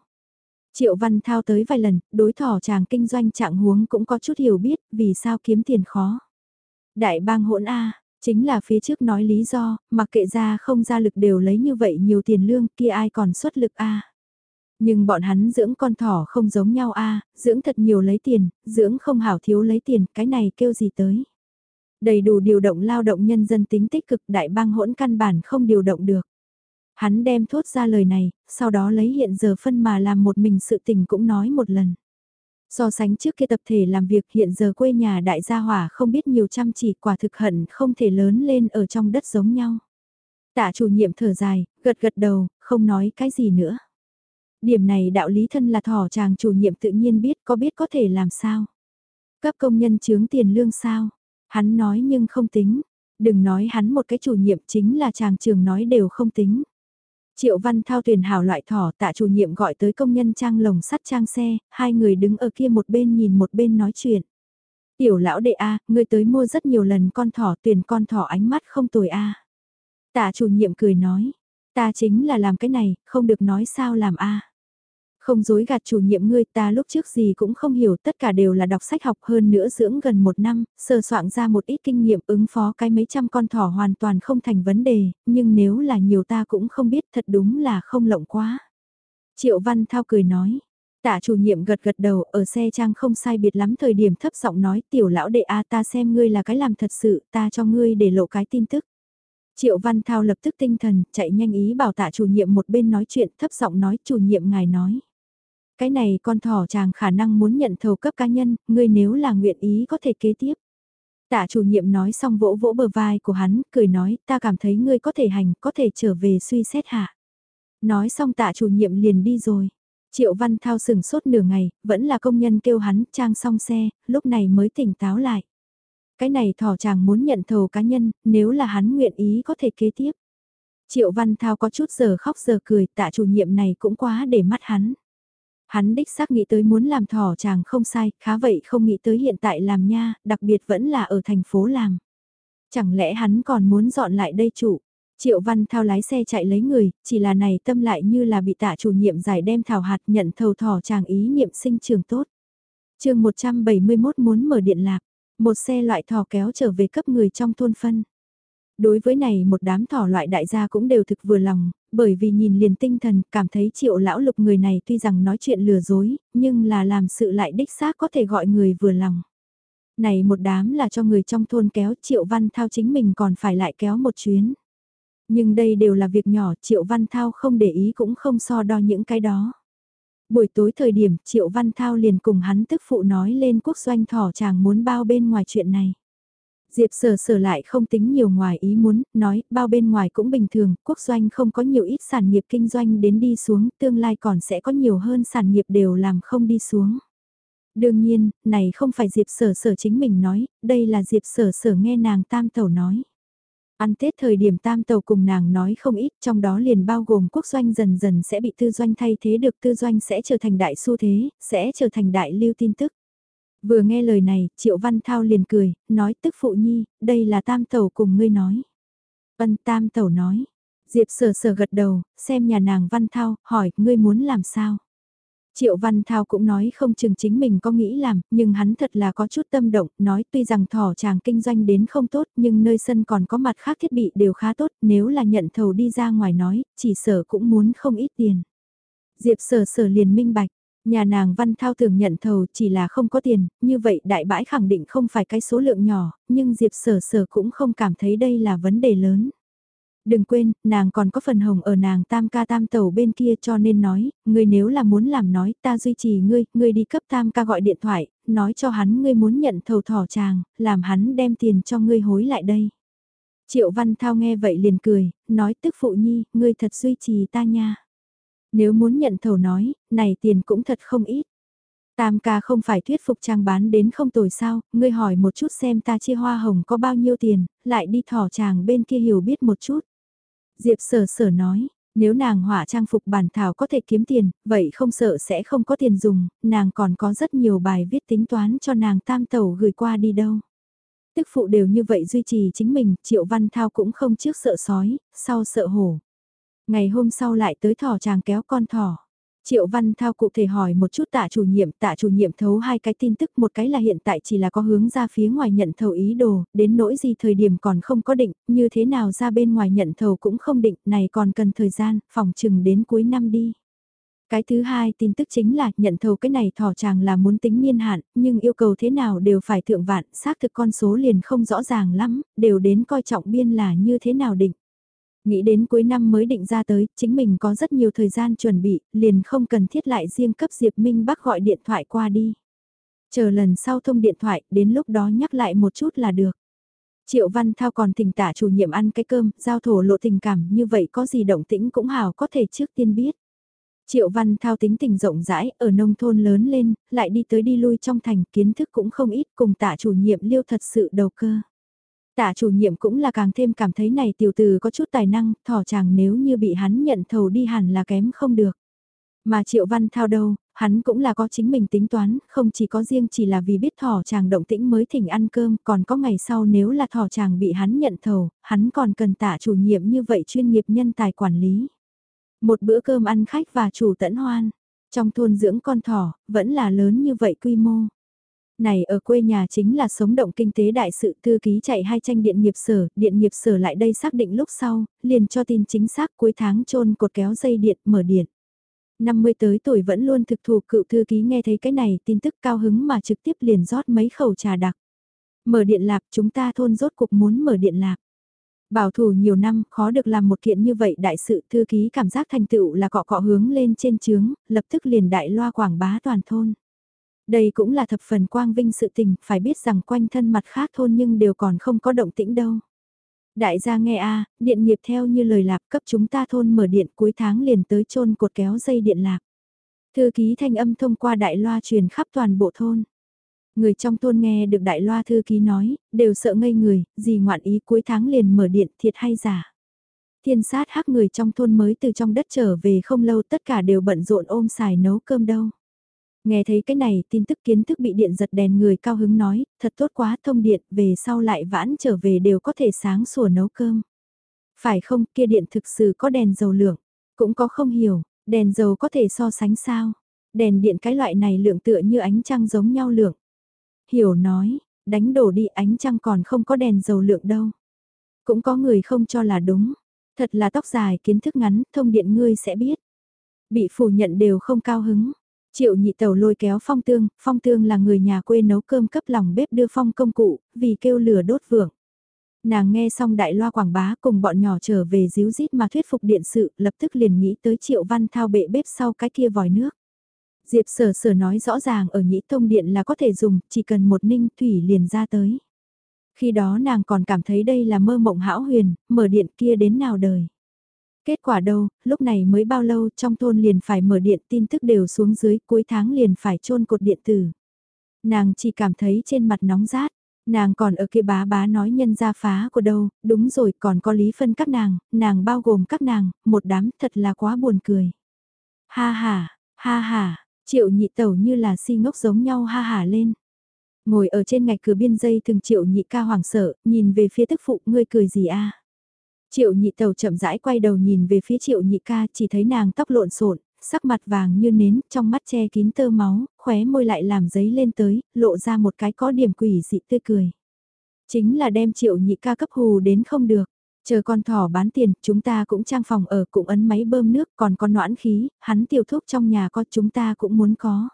Triệu văn thao tới vài lần, đối thỏ chàng kinh doanh trạng huống cũng có chút hiểu biết vì sao kiếm tiền khó. Đại bang hỗn A, Chính là phía trước nói lý do, mặc kệ ra không ra lực đều lấy như vậy nhiều tiền lương kia ai còn xuất lực a nhưng bọn hắn dưỡng con thỏ không giống nhau a dưỡng thật nhiều lấy tiền, dưỡng không hảo thiếu lấy tiền, cái này kêu gì tới. Đầy đủ điều động lao động nhân dân tính tích cực đại bang hỗn căn bản không điều động được. Hắn đem thốt ra lời này, sau đó lấy hiện giờ phân mà làm một mình sự tình cũng nói một lần. So sánh trước kia tập thể làm việc hiện giờ quê nhà đại gia hỏa không biết nhiều chăm chỉ quả thực hận không thể lớn lên ở trong đất giống nhau. Tạ chủ nhiệm thở dài, gật gật đầu, không nói cái gì nữa. Điểm này đạo lý thân là thỏ chàng chủ nhiệm tự nhiên biết có biết có thể làm sao. Cấp công nhân chướng tiền lương sao. Hắn nói nhưng không tính. Đừng nói hắn một cái chủ nhiệm chính là chàng trường nói đều không tính. Triệu Văn Thao tuyển hảo loại thỏ tạ chủ nhiệm gọi tới công nhân trang lồng sắt trang xe, hai người đứng ở kia một bên nhìn một bên nói chuyện. Tiểu lão đệ A, ngươi tới mua rất nhiều lần con thỏ tuyển con thỏ ánh mắt không tồi A. Tạ chủ nhiệm cười nói, ta chính là làm cái này, không được nói sao làm A. Không dối gạt chủ nhiệm ngươi ta lúc trước gì cũng không hiểu tất cả đều là đọc sách học hơn nữa dưỡng gần một năm, sơ soạn ra một ít kinh nghiệm ứng phó cái mấy trăm con thỏ hoàn toàn không thành vấn đề, nhưng nếu là nhiều ta cũng không biết thật đúng là không lộng quá. Triệu Văn Thao cười nói, Tạ chủ nhiệm gật gật đầu ở xe trang không sai biệt lắm thời điểm thấp giọng nói tiểu lão đệ a ta xem ngươi là cái làm thật sự ta cho ngươi để lộ cái tin tức. Triệu Văn Thao lập tức tinh thần, chạy nhanh ý bảo tạ chủ nhiệm một bên nói chuyện thấp giọng nói chủ nhiệm ngài nói. Cái này con thỏ chàng khả năng muốn nhận thầu cấp cá nhân, ngươi nếu là nguyện ý có thể kế tiếp. Tạ chủ nhiệm nói xong vỗ vỗ bờ vai của hắn, cười nói, ta cảm thấy ngươi có thể hành, có thể trở về suy xét hạ. Nói xong tạ chủ nhiệm liền đi rồi. Triệu Văn Thao sừng sốt nửa ngày, vẫn là công nhân kêu hắn trang xong xe, lúc này mới tỉnh táo lại. Cái này thỏ chàng muốn nhận thầu cá nhân, nếu là hắn nguyện ý có thể kế tiếp. Triệu Văn Thao có chút giờ khóc giờ cười, tạ chủ nhiệm này cũng quá để mắt hắn. Hắn đích xác nghĩ tới muốn làm thỏ chàng không sai, khá vậy không nghĩ tới hiện tại làm nha, đặc biệt vẫn là ở thành phố làm. Chẳng lẽ hắn còn muốn dọn lại đây chủ? Triệu Văn Thao lái xe chạy lấy người, chỉ là này tâm lại như là bị tạ chủ nhiệm giải đem thảo hạt nhận thầu thỏ chàng ý niệm sinh trường tốt. chương 171 muốn mở điện lạc, một xe loại thỏ kéo trở về cấp người trong thôn phân. Đối với này một đám thỏ loại đại gia cũng đều thực vừa lòng, bởi vì nhìn liền tinh thần cảm thấy triệu lão lục người này tuy rằng nói chuyện lừa dối, nhưng là làm sự lại đích xác có thể gọi người vừa lòng. Này một đám là cho người trong thôn kéo triệu văn thao chính mình còn phải lại kéo một chuyến. Nhưng đây đều là việc nhỏ triệu văn thao không để ý cũng không so đo những cái đó. Buổi tối thời điểm triệu văn thao liền cùng hắn tức phụ nói lên quốc doanh thỏ chàng muốn bao bên ngoài chuyện này. Diệp sở sở lại không tính nhiều ngoài ý muốn, nói, bao bên ngoài cũng bình thường, quốc doanh không có nhiều ít sản nghiệp kinh doanh đến đi xuống, tương lai còn sẽ có nhiều hơn sản nghiệp đều làm không đi xuống. Đương nhiên, này không phải Diệp sở sở chính mình nói, đây là Diệp sở sở nghe nàng tam tẩu nói. Ăn Tết thời điểm tam tàu cùng nàng nói không ít trong đó liền bao gồm quốc doanh dần dần sẽ bị tư doanh thay thế được tư doanh sẽ trở thành đại xu thế, sẽ trở thành đại lưu tin tức. Vừa nghe lời này, Triệu Văn Thao liền cười, nói tức phụ nhi, đây là tam tẩu cùng ngươi nói. Vân tam tẩu nói, Diệp sờ sờ gật đầu, xem nhà nàng Văn Thao, hỏi, ngươi muốn làm sao? Triệu Văn Thao cũng nói không chừng chính mình có nghĩ làm, nhưng hắn thật là có chút tâm động, nói tuy rằng thỏ chàng kinh doanh đến không tốt nhưng nơi sân còn có mặt khác thiết bị đều khá tốt, nếu là nhận thầu đi ra ngoài nói, chỉ sở cũng muốn không ít tiền. Diệp sở sở liền minh bạch, Nhà nàng Văn Thao thường nhận thầu chỉ là không có tiền, như vậy đại bãi khẳng định không phải cái số lượng nhỏ, nhưng Diệp Sở Sở cũng không cảm thấy đây là vấn đề lớn. Đừng quên, nàng còn có phần hồng ở nàng tam ca tam tàu bên kia cho nên nói, ngươi nếu là muốn làm nói ta duy trì ngươi, ngươi đi cấp tam ca gọi điện thoại, nói cho hắn ngươi muốn nhận thầu thỏ chàng, làm hắn đem tiền cho ngươi hối lại đây. Triệu Văn Thao nghe vậy liền cười, nói tức phụ nhi, ngươi thật duy trì ta nha. Nếu muốn nhận thầu nói, này tiền cũng thật không ít. Tam ca không phải thuyết phục trang bán đến không tồi sao, ngươi hỏi một chút xem ta chia hoa hồng có bao nhiêu tiền, lại đi thỏ chàng bên kia hiểu biết một chút. Diệp sở sở nói, nếu nàng họa trang phục bản thảo có thể kiếm tiền, vậy không sợ sẽ không có tiền dùng, nàng còn có rất nhiều bài viết tính toán cho nàng tam tẩu gửi qua đi đâu. Tức phụ đều như vậy duy trì chính mình, Triệu Văn Thao cũng không trước sợ sói, sau sợ hổ. Ngày hôm sau lại tới thỏ chàng kéo con thỏ. Triệu Văn Thao cụ thể hỏi một chút tạ chủ nhiệm, tạ chủ nhiệm thấu hai cái tin tức, một cái là hiện tại chỉ là có hướng ra phía ngoài nhận thầu ý đồ, đến nỗi gì thời điểm còn không có định, như thế nào ra bên ngoài nhận thầu cũng không định, này còn cần thời gian, phòng chừng đến cuối năm đi. Cái thứ hai tin tức chính là nhận thầu cái này thỏ chàng là muốn tính niên hạn, nhưng yêu cầu thế nào đều phải thượng vạn, xác thực con số liền không rõ ràng lắm, đều đến coi trọng biên là như thế nào định. Nghĩ đến cuối năm mới định ra tới, chính mình có rất nhiều thời gian chuẩn bị, liền không cần thiết lại riêng cấp Diệp Minh Bắc gọi điện thoại qua đi. Chờ lần sau thông điện thoại, đến lúc đó nhắc lại một chút là được. Triệu Văn Thao còn tình tả chủ nhiệm ăn cái cơm, giao thổ lộ tình cảm, như vậy có gì động tĩnh cũng hào có thể trước tiên biết. Triệu Văn Thao tính tình rộng rãi, ở nông thôn lớn lên, lại đi tới đi lui trong thành, kiến thức cũng không ít, cùng tả chủ nhiệm liêu thật sự đầu cơ. Tạ chủ nhiệm cũng là càng thêm cảm thấy này tiểu từ có chút tài năng, thỏ chàng nếu như bị hắn nhận thầu đi hẳn là kém không được. Mà Triệu Văn Thao đâu, hắn cũng là có chính mình tính toán, không chỉ có riêng chỉ là vì biết thỏ chàng động tĩnh mới thỉnh ăn cơm, còn có ngày sau nếu là thỏ chàng bị hắn nhận thầu, hắn còn cần tạ chủ nhiệm như vậy chuyên nghiệp nhân tài quản lý. Một bữa cơm ăn khách và chủ tẫn hoan, trong thôn dưỡng con thỏ, vẫn là lớn như vậy quy mô. Này ở quê nhà chính là sống động kinh tế đại sự thư ký chạy hai tranh điện nghiệp sở, điện nghiệp sở lại đây xác định lúc sau, liền cho tin chính xác cuối tháng trôn cột kéo dây điện, mở điện. 50 tới tuổi vẫn luôn thực thụ cựu thư ký nghe thấy cái này tin tức cao hứng mà trực tiếp liền rót mấy khẩu trà đặc. Mở điện lạp chúng ta thôn rốt cục muốn mở điện lạp. Bảo thủ nhiều năm, khó được làm một kiện như vậy đại sự thư ký cảm giác thành tựu là cọ cọ hướng lên trên trướng, lập tức liền đại loa quảng bá toàn thôn. Đây cũng là thập phần quang vinh sự tình, phải biết rằng quanh thân mặt khác thôn nhưng đều còn không có động tĩnh đâu. Đại gia nghe a điện nghiệp theo như lời lạc cấp chúng ta thôn mở điện cuối tháng liền tới chôn cột kéo dây điện lạc. Thư ký thanh âm thông qua đại loa truyền khắp toàn bộ thôn. Người trong thôn nghe được đại loa thư ký nói, đều sợ ngây người, gì ngoạn ý cuối tháng liền mở điện thiệt hay giả. Thiên sát hắc người trong thôn mới từ trong đất trở về không lâu tất cả đều bận rộn ôm xài nấu cơm đâu. Nghe thấy cái này tin tức kiến thức bị điện giật đèn người cao hứng nói, thật tốt quá thông điện, về sau lại vãn trở về đều có thể sáng sủa nấu cơm. Phải không, kia điện thực sự có đèn dầu lượng, cũng có không hiểu, đèn dầu có thể so sánh sao. Đèn điện cái loại này lượng tựa như ánh trăng giống nhau lượng. Hiểu nói, đánh đổ đi ánh trăng còn không có đèn dầu lượng đâu. Cũng có người không cho là đúng. Thật là tóc dài kiến thức ngắn, thông điện ngươi sẽ biết. Bị phủ nhận đều không cao hứng. Triệu nhị tàu lôi kéo phong tương, phong tương là người nhà quê nấu cơm cấp lòng bếp đưa phong công cụ, vì kêu lửa đốt vượng. Nàng nghe xong đại loa quảng bá cùng bọn nhỏ trở về díu dít mà thuyết phục điện sự, lập tức liền nghĩ tới triệu văn thao bệ bếp sau cái kia vòi nước. Diệp sở sở nói rõ ràng ở nhĩ thông điện là có thể dùng, chỉ cần một ninh thủy liền ra tới. Khi đó nàng còn cảm thấy đây là mơ mộng hão huyền, mở điện kia đến nào đời. Kết quả đâu, lúc này mới bao lâu trong thôn liền phải mở điện tin tức đều xuống dưới cuối tháng liền phải trôn cột điện tử. Nàng chỉ cảm thấy trên mặt nóng rát, nàng còn ở kia bá bá nói nhân gia phá của đâu, đúng rồi còn có lý phân các nàng, nàng bao gồm các nàng, một đám thật là quá buồn cười. Ha ha, ha ha, triệu nhị tẩu như là si ngốc giống nhau ha ha lên. Ngồi ở trên ngạch cửa biên dây thường triệu nhị ca hoảng sợ, nhìn về phía tức phụ ngươi cười gì a Triệu nhị tàu chậm rãi quay đầu nhìn về phía triệu nhị ca chỉ thấy nàng tóc lộn xộn sắc mặt vàng như nến, trong mắt che kín tơ máu, khóe môi lại làm giấy lên tới, lộ ra một cái có điểm quỷ dị tươi cười. Chính là đem triệu nhị ca cấp hù đến không được. Chờ con thỏ bán tiền, chúng ta cũng trang phòng ở, cũng ấn máy bơm nước, còn có noãn khí, hắn tiêu thuốc trong nhà có chúng ta cũng muốn có.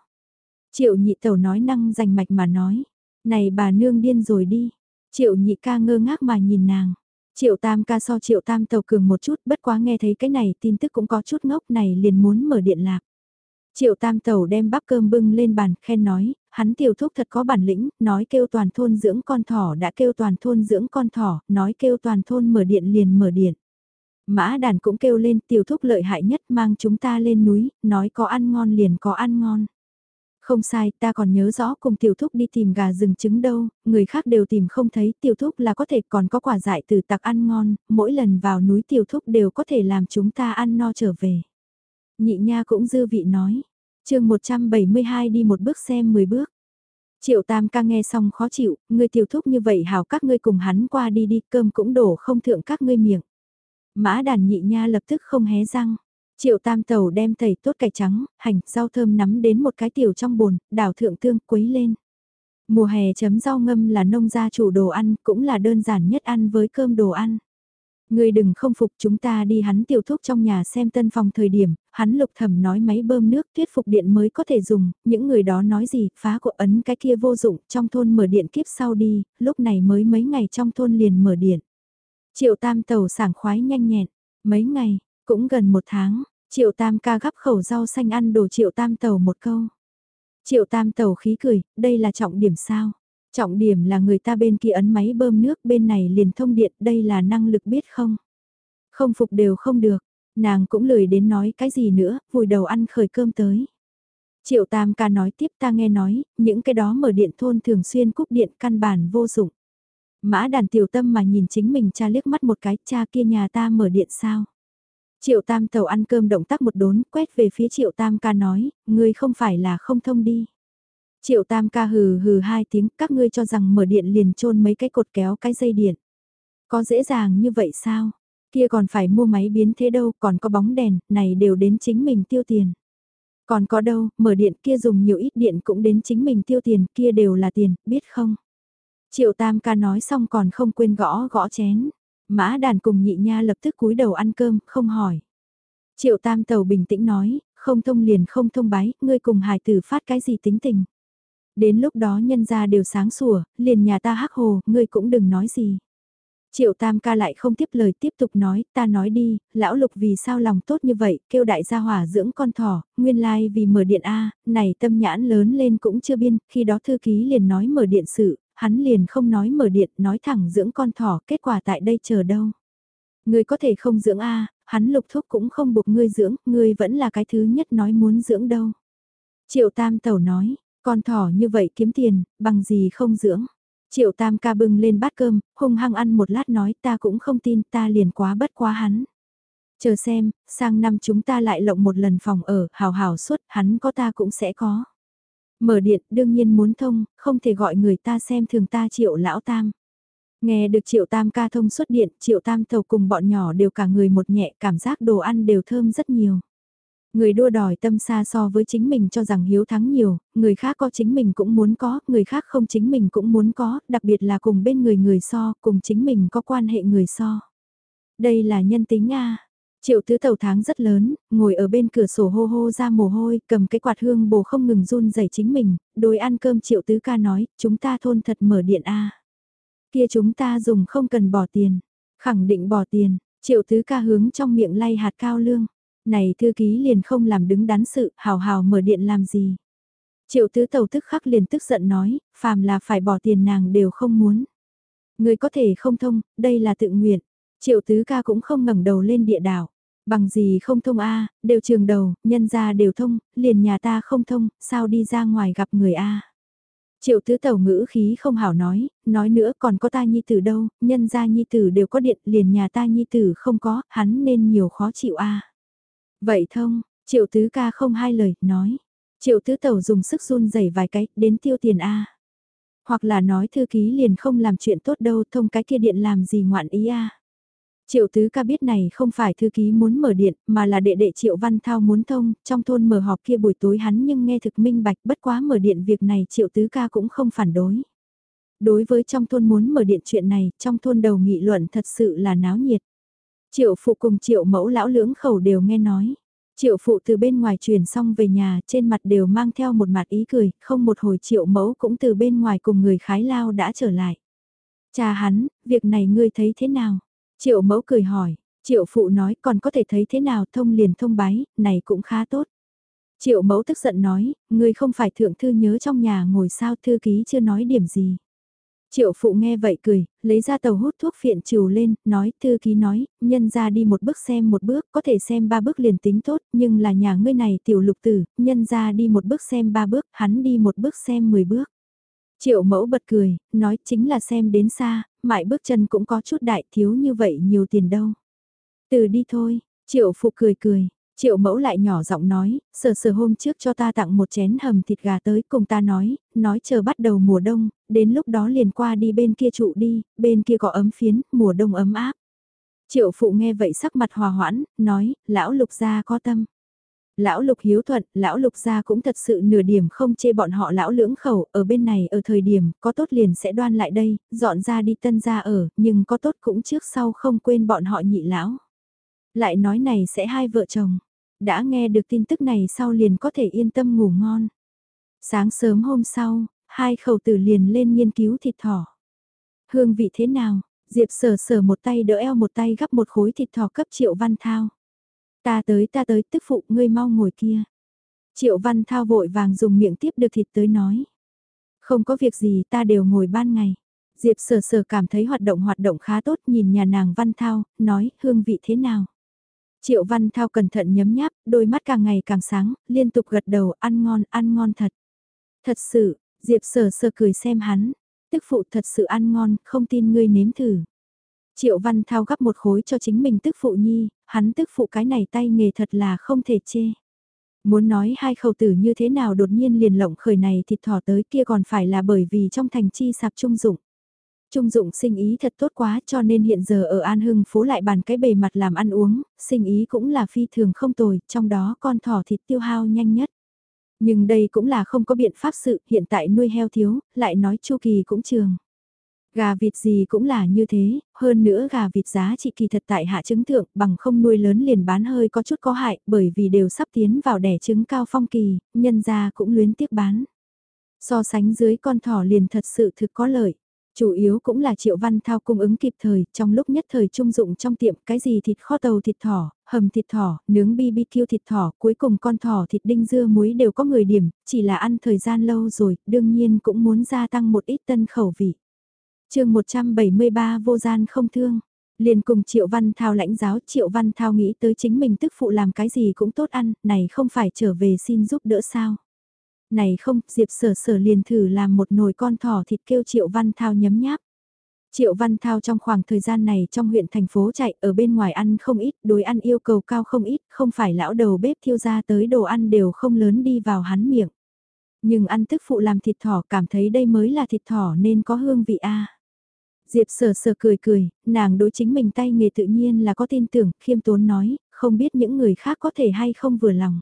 Triệu nhị tẩu nói năng rành mạch mà nói, này bà nương điên rồi đi. Triệu nhị ca ngơ ngác mà nhìn nàng. Triệu tam ca so triệu tam tàu cường một chút bất quá nghe thấy cái này tin tức cũng có chút ngốc này liền muốn mở điện lạc. Triệu tam tàu đem bắp cơm bưng lên bàn khen nói, hắn tiểu thúc thật có bản lĩnh, nói kêu toàn thôn dưỡng con thỏ đã kêu toàn thôn dưỡng con thỏ, nói kêu toàn thôn mở điện liền mở điện. Mã đàn cũng kêu lên tiểu thúc lợi hại nhất mang chúng ta lên núi, nói có ăn ngon liền có ăn ngon. Không sai, ta còn nhớ rõ cùng tiểu thúc đi tìm gà rừng trứng đâu, người khác đều tìm không thấy, tiểu thúc là có thể còn có quả dại từ tặc ăn ngon, mỗi lần vào núi tiểu thúc đều có thể làm chúng ta ăn no trở về. Nhị nha cũng dư vị nói, chương 172 đi một bước xem 10 bước. Triệu tam ca nghe xong khó chịu, ngươi tiểu thúc như vậy hảo các ngươi cùng hắn qua đi đi, cơm cũng đổ không thượng các ngươi miệng. Mã đàn nhị nha lập tức không hé răng. Triệu tam tàu đem thầy tốt cải trắng, hành, rau thơm nắm đến một cái tiểu trong bồn, đảo thượng tương quấy lên. Mùa hè chấm rau ngâm là nông gia chủ đồ ăn, cũng là đơn giản nhất ăn với cơm đồ ăn. Người đừng không phục chúng ta đi hắn tiểu thúc trong nhà xem tân phòng thời điểm, hắn lục thẩm nói máy bơm nước thuyết phục điện mới có thể dùng, những người đó nói gì, phá của ấn cái kia vô dụng, trong thôn mở điện kiếp sau đi, lúc này mới mấy ngày trong thôn liền mở điện. Triệu tam tàu sảng khoái nhanh nhẹn, mấy ngày, cũng gần một tháng, triệu tam ca gắp khẩu rau xanh ăn đồ triệu tam tàu một câu. Triệu tam tàu khí cười, đây là trọng điểm sao? Trọng điểm là người ta bên kia ấn máy bơm nước bên này liền thông điện, đây là năng lực biết không? Không phục đều không được, nàng cũng lười đến nói cái gì nữa, vùi đầu ăn khởi cơm tới. Triệu Tam ca nói tiếp ta nghe nói, những cái đó mở điện thôn thường xuyên cúp điện căn bản vô dụng. Mã đàn tiểu tâm mà nhìn chính mình cha liếc mắt một cái, cha kia nhà ta mở điện sao? Triệu Tam tàu ăn cơm động tác một đốn, quét về phía Triệu Tam ca nói, ngươi không phải là không thông đi. Triệu Tam ca hừ hừ hai tiếng, các ngươi cho rằng mở điện liền trôn mấy cái cột kéo cái dây điện. Có dễ dàng như vậy sao? Kia còn phải mua máy biến thế đâu, còn có bóng đèn, này đều đến chính mình tiêu tiền. Còn có đâu, mở điện kia dùng nhiều ít điện cũng đến chính mình tiêu tiền, kia đều là tiền, biết không? Triệu Tam ca nói xong còn không quên gõ gõ chén. Mã đàn cùng nhị nha lập tức cúi đầu ăn cơm, không hỏi. Triệu tam tàu bình tĩnh nói, không thông liền không thông bái, ngươi cùng hài tử phát cái gì tính tình. Đến lúc đó nhân gia đều sáng sủa, liền nhà ta hắc hồ, ngươi cũng đừng nói gì. Triệu Tam ca lại không tiếp lời tiếp tục nói, ta nói đi, lão lục vì sao lòng tốt như vậy, kêu đại gia hỏa dưỡng con thỏ, nguyên lai like vì mở điện A, này tâm nhãn lớn lên cũng chưa biên, khi đó thư ký liền nói mở điện sự, hắn liền không nói mở điện, nói thẳng dưỡng con thỏ, kết quả tại đây chờ đâu. Ngươi có thể không dưỡng A, hắn lục thúc cũng không buộc ngươi dưỡng, ngươi vẫn là cái thứ nhất nói muốn dưỡng đâu. Triệu Tam Tẩu nói, con thỏ như vậy kiếm tiền, bằng gì không dưỡng. Triệu Tam ca bưng lên bát cơm, hung hăng ăn một lát nói ta cũng không tin ta liền quá bất quá hắn. Chờ xem, sang năm chúng ta lại lộng một lần phòng ở, hào hào suốt, hắn có ta cũng sẽ có. Mở điện đương nhiên muốn thông, không thể gọi người ta xem thường ta triệu lão tam. Nghe được triệu tam ca thông xuất điện, triệu tam thầu cùng bọn nhỏ đều cả người một nhẹ cảm giác đồ ăn đều thơm rất nhiều. Người đua đòi tâm xa so với chính mình cho rằng hiếu thắng nhiều, người khác có chính mình cũng muốn có, người khác không chính mình cũng muốn có, đặc biệt là cùng bên người người so, cùng chính mình có quan hệ người so. Đây là nhân tính nga Triệu tứ tàu tháng rất lớn, ngồi ở bên cửa sổ hô hô ra mồ hôi, cầm cái quạt hương bồ không ngừng run rẩy chính mình, đối ăn cơm triệu tứ ca nói, chúng ta thôn thật mở điện A. Kia chúng ta dùng không cần bỏ tiền, khẳng định bỏ tiền, triệu tứ ca hướng trong miệng lay hạt cao lương này thư ký liền không làm đứng đắn sự, hào hào mở điện làm gì. Triệu tứ tàu tức khắc liền tức giận nói, phàm là phải bỏ tiền nàng đều không muốn. Người có thể không thông, đây là tự nguyện. Triệu tứ ca cũng không ngẩng đầu lên địa đảo. Bằng gì không thông a đều trường đầu, nhân gia đều thông, liền nhà ta không thông, sao đi ra ngoài gặp người a Triệu tứ tàu ngữ khí không hảo nói, nói nữa còn có ta nhi tử đâu, nhân gia nhi tử đều có điện, liền nhà ta nhi tử không có, hắn nên nhiều khó chịu a Vậy thông, triệu tứ ca không hai lời, nói. Triệu tứ tẩu dùng sức run rẩy vài cái, đến tiêu tiền A. Hoặc là nói thư ký liền không làm chuyện tốt đâu, thông cái kia điện làm gì ngoạn ý A. Triệu tứ ca biết này không phải thư ký muốn mở điện, mà là đệ đệ triệu văn thao muốn thông, trong thôn mở họp kia buổi tối hắn nhưng nghe thực minh bạch bất quá mở điện việc này triệu tứ ca cũng không phản đối. Đối với trong thôn muốn mở điện chuyện này, trong thôn đầu nghị luận thật sự là náo nhiệt. Triệu phụ cùng triệu mẫu lão lưỡng khẩu đều nghe nói. Triệu phụ từ bên ngoài truyền xong về nhà trên mặt đều mang theo một mặt ý cười, không một hồi triệu mẫu cũng từ bên ngoài cùng người khái lao đã trở lại. Cha hắn, việc này ngươi thấy thế nào? Triệu mẫu cười hỏi, triệu phụ nói còn có thể thấy thế nào thông liền thông bái, này cũng khá tốt. Triệu mẫu tức giận nói, ngươi không phải thượng thư nhớ trong nhà ngồi sao thư ký chưa nói điểm gì. Triệu phụ nghe vậy cười, lấy ra tàu hút thuốc phiện trừ lên, nói, thư ký nói, nhân ra đi một bước xem một bước, có thể xem ba bước liền tính tốt, nhưng là nhà ngươi này tiểu lục tử, nhân ra đi một bước xem ba bước, hắn đi một bước xem mười bước. Triệu mẫu bật cười, nói chính là xem đến xa, mãi bước chân cũng có chút đại thiếu như vậy nhiều tiền đâu. Từ đi thôi, triệu phụ cười cười, Triệu mẫu lại nhỏ giọng nói, sờ sờ hôm trước cho ta tặng một chén hầm thịt gà tới cùng ta nói, nói chờ bắt đầu mùa đông, đến lúc đó liền qua đi bên kia trụ đi, bên kia có ấm phiến, mùa đông ấm áp. Triệu phụ nghe vậy sắc mặt hòa hoãn, nói, lão lục gia có tâm. Lão lục hiếu thuận, lão lục gia cũng thật sự nửa điểm không chê bọn họ lão lưỡng khẩu, ở bên này ở thời điểm, có tốt liền sẽ đoan lại đây, dọn ra đi tân ra ở, nhưng có tốt cũng trước sau không quên bọn họ nhị lão. Lại nói này sẽ hai vợ chồng đã nghe được tin tức này sau liền có thể yên tâm ngủ ngon. Sáng sớm hôm sau, hai khẩu tử liền lên nghiên cứu thịt thỏ. Hương vị thế nào? Diệp sở sở một tay đỡ eo một tay gắp một khối thịt thỏ cấp triệu văn thao. Ta tới ta tới tức phụ ngươi mau ngồi kia. Triệu văn thao vội vàng dùng miệng tiếp được thịt tới nói. Không có việc gì ta đều ngồi ban ngày. Diệp sở sở cảm thấy hoạt động hoạt động khá tốt nhìn nhà nàng văn thao, nói hương vị thế nào. Triệu Văn Thao cẩn thận nhấm nháp, đôi mắt càng ngày càng sáng, liên tục gật đầu ăn ngon, ăn ngon thật. Thật sự, Diệp sở sở cười xem hắn, tức phụ thật sự ăn ngon, không tin ngươi nếm thử. Triệu Văn Thao gắp một khối cho chính mình tức phụ nhi, hắn tức phụ cái này tay nghề thật là không thể chê. Muốn nói hai khẩu tử như thế nào đột nhiên liền lộng khởi này thịt thỏ tới kia còn phải là bởi vì trong thành chi sạp trung dụng. Trung dụng sinh ý thật tốt quá cho nên hiện giờ ở An Hưng phố lại bàn cái bề mặt làm ăn uống, sinh ý cũng là phi thường không tồi, trong đó con thỏ thịt tiêu hao nhanh nhất. Nhưng đây cũng là không có biện pháp sự, hiện tại nuôi heo thiếu, lại nói chu kỳ cũng trường. Gà vịt gì cũng là như thế, hơn nữa gà vịt giá trị kỳ thật tại hạ trứng thượng bằng không nuôi lớn liền bán hơi có chút có hại bởi vì đều sắp tiến vào đẻ trứng cao phong kỳ, nhân ra cũng luyến tiếc bán. So sánh dưới con thỏ liền thật sự thực có lợi. Chủ yếu cũng là Triệu Văn Thao cung ứng kịp thời, trong lúc nhất thời trung dụng trong tiệm cái gì thịt kho tàu thịt thỏ, hầm thịt thỏ, nướng BBQ thịt thỏ, cuối cùng con thỏ thịt đinh dưa muối đều có người điểm, chỉ là ăn thời gian lâu rồi, đương nhiên cũng muốn gia tăng một ít tân khẩu vị chương 173 vô gian không thương. Liền cùng Triệu Văn Thao lãnh giáo Triệu Văn Thao nghĩ tới chính mình tức phụ làm cái gì cũng tốt ăn, này không phải trở về xin giúp đỡ sao. Này không, Diệp sở sở liền thử làm một nồi con thỏ thịt kêu Triệu Văn Thao nhấm nháp. Triệu Văn Thao trong khoảng thời gian này trong huyện thành phố chạy ở bên ngoài ăn không ít, đối ăn yêu cầu cao không ít, không phải lão đầu bếp thiêu ra tới đồ ăn đều không lớn đi vào hắn miệng. Nhưng ăn tức phụ làm thịt thỏ cảm thấy đây mới là thịt thỏ nên có hương vị a. Diệp sở sở cười cười, nàng đối chính mình tay nghề tự nhiên là có tin tưởng, khiêm tốn nói, không biết những người khác có thể hay không vừa lòng.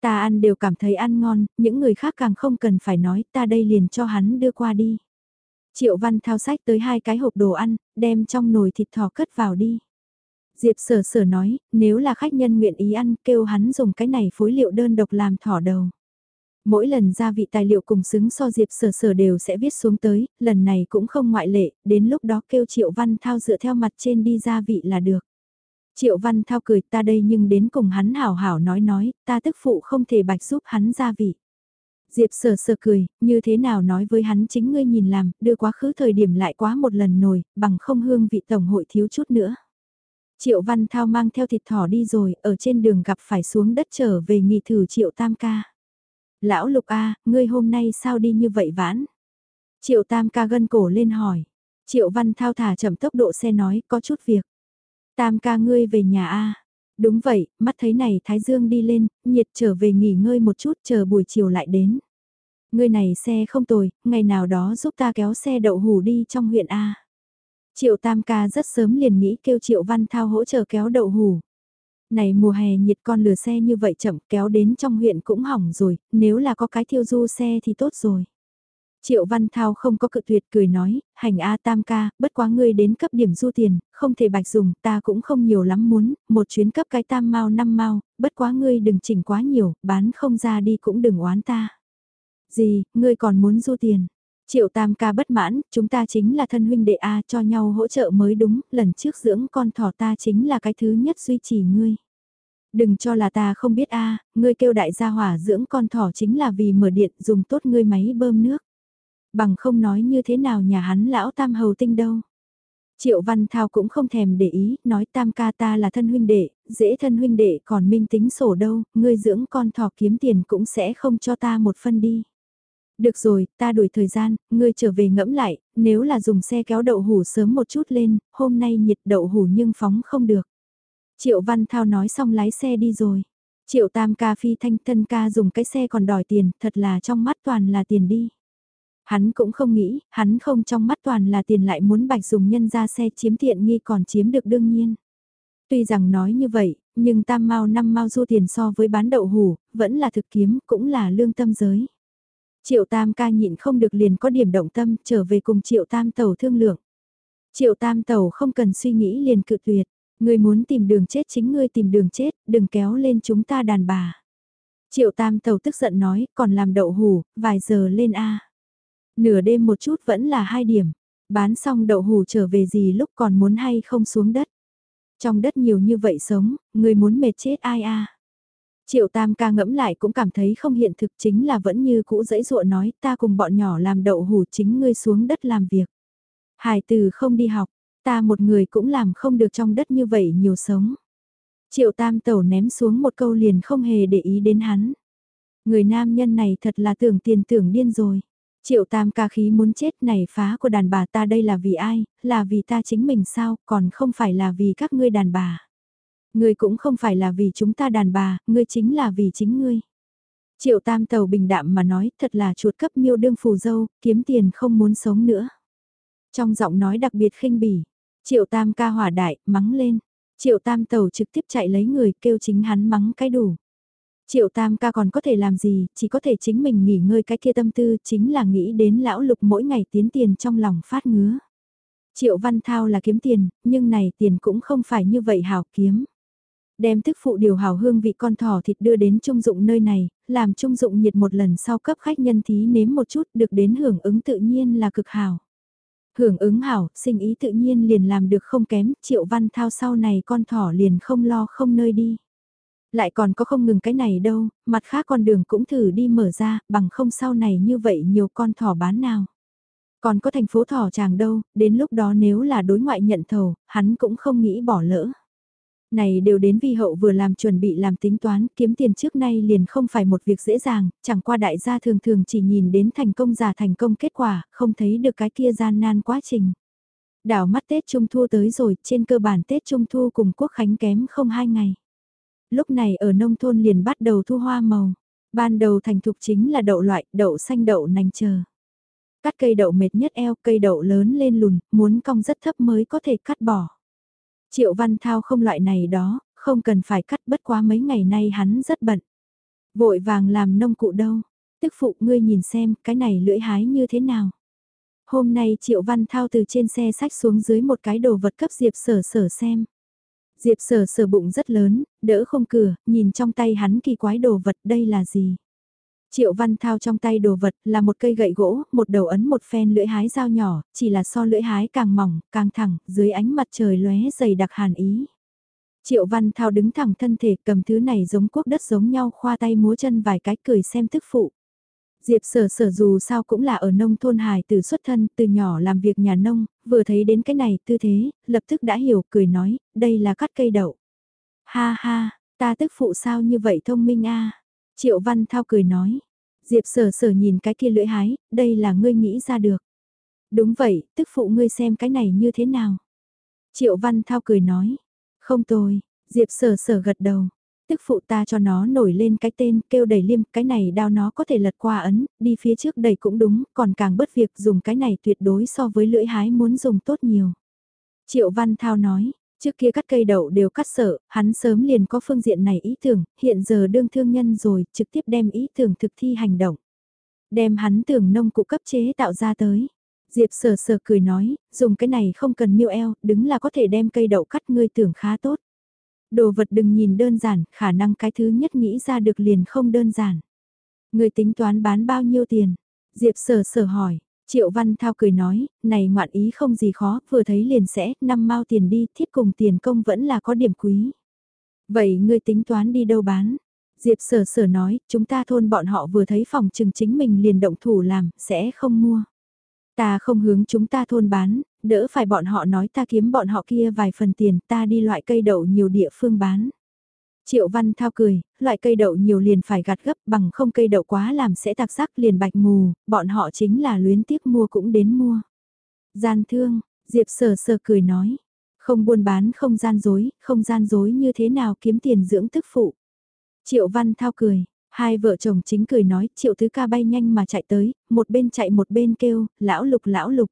Ta ăn đều cảm thấy ăn ngon, những người khác càng không cần phải nói, ta đây liền cho hắn đưa qua đi. Triệu Văn thao sách tới hai cái hộp đồ ăn, đem trong nồi thịt thỏ cất vào đi. Diệp sở sở nói, nếu là khách nhân nguyện ý ăn, kêu hắn dùng cái này phối liệu đơn độc làm thỏ đầu. Mỗi lần gia vị tài liệu cùng xứng so Diệp sở sở đều sẽ viết xuống tới, lần này cũng không ngoại lệ, đến lúc đó kêu Triệu Văn Thao dựa theo mặt trên đi gia vị là được. Triệu Văn Thao cười ta đây nhưng đến cùng hắn hảo hảo nói nói, ta tức phụ không thể bạch giúp hắn gia vị. Diệp sở sở cười, như thế nào nói với hắn chính ngươi nhìn làm, đưa quá khứ thời điểm lại quá một lần nổi, bằng không hương vị tổng hội thiếu chút nữa. Triệu Văn Thao mang theo thịt thỏ đi rồi, ở trên đường gặp phải xuống đất trở về nghỉ thử Triệu Tam ca. Lão Lục A, ngươi hôm nay sao đi như vậy vãn? Triệu Tam ca gân cổ lên hỏi. Triệu Văn Thao thả chậm tốc độ xe nói có chút việc. Tam ca ngươi về nhà A. Đúng vậy, mắt thấy này Thái Dương đi lên, nhiệt trở về nghỉ ngơi một chút chờ buổi chiều lại đến. Ngươi này xe không tồi, ngày nào đó giúp ta kéo xe đậu hủ đi trong huyện A. Triệu Tam ca rất sớm liền nghĩ kêu Triệu Văn Thao hỗ trợ kéo đậu hủ. Này mùa hè nhiệt con lừa xe như vậy chậm kéo đến trong huyện cũng hỏng rồi, nếu là có cái thiêu du xe thì tốt rồi. Triệu Văn Thao không có cự tuyệt cười nói, hành A tam ca, bất quá ngươi đến cấp điểm du tiền, không thể bạch dùng, ta cũng không nhiều lắm muốn, một chuyến cấp cái tam mau năm mau, bất quá ngươi đừng chỉnh quá nhiều, bán không ra đi cũng đừng oán ta. Gì, ngươi còn muốn du tiền? Triệu tam ca bất mãn, chúng ta chính là thân huynh đệ A cho nhau hỗ trợ mới đúng, lần trước dưỡng con thỏ ta chính là cái thứ nhất duy trì ngươi. Đừng cho là ta không biết A, ngươi kêu đại gia hỏa dưỡng con thỏ chính là vì mở điện dùng tốt ngươi máy bơm nước bằng không nói như thế nào nhà hắn lão tam hầu tinh đâu. Triệu Văn Thao cũng không thèm để ý, nói tam ca ta là thân huynh đệ, dễ thân huynh đệ còn minh tính sổ đâu, ngươi dưỡng con thỏ kiếm tiền cũng sẽ không cho ta một phân đi. Được rồi, ta đuổi thời gian, ngươi trở về ngẫm lại, nếu là dùng xe kéo đậu hủ sớm một chút lên, hôm nay nhiệt đậu hủ nhưng phóng không được. Triệu Văn Thao nói xong lái xe đi rồi. Triệu Tam ca phi thanh thân ca dùng cái xe còn đòi tiền, thật là trong mắt toàn là tiền đi. Hắn cũng không nghĩ, hắn không trong mắt toàn là tiền lại muốn bạch dùng nhân ra xe chiếm tiện nghi còn chiếm được đương nhiên. Tuy rằng nói như vậy, nhưng tam mau năm mau du tiền so với bán đậu hủ, vẫn là thực kiếm, cũng là lương tâm giới. Triệu tam ca nhịn không được liền có điểm động tâm trở về cùng triệu tam tàu thương lượng. Triệu tam tàu không cần suy nghĩ liền cự tuyệt, người muốn tìm đường chết chính ngươi tìm đường chết, đừng kéo lên chúng ta đàn bà. Triệu tam tàu tức giận nói, còn làm đậu hủ, vài giờ lên A. Nửa đêm một chút vẫn là hai điểm. Bán xong đậu hủ trở về gì lúc còn muốn hay không xuống đất. Trong đất nhiều như vậy sống, người muốn mệt chết ai a Triệu Tam ca ngẫm lại cũng cảm thấy không hiện thực chính là vẫn như cũ dãy dụa nói ta cùng bọn nhỏ làm đậu hủ chính ngươi xuống đất làm việc. Hải từ không đi học, ta một người cũng làm không được trong đất như vậy nhiều sống. Triệu Tam tẩu ném xuống một câu liền không hề để ý đến hắn. Người nam nhân này thật là tưởng tiền tưởng điên rồi. Triệu tam ca khí muốn chết này phá của đàn bà ta đây là vì ai, là vì ta chính mình sao, còn không phải là vì các ngươi đàn bà. Ngươi cũng không phải là vì chúng ta đàn bà, ngươi chính là vì chính ngươi. Triệu tam tàu bình đạm mà nói thật là chuột cấp miêu đương phù dâu, kiếm tiền không muốn sống nữa. Trong giọng nói đặc biệt khinh bỉ, triệu tam ca hỏa đại, mắng lên. Triệu tam tàu trực tiếp chạy lấy người kêu chính hắn mắng cái đủ. Triệu tam ca còn có thể làm gì, chỉ có thể chính mình nghỉ ngơi cái kia tâm tư chính là nghĩ đến lão lục mỗi ngày tiến tiền trong lòng phát ngứa. Triệu văn thao là kiếm tiền, nhưng này tiền cũng không phải như vậy hảo kiếm. Đem thức phụ điều hào hương vị con thỏ thịt đưa đến trung dụng nơi này, làm trung dụng nhiệt một lần sau cấp khách nhân thí nếm một chút được đến hưởng ứng tự nhiên là cực hào. Hưởng ứng hảo, sinh ý tự nhiên liền làm được không kém, triệu văn thao sau này con thỏ liền không lo không nơi đi. Lại còn có không ngừng cái này đâu, mặt khác con đường cũng thử đi mở ra, bằng không sau này như vậy nhiều con thỏ bán nào. Còn có thành phố thỏ chàng đâu, đến lúc đó nếu là đối ngoại nhận thầu, hắn cũng không nghĩ bỏ lỡ. Này đều đến vi hậu vừa làm chuẩn bị làm tính toán, kiếm tiền trước nay liền không phải một việc dễ dàng, chẳng qua đại gia thường thường chỉ nhìn đến thành công giả thành công kết quả, không thấy được cái kia gian nan quá trình. Đảo mắt Tết Trung Thu tới rồi, trên cơ bản Tết Trung Thu cùng Quốc Khánh kém không hai ngày. Lúc này ở nông thôn liền bắt đầu thu hoa màu. Ban đầu thành thục chính là đậu loại, đậu xanh đậu nành chờ. Cắt cây đậu mệt nhất eo, cây đậu lớn lên lùn, muốn cong rất thấp mới có thể cắt bỏ. Triệu Văn Thao không loại này đó, không cần phải cắt bất quá mấy ngày nay hắn rất bận. Vội vàng làm nông cụ đâu, tức phụ ngươi nhìn xem cái này lưỡi hái như thế nào. Hôm nay Triệu Văn Thao từ trên xe sách xuống dưới một cái đồ vật cấp Diệp sở sở xem. Diệp sở sở bụng rất lớn, đỡ không cửa, nhìn trong tay hắn kỳ quái đồ vật đây là gì. Triệu Văn Thao trong tay đồ vật là một cây gậy gỗ, một đầu ấn một phen lưỡi hái dao nhỏ, chỉ là so lưỡi hái càng mỏng, càng thẳng, dưới ánh mặt trời lóe dày đặc hàn ý. Triệu Văn Thao đứng thẳng thân thể cầm thứ này giống quốc đất giống nhau khoa tay múa chân vài cái cười xem tức phụ. Diệp sở sở dù sao cũng là ở nông thôn hài từ xuất thân, từ nhỏ làm việc nhà nông, vừa thấy đến cái này tư thế, lập tức đã hiểu, cười nói, đây là cắt cây đậu. Ha ha, ta tức phụ sao như vậy thông minh a Triệu Văn Thao cười nói, Diệp sở sở nhìn cái kia lưỡi hái, đây là ngươi nghĩ ra được. Đúng vậy, tức phụ ngươi xem cái này như thế nào. Triệu Văn Thao cười nói, không tôi, Diệp sở sở gật đầu. Tức phụ ta cho nó nổi lên cái tên kêu đẩy liêm, cái này đao nó có thể lật qua ấn, đi phía trước đẩy cũng đúng, còn càng bất việc dùng cái này tuyệt đối so với lưỡi hái muốn dùng tốt nhiều. Triệu Văn Thao nói, Trước kia cắt cây đậu đều cắt sợ, hắn sớm liền có phương diện này ý tưởng, hiện giờ đương thương nhân rồi, trực tiếp đem ý tưởng thực thi hành động. Đem hắn tưởng nông cụ cấp chế tạo ra tới. Diệp sờ sờ cười nói, dùng cái này không cần miêu eo, đứng là có thể đem cây đậu cắt ngươi tưởng khá tốt. Đồ vật đừng nhìn đơn giản, khả năng cái thứ nhất nghĩ ra được liền không đơn giản. Người tính toán bán bao nhiêu tiền? Diệp sờ sờ hỏi, Triệu Văn Thao cười nói, này ngoạn ý không gì khó, vừa thấy liền sẽ, năm mau tiền đi, thiết cùng tiền công vẫn là có điểm quý. Vậy ngươi tính toán đi đâu bán? Diệp sở sở nói, chúng ta thôn bọn họ vừa thấy phòng trừng chính mình liền động thủ làm, sẽ không mua. Ta không hướng chúng ta thôn bán, đỡ phải bọn họ nói ta kiếm bọn họ kia vài phần tiền, ta đi loại cây đậu nhiều địa phương bán. Triệu Văn Thao cười, loại cây đậu nhiều liền phải gạt gấp bằng không cây đậu quá làm sẽ tạc sắc liền bạch mù, bọn họ chính là luyến tiếc mua cũng đến mua. Gian thương, Diệp sờ sờ cười nói, không buôn bán không gian dối, không gian dối như thế nào kiếm tiền dưỡng tức phụ. Triệu Văn Thao cười, hai vợ chồng chính cười nói Triệu Thứ Ca bay nhanh mà chạy tới, một bên chạy một bên kêu, lão lục lão lục.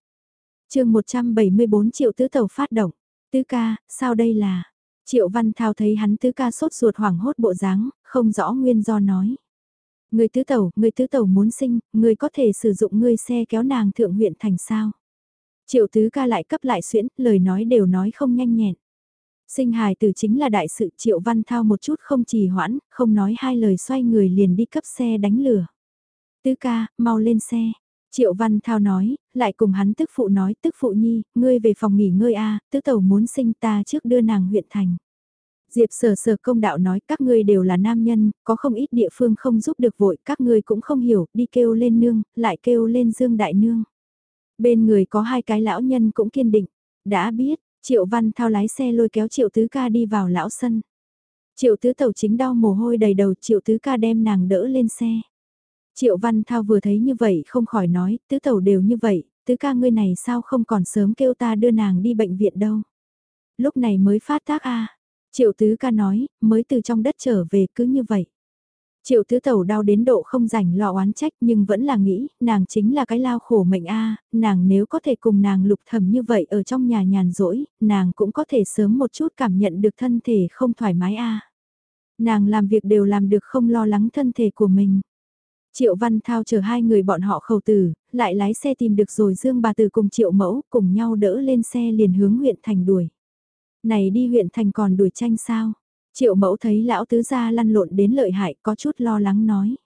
chương 174 Triệu Tứ Tàu phát động, Tứ Ca, sao đây là... Triệu Văn Thao thấy hắn tứ ca sốt ruột hoảng hốt bộ dáng, không rõ nguyên do nói. Người tứ tẩu, người tứ tẩu muốn sinh, người có thể sử dụng ngươi xe kéo nàng thượng huyện thành sao. Triệu tứ ca lại cấp lại xuyễn, lời nói đều nói không nhanh nhẹn. Sinh hài tử chính là đại sự Triệu Văn Thao một chút không trì hoãn, không nói hai lời xoay người liền đi cấp xe đánh lửa. Tứ ca, mau lên xe. Triệu Văn Thao nói, lại cùng hắn tức phụ nói, tức phụ nhi, ngươi về phòng nghỉ ngơi a, tứ tẩu muốn sinh ta trước đưa nàng huyện thành. Diệp sở sở công đạo nói các ngươi đều là nam nhân, có không ít địa phương không giúp được vội, các ngươi cũng không hiểu, đi kêu lên nương, lại kêu lên dương đại nương. Bên người có hai cái lão nhân cũng kiên định, đã biết, Triệu Văn Thao lái xe lôi kéo Triệu Tứ Ca đi vào lão sân. Triệu Tứ Tẩu chính đau mồ hôi đầy đầu Triệu Tứ Ca đem nàng đỡ lên xe. Triệu Văn Thao vừa thấy như vậy không khỏi nói, tứ tẩu đều như vậy, tứ ca ngươi này sao không còn sớm kêu ta đưa nàng đi bệnh viện đâu. Lúc này mới phát tác a Triệu tứ ca nói, mới từ trong đất trở về cứ như vậy. Triệu tứ tẩu đau đến độ không rảnh lọ oán trách nhưng vẫn là nghĩ, nàng chính là cái lao khổ mệnh a nàng nếu có thể cùng nàng lục thầm như vậy ở trong nhà nhàn rỗi, nàng cũng có thể sớm một chút cảm nhận được thân thể không thoải mái a Nàng làm việc đều làm được không lo lắng thân thể của mình. Triệu Văn Thao chờ hai người bọn họ khẩu tử, lại lái xe tìm được rồi Dương bà từ cùng Triệu Mẫu cùng nhau đỡ lên xe liền hướng huyện thành đuổi. Này đi huyện thành còn đuổi tranh sao? Triệu Mẫu thấy lão tứ gia lăn lộn đến lợi hại có chút lo lắng nói.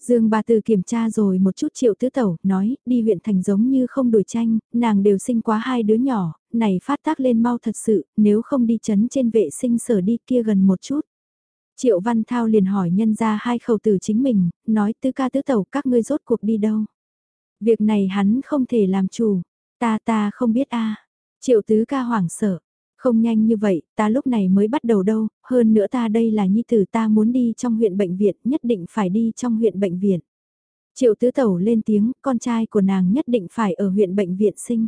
Dương bà từ kiểm tra rồi một chút triệu tứ tẩu, nói, đi huyện thành giống như không đổi tranh, nàng đều sinh quá hai đứa nhỏ, này phát tác lên mau thật sự, nếu không đi chấn trên vệ sinh sở đi kia gần một chút. Triệu Văn Thao liền hỏi nhân ra hai khẩu tử chính mình, nói tứ ca tứ tẩu các ngươi rốt cuộc đi đâu. Việc này hắn không thể làm chủ, ta ta không biết a Triệu tứ ca hoảng sợ, không nhanh như vậy, ta lúc này mới bắt đầu đâu, hơn nữa ta đây là nhi tử ta muốn đi trong huyện bệnh viện, nhất định phải đi trong huyện bệnh viện. Triệu tứ tẩu lên tiếng, con trai của nàng nhất định phải ở huyện bệnh viện sinh.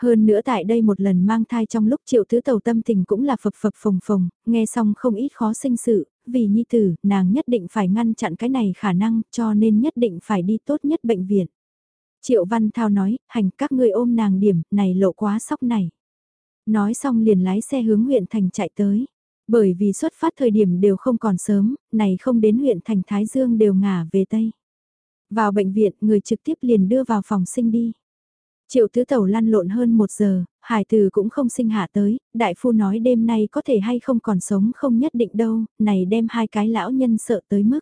Hơn nữa tại đây một lần mang thai trong lúc triệu tứ tàu tâm tình cũng là phập phập phồng phồng, nghe xong không ít khó sinh sự, vì nhi tử, nàng nhất định phải ngăn chặn cái này khả năng cho nên nhất định phải đi tốt nhất bệnh viện. Triệu Văn Thao nói, hành các ngươi ôm nàng điểm, này lộ quá sóc này. Nói xong liền lái xe hướng huyện thành chạy tới. Bởi vì xuất phát thời điểm đều không còn sớm, này không đến huyện thành Thái Dương đều ngả về Tây. Vào bệnh viện, người trực tiếp liền đưa vào phòng sinh đi. Triệu tứ tẩu lăn lộn hơn một giờ, hải từ cũng không sinh hạ tới, đại phu nói đêm nay có thể hay không còn sống không nhất định đâu, này đem hai cái lão nhân sợ tới mức.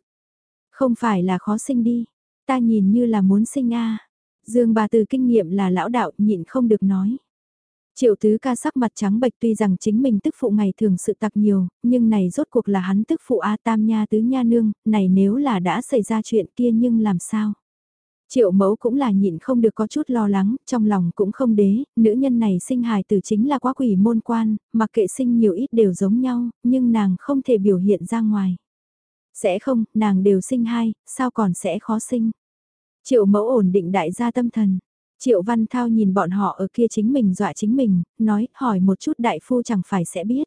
Không phải là khó sinh đi, ta nhìn như là muốn sinh a Dương bà từ kinh nghiệm là lão đạo nhịn không được nói. Triệu tứ ca sắc mặt trắng bệch tuy rằng chính mình tức phụ ngày thường sự tặc nhiều, nhưng này rốt cuộc là hắn tức phụ A tam nha tứ nha nương, này nếu là đã xảy ra chuyện kia nhưng làm sao? Triệu mẫu cũng là nhịn không được có chút lo lắng, trong lòng cũng không đế, nữ nhân này sinh hài tử chính là quá quỷ môn quan, mặc kệ sinh nhiều ít đều giống nhau, nhưng nàng không thể biểu hiện ra ngoài. Sẽ không, nàng đều sinh hai, sao còn sẽ khó sinh? Triệu mẫu ổn định đại gia tâm thần. Triệu Văn Thao nhìn bọn họ ở kia chính mình dọa chính mình, nói, hỏi một chút đại phu chẳng phải sẽ biết.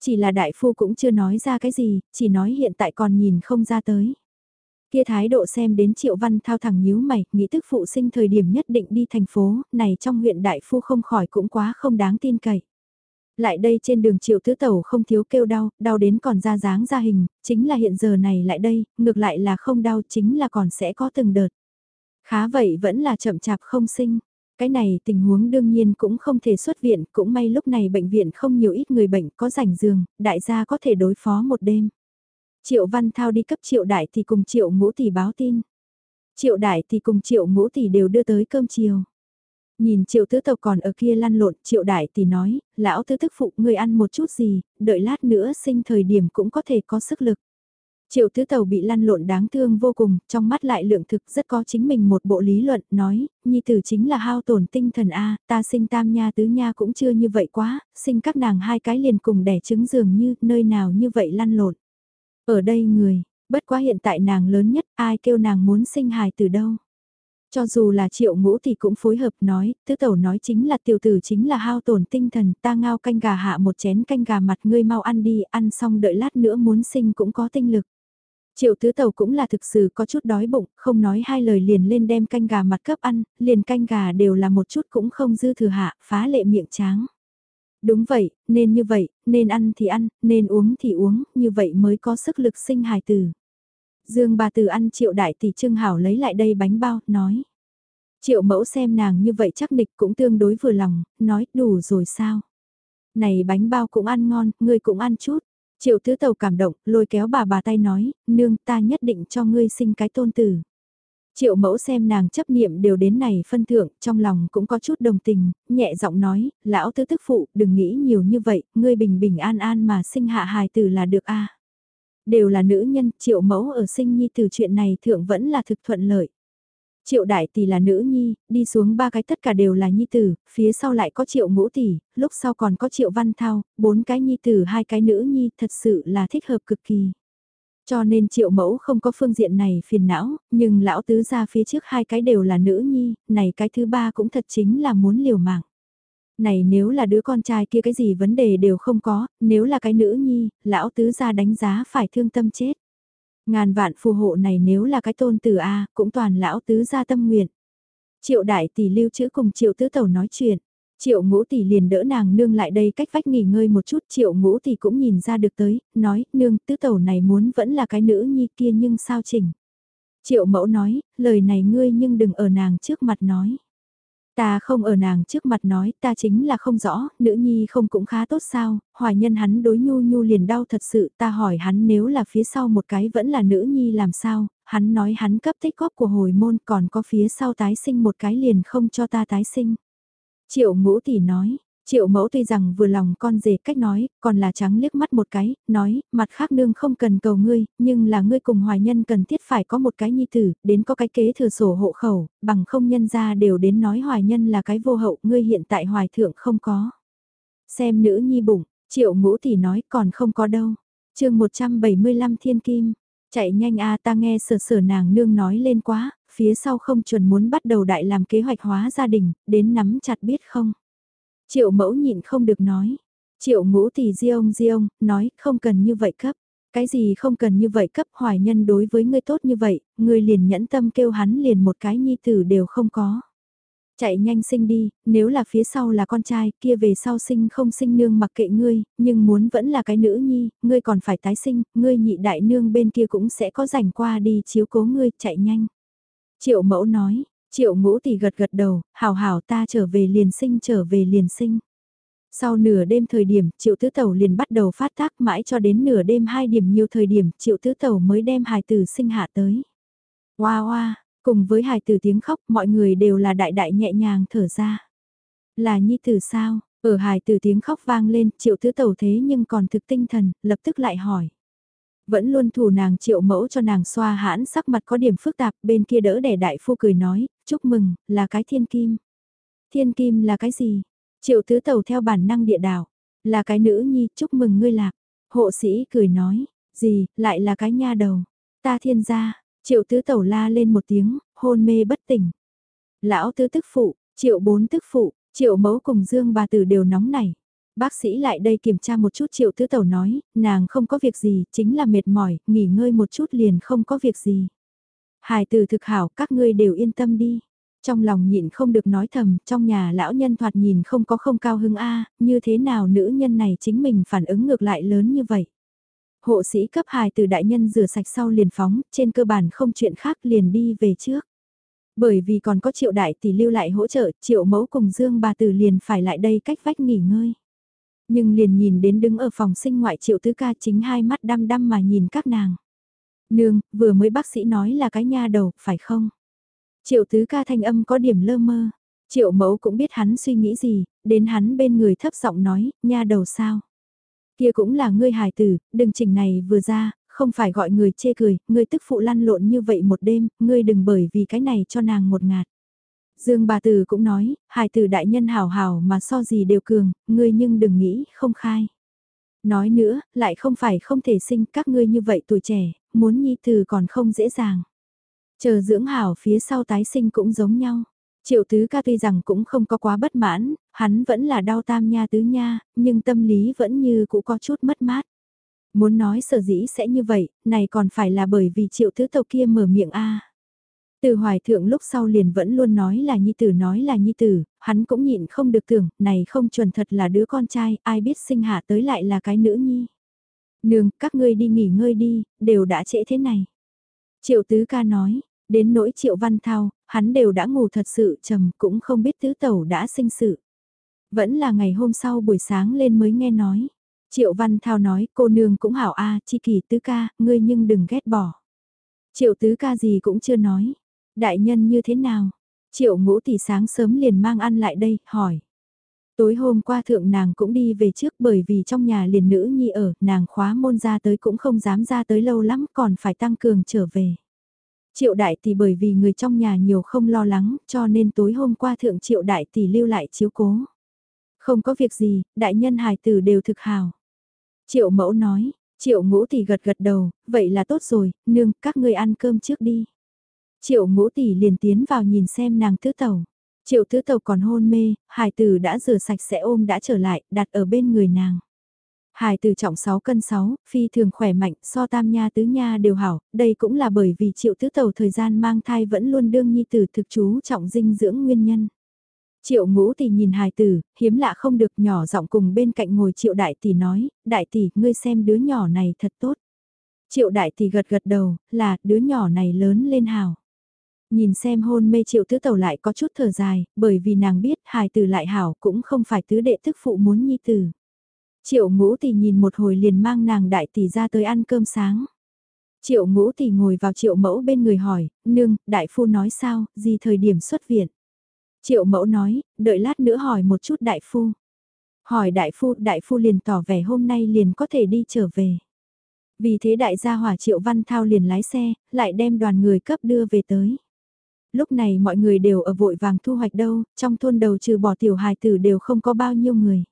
Chỉ là đại phu cũng chưa nói ra cái gì, chỉ nói hiện tại còn nhìn không ra tới. Kia thái độ xem đến Triệu Văn Thao thẳng nhíu mày, nghĩ tức phụ sinh thời điểm nhất định đi thành phố, này trong huyện đại phu không khỏi cũng quá không đáng tin cậy. Lại đây trên đường triệu tứ tẩu không thiếu kêu đau, đau đến còn ra dáng ra hình, chính là hiện giờ này lại đây, ngược lại là không đau chính là còn sẽ có từng đợt. Khá vậy vẫn là chậm chạp không sinh. Cái này tình huống đương nhiên cũng không thể xuất viện, cũng may lúc này bệnh viện không nhiều ít người bệnh có rảnh giường, đại gia có thể đối phó một đêm. Triệu Văn Thao đi cấp Triệu Đại thì cùng Triệu Ngũ Tỷ báo tin. Triệu Đại thì cùng Triệu Ngũ Tỷ đều đưa tới cơm chiều. Nhìn Triệu Tứ Tộc còn ở kia lăn lộn, Triệu Đại thì nói, lão tứ tức phụ người ăn một chút gì, đợi lát nữa sinh thời điểm cũng có thể có sức lực. Triệu tứ tàu bị lăn lộn đáng thương vô cùng, trong mắt lại lượng thực rất có chính mình một bộ lý luận, nói, nhi tử chính là hao tổn tinh thần A, ta sinh tam nha tứ nha cũng chưa như vậy quá, sinh các nàng hai cái liền cùng đẻ trứng dường như, nơi nào như vậy lăn lộn. Ở đây người, bất quá hiện tại nàng lớn nhất, ai kêu nàng muốn sinh hài từ đâu. Cho dù là triệu ngũ thì cũng phối hợp nói, tứ tẩu nói chính là tiểu tử chính là hao tổn tinh thần, ta ngao canh gà hạ một chén canh gà mặt ngươi mau ăn đi, ăn xong đợi lát nữa muốn sinh cũng có tinh lực. Triệu tứ tẩu cũng là thực sự có chút đói bụng, không nói hai lời liền lên đem canh gà mặt cấp ăn, liền canh gà đều là một chút cũng không dư thừa hạ, phá lệ miệng tráng. Đúng vậy, nên như vậy, nên ăn thì ăn, nên uống thì uống, như vậy mới có sức lực sinh hài tử. Dương bà tử ăn triệu đại tỷ trương hảo lấy lại đây bánh bao, nói. Triệu mẫu xem nàng như vậy chắc địch cũng tương đối vừa lòng, nói đủ rồi sao. Này bánh bao cũng ăn ngon, ngươi cũng ăn chút. Triệu tứ tàu cảm động, lôi kéo bà bà tay nói, nương ta nhất định cho ngươi sinh cái tôn tử. Triệu mẫu xem nàng chấp niệm đều đến này phân thượng, trong lòng cũng có chút đồng tình, nhẹ giọng nói, lão tứ tức phụ, đừng nghĩ nhiều như vậy, ngươi bình bình an an mà sinh hạ hài tử là được a Đều là nữ nhân, triệu mẫu ở sinh nhi từ chuyện này thượng vẫn là thực thuận lợi. Triệu đại tỷ là nữ nhi, đi xuống ba cái tất cả đều là nhi tử, phía sau lại có triệu ngũ tỷ, lúc sau còn có triệu văn thao, bốn cái nhi tử hai cái nữ nhi thật sự là thích hợp cực kỳ. Cho nên triệu mẫu không có phương diện này phiền não, nhưng lão tứ ra phía trước hai cái đều là nữ nhi, này cái thứ ba cũng thật chính là muốn liều mạng. Này nếu là đứa con trai kia cái gì vấn đề đều không có, nếu là cái nữ nhi, lão tứ ra đánh giá phải thương tâm chết. Ngàn vạn phù hộ này nếu là cái tôn tử A, cũng toàn lão tứ ra tâm nguyện. Triệu đại tỷ lưu chữ cùng triệu tứ tẩu nói chuyện. Triệu ngũ tỷ liền đỡ nàng nương lại đây cách vách nghỉ ngơi một chút. Triệu ngũ tỷ cũng nhìn ra được tới, nói, nương tứ tẩu này muốn vẫn là cái nữ nhi kia nhưng sao chỉnh. Triệu mẫu nói, lời này ngươi nhưng đừng ở nàng trước mặt nói. Ta không ở nàng trước mặt nói, ta chính là không rõ, nữ nhi không cũng khá tốt sao, hoài nhân hắn đối nhu nhu liền đau thật sự, ta hỏi hắn nếu là phía sau một cái vẫn là nữ nhi làm sao, hắn nói hắn cấp tích góp của hồi môn còn có phía sau tái sinh một cái liền không cho ta tái sinh. Triệu ngũ tỷ nói, Triệu mẫu tuy rằng vừa lòng con rể cách nói, còn là trắng liếc mắt một cái, nói, mặt khác nương không cần cầu ngươi, nhưng là ngươi cùng hoài nhân cần thiết phải có một cái nhi tử, đến có cái kế thừa sổ hộ khẩu, bằng không nhân ra đều đến nói hoài nhân là cái vô hậu, ngươi hiện tại hoài thượng không có. Xem nữ nhi bụng, triệu ngũ tỷ nói còn không có đâu. chương 175 thiên kim, chạy nhanh a ta nghe sở sở nàng nương nói lên quá, phía sau không chuẩn muốn bắt đầu đại làm kế hoạch hóa gia đình, đến nắm chặt biết không. Triệu mẫu nhịn không được nói. Triệu ngũ thì di ông di ông, nói không cần như vậy cấp. Cái gì không cần như vậy cấp hoài nhân đối với ngươi tốt như vậy, ngươi liền nhẫn tâm kêu hắn liền một cái nhi tử đều không có. Chạy nhanh sinh đi, nếu là phía sau là con trai, kia về sau sinh không sinh nương mặc kệ ngươi, nhưng muốn vẫn là cái nữ nhi, ngươi còn phải tái sinh, ngươi nhị đại nương bên kia cũng sẽ có rảnh qua đi chiếu cố ngươi, chạy nhanh. Triệu mẫu nói, Triệu ngũ thì gật gật đầu, hào hào ta trở về liền sinh trở về liền sinh. Sau nửa đêm thời điểm, triệu tứ tẩu liền bắt đầu phát tác mãi cho đến nửa đêm hai điểm nhiều thời điểm, triệu tứ tẩu mới đem hài tử sinh hạ tới. Hoa hoa, cùng với hài tử tiếng khóc, mọi người đều là đại đại nhẹ nhàng thở ra. Là nhi tử sao, ở hài tử tiếng khóc vang lên, triệu tứ tẩu thế nhưng còn thực tinh thần, lập tức lại hỏi. Vẫn luôn thủ nàng triệu mẫu cho nàng xoa hãn sắc mặt có điểm phức tạp bên kia đỡ đẻ đại phu cười nói, chúc mừng, là cái thiên kim. Thiên kim là cái gì? Triệu tứ tàu theo bản năng địa đạo, là cái nữ nhi, chúc mừng ngươi lạc. Hộ sĩ cười nói, gì, lại là cái nha đầu. Ta thiên gia, triệu tứ tàu la lên một tiếng, hôn mê bất tỉnh. Lão tứ tức phụ, triệu bốn tức phụ, triệu mẫu cùng dương bà tử đều nóng nảy. Bác sĩ lại đây kiểm tra một chút triệu tứ tẩu nói, nàng không có việc gì, chính là mệt mỏi, nghỉ ngơi một chút liền không có việc gì. Hài từ thực hảo, các ngươi đều yên tâm đi. Trong lòng nhịn không được nói thầm, trong nhà lão nhân thoạt nhìn không có không cao hứng a như thế nào nữ nhân này chính mình phản ứng ngược lại lớn như vậy. Hộ sĩ cấp hài từ đại nhân rửa sạch sau liền phóng, trên cơ bản không chuyện khác liền đi về trước. Bởi vì còn có triệu đại tỷ lưu lại hỗ trợ, triệu mẫu cùng dương bà tử liền phải lại đây cách vách nghỉ ngơi. Nhưng liền nhìn đến đứng ở phòng sinh ngoại triệu tứ ca chính hai mắt đăm đăm mà nhìn các nàng. Nương, vừa mới bác sĩ nói là cái nha đầu, phải không? Triệu tứ ca thanh âm có điểm lơ mơ. Triệu mẫu cũng biết hắn suy nghĩ gì, đến hắn bên người thấp giọng nói, nha đầu sao? Kia cũng là ngươi hài tử, đừng chỉnh này vừa ra, không phải gọi người chê cười, ngươi tức phụ lăn lộn như vậy một đêm, ngươi đừng bởi vì cái này cho nàng một ngạt. Dương bà tử cũng nói, hài tử đại nhân hào hào mà so gì đều cường, ngươi nhưng đừng nghĩ, không khai. Nói nữa, lại không phải không thể sinh các ngươi như vậy tuổi trẻ, muốn nhi tử còn không dễ dàng. Chờ dưỡng hảo phía sau tái sinh cũng giống nhau. Triệu tứ ca tuy rằng cũng không có quá bất mãn, hắn vẫn là đau tam nha tứ nha, nhưng tâm lý vẫn như cũng có chút mất mát. Muốn nói sở dĩ sẽ như vậy, này còn phải là bởi vì triệu tứ tộc kia mở miệng a từ hoài thượng lúc sau liền vẫn luôn nói là nhi tử nói là nhi tử, hắn cũng nhịn không được tưởng, này không chuẩn thật là đứa con trai, ai biết sinh hạ tới lại là cái nữ nhi. Nương, các ngươi đi nghỉ ngơi đi, đều đã trễ thế này. Triệu tứ ca nói, đến nỗi triệu văn thao, hắn đều đã ngủ thật sự trầm cũng không biết tứ tẩu đã sinh sự. Vẫn là ngày hôm sau buổi sáng lên mới nghe nói. Triệu văn thao nói cô nương cũng hảo a chi kỳ tứ ca, ngươi nhưng đừng ghét bỏ. Triệu tứ ca gì cũng chưa nói. Đại nhân như thế nào? Triệu ngũ tỷ sáng sớm liền mang ăn lại đây, hỏi. Tối hôm qua thượng nàng cũng đi về trước bởi vì trong nhà liền nữ nhi ở, nàng khóa môn ra tới cũng không dám ra tới lâu lắm còn phải tăng cường trở về. Triệu đại tỷ bởi vì người trong nhà nhiều không lo lắng cho nên tối hôm qua thượng triệu đại tỷ lưu lại chiếu cố. Không có việc gì, đại nhân hài tử đều thực hào. Triệu mẫu nói, triệu ngũ tỷ gật gật đầu, vậy là tốt rồi, nương, các ngươi ăn cơm trước đi. Triệu ngũ tỷ liền tiến vào nhìn xem nàng tứ tẩu. Triệu tứ tẩu còn hôn mê, hải tử đã rửa sạch sẽ ôm đã trở lại, đặt ở bên người nàng. Hải tử trọng 6 cân 6, phi thường khỏe mạnh, so tam nha tứ nha đều hảo, đây cũng là bởi vì triệu tứ tẩu thời gian mang thai vẫn luôn đương nhi tử thực chú trọng dinh dưỡng nguyên nhân. Triệu ngũ tỷ nhìn hài tử, hiếm lạ không được nhỏ giọng cùng bên cạnh ngồi triệu đại tỷ nói, đại tỷ, ngươi xem đứa nhỏ này thật tốt. Triệu đại tỷ gật gật đầu, là đứa nhỏ này lớn lên hào. Nhìn xem hôn mê triệu tứ tẩu lại có chút thở dài, bởi vì nàng biết hài tử lại hảo cũng không phải tứ đệ thức phụ muốn nhi tử. Triệu ngũ tỷ nhìn một hồi liền mang nàng đại tỷ ra tới ăn cơm sáng. Triệu ngũ tỷ ngồi vào triệu mẫu bên người hỏi, nương, đại phu nói sao, gì thời điểm xuất viện. Triệu mẫu nói, đợi lát nữa hỏi một chút đại phu. Hỏi đại phu, đại phu liền tỏ vẻ hôm nay liền có thể đi trở về. Vì thế đại gia hỏa Triệu Văn Thao liền lái xe, lại đem đoàn người cấp đưa về tới. Lúc này mọi người đều ở vội vàng thu hoạch đâu, trong thôn đầu trừ bỏ tiểu hài tử đều không có bao nhiêu người.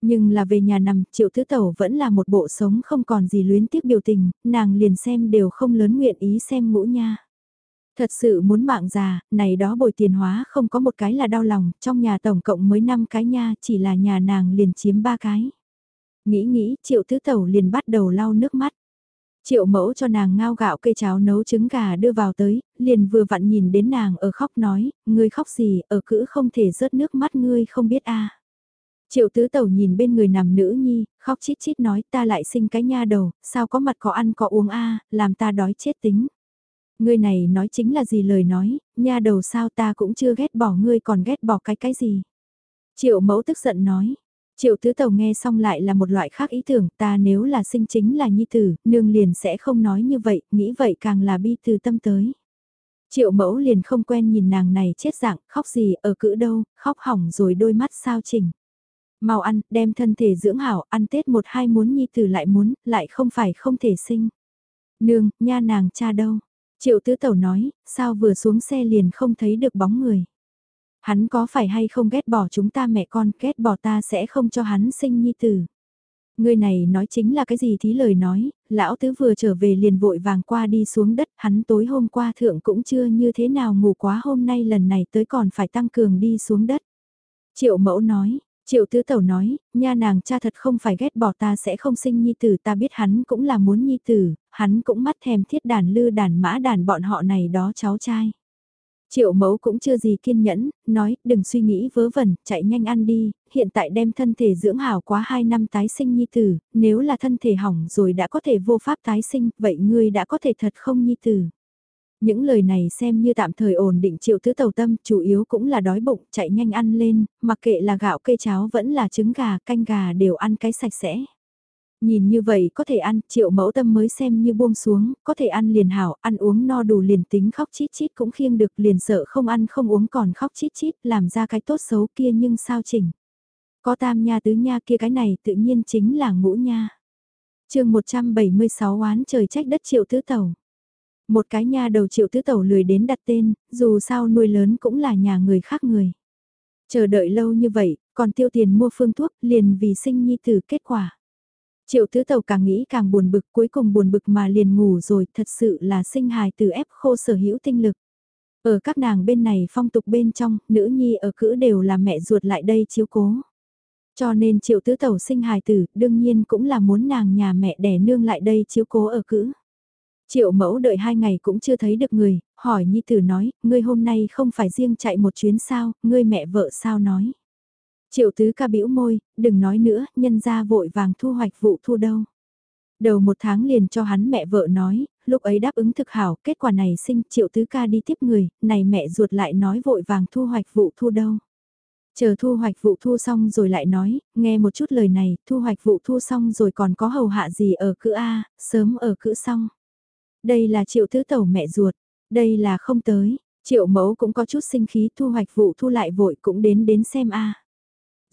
Nhưng là về nhà nằm, triệu thứ tẩu vẫn là một bộ sống không còn gì luyến tiếc biểu tình, nàng liền xem đều không lớn nguyện ý xem ngũ nha. Thật sự muốn mạng già, này đó bồi tiền hóa không có một cái là đau lòng, trong nhà tổng cộng mới 5 cái nha, chỉ là nhà nàng liền chiếm ba cái. Nghĩ nghĩ, triệu Thứ tẩu liền bắt đầu lau nước mắt. Triệu mẫu cho nàng ngao gạo cây cháo nấu trứng gà đưa vào tới, liền vừa vặn nhìn đến nàng ở khóc nói, ngươi khóc gì, ở cữ không thể rớt nước mắt ngươi không biết a Triệu tứ tẩu nhìn bên người nằm nữ nhi, khóc chít chít nói ta lại sinh cái nha đầu, sao có mặt có ăn có uống a làm ta đói chết tính. Ngươi này nói chính là gì lời nói, nha đầu sao ta cũng chưa ghét bỏ ngươi còn ghét bỏ cái cái gì. Triệu mẫu tức giận nói, Triệu tứ tàu nghe xong lại là một loại khác ý tưởng, ta nếu là sinh chính là nhi tử, nương liền sẽ không nói như vậy, nghĩ vậy càng là bi từ tâm tới. Triệu mẫu liền không quen nhìn nàng này chết dạng, khóc gì, ở cữ đâu, khóc hỏng rồi đôi mắt sao chỉnh. Mau ăn, đem thân thể dưỡng hảo, ăn Tết một hai muốn nhi tử lại muốn, lại không phải không thể sinh. Nương, nha nàng cha đâu? Triệu tứ tẩu nói, sao vừa xuống xe liền không thấy được bóng người. Hắn có phải hay không ghét bỏ chúng ta mẹ con, ghét bỏ ta sẽ không cho hắn sinh nhi tử. Người này nói chính là cái gì thí lời nói, lão tứ vừa trở về liền vội vàng qua đi xuống đất, hắn tối hôm qua thượng cũng chưa như thế nào ngủ quá hôm nay lần này tới còn phải tăng cường đi xuống đất. Triệu mẫu nói, Triệu tứ tẩu nói, nha nàng cha thật không phải ghét bỏ ta sẽ không sinh nhi tử ta biết hắn cũng là muốn nhi tử, hắn cũng mắt thèm thiết đàn lư đàn mã đàn bọn họ này đó cháu trai. Triệu mẫu cũng chưa gì kiên nhẫn, nói đừng suy nghĩ vớ vẩn, chạy nhanh ăn đi, hiện tại đem thân thể dưỡng hảo quá 2 năm tái sinh nhi tử, nếu là thân thể hỏng rồi đã có thể vô pháp tái sinh, vậy ngươi đã có thể thật không nhi tử. Những lời này xem như tạm thời ổn định triệu tứ tàu tâm, chủ yếu cũng là đói bụng, chạy nhanh ăn lên, mặc kệ là gạo cây cháo vẫn là trứng gà, canh gà đều ăn cái sạch sẽ. Nhìn như vậy có thể ăn, triệu mẫu tâm mới xem như buông xuống, có thể ăn liền hảo, ăn uống no đủ liền tính khóc chít chít cũng khiêng được liền sợ không ăn không uống còn khóc chít chít, làm ra cái tốt xấu kia nhưng sao chỉnh. Có tam nha tứ nha kia cái này tự nhiên chính là ngũ nha. chương 176 oán trời trách đất triệu tứ tẩu Một cái nha đầu triệu tứ tẩu lười đến đặt tên, dù sao nuôi lớn cũng là nhà người khác người. Chờ đợi lâu như vậy, còn tiêu tiền mua phương thuốc liền vì sinh nhi tử kết quả. Triệu tứ tẩu càng nghĩ càng buồn bực cuối cùng buồn bực mà liền ngủ rồi thật sự là sinh hài từ ép khô sở hữu tinh lực. Ở các nàng bên này phong tục bên trong, nữ nhi ở cữ đều là mẹ ruột lại đây chiếu cố. Cho nên triệu tứ tẩu sinh hài tử, đương nhiên cũng là muốn nàng nhà mẹ đẻ nương lại đây chiếu cố ở cữ. Triệu mẫu đợi hai ngày cũng chưa thấy được người, hỏi Nhi Tử nói, ngươi hôm nay không phải riêng chạy một chuyến sao, ngươi mẹ vợ sao nói. Triệu tứ ca bĩu môi, đừng nói nữa, nhân ra vội vàng thu hoạch vụ thu đâu. Đầu một tháng liền cho hắn mẹ vợ nói, lúc ấy đáp ứng thực hảo, kết quả này sinh triệu tứ ca đi tiếp người, này mẹ ruột lại nói vội vàng thu hoạch vụ thu đâu. Chờ thu hoạch vụ thu xong rồi lại nói, nghe một chút lời này, thu hoạch vụ thu xong rồi còn có hầu hạ gì ở cữ A, sớm ở cữ xong. Đây là triệu tứ tẩu mẹ ruột, đây là không tới, triệu mẫu cũng có chút sinh khí thu hoạch vụ thu lại vội cũng đến đến xem a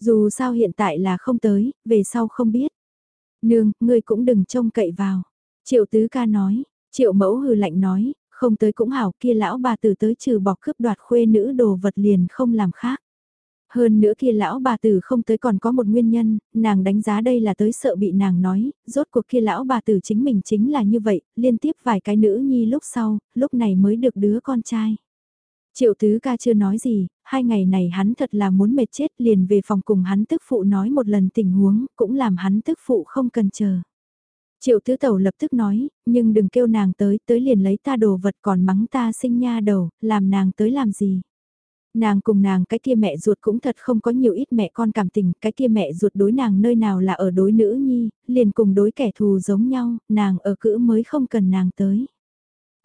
dù sao hiện tại là không tới, về sau không biết. Nương, ngươi cũng đừng trông cậy vào. Triệu tứ ca nói, triệu mẫu hừ lạnh nói, không tới cũng hảo kia lão bà tử tới trừ bỏ cướp đoạt khuê nữ đồ vật liền không làm khác. Hơn nữa kia lão bà tử không tới còn có một nguyên nhân, nàng đánh giá đây là tới sợ bị nàng nói, rốt cuộc kia lão bà tử chính mình chính là như vậy, liên tiếp vài cái nữ nhi lúc sau, lúc này mới được đứa con trai. Triệu tứ ca chưa nói gì, hai ngày này hắn thật là muốn mệt chết liền về phòng cùng hắn tức phụ nói một lần tình huống, cũng làm hắn tức phụ không cần chờ. Triệu tứ tẩu lập tức nói, nhưng đừng kêu nàng tới, tới liền lấy ta đồ vật còn mắng ta sinh nha đầu, làm nàng tới làm gì. Nàng cùng nàng cái kia mẹ ruột cũng thật không có nhiều ít mẹ con cảm tình, cái kia mẹ ruột đối nàng nơi nào là ở đối nữ nhi, liền cùng đối kẻ thù giống nhau, nàng ở cữ mới không cần nàng tới.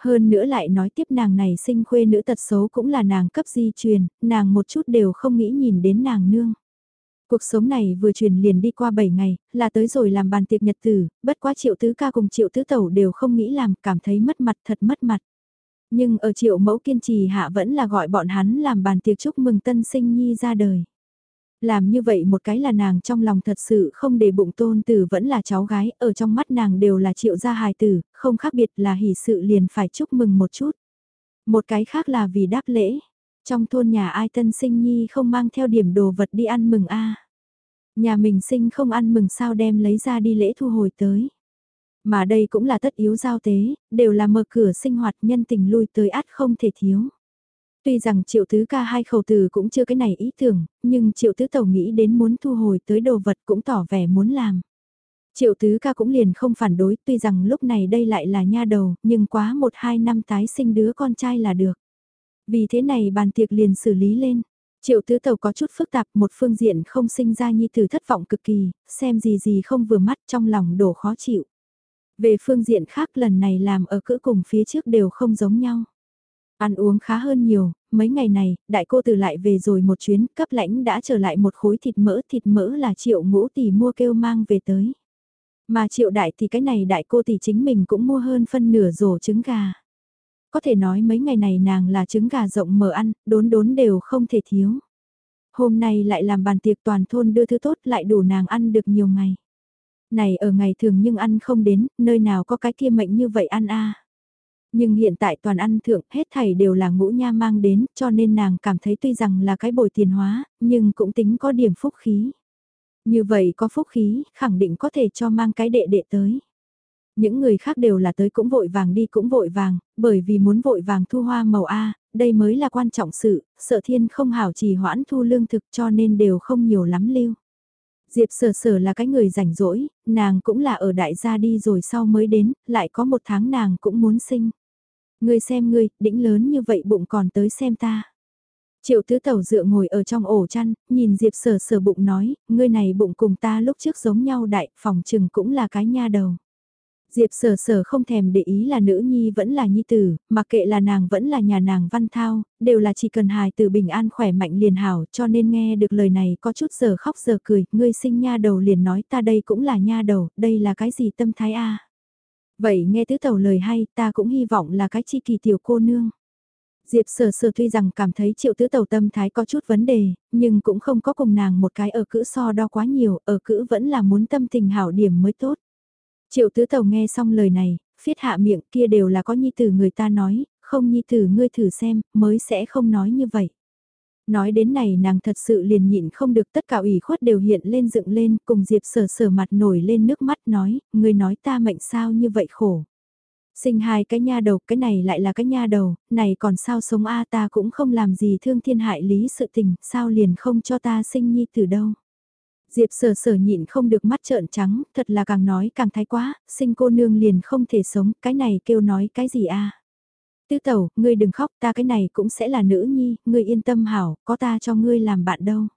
Hơn nữa lại nói tiếp nàng này sinh khuê nữ tật xấu cũng là nàng cấp di truyền, nàng một chút đều không nghĩ nhìn đến nàng nương. Cuộc sống này vừa truyền liền đi qua 7 ngày, là tới rồi làm bàn tiệc nhật tử, bất quá triệu tứ ca cùng triệu tứ tẩu đều không nghĩ làm, cảm thấy mất mặt thật mất mặt. Nhưng ở triệu mẫu kiên trì hạ vẫn là gọi bọn hắn làm bàn tiệc chúc mừng tân sinh nhi ra đời. Làm như vậy một cái là nàng trong lòng thật sự không để bụng tôn tử vẫn là cháu gái, ở trong mắt nàng đều là triệu gia hài tử, không khác biệt là hỷ sự liền phải chúc mừng một chút. Một cái khác là vì đáp lễ, trong thôn nhà ai tân sinh nhi không mang theo điểm đồ vật đi ăn mừng a Nhà mình sinh không ăn mừng sao đem lấy ra đi lễ thu hồi tới. Mà đây cũng là tất yếu giao tế, đều là mở cửa sinh hoạt nhân tình lui tới át không thể thiếu. Tuy rằng triệu tứ ca hai khẩu từ cũng chưa cái này ý tưởng, nhưng triệu tứ tàu nghĩ đến muốn thu hồi tới đồ vật cũng tỏ vẻ muốn làm. Triệu tứ ca cũng liền không phản đối tuy rằng lúc này đây lại là nha đầu, nhưng quá một hai năm tái sinh đứa con trai là được. Vì thế này bàn tiệc liền xử lý lên. Triệu tứ tàu có chút phức tạp một phương diện không sinh ra nhi từ thất vọng cực kỳ, xem gì gì không vừa mắt trong lòng đổ khó chịu. Về phương diện khác lần này làm ở cỡ cùng phía trước đều không giống nhau. Ăn uống khá hơn nhiều, mấy ngày này, đại cô từ lại về rồi một chuyến, cấp lãnh đã trở lại một khối thịt mỡ, thịt mỡ là triệu ngũ tỷ mua kêu mang về tới. Mà triệu đại thì cái này đại cô tỷ chính mình cũng mua hơn phân nửa rổ trứng gà. Có thể nói mấy ngày này nàng là trứng gà rộng mở ăn, đốn đốn đều không thể thiếu. Hôm nay lại làm bàn tiệc toàn thôn đưa thứ tốt lại đủ nàng ăn được nhiều ngày. Này ở ngày thường nhưng ăn không đến, nơi nào có cái kia mệnh như vậy ăn a nhưng hiện tại toàn ăn thượng hết thảy đều là ngũ nha mang đến cho nên nàng cảm thấy tuy rằng là cái bồi tiền hóa, nhưng cũng tính có điểm phúc khí. Như vậy có phúc khí, khẳng định có thể cho mang cái đệ đệ tới. Những người khác đều là tới cũng vội vàng đi cũng vội vàng, bởi vì muốn vội vàng thu hoa màu A, đây mới là quan trọng sự, sợ thiên không hảo trì hoãn thu lương thực cho nên đều không nhiều lắm lưu. Diệp sở sở là cái người rảnh rỗi, nàng cũng là ở đại gia đi rồi sau mới đến, lại có một tháng nàng cũng muốn sinh. Ngươi xem ngươi, đĩnh lớn như vậy bụng còn tới xem ta. Triệu tứ tẩu dựa ngồi ở trong ổ chăn, nhìn Diệp sở sở bụng nói, ngươi này bụng cùng ta lúc trước giống nhau đại, phòng trừng cũng là cái nha đầu. Diệp sở sở không thèm để ý là nữ nhi vẫn là nhi tử, mặc kệ là nàng vẫn là nhà nàng văn thao, đều là chỉ cần hài tử bình an khỏe mạnh liền hảo cho nên nghe được lời này có chút giờ khóc giờ cười, ngươi sinh nha đầu liền nói ta đây cũng là nha đầu, đây là cái gì tâm thái a Vậy nghe tứ tàu lời hay ta cũng hy vọng là cái chi kỳ tiểu cô nương. Diệp sở sở tuy rằng cảm thấy triệu tứ tàu tâm thái có chút vấn đề, nhưng cũng không có cùng nàng một cái ở cữ so đo quá nhiều, ở cữ vẫn là muốn tâm tình hảo điểm mới tốt. Triệu tứ tàu nghe xong lời này, phiết hạ miệng kia đều là có nhi tử người ta nói, không nhi tử ngươi thử xem, mới sẽ không nói như vậy. Nói đến này nàng thật sự liền nhịn không được tất cả ủy khuất đều hiện lên dựng lên cùng Diệp sở sở mặt nổi lên nước mắt nói, người nói ta mệnh sao như vậy khổ. Sinh hai cái nha đầu, cái này lại là cái nha đầu, này còn sao sống a ta cũng không làm gì thương thiên hại lý sự tình, sao liền không cho ta sinh nhi từ đâu. Diệp sở sở nhịn không được mắt trợn trắng, thật là càng nói càng thái quá, sinh cô nương liền không thể sống, cái này kêu nói cái gì a? À? Tứ tẩu, ngươi đừng khóc, ta cái này cũng sẽ là nữ nhi, ngươi yên tâm hảo, có ta cho ngươi làm bạn đâu.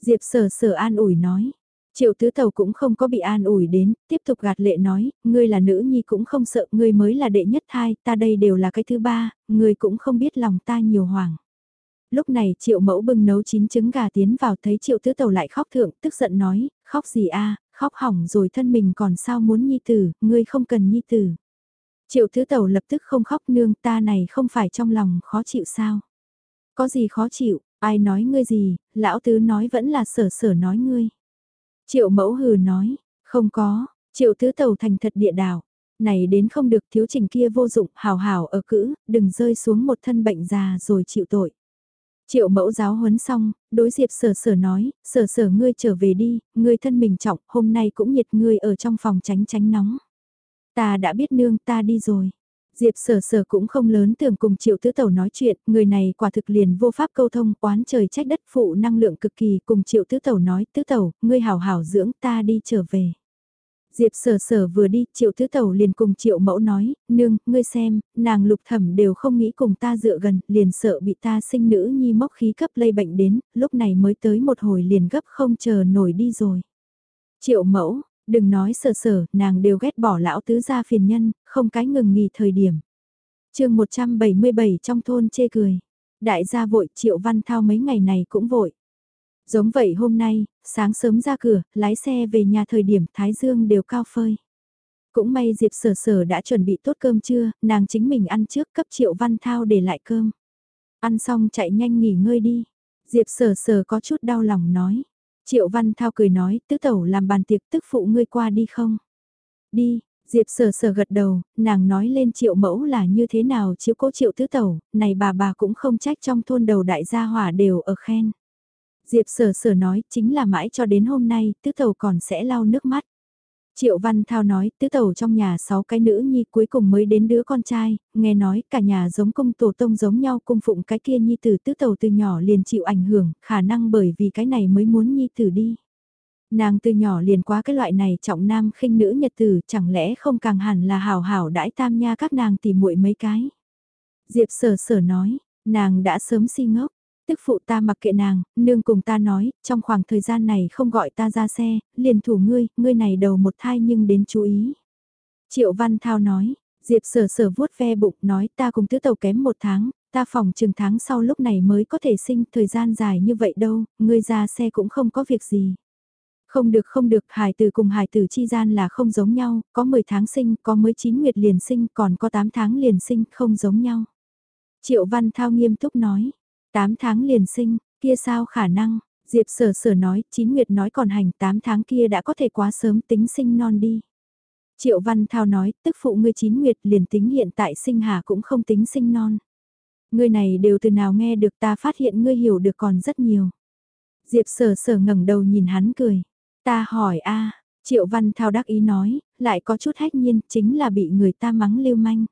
Diệp sở sở an ủi nói. Triệu tứ tàu cũng không có bị an ủi đến, tiếp tục gạt lệ nói, ngươi là nữ nhi cũng không sợ, ngươi mới là đệ nhất thai, ta đây đều là cái thứ ba, ngươi cũng không biết lòng ta nhiều hoàng lúc này triệu mẫu bưng nấu chín trứng gà tiến vào thấy triệu tứ tàu lại khóc thượng, tức giận nói, khóc gì a khóc hỏng rồi thân mình còn sao muốn nhi tử, ngươi không cần nhi tử. Triệu thứ tàu lập tức không khóc nương ta này không phải trong lòng khó chịu sao. Có gì khó chịu, ai nói ngươi gì, lão tứ nói vẫn là sở sở nói ngươi. Triệu mẫu hừ nói, không có, triệu thứ tàu thành thật địa đảo. Này đến không được thiếu trình kia vô dụng, hào hào ở cữ, đừng rơi xuống một thân bệnh già rồi chịu tội. Triệu mẫu giáo huấn xong, đối diệp sở sở nói, sở sở ngươi trở về đi, ngươi thân mình trọng, hôm nay cũng nhiệt ngươi ở trong phòng tránh tránh nóng. Ta đã biết nương ta đi rồi. Diệp sở sở cũng không lớn tưởng cùng triệu tứ tẩu nói chuyện, người này quả thực liền vô pháp câu thông, oán trời trách đất phụ năng lượng cực kỳ cùng triệu tứ tẩu nói, tứ tẩu, ngươi hảo hảo dưỡng ta đi trở về. Diệp sở sở vừa đi, triệu tứ tẩu liền cùng triệu mẫu nói, nương, ngươi xem, nàng lục thẩm đều không nghĩ cùng ta dựa gần, liền sợ bị ta sinh nữ nhi móc khí cấp lây bệnh đến, lúc này mới tới một hồi liền gấp không chờ nổi đi rồi. Triệu mẫu, đừng nói sở sở, nàng đều ghét bỏ lão tứ gia phiền nhân, không cái ngừng nghỉ thời điểm. chương 177 trong thôn chê cười. Đại gia vội triệu văn thao mấy ngày này cũng vội. Giống vậy hôm nay, sáng sớm ra cửa, lái xe về nhà thời điểm Thái Dương đều cao phơi. Cũng may Diệp Sở Sở đã chuẩn bị tốt cơm trưa, nàng chính mình ăn trước cấp Triệu Văn Thao để lại cơm. Ăn xong chạy nhanh nghỉ ngơi đi. Diệp Sở Sở có chút đau lòng nói. Triệu Văn Thao cười nói, tứ tẩu làm bàn tiệc tức phụ ngươi qua đi không? Đi, Diệp Sở Sở gật đầu, nàng nói lên triệu mẫu là như thế nào chiếu cố triệu tứ tẩu, này bà bà cũng không trách trong thôn đầu đại gia hỏa đều ở khen. Diệp Sở Sở nói chính là mãi cho đến hôm nay tứ tẩu còn sẽ lau nước mắt. Triệu Văn Thao nói, tứ tẩu trong nhà sáu cái nữ nhi cuối cùng mới đến đứa con trai, nghe nói cả nhà giống công tổ tông giống nhau cung phụng cái kia nhi tử tứ tẩu từ nhỏ liền chịu ảnh hưởng, khả năng bởi vì cái này mới muốn nhi tử đi. Nàng từ nhỏ liền quá cái loại này trọng nam khinh nữ nhật tử, chẳng lẽ không càng hẳn là hảo hảo đãi tam nha các nàng tìm muội mấy cái. Diệp sở sở nói, nàng đã sớm si ngốc, Tức phụ ta mặc kệ nàng, nương cùng ta nói, trong khoảng thời gian này không gọi ta ra xe, liền thủ ngươi, ngươi này đầu một thai nhưng đến chú ý. Triệu Văn Thao nói, Diệp sở sở vuốt ve bụng nói ta cùng tứ tàu kém một tháng, ta phòng trường tháng sau lúc này mới có thể sinh thời gian dài như vậy đâu, ngươi ra xe cũng không có việc gì. Không được không được, hải tử cùng hải tử chi gian là không giống nhau, có 10 tháng sinh, có mới 9 nguyệt liền sinh, còn có 8 tháng liền sinh, không giống nhau. Triệu Văn Thao nghiêm túc nói, 8 tháng liền sinh, kia sao khả năng, Diệp sở sở nói, chín nguyệt nói còn hành 8 tháng kia đã có thể quá sớm tính sinh non đi. Triệu Văn Thao nói, tức phụ ngươi chín nguyệt liền tính hiện tại sinh hà cũng không tính sinh non. Ngươi này đều từ nào nghe được ta phát hiện ngươi hiểu được còn rất nhiều. Diệp sở sở ngẩng đầu nhìn hắn cười. Ta hỏi a Triệu Văn Thao đắc ý nói, lại có chút hách nhiên, chính là bị người ta mắng lưu manh.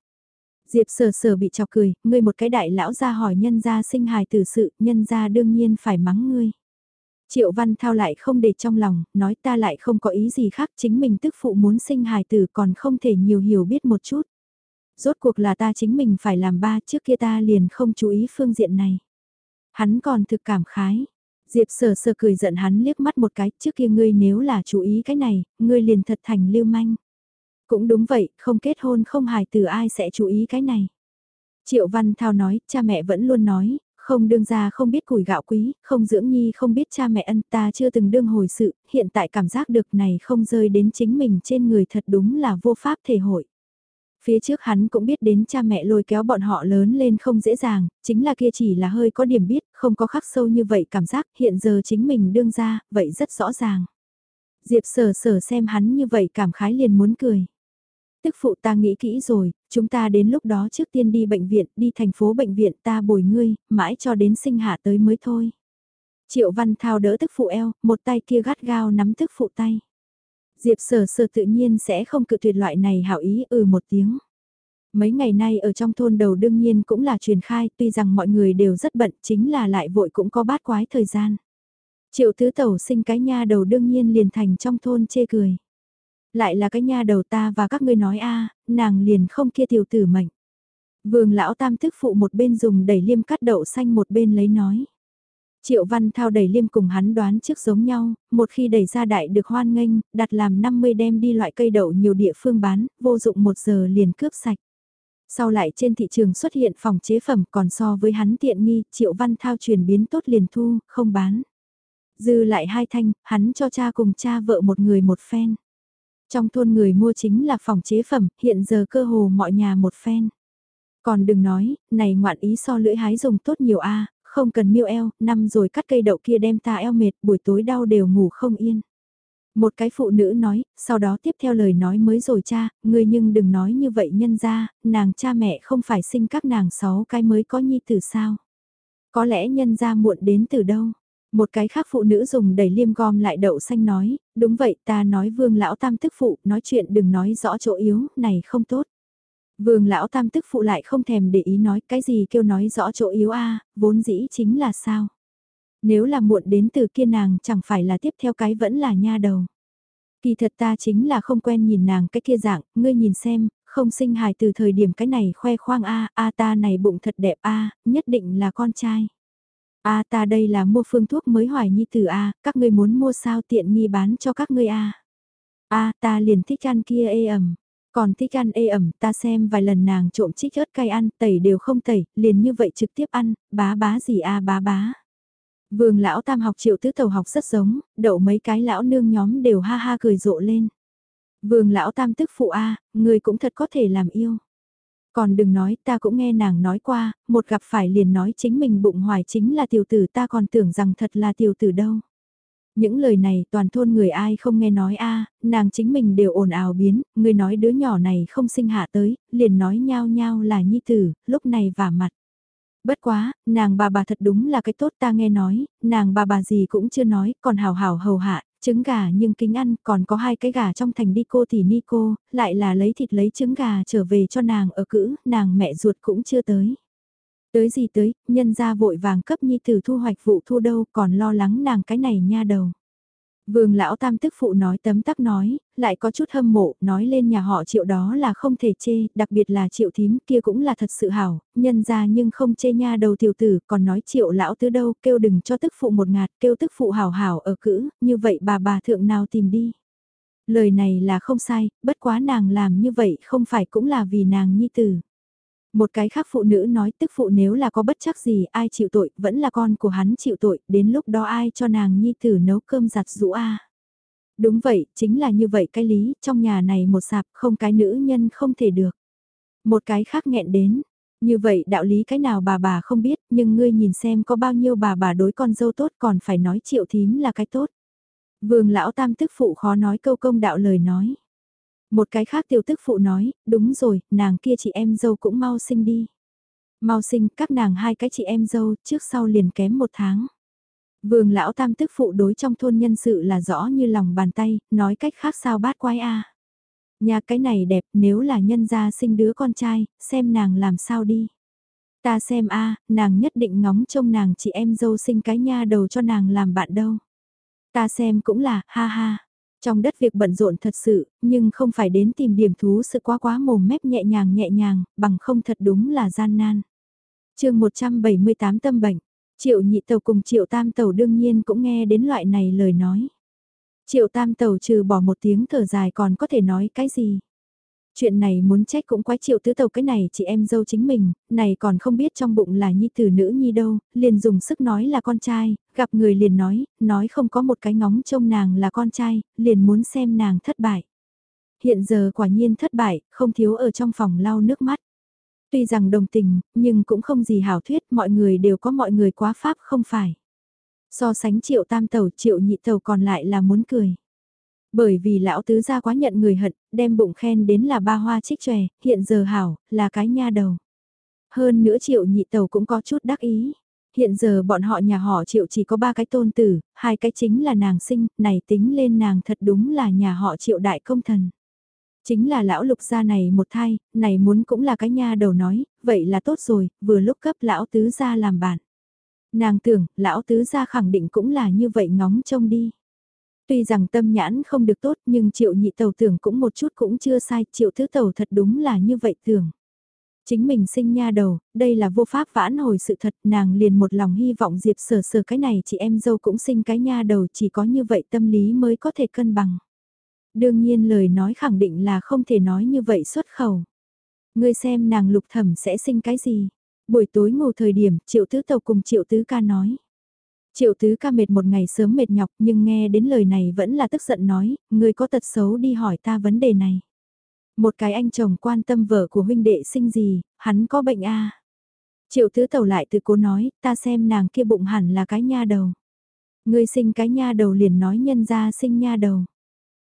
Diệp sờ sờ bị chọc cười, ngươi một cái đại lão ra hỏi nhân gia sinh hài tử sự, nhân gia đương nhiên phải mắng ngươi. Triệu Văn Thao lại không để trong lòng, nói ta lại không có ý gì khác, chính mình tức phụ muốn sinh hài tử còn không thể nhiều hiểu biết một chút. Rốt cuộc là ta chính mình phải làm ba trước kia ta liền không chú ý phương diện này. Hắn còn thực cảm khái. Diệp sờ sờ cười giận hắn liếc mắt một cái, trước kia ngươi nếu là chú ý cái này, ngươi liền thật thành lưu manh. Cũng đúng vậy, không kết hôn không hài từ ai sẽ chú ý cái này. Triệu Văn Thao nói, cha mẹ vẫn luôn nói, không đương ra không biết củi gạo quý, không dưỡng nhi không biết cha mẹ ân ta chưa từng đương hồi sự, hiện tại cảm giác được này không rơi đến chính mình trên người thật đúng là vô pháp thể hội. Phía trước hắn cũng biết đến cha mẹ lôi kéo bọn họ lớn lên không dễ dàng, chính là kia chỉ là hơi có điểm biết, không có khắc sâu như vậy cảm giác hiện giờ chính mình đương ra, vậy rất rõ ràng. Diệp sở sở xem hắn như vậy cảm khái liền muốn cười. Tức phụ ta nghĩ kỹ rồi, chúng ta đến lúc đó trước tiên đi bệnh viện, đi thành phố bệnh viện ta bồi ngươi, mãi cho đến sinh hạ tới mới thôi. Triệu Văn Thao đỡ tức phụ eo, một tay kia gắt gao nắm tức phụ tay. Diệp sở sở tự nhiên sẽ không cự tuyệt loại này hảo ý ừ một tiếng. Mấy ngày nay ở trong thôn đầu đương nhiên cũng là truyền khai, tuy rằng mọi người đều rất bận, chính là lại vội cũng có bát quái thời gian. Triệu tứ tẩu sinh cái nha đầu đương nhiên liền thành trong thôn chê cười. Lại là cái nha đầu ta và các ngươi nói a nàng liền không kia tiểu tử mệnh. Vương lão tam thức phụ một bên dùng đẩy liêm cắt đậu xanh một bên lấy nói. Triệu Văn Thao đẩy liêm cùng hắn đoán trước giống nhau, một khi đẩy ra đại được hoan nghênh, đặt làm 50 đem đi loại cây đậu nhiều địa phương bán, vô dụng một giờ liền cướp sạch. Sau lại trên thị trường xuất hiện phòng chế phẩm còn so với hắn tiện nghi, Triệu Văn Thao chuyển biến tốt liền thu, không bán. Dư lại hai thanh, hắn cho cha cùng cha vợ một người một phen. Trong thôn người mua chính là phòng chế phẩm, hiện giờ cơ hồ mọi nhà một phen. Còn đừng nói, này ngoạn ý so lưỡi hái dùng tốt nhiều a không cần miêu eo, năm rồi cắt cây đậu kia đem ta eo mệt, buổi tối đau đều ngủ không yên. Một cái phụ nữ nói, sau đó tiếp theo lời nói mới rồi cha, người nhưng đừng nói như vậy nhân ra, nàng cha mẹ không phải sinh các nàng sáu cái mới có nhi tử sao. Có lẽ nhân ra muộn đến từ đâu. Một cái khác phụ nữ dùng đầy liêm gom lại đậu xanh nói, đúng vậy ta nói vương lão tam tức phụ, nói chuyện đừng nói rõ chỗ yếu, này không tốt. Vương lão tam tức phụ lại không thèm để ý nói cái gì kêu nói rõ chỗ yếu a vốn dĩ chính là sao. Nếu là muộn đến từ kia nàng chẳng phải là tiếp theo cái vẫn là nha đầu. Kỳ thật ta chính là không quen nhìn nàng cái kia dạng, ngươi nhìn xem, không sinh hài từ thời điểm cái này khoe khoang a a ta này bụng thật đẹp a nhất định là con trai a ta đây là mua phương thuốc mới hoài nhi tử a các ngươi muốn mua sao tiện nghi bán cho các ngươi a a ta liền thích ăn kia ê ẩm. Còn thích ăn ê ẩm ta xem vài lần nàng trộm chích ớt cay ăn tẩy đều không tẩy, liền như vậy trực tiếp ăn, bá bá gì a bá bá. Vương lão tam học triệu tứ tàu học rất giống, đậu mấy cái lão nương nhóm đều ha ha cười rộ lên. Vương lão tam tức phụ a, người cũng thật có thể làm yêu. Còn đừng nói, ta cũng nghe nàng nói qua, một gặp phải liền nói chính mình bụng hoài chính là tiểu tử ta còn tưởng rằng thật là tiểu tử đâu. Những lời này toàn thôn người ai không nghe nói a nàng chính mình đều ồn ào biến, người nói đứa nhỏ này không sinh hạ tới, liền nói nhao nhao là nhi tử, lúc này vả mặt. Bất quá, nàng bà bà thật đúng là cái tốt ta nghe nói, nàng bà bà gì cũng chưa nói, còn hào hào hầu hạ, trứng gà nhưng kính ăn, còn có hai cái gà trong thành đi cô thì ni cô, lại là lấy thịt lấy trứng gà trở về cho nàng ở cữ, nàng mẹ ruột cũng chưa tới. Tới gì tới, nhân ra vội vàng cấp nhi tử thu hoạch vụ thu đâu còn lo lắng nàng cái này nha đầu. Vương lão tam tức phụ nói tấm tắc nói, lại có chút hâm mộ, nói lên nhà họ triệu đó là không thể chê, đặc biệt là triệu thím kia cũng là thật sự hảo, nhân ra nhưng không chê nha đầu tiểu tử, còn nói triệu lão tứ đâu, kêu đừng cho tức phụ một ngạt, kêu tức phụ hảo hảo ở cữ, như vậy bà bà thượng nào tìm đi. Lời này là không sai, bất quá nàng làm như vậy không phải cũng là vì nàng nhi tử. Một cái khác phụ nữ nói tức phụ nếu là có bất chắc gì ai chịu tội, vẫn là con của hắn chịu tội, đến lúc đó ai cho nàng nhi tử nấu cơm giặt rũ a Đúng vậy, chính là như vậy cái lý, trong nhà này một sạp không cái nữ nhân không thể được. Một cái khác nghẹn đến, như vậy đạo lý cái nào bà bà không biết, nhưng ngươi nhìn xem có bao nhiêu bà bà đối con dâu tốt còn phải nói triệu thím là cái tốt. Vương lão tam tức phụ khó nói câu công đạo lời nói. Một cái khác tiểu tức phụ nói, đúng rồi, nàng kia chị em dâu cũng mau sinh đi. Mau sinh, các nàng hai cái chị em dâu, trước sau liền kém một tháng. Vương lão tam tức phụ đối trong thôn nhân sự là rõ như lòng bàn tay, nói cách khác sao bát quái a. Nhà cái này đẹp, nếu là nhân gia sinh đứa con trai, xem nàng làm sao đi. Ta xem a, nàng nhất định ngóng trông nàng chị em dâu sinh cái nha đầu cho nàng làm bạn đâu. Ta xem cũng là, ha ha. Trong đất việc bận rộn thật sự, nhưng không phải đến tìm điểm thú sự quá quá mồm mép nhẹ nhàng nhẹ nhàng, bằng không thật đúng là gian nan. chương 178 tâm bệnh, triệu nhị tàu cùng triệu tam tàu đương nhiên cũng nghe đến loại này lời nói. Triệu tam tàu trừ bỏ một tiếng thở dài còn có thể nói cái gì. Chuyện này muốn trách cũng quái triệu tứ tàu cái này chị em dâu chính mình, này còn không biết trong bụng là nhi tử nữ nhi đâu, liền dùng sức nói là con trai, gặp người liền nói, nói không có một cái ngóng trông nàng là con trai, liền muốn xem nàng thất bại. Hiện giờ quả nhiên thất bại, không thiếu ở trong phòng lau nước mắt. Tuy rằng đồng tình, nhưng cũng không gì hảo thuyết, mọi người đều có mọi người quá pháp không phải. So sánh triệu tam tàu triệu nhị tàu còn lại là muốn cười. Bởi vì lão tứ gia quá nhận người hận, đem bụng khen đến là ba hoa trích tròe, hiện giờ hảo, là cái nha đầu. Hơn nữa triệu nhị tàu cũng có chút đắc ý. Hiện giờ bọn họ nhà họ triệu chỉ có ba cái tôn tử, hai cái chính là nàng sinh, này tính lên nàng thật đúng là nhà họ triệu đại công thần. Chính là lão lục gia này một thai, này muốn cũng là cái nha đầu nói, vậy là tốt rồi, vừa lúc cấp lão tứ gia làm bạn. Nàng tưởng, lão tứ gia khẳng định cũng là như vậy ngóng trông đi. Tuy rằng tâm nhãn không được tốt nhưng triệu nhị tàu tưởng cũng một chút cũng chưa sai, triệu thứ tàu thật đúng là như vậy tưởng. Chính mình sinh nha đầu, đây là vô pháp vãn hồi sự thật, nàng liền một lòng hy vọng Diệp sở sở cái này chị em dâu cũng sinh cái nha đầu chỉ có như vậy tâm lý mới có thể cân bằng. Đương nhiên lời nói khẳng định là không thể nói như vậy xuất khẩu. Ngươi xem nàng lục thẩm sẽ sinh cái gì? Buổi tối ngủ thời điểm, triệu tứ tàu cùng triệu tứ ca nói. Triệu tứ ca mệt một ngày sớm mệt nhọc nhưng nghe đến lời này vẫn là tức giận nói, người có tật xấu đi hỏi ta vấn đề này. Một cái anh chồng quan tâm vợ của huynh đệ sinh gì, hắn có bệnh a à? Triệu tứ tàu lại từ cố nói, ta xem nàng kia bụng hẳn là cái nha đầu. Ngươi sinh cái nha đầu liền nói nhân ra sinh nha đầu.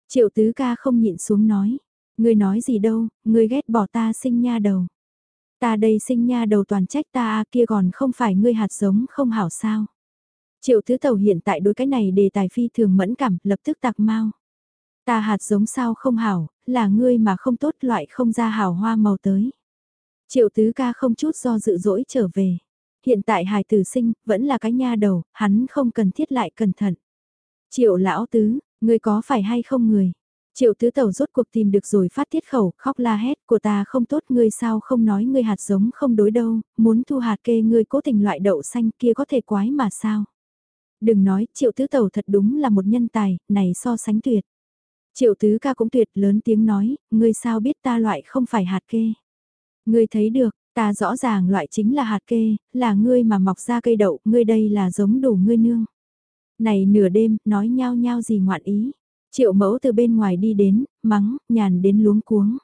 Triệu tứ ca không nhịn xuống nói, ngươi nói gì đâu, ngươi ghét bỏ ta sinh nha đầu. Ta đây sinh nha đầu toàn trách ta kia còn không phải ngươi hạt giống không hảo sao. Triệu thứ tàu hiện tại đối cái này đề tài phi thường mẫn cảm, lập tức tạc mau. Ta hạt giống sao không hảo, là ngươi mà không tốt loại không ra hảo hoa màu tới. Triệu tứ ca không chút do dự dỗi trở về. Hiện tại hài tử sinh, vẫn là cái nha đầu, hắn không cần thiết lại cẩn thận. Triệu lão tứ, ngươi có phải hay không người? Triệu tứ tàu rốt cuộc tìm được rồi phát tiết khẩu, khóc la hét, của ta không tốt ngươi sao không nói ngươi hạt giống không đối đâu, muốn thu hạt kê ngươi cố tình loại đậu xanh kia có thể quái mà sao? Đừng nói, triệu tứ tẩu thật đúng là một nhân tài, này so sánh tuyệt. Triệu tứ ca cũng tuyệt lớn tiếng nói, ngươi sao biết ta loại không phải hạt kê. Ngươi thấy được, Ta rõ ràng loại chính là hạt kê, là ngươi mà mọc ra cây đậu, ngươi đây là giống đủ ngươi nương. Này nửa đêm, nói nhao nhao gì ngoạn ý. Triệu mẫu từ bên ngoài đi đến, mắng, nhàn đến luống cuống.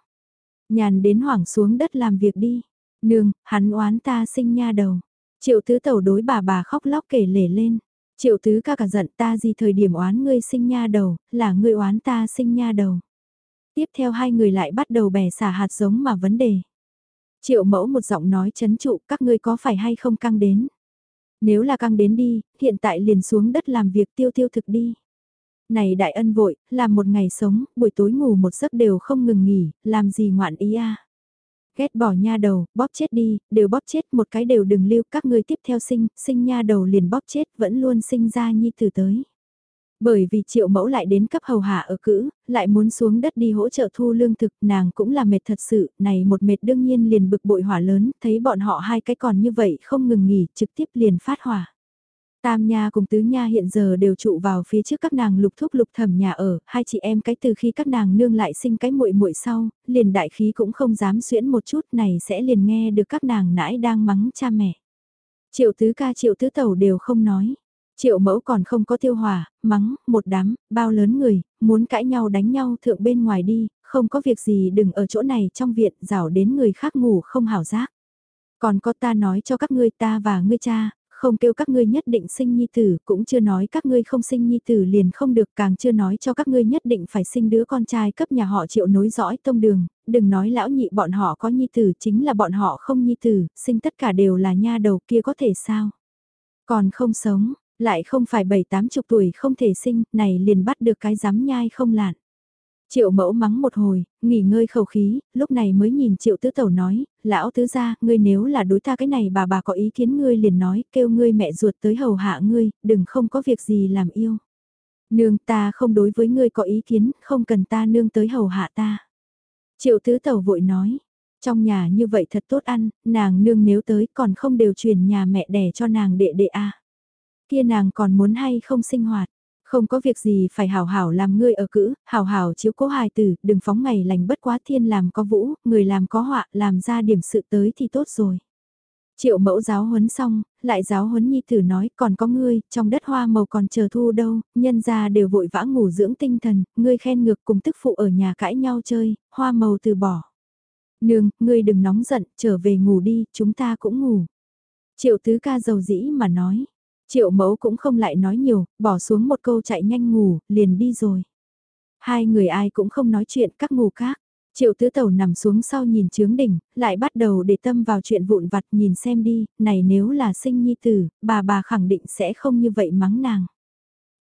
Nhàn đến hoảng xuống đất làm việc đi. Nương, hắn oán ta sinh nha đầu. Triệu tứ tẩu đối bà bà khóc lóc kể lể lên. Triệu tứ ca cả giận ta gì thời điểm oán ngươi sinh nha đầu, là ngươi oán ta sinh nha đầu. Tiếp theo hai người lại bắt đầu bẻ xả hạt giống mà vấn đề. Triệu mẫu một giọng nói chấn trụ các ngươi có phải hay không căng đến. Nếu là căng đến đi, hiện tại liền xuống đất làm việc tiêu tiêu thực đi. Này đại ân vội, làm một ngày sống, buổi tối ngủ một giấc đều không ngừng nghỉ, làm gì ngoạn ý a Ghét bỏ nha đầu, bóp chết đi, đều bóp chết một cái đều đừng lưu các ngươi tiếp theo sinh, sinh nha đầu liền bóp chết vẫn luôn sinh ra nhi tử tới. Bởi vì triệu mẫu lại đến cấp hầu hạ ở cữ, lại muốn xuống đất đi hỗ trợ thu lương thực, nàng cũng là mệt thật sự, này một mệt đương nhiên liền bực bội hỏa lớn, thấy bọn họ hai cái còn như vậy không ngừng nghỉ, trực tiếp liền phát hỏa. Tam Nha cùng Tứ Nha hiện giờ đều trụ vào phía trước các nàng lục thúc lục thẩm nhà ở, hai chị em cái từ khi các nàng nương lại sinh cái muội muội sau, liền đại khí cũng không dám xuyễn một chút này sẽ liền nghe được các nàng nãi đang mắng cha mẹ. Triệu tứ ca triệu tứ tẩu đều không nói. Triệu mẫu còn không có tiêu hòa, mắng, một đám, bao lớn người, muốn cãi nhau đánh nhau thượng bên ngoài đi, không có việc gì đừng ở chỗ này trong viện rảo đến người khác ngủ không hảo giác. Còn có ta nói cho các ngươi ta và ngươi cha, không kêu các ngươi nhất định sinh nhi tử, cũng chưa nói các ngươi không sinh nhi tử liền không được, càng chưa nói cho các ngươi nhất định phải sinh đứa con trai cấp nhà họ triệu nối dõi tông đường, đừng nói lão nhị bọn họ có nhi tử, chính là bọn họ không nhi tử, sinh tất cả đều là nha đầu kia có thể sao. Còn không sống, lại không phải bảy tám chục tuổi không thể sinh, này liền bắt được cái dám nhai không lạn. Triệu mẫu mắng một hồi, nghỉ ngơi khẩu khí, lúc này mới nhìn triệu tứ tẩu nói, lão tứ gia, ngươi nếu là đối ta cái này bà bà có ý kiến ngươi liền nói, kêu ngươi mẹ ruột tới hầu hạ ngươi, đừng không có việc gì làm yêu. Nương ta không đối với ngươi có ý kiến, không cần ta nương tới hầu hạ ta. Triệu tứ tẩu vội nói, trong nhà như vậy thật tốt ăn, nàng nương nếu tới còn không đều truyền nhà mẹ đẻ cho nàng đệ đệ a Kia nàng còn muốn hay không sinh hoạt không có việc gì phải hảo hảo làm ngươi ở cữ, hảo hảo chiếu cố hài tử, đừng phóng ngày lành bất quá thiên làm có vũ, người làm có họa, làm ra điểm sự tới thì tốt rồi. Triệu mẫu giáo huấn xong, lại giáo huấn nhi tử nói còn có ngươi, trong đất hoa màu còn chờ thu đâu, nhân ra đều vội vã ngủ dưỡng tinh thần, ngươi khen ngược cùng tức phụ ở nhà cãi nhau chơi, hoa màu từ bỏ. Nương, ngươi đừng nóng giận, trở về ngủ đi, chúng ta cũng ngủ. Triệu tứ ca dầu dĩ mà nói, Triệu mẫu cũng không lại nói nhiều, bỏ xuống một câu chạy nhanh ngủ, liền đi rồi. Hai người ai cũng không nói chuyện các ngủ khác. Triệu tứ tẩu nằm xuống sau nhìn trướng đỉnh, lại bắt đầu để tâm vào chuyện vụn vặt nhìn xem đi, này nếu là sinh nhi tử, bà bà khẳng định sẽ không như vậy mắng nàng.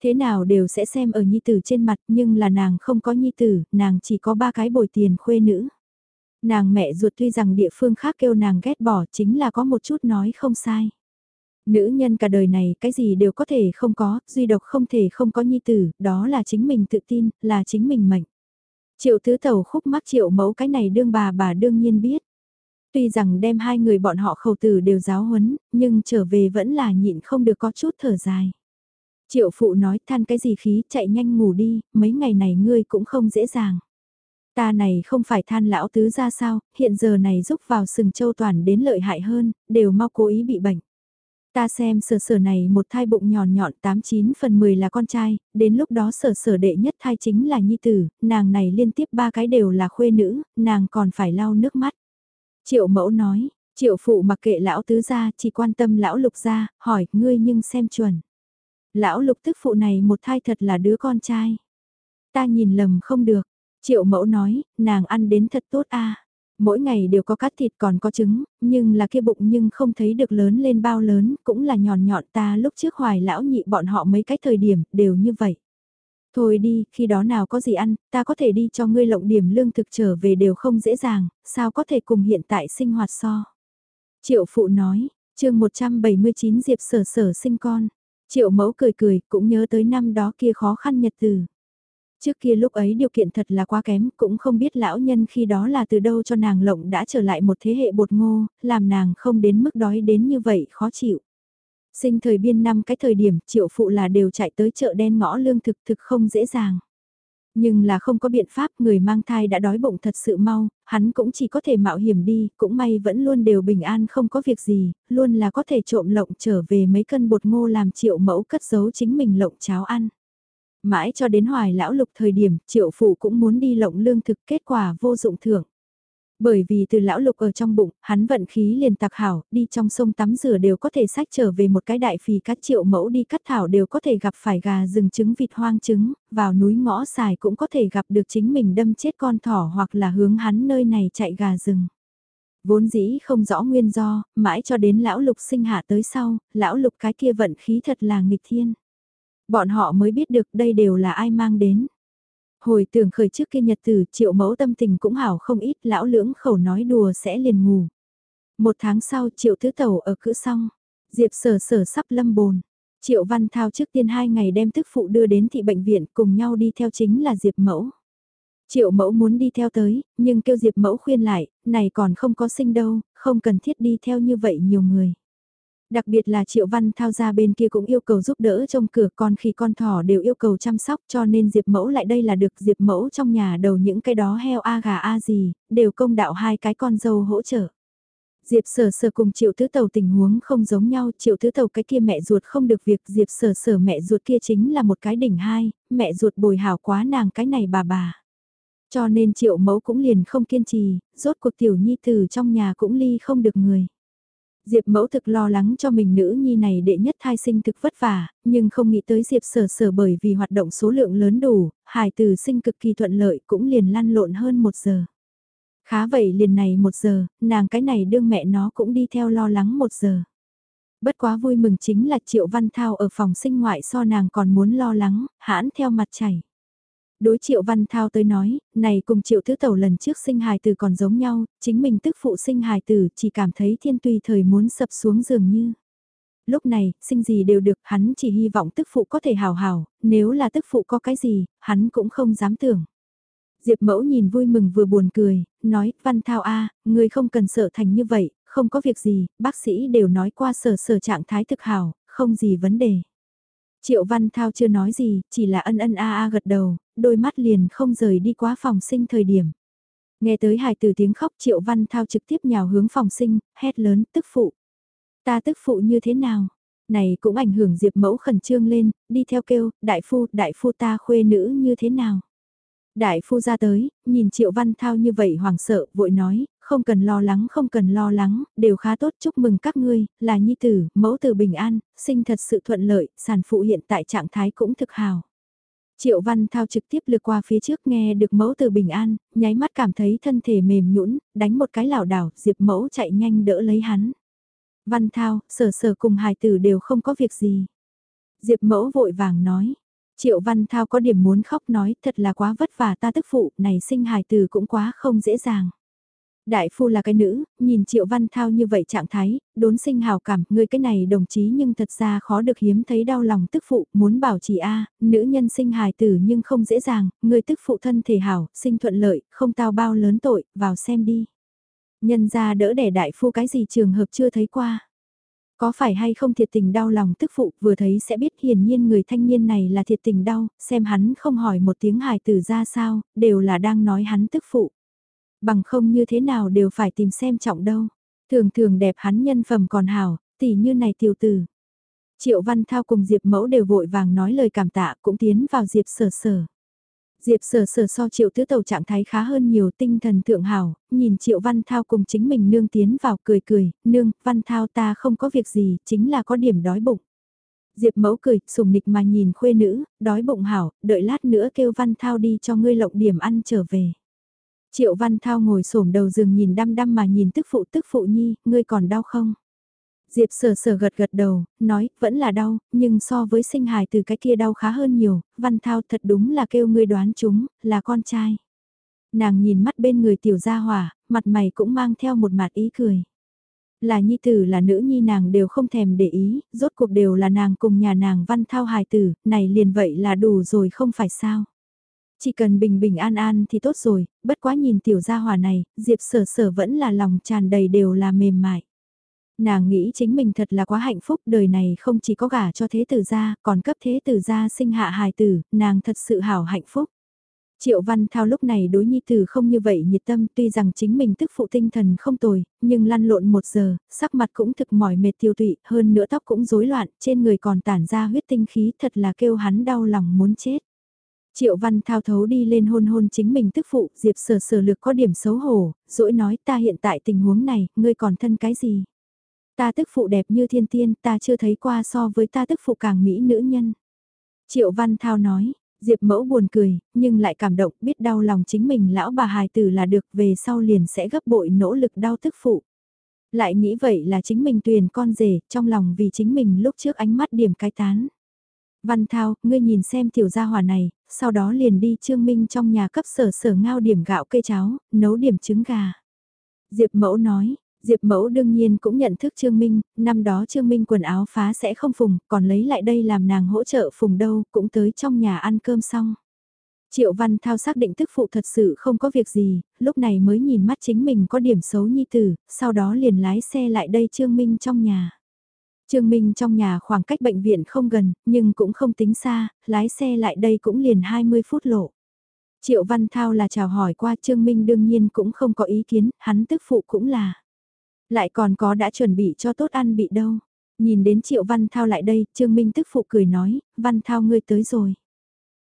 Thế nào đều sẽ xem ở nhi tử trên mặt nhưng là nàng không có nhi tử, nàng chỉ có ba cái bồi tiền khuê nữ. Nàng mẹ ruột tuy rằng địa phương khác kêu nàng ghét bỏ chính là có một chút nói không sai. Nữ nhân cả đời này cái gì đều có thể không có, duy độc không thể không có nhi tử, đó là chính mình tự tin, là chính mình mệnh. Triệu tứ tẩu khúc mắc triệu mẫu cái này đương bà bà đương nhiên biết. Tuy rằng đem hai người bọn họ khẩu tử đều giáo huấn, nhưng trở về vẫn là nhịn không được có chút thở dài. Triệu phụ nói than cái gì khí chạy nhanh ngủ đi, mấy ngày này ngươi cũng không dễ dàng. Ta này không phải than lão tứ ra sao, hiện giờ này giúp vào sừng châu toàn đến lợi hại hơn, đều mau cố ý bị bệnh. Ta xem sở sở này một thai bụng nhọn nhọn 89 phần 10 là con trai, đến lúc đó sở sở đệ nhất thai chính là nhi tử, nàng này liên tiếp ba cái đều là khuê nữ, nàng còn phải lau nước mắt. Triệu mẫu nói, triệu phụ mặc kệ lão tứ gia chỉ quan tâm lão lục gia, hỏi ngươi nhưng xem chuẩn. Lão lục tức phụ này một thai thật là đứa con trai. Ta nhìn lầm không được, triệu mẫu nói, nàng ăn đến thật tốt a mỗi ngày đều có cắt thịt còn có trứng, nhưng là kia bụng nhưng không thấy được lớn lên bao lớn, cũng là nhọn nhọn ta lúc trước hoài lão nhị bọn họ mấy cái thời điểm, đều như vậy. Thôi đi, khi đó nào có gì ăn, ta có thể đi cho ngươi lộng điểm lương thực trở về đều không dễ dàng, sao có thể cùng hiện tại sinh hoạt so. Triệu phụ nói, chương 179 Diệp sở sở sinh con. Triệu mẫu cười cười, cũng nhớ tới năm đó kia khó khăn nhật từ. Trước kia lúc ấy điều kiện thật là quá kém, cũng không biết lão nhân khi đó là từ đâu cho nàng lộng đã trở lại một thế hệ bột ngô, làm nàng không đến mức đói đến như vậy khó chịu. Sinh thời biên năm cái thời điểm triệu phụ là đều chạy tới chợ đen ngõ lương thực thực không dễ dàng. Nhưng là không có biện pháp người mang thai đã đói bụng thật sự mau, hắn cũng chỉ có thể mạo hiểm đi, cũng may vẫn luôn đều bình an không có việc gì, luôn là có thể trộm lộng trở về mấy cân bột ngô làm triệu mẫu cất giấu chính mình lộng cháo ăn. Mãi cho đến hoài lão lục thời điểm triệu phụ cũng muốn đi lộng lương thực kết quả vô dụng thưởng. Bởi vì từ lão lục ở trong bụng, hắn vận khí liền tạc hảo, đi trong sông tắm rửa đều có thể sách trở về một cái đại phì các triệu mẫu đi cắt thảo đều có thể gặp phải gà rừng trứng vịt hoang trứng, vào núi ngõ xài cũng có thể gặp được chính mình đâm chết con thỏ hoặc là hướng hắn nơi này chạy gà rừng. Vốn dĩ không rõ nguyên do, mãi cho đến lão lục sinh hạ tới sau, lão lục cái kia vận khí thật là nghịch thiên. Bọn họ mới biết được đây đều là ai mang đến. Hồi tưởng khởi trước kia nhật tử triệu mẫu tâm tình cũng hảo không ít lão lưỡng khẩu nói đùa sẽ liền ngủ. Một tháng sau triệu thứ tàu ở cữ xong, Diệp sở sở sắp lâm bồn. Triệu Văn Thao trước tiên hai ngày đem tức phụ đưa đến thị bệnh viện cùng nhau đi theo chính là Diệp Mẫu. Triệu Mẫu muốn đi theo tới, nhưng kêu Diệp Mẫu khuyên lại, này còn không có sinh đâu, không cần thiết đi theo như vậy nhiều người. Đặc biệt là Triệu Văn Thao ra bên kia cũng yêu cầu giúp đỡ trong cửa con khi con thỏ đều yêu cầu chăm sóc cho nên Diệp Mẫu lại đây là được Diệp Mẫu trong nhà đầu những cái đó heo a gà a gì, đều công đạo hai cái con dâu hỗ trợ. Diệp sở sở cùng triệu thứ tàu tình huống không giống nhau, triệu thứ tàu cái kia mẹ ruột không được việc, Diệp sở sở mẹ ruột kia chính là một cái đỉnh hai, mẹ ruột bồi hảo quá nàng cái này bà bà. Cho nên triệu mẫu cũng liền không kiên trì, rốt cuộc tiểu nhi từ trong nhà cũng ly không được người. Diệp mẫu thực lo lắng cho mình nữ nhi này đệ nhất thai sinh thực vất vả, nhưng không nghĩ tới Diệp sở sở bởi vì hoạt động số lượng lớn đủ, hài từ sinh cực kỳ thuận lợi cũng liền lăn lộn hơn một giờ. Khá vậy liền này một giờ, nàng cái này đương mẹ nó cũng đi theo lo lắng một giờ. Bất quá vui mừng chính là Triệu Văn Thao ở phòng sinh ngoại so nàng còn muốn lo lắng, hãn theo mặt chảy. Đối Triệu Văn Thao tới nói, này cùng Triệu Thứ Tẩu lần trước sinh hài tử còn giống nhau, chính mình tức phụ sinh hài tử chỉ cảm thấy thiên tùy thời muốn sập xuống dường như. Lúc này, sinh gì đều được, hắn chỉ hy vọng tức phụ có thể hào hào, nếu là tức phụ có cái gì, hắn cũng không dám tưởng. Diệp mẫu nhìn vui mừng vừa buồn cười, nói, Văn Thao A, người không cần sợ thành như vậy, không có việc gì, bác sĩ đều nói qua sở sở trạng thái thực hảo, không gì vấn đề. Triệu Văn Thao chưa nói gì, chỉ là ân ân a a gật đầu, đôi mắt liền không rời đi quá phòng sinh thời điểm. Nghe tới hài từ tiếng khóc Triệu Văn Thao trực tiếp nhào hướng phòng sinh, hét lớn, tức phụ. Ta tức phụ như thế nào? Này cũng ảnh hưởng Diệp Mẫu khẩn trương lên, đi theo kêu, đại phu, đại phu ta khuê nữ như thế nào? Đại phu ra tới, nhìn Triệu Văn Thao như vậy hoảng sợ, vội nói, không cần lo lắng không cần lo lắng, đều khá tốt chúc mừng các ngươi, là nhi tử, mẫu tử bình an, sinh thật sự thuận lợi, sản phụ hiện tại trạng thái cũng thực hào. Triệu Văn Thao trực tiếp lướt qua phía trước nghe được mẫu từ bình an, nháy mắt cảm thấy thân thể mềm nhũn, đánh một cái lảo đảo, Diệp mẫu chạy nhanh đỡ lấy hắn. Văn Thao, sở sở cùng hài tử đều không có việc gì. Diệp mẫu vội vàng nói, Triệu Văn Thao có điểm muốn khóc nói thật là quá vất vả ta tức phụ, này sinh hài tử cũng quá không dễ dàng. Đại phu là cái nữ, nhìn Triệu Văn Thao như vậy trạng thái, đốn sinh hào cảm, người cái này đồng chí nhưng thật ra khó được hiếm thấy đau lòng tức phụ, muốn bảo trì A, nữ nhân sinh hài tử nhưng không dễ dàng, người tức phụ thân thể hảo, sinh thuận lợi, không tao bao lớn tội, vào xem đi. Nhân ra đỡ đẻ đại phu cái gì trường hợp chưa thấy qua. Có phải hay không thiệt tình đau lòng tức phụ vừa thấy sẽ biết hiển nhiên người thanh niên này là thiệt tình đau, xem hắn không hỏi một tiếng hài tử ra sao, đều là đang nói hắn tức phụ. Bằng không như thế nào đều phải tìm xem trọng đâu. Thường thường đẹp hắn nhân phẩm còn hảo, tỉ như này tiểu tử. Triệu Văn Thao cùng Diệp Mẫu đều vội vàng nói lời cảm tạ cũng tiến vào Diệp sở sở. Diệp sở sở so triệu tứ tàu trạng thái khá hơn nhiều tinh thần thượng hảo, nhìn triệu văn thao cùng chính mình nương tiến vào cười cười, nương, văn thao ta không có việc gì, chính là có điểm đói bụng. Diệp mẫu cười, sùng nịch mà nhìn khuê nữ, đói bụng hảo, đợi lát nữa kêu văn thao đi cho ngươi lộng điểm ăn trở về. Triệu văn thao ngồi xổm đầu giường nhìn đăm đăm mà nhìn tức phụ tức phụ nhi, ngươi còn đau không? Diệp sờ sờ gật gật đầu, nói, vẫn là đau, nhưng so với sinh hài từ cái kia đau khá hơn nhiều, văn thao thật đúng là kêu ngươi đoán chúng, là con trai. Nàng nhìn mắt bên người tiểu gia hỏa, mặt mày cũng mang theo một mặt ý cười. Là nhi tử là nữ nhi nàng đều không thèm để ý, rốt cuộc đều là nàng cùng nhà nàng văn thao hài tử, này liền vậy là đủ rồi không phải sao. Chỉ cần bình bình an an thì tốt rồi, bất quá nhìn tiểu gia hòa này, Diệp sở sở vẫn là lòng tràn đầy đều là mềm mại. Nàng nghĩ chính mình thật là quá hạnh phúc, đời này không chỉ có gả cho thế tử gia, còn cấp thế tử gia sinh hạ hài tử, nàng thật sự hảo hạnh phúc. Triệu Văn Thao lúc này đối nhi tử không như vậy nhiệt tâm tuy rằng chính mình tức phụ tinh thần không tồi, nhưng lăn lộn một giờ, sắc mặt cũng thực mỏi mệt tiêu tụy, hơn nữa tóc cũng rối loạn, trên người còn tản ra huyết tinh khí thật là kêu hắn đau lòng muốn chết. Triệu Văn Thao thấu đi lên hôn hôn chính mình tức phụ, Diệp sở sở lược có điểm xấu hổ, dỗi nói ta hiện tại tình huống này, ngươi còn thân cái gì? Ta tức phụ đẹp như thiên tiên, ta chưa thấy qua so với ta tức phụ càng mỹ nữ nhân. Triệu Văn Thao nói, Diệp mẫu buồn cười, nhưng lại cảm động biết đau lòng chính mình lão bà hài tử là được về sau liền sẽ gấp bội nỗ lực đau tức phụ. Lại nghĩ vậy là chính mình tuyền con rể, trong lòng vì chính mình lúc trước ánh mắt điểm cái tán. Văn Thao, ngươi nhìn xem tiểu gia hỏa này, sau đó liền đi Trương Minh trong nhà cấp sở sở ngao điểm gạo cây cháo, nấu điểm trứng gà. Diệp mẫu nói, Diệp Mẫu đương nhiên cũng nhận thức Trương Minh, năm đó Trương Minh quần áo phá sẽ không phùng, còn lấy lại đây làm nàng hỗ trợ phùng đâu, cũng tới trong nhà ăn cơm xong. Triệu Văn Thao xác định tức phụ thật sự không có việc gì, lúc này mới nhìn mắt chính mình có điểm xấu nhi tử, sau đó liền lái xe lại đây Trương Minh trong nhà. Trương Minh trong nhà khoảng cách bệnh viện không gần, nhưng cũng không tính xa, lái xe lại đây cũng liền 20 phút lộ. Triệu Văn Thao là chào hỏi qua Trương Minh đương nhiên cũng không có ý kiến, hắn tức phụ cũng là. Lại còn có đã chuẩn bị cho tốt ăn bị đâu. Nhìn đến Triệu Văn Thao lại đây, Trương Minh tức phụ cười nói, Văn Thao ngươi tới rồi.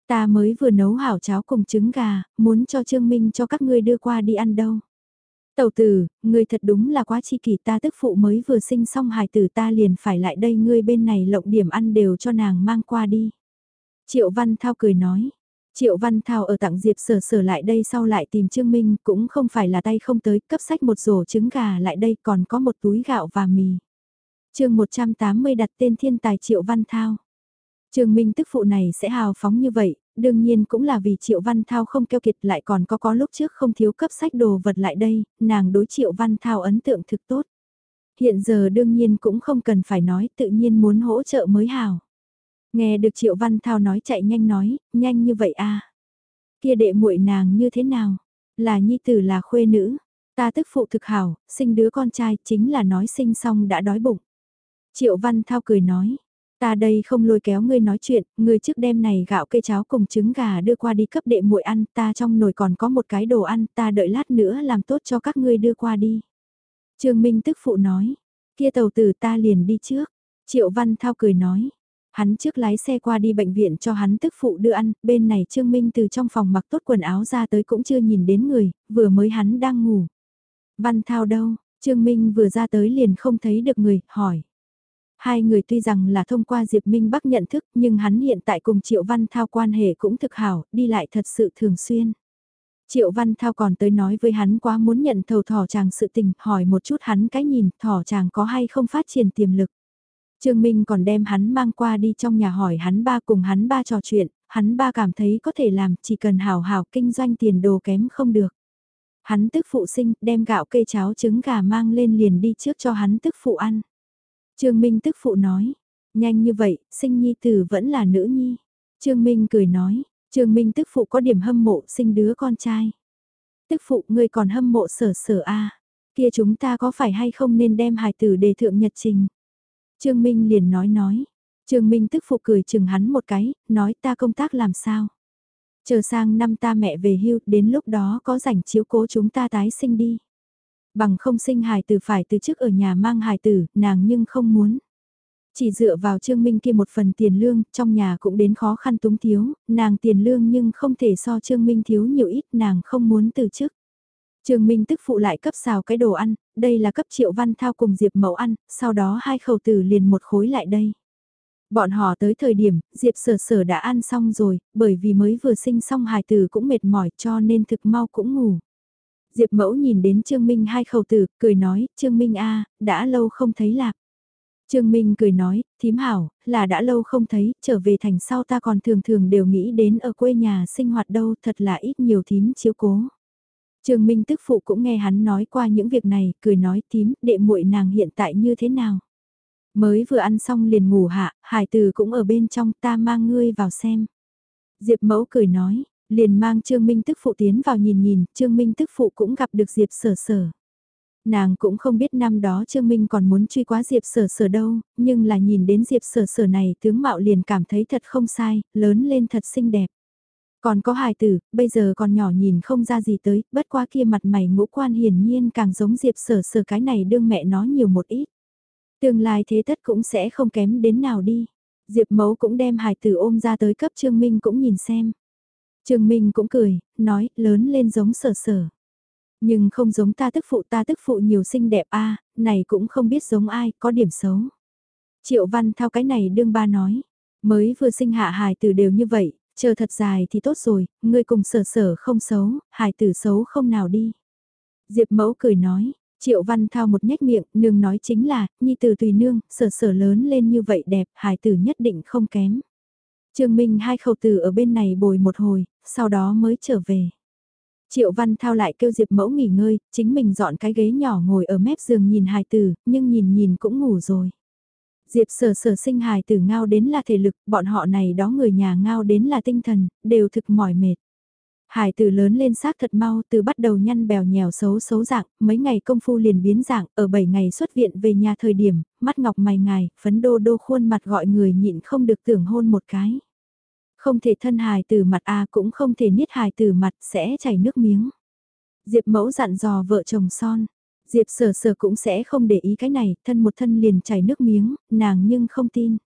Ta mới vừa nấu hảo cháo cùng trứng gà, muốn cho Trương Minh cho các ngươi đưa qua đi ăn đâu. Tầu tử, ngươi thật đúng là quá chi kỳ ta tức phụ mới vừa sinh xong hài tử ta liền phải lại đây ngươi bên này lộng điểm ăn đều cho nàng mang qua đi. Triệu Văn Thao cười nói, Triệu Văn Thao ở tặng Diệp sở sở lại đây sau lại tìm Trương Minh cũng không phải là tay không tới cấp sách một rổ trứng gà lại đây còn có một túi gạo và mì. chương 180 đặt tên thiên tài Triệu Văn Thao. Trương Minh tức phụ này sẽ hào phóng như vậy, đương nhiên cũng là vì Triệu Văn Thao không keo kiệt lại còn có có lúc trước không thiếu cấp sách đồ vật lại đây, nàng đối Triệu Văn Thao ấn tượng thực tốt. Hiện giờ đương nhiên cũng không cần phải nói tự nhiên muốn hỗ trợ mới hào. Nghe được Triệu Văn Thao nói chạy nhanh nói, nhanh như vậy à. Kia đệ muội nàng như thế nào? Là nhi tử là khuê nữ. Ta tức phụ thực hảo, sinh đứa con trai chính là nói sinh xong đã đói bụng. Triệu Văn Thao cười nói. Ta đây không lôi kéo ngươi nói chuyện, ngươi trước đêm này gạo cây cháo cùng trứng gà đưa qua đi cấp đệ muội ăn, ta trong nồi còn có một cái đồ ăn, ta đợi lát nữa làm tốt cho các ngươi đưa qua đi. Trương Minh tức phụ nói, kia tàu tử ta liền đi trước. Triệu Văn Thao cười nói, Hắn trước lái xe qua đi bệnh viện cho hắn tức phụ đưa ăn, bên này Trương Minh từ trong phòng mặc tốt quần áo ra tới cũng chưa nhìn đến người, vừa mới hắn đang ngủ. Văn Thao đâu, Trương Minh vừa ra tới liền không thấy được người, hỏi. Hai người tuy rằng là thông qua Diệp Minh Bắc nhận thức nhưng hắn hiện tại cùng Triệu Văn Thao quan hệ cũng thực hảo, đi lại thật sự thường xuyên. Triệu Văn Thao còn tới nói với hắn quá muốn nhận thầu thỏ chàng sự tình, hỏi một chút hắn cái nhìn thỏ chàng có hay không phát triển tiềm lực. Trương Minh còn đem hắn mang qua đi trong nhà hỏi hắn ba cùng hắn ba trò chuyện, hắn ba cảm thấy có thể làm chỉ cần hào hào kinh doanh tiền đồ kém không được. Hắn tức phụ sinh đem gạo cây cháo trứng gà mang lên liền đi trước cho hắn tức phụ ăn. Trương Minh tức phụ nói, nhanh như vậy, sinh nhi tử vẫn là nữ nhi. Trương Minh cười nói, Trương Minh tức phụ có điểm hâm mộ sinh đứa con trai. Tức phụ ngươi còn hâm mộ sở sở a kia chúng ta có phải hay không nên đem hài tử đề thượng nhật trình. Trương Minh liền nói nói. Trương Minh tức phụ cười chừng hắn một cái, nói ta công tác làm sao. Chờ sang năm ta mẹ về hưu, đến lúc đó có rảnh chiếu cố chúng ta tái sinh đi. Bằng không sinh hài tử phải từ chức ở nhà mang hài tử, nàng nhưng không muốn. Chỉ dựa vào Trương Minh kia một phần tiền lương, trong nhà cũng đến khó khăn túng thiếu, nàng tiền lương nhưng không thể so Trương Minh thiếu nhiều ít, nàng không muốn từ chức. Trương Minh tức phụ lại cấp xào cái đồ ăn, đây là cấp Triệu Văn Thao cùng Diệp Mẫu ăn, sau đó hai khẩu tử liền một khối lại đây. Bọn họ tới thời điểm, Diệp sở sở đã ăn xong rồi, bởi vì mới vừa sinh xong hài tử cũng mệt mỏi cho nên thực mau cũng ngủ. Diệp Mẫu nhìn đến Trương Minh hai khẩu tử, cười nói, Trương Minh a đã lâu không thấy lạc. Trương Minh cười nói, thím hảo, là đã lâu không thấy, trở về thành sau ta còn thường thường đều nghĩ đến ở quê nhà sinh hoạt đâu, thật là ít nhiều thím chiếu cố. Trương Minh tức phụ cũng nghe hắn nói qua những việc này, cười nói Thím đệ muội nàng hiện tại như thế nào. Mới vừa ăn xong liền ngủ hạ, hải từ cũng ở bên trong ta mang ngươi vào xem. Diệp mẫu cười nói, liền mang Trương Minh tức phụ tiến vào nhìn nhìn, Trương Minh tức phụ cũng gặp được Diệp sở sở. Nàng cũng không biết năm đó Trương Minh còn muốn truy quá Diệp sở sở đâu, nhưng là nhìn đến Diệp sở sở này tướng mạo liền cảm thấy thật không sai, lớn lên thật xinh đẹp. Còn có hài tử, bây giờ còn nhỏ nhìn không ra gì tới, bất qua kia mặt mày ngũ quan hiển nhiên càng giống Diệp sở sở cái này đương mẹ nó nhiều một ít. Tương lai thế tất cũng sẽ không kém đến nào đi. Diệp mẫu cũng đem hài tử ôm ra tới cấp Trương Minh cũng nhìn xem. Trương Minh cũng cười, nói, lớn lên giống sở sở. Nhưng không giống ta tức phụ ta tức phụ nhiều xinh đẹp a này cũng không biết giống ai, có điểm xấu. Triệu Văn theo cái này đương ba nói, mới vừa sinh hạ hài tử đều như vậy, chờ thật dài thì tốt rồi, ngươi cùng sở sở không xấu, hài tử xấu không nào đi. Diệp mẫu cười nói, Triệu Văn Thao một nhếch miệng, nương nói chính là, nhi tử tùy nương, sở sở lớn lên như vậy đẹp, hài tử nhất định không kém. Trương Minh hai khẩu tử ở bên này bồi một hồi, sau đó mới trở về. Triệu Văn Thao lại kêu Diệp Mẫu nghỉ ngơi, chính mình dọn cái ghế nhỏ ngồi ở mép giường nhìn hài tử, nhưng nhìn nhìn cũng ngủ rồi. Diệp sở sở sinh hài tử ngao đến là thể lực, bọn họ này đó người nhà ngao đến là tinh thần, đều thực mỏi mệt. Hải tử lớn lên xác thật mau từ bắt đầu nhăn bèo nhèo xấu xấu dạng, mấy ngày công phu liền biến dạng, ở 7 ngày xuất viện về nhà thời điểm, mắt ngọc mày ngài, phấn đô đô khuôn mặt gọi người nhịn không được tưởng hôn một cái. Không thể thân hài từ mặt A cũng không thể niết hài từ mặt sẽ chảy nước miếng. Diệp mẫu dặn dò vợ chồng son. Diệp sở sở cũng sẽ không để ý cái này, thân một thân liền chảy nước miếng, nàng nhưng không tin.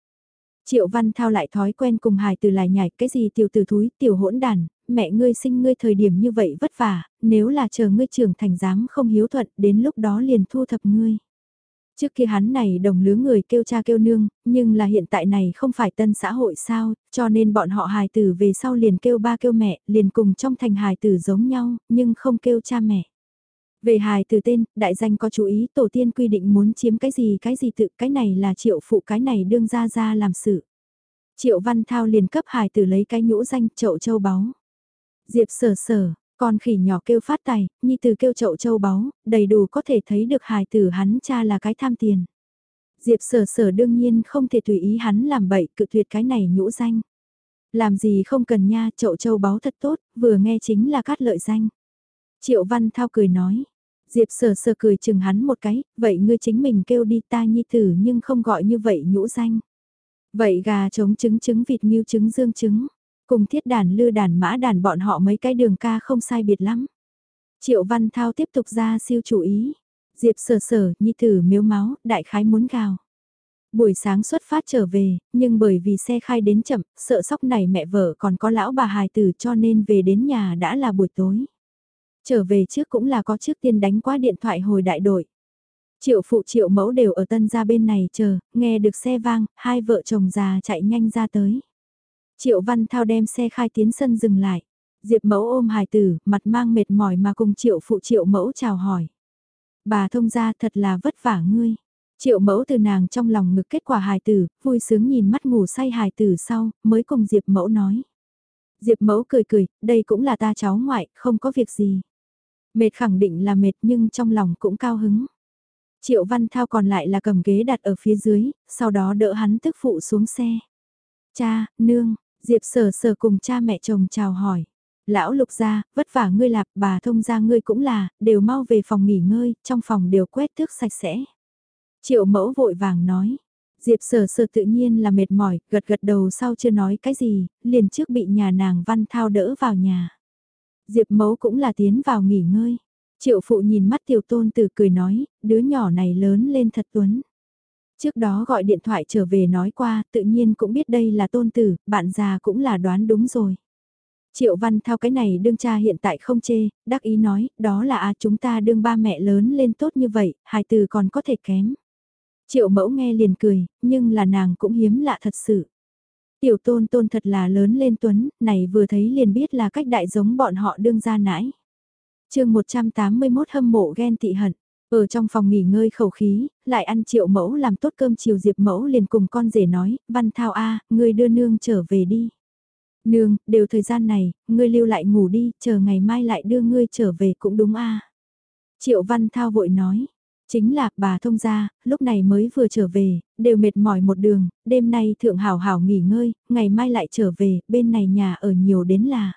Triệu Văn Thao lại thói quen cùng hài từ lại nhảy cái gì tiểu tử thúi, tiểu hỗn đàn, mẹ ngươi sinh ngươi thời điểm như vậy vất vả, nếu là chờ ngươi trưởng thành dám không hiếu thuận, đến lúc đó liền thu thập ngươi. Trước kia hắn này đồng lứa người kêu cha kêu nương, nhưng là hiện tại này không phải tân xã hội sao, cho nên bọn họ hài tử về sau liền kêu ba kêu mẹ, liền cùng trong thành hài tử giống nhau, nhưng không kêu cha mẹ. Về hài tử tên, đại danh có chú ý tổ tiên quy định muốn chiếm cái gì cái gì tự cái này là triệu phụ cái này đương ra ra làm sự. Triệu văn thao liền cấp hài tử lấy cái nhũ danh chậu châu báu. Diệp sở sở, con khỉ nhỏ kêu phát tài, nhi từ kêu chậu châu báu, đầy đủ có thể thấy được hài tử hắn cha là cái tham tiền. Diệp sở sở đương nhiên không thể tùy ý hắn làm bậy cự tuyệt cái này nhũ danh. Làm gì không cần nha, chậu châu báu thật tốt, vừa nghe chính là cát lợi danh. Triệu Văn Thao cười nói, Diệp sở sở cười chừng hắn một cái, vậy ngươi chính mình kêu đi ta nhi tử nhưng không gọi như vậy nhũ danh. Vậy gà trống trứng trứng vịt miêu trứng dương trứng, cùng thiết đàn lư đàn mã đàn bọn họ mấy cái đường ca không sai biệt lắm. Triệu Văn Thao tiếp tục ra siêu chủ ý. Diệp sờ sờ nhi tử miếu máu, đại khái muốn gào. Buổi sáng xuất phát trở về, nhưng bởi vì xe khai đến chậm, sợ sóc này mẹ vợ còn có lão bà hài tử cho nên về đến nhà đã là buổi tối. Trở về trước cũng là có trước tiên đánh qua điện thoại hồi đại đội. Triệu phụ triệu mẫu đều ở tân gia bên này chờ, nghe được xe vang, hai vợ chồng già chạy nhanh ra tới. Triệu Văn Thao đem xe khai tiến sân dừng lại. Diệp mẫu ôm hài tử, mặt mang mệt mỏi mà cùng triệu phụ triệu mẫu chào hỏi. Bà thông ra thật là vất vả ngươi. Triệu mẫu từ nàng trong lòng ngực kết quả hài tử, vui sướng nhìn mắt ngủ say hài tử sau, mới cùng Diệp mẫu nói. Diệp mẫu cười cười, đây cũng là ta cháu ngoại, không có việc gì. Mệt khẳng định là mệt nhưng trong lòng cũng cao hứng. Triệu Văn Thao còn lại là cầm ghế đặt ở phía dưới, sau đó đỡ hắn tức phụ xuống xe. Cha, nương, Diệp sở sở cùng cha mẹ chồng chào hỏi. Lão lục ra, vất vả ngươi lạp, bà thông ra ngươi cũng là, đều mau về phòng nghỉ ngơi, trong phòng đều quét thước sạch sẽ. Triệu mẫu vội vàng nói. Diệp sở sở tự nhiên là mệt mỏi, gật gật đầu sau chưa nói cái gì, liền trước bị nhà nàng văn thao đỡ vào nhà. Diệp mẫu cũng là tiến vào nghỉ ngơi. Triệu phụ nhìn mắt tiểu tôn từ cười nói, đứa nhỏ này lớn lên thật tuấn. Trước đó gọi điện thoại trở về nói qua, tự nhiên cũng biết đây là tôn tử, bạn già cũng là đoán đúng rồi. Triệu Văn Thao cái này đương cha hiện tại không chê, đắc ý nói, đó là à chúng ta đương ba mẹ lớn lên tốt như vậy, hài từ còn có thể kém. Triệu mẫu nghe liền cười, nhưng là nàng cũng hiếm lạ thật sự. Tiểu tôn tôn thật là lớn lên tuấn, này vừa thấy liền biết là cách đại giống bọn họ đương ra nãi. chương 181 hâm mộ ghen tị hận. Ở trong phòng nghỉ ngơi khẩu khí, lại ăn triệu mẫu làm tốt cơm chiều diệp mẫu liền cùng con rể nói, văn thao a ngươi đưa nương trở về đi. Nương, đều thời gian này, ngươi lưu lại ngủ đi, chờ ngày mai lại đưa ngươi trở về cũng đúng a Triệu văn thao vội nói, chính là bà thông gia, lúc này mới vừa trở về, đều mệt mỏi một đường, đêm nay thượng hảo hảo nghỉ ngơi, ngày mai lại trở về, bên này nhà ở nhiều đến là.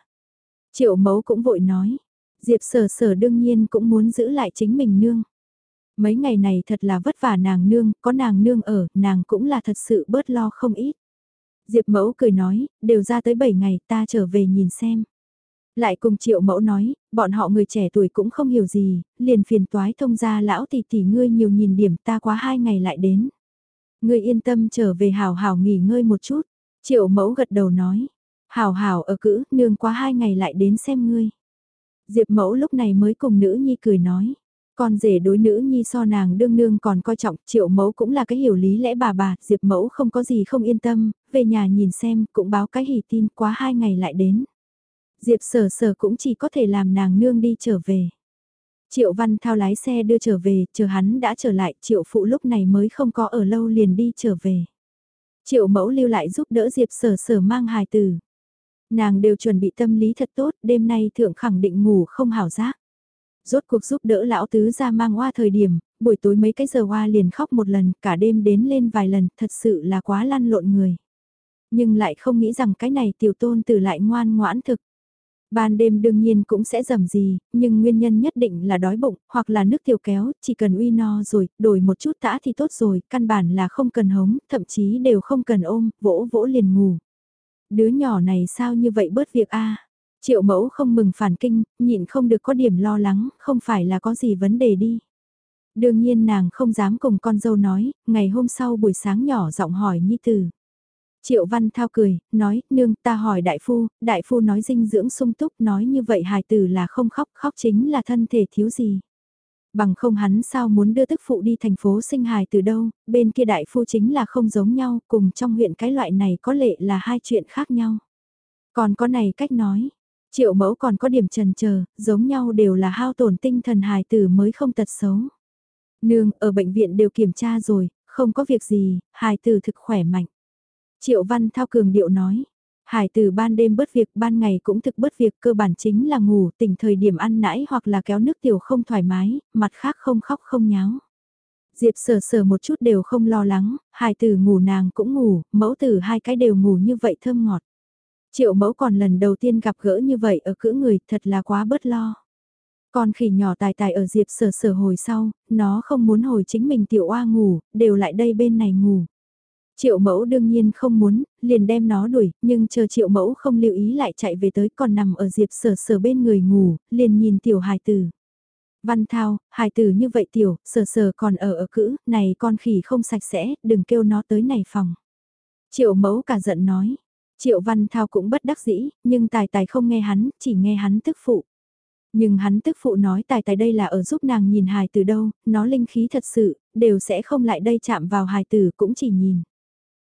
Triệu mẫu cũng vội nói, Diệp sở sở đương nhiên cũng muốn giữ lại chính mình nương. Mấy ngày này thật là vất vả nàng nương, có nàng nương ở, nàng cũng là thật sự bớt lo không ít. Diệp mẫu cười nói, đều ra tới 7 ngày ta trở về nhìn xem. Lại cùng triệu mẫu nói, bọn họ người trẻ tuổi cũng không hiểu gì, liền phiền toái thông ra lão tỷ tỷ ngươi nhiều nhìn điểm ta quá hai ngày lại đến. Ngươi yên tâm trở về hào hào nghỉ ngơi một chút. Triệu mẫu gật đầu nói, hào hào ở cữ, nương quá hai ngày lại đến xem ngươi. Diệp mẫu lúc này mới cùng nữ nhi cười nói. Con rể đối nữ nhi so nàng đương nương còn coi trọng, triệu mẫu cũng là cái hiểu lý lẽ bà bà, diệp mẫu không có gì không yên tâm, về nhà nhìn xem, cũng báo cái hỉ tin quá hai ngày lại đến. Diệp sở sở cũng chỉ có thể làm nàng nương đi trở về. Triệu Văn Thao lái xe đưa trở về, chờ hắn đã trở lại, Triệu Phụ lúc này mới không có ở lâu liền đi trở về. Triệu Mẫu lưu lại giúp đỡ Diệp sở sở mang hài tử. Nàng đều chuẩn bị tâm lý thật tốt, đêm nay thượng khẳng định ngủ không hảo giác. Rốt cuộc giúp đỡ lão tứ ra mang hoa thời điểm, buổi tối mấy cái giờ hoa liền khóc một lần, cả đêm đến lên vài lần, thật sự là quá lăn lộn người. Nhưng lại không nghĩ rằng cái này tiểu tôn tử lại ngoan ngoãn thực. Ban đêm đương nhiên cũng sẽ dầm gì, nhưng nguyên nhân nhất định là đói bụng, hoặc là nước tiểu kéo, chỉ cần uy no rồi, đổi một chút tã thì tốt rồi, căn bản là không cần hống, thậm chí đều không cần ôm, vỗ vỗ liền ngủ. Đứa nhỏ này sao như vậy bớt việc a Triệu mẫu không mừng phản kinh, nhịn không được có điểm lo lắng, không phải là có gì vấn đề đi. Đương nhiên nàng không dám cùng con dâu nói, ngày hôm sau buổi sáng nhỏ giọng hỏi Nhi Tử. Triệu Văn Thao cười, nói, nương ta hỏi đại phu, đại phu nói dinh dưỡng sung túc, nói như vậy hài tử là không khóc, khóc chính là thân thể thiếu gì. Bằng không hắn sao muốn đưa tức phụ đi thành phố sinh hài từ đâu, bên kia đại phu chính là không giống nhau, cùng trong huyện cái loại này có lệ là hai chuyện khác nhau. Còn có này cách nói, triệu mẫu còn có điểm trần chờ giống nhau đều là hao tổn tinh thần hài tử mới không tật xấu. Nương, ở bệnh viện đều kiểm tra rồi, không có việc gì, hài tử thực khỏe mạnh. Triệu Văn Thao cường điệu nói. Hải từ ban đêm bớt việc, ban ngày cũng thực bớt việc, cơ bản chính là ngủ, tỉnh thời điểm ăn nãi hoặc là kéo nước tiểu không thoải mái, mặt khác không khóc không nháo. Diệp sờ sờ một chút đều không lo lắng, hải tử ngủ nàng cũng ngủ, mẫu tử hai cái đều ngủ như vậy thơm ngọt. Triệu mẫu còn lần đầu tiên gặp gỡ như vậy ở cữ người, thật là quá bớt lo. Con khỉ nhỏ tài tài ở Diệp sở sở hồi sau, nó không muốn hồi chính mình tiểu oa ngủ, đều lại đây bên này ngủ. Triệu mẫu đương nhiên không muốn, liền đem nó đuổi, nhưng chờ triệu mẫu không lưu ý lại chạy về tới còn nằm ở diệp sở sở bên người ngủ, liền nhìn tiểu hài tử. Văn thao, hài tử như vậy tiểu, sở sở còn ở ở cữ, này con khỉ không sạch sẽ, đừng kêu nó tới này phòng. Triệu mẫu cả giận nói, triệu văn thao cũng bất đắc dĩ, nhưng tài tài không nghe hắn, chỉ nghe hắn tức phụ. Nhưng hắn tức phụ nói tài tài đây là ở giúp nàng nhìn hài từ đâu, nó linh khí thật sự, đều sẽ không lại đây chạm vào hài tử cũng chỉ nhìn.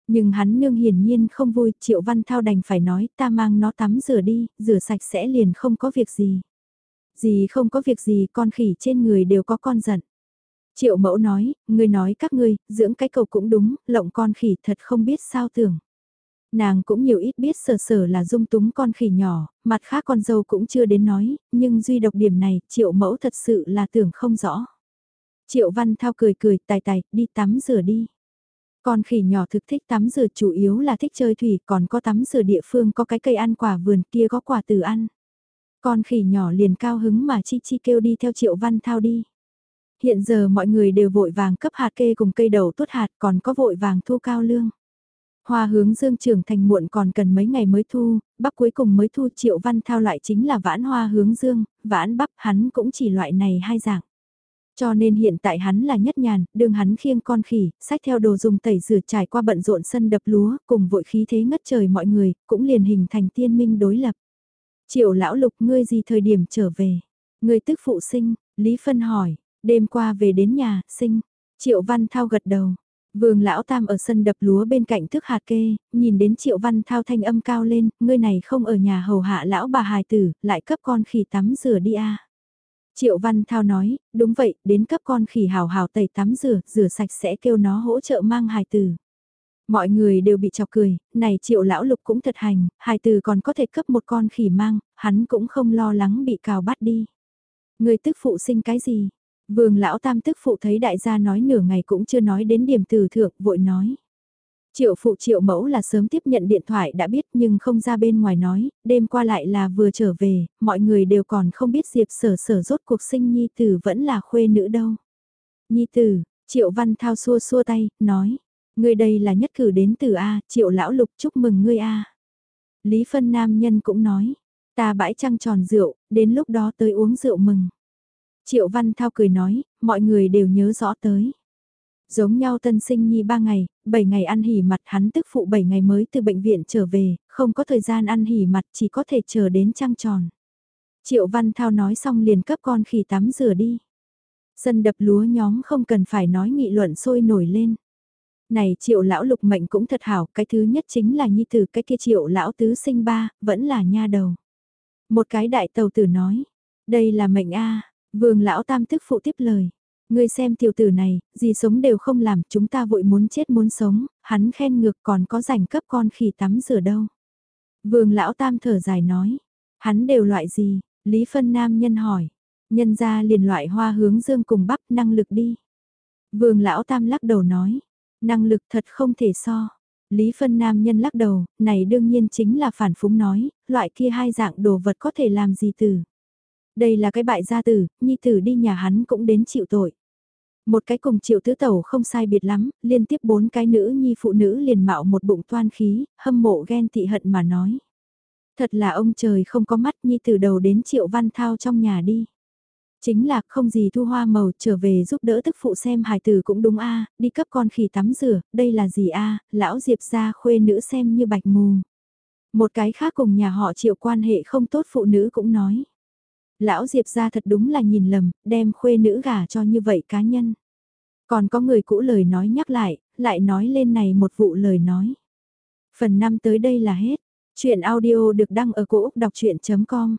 Nhưng hắn nương hiển nhiên không vui, Triệu Văn Thao đành phải nói ta mang nó tắm rửa đi, rửa sạch sẽ liền không có việc gì. Gì không có việc gì con khỉ trên người đều có con giận. Triệu mẫu nói, người nói các ngươi, dưỡng cái cầu cũng đúng, lộng con khỉ thật không biết sao tưởng. Nàng cũng nhiều ít biết sở sở là dung túng con khỉ nhỏ, mặt khác con dâu cũng chưa đến nói, nhưng duy độc điểm này, triệu mẫu thật sự là tưởng không rõ. Triệu văn thao cười cười, tài tài, đi tắm rửa đi. Con khỉ nhỏ thực thích tắm rửa chủ yếu là thích chơi thủy còn có tắm rửa địa phương có cái cây ăn quả vườn kia có quả từ ăn. Con khỉ nhỏ liền cao hứng mà chi chi kêu đi theo triệu văn thao đi. Hiện giờ mọi người đều vội vàng cấp hạt kê cùng cây đầu tuốt hạt còn có vội vàng thu cao lương. Hoa hướng dương trưởng thành muộn còn cần mấy ngày mới thu, bắp cuối cùng mới thu triệu văn thao loại chính là vãn hoa hướng dương, vãn bắp hắn cũng chỉ loại này hai dạng. Cho nên hiện tại hắn là nhất nhàn, đường hắn khiêng con khỉ, sách theo đồ dùng tẩy rửa trải qua bận rộn sân đập lúa, cùng vội khí thế ngất trời mọi người, cũng liền hình thành tiên minh đối lập. Triệu lão lục ngươi gì thời điểm trở về? Ngươi tức phụ sinh, Lý Phân hỏi, đêm qua về đến nhà, sinh. Triệu Văn Thao gật đầu. Vương lão tam ở sân đập lúa bên cạnh thức hạt kê, nhìn đến Triệu Văn Thao thanh âm cao lên, ngươi này không ở nhà hầu hạ lão bà hài tử, lại cấp con khỉ tắm rửa đi a. Triệu Văn Thao nói, đúng vậy, đến cấp con khỉ hào hào tẩy tắm rửa, rửa sạch sẽ kêu nó hỗ trợ mang hài tử. Mọi người đều bị chọc cười, này triệu lão lục cũng thật hành, hài tử còn có thể cấp một con khỉ mang, hắn cũng không lo lắng bị cào bắt đi. Người tức phụ sinh cái gì? Vương lão tam tức phụ thấy đại gia nói nửa ngày cũng chưa nói đến điểm từ thượng, vội nói. Triệu phụ triệu mẫu là sớm tiếp nhận điện thoại đã biết nhưng không ra bên ngoài nói, đêm qua lại là vừa trở về, mọi người đều còn không biết Diệp sở sở rốt cuộc sinh Nhi Tử vẫn là khuê nữ đâu. Nhi Tử, Triệu Văn Thao xua xua tay, nói, ngươi đây là nhất cử đến từ A, Triệu Lão Lục chúc mừng ngươi A. Lý Phân Nam Nhân cũng nói, Ta bãi trăng tròn rượu, đến lúc đó tới uống rượu mừng. Triệu Văn Thao cười nói, mọi người đều nhớ rõ tới. Giống nhau tân sinh nhi 3 ngày, 7 ngày ăn hỉ mặt hắn tức phụ 7 ngày mới từ bệnh viện trở về, không có thời gian ăn hỉ mặt chỉ có thể chờ đến trăng tròn. Triệu Văn Thao nói xong liền cấp con khỉ tắm rửa đi. Sân đập lúa nhóm không cần phải nói nghị luận sôi nổi lên. Này triệu lão lục mệnh cũng thật hảo, cái thứ nhất chính là nhi tử cái kia triệu lão tứ sinh ba, vẫn là nha đầu. Một cái đại tàu tử nói, đây là mệnh A, vương lão tam tức phụ tiếp lời. Ngươi xem tiểu tử này, gì sống đều không làm, chúng ta vội muốn chết muốn sống, hắn khen ngược còn có rảnh cấp con khỉ tắm rửa đâu. Vương lão tam thở dài nói, hắn đều loại gì, Lý Phân Nam nhân hỏi, nhân ra liền loại hoa hướng dương cùng bắp năng lực đi. Vương lão tam lắc đầu nói, năng lực thật không thể so. Lý Phân Nam nhân lắc đầu, này đương nhiên chính là phản phúng nói, loại kia hai dạng đồ vật có thể làm gì từ. Đây là cái bại gia tử, nhi tử đi nhà hắn cũng đến chịu tội. Một cái cùng triệu tứ tẩu không sai biệt lắm, liên tiếp bốn cái nữ nhi phụ nữ liền mạo một bụng toan khí, hâm mộ ghen tị hận mà nói. Thật là ông trời không có mắt nhi từ đầu đến triệu văn thao trong nhà đi. Chính là không gì thu hoa màu trở về giúp đỡ tức phụ xem hài tử cũng đúng a đi cấp con khỉ tắm rửa, đây là gì a lão diệp ra khuê nữ xem như bạch mù. Một cái khác cùng nhà họ triệu quan hệ không tốt phụ nữ cũng nói. Lão Diệp ra thật đúng là nhìn lầm, đem khuê nữ gả cho như vậy cá nhân. Còn có người cũ lời nói nhắc lại, lại nói lên này một vụ lời nói. Phần 5 tới đây là hết. Chuyện audio được đăng ở cổ Úc đọc chuyện.com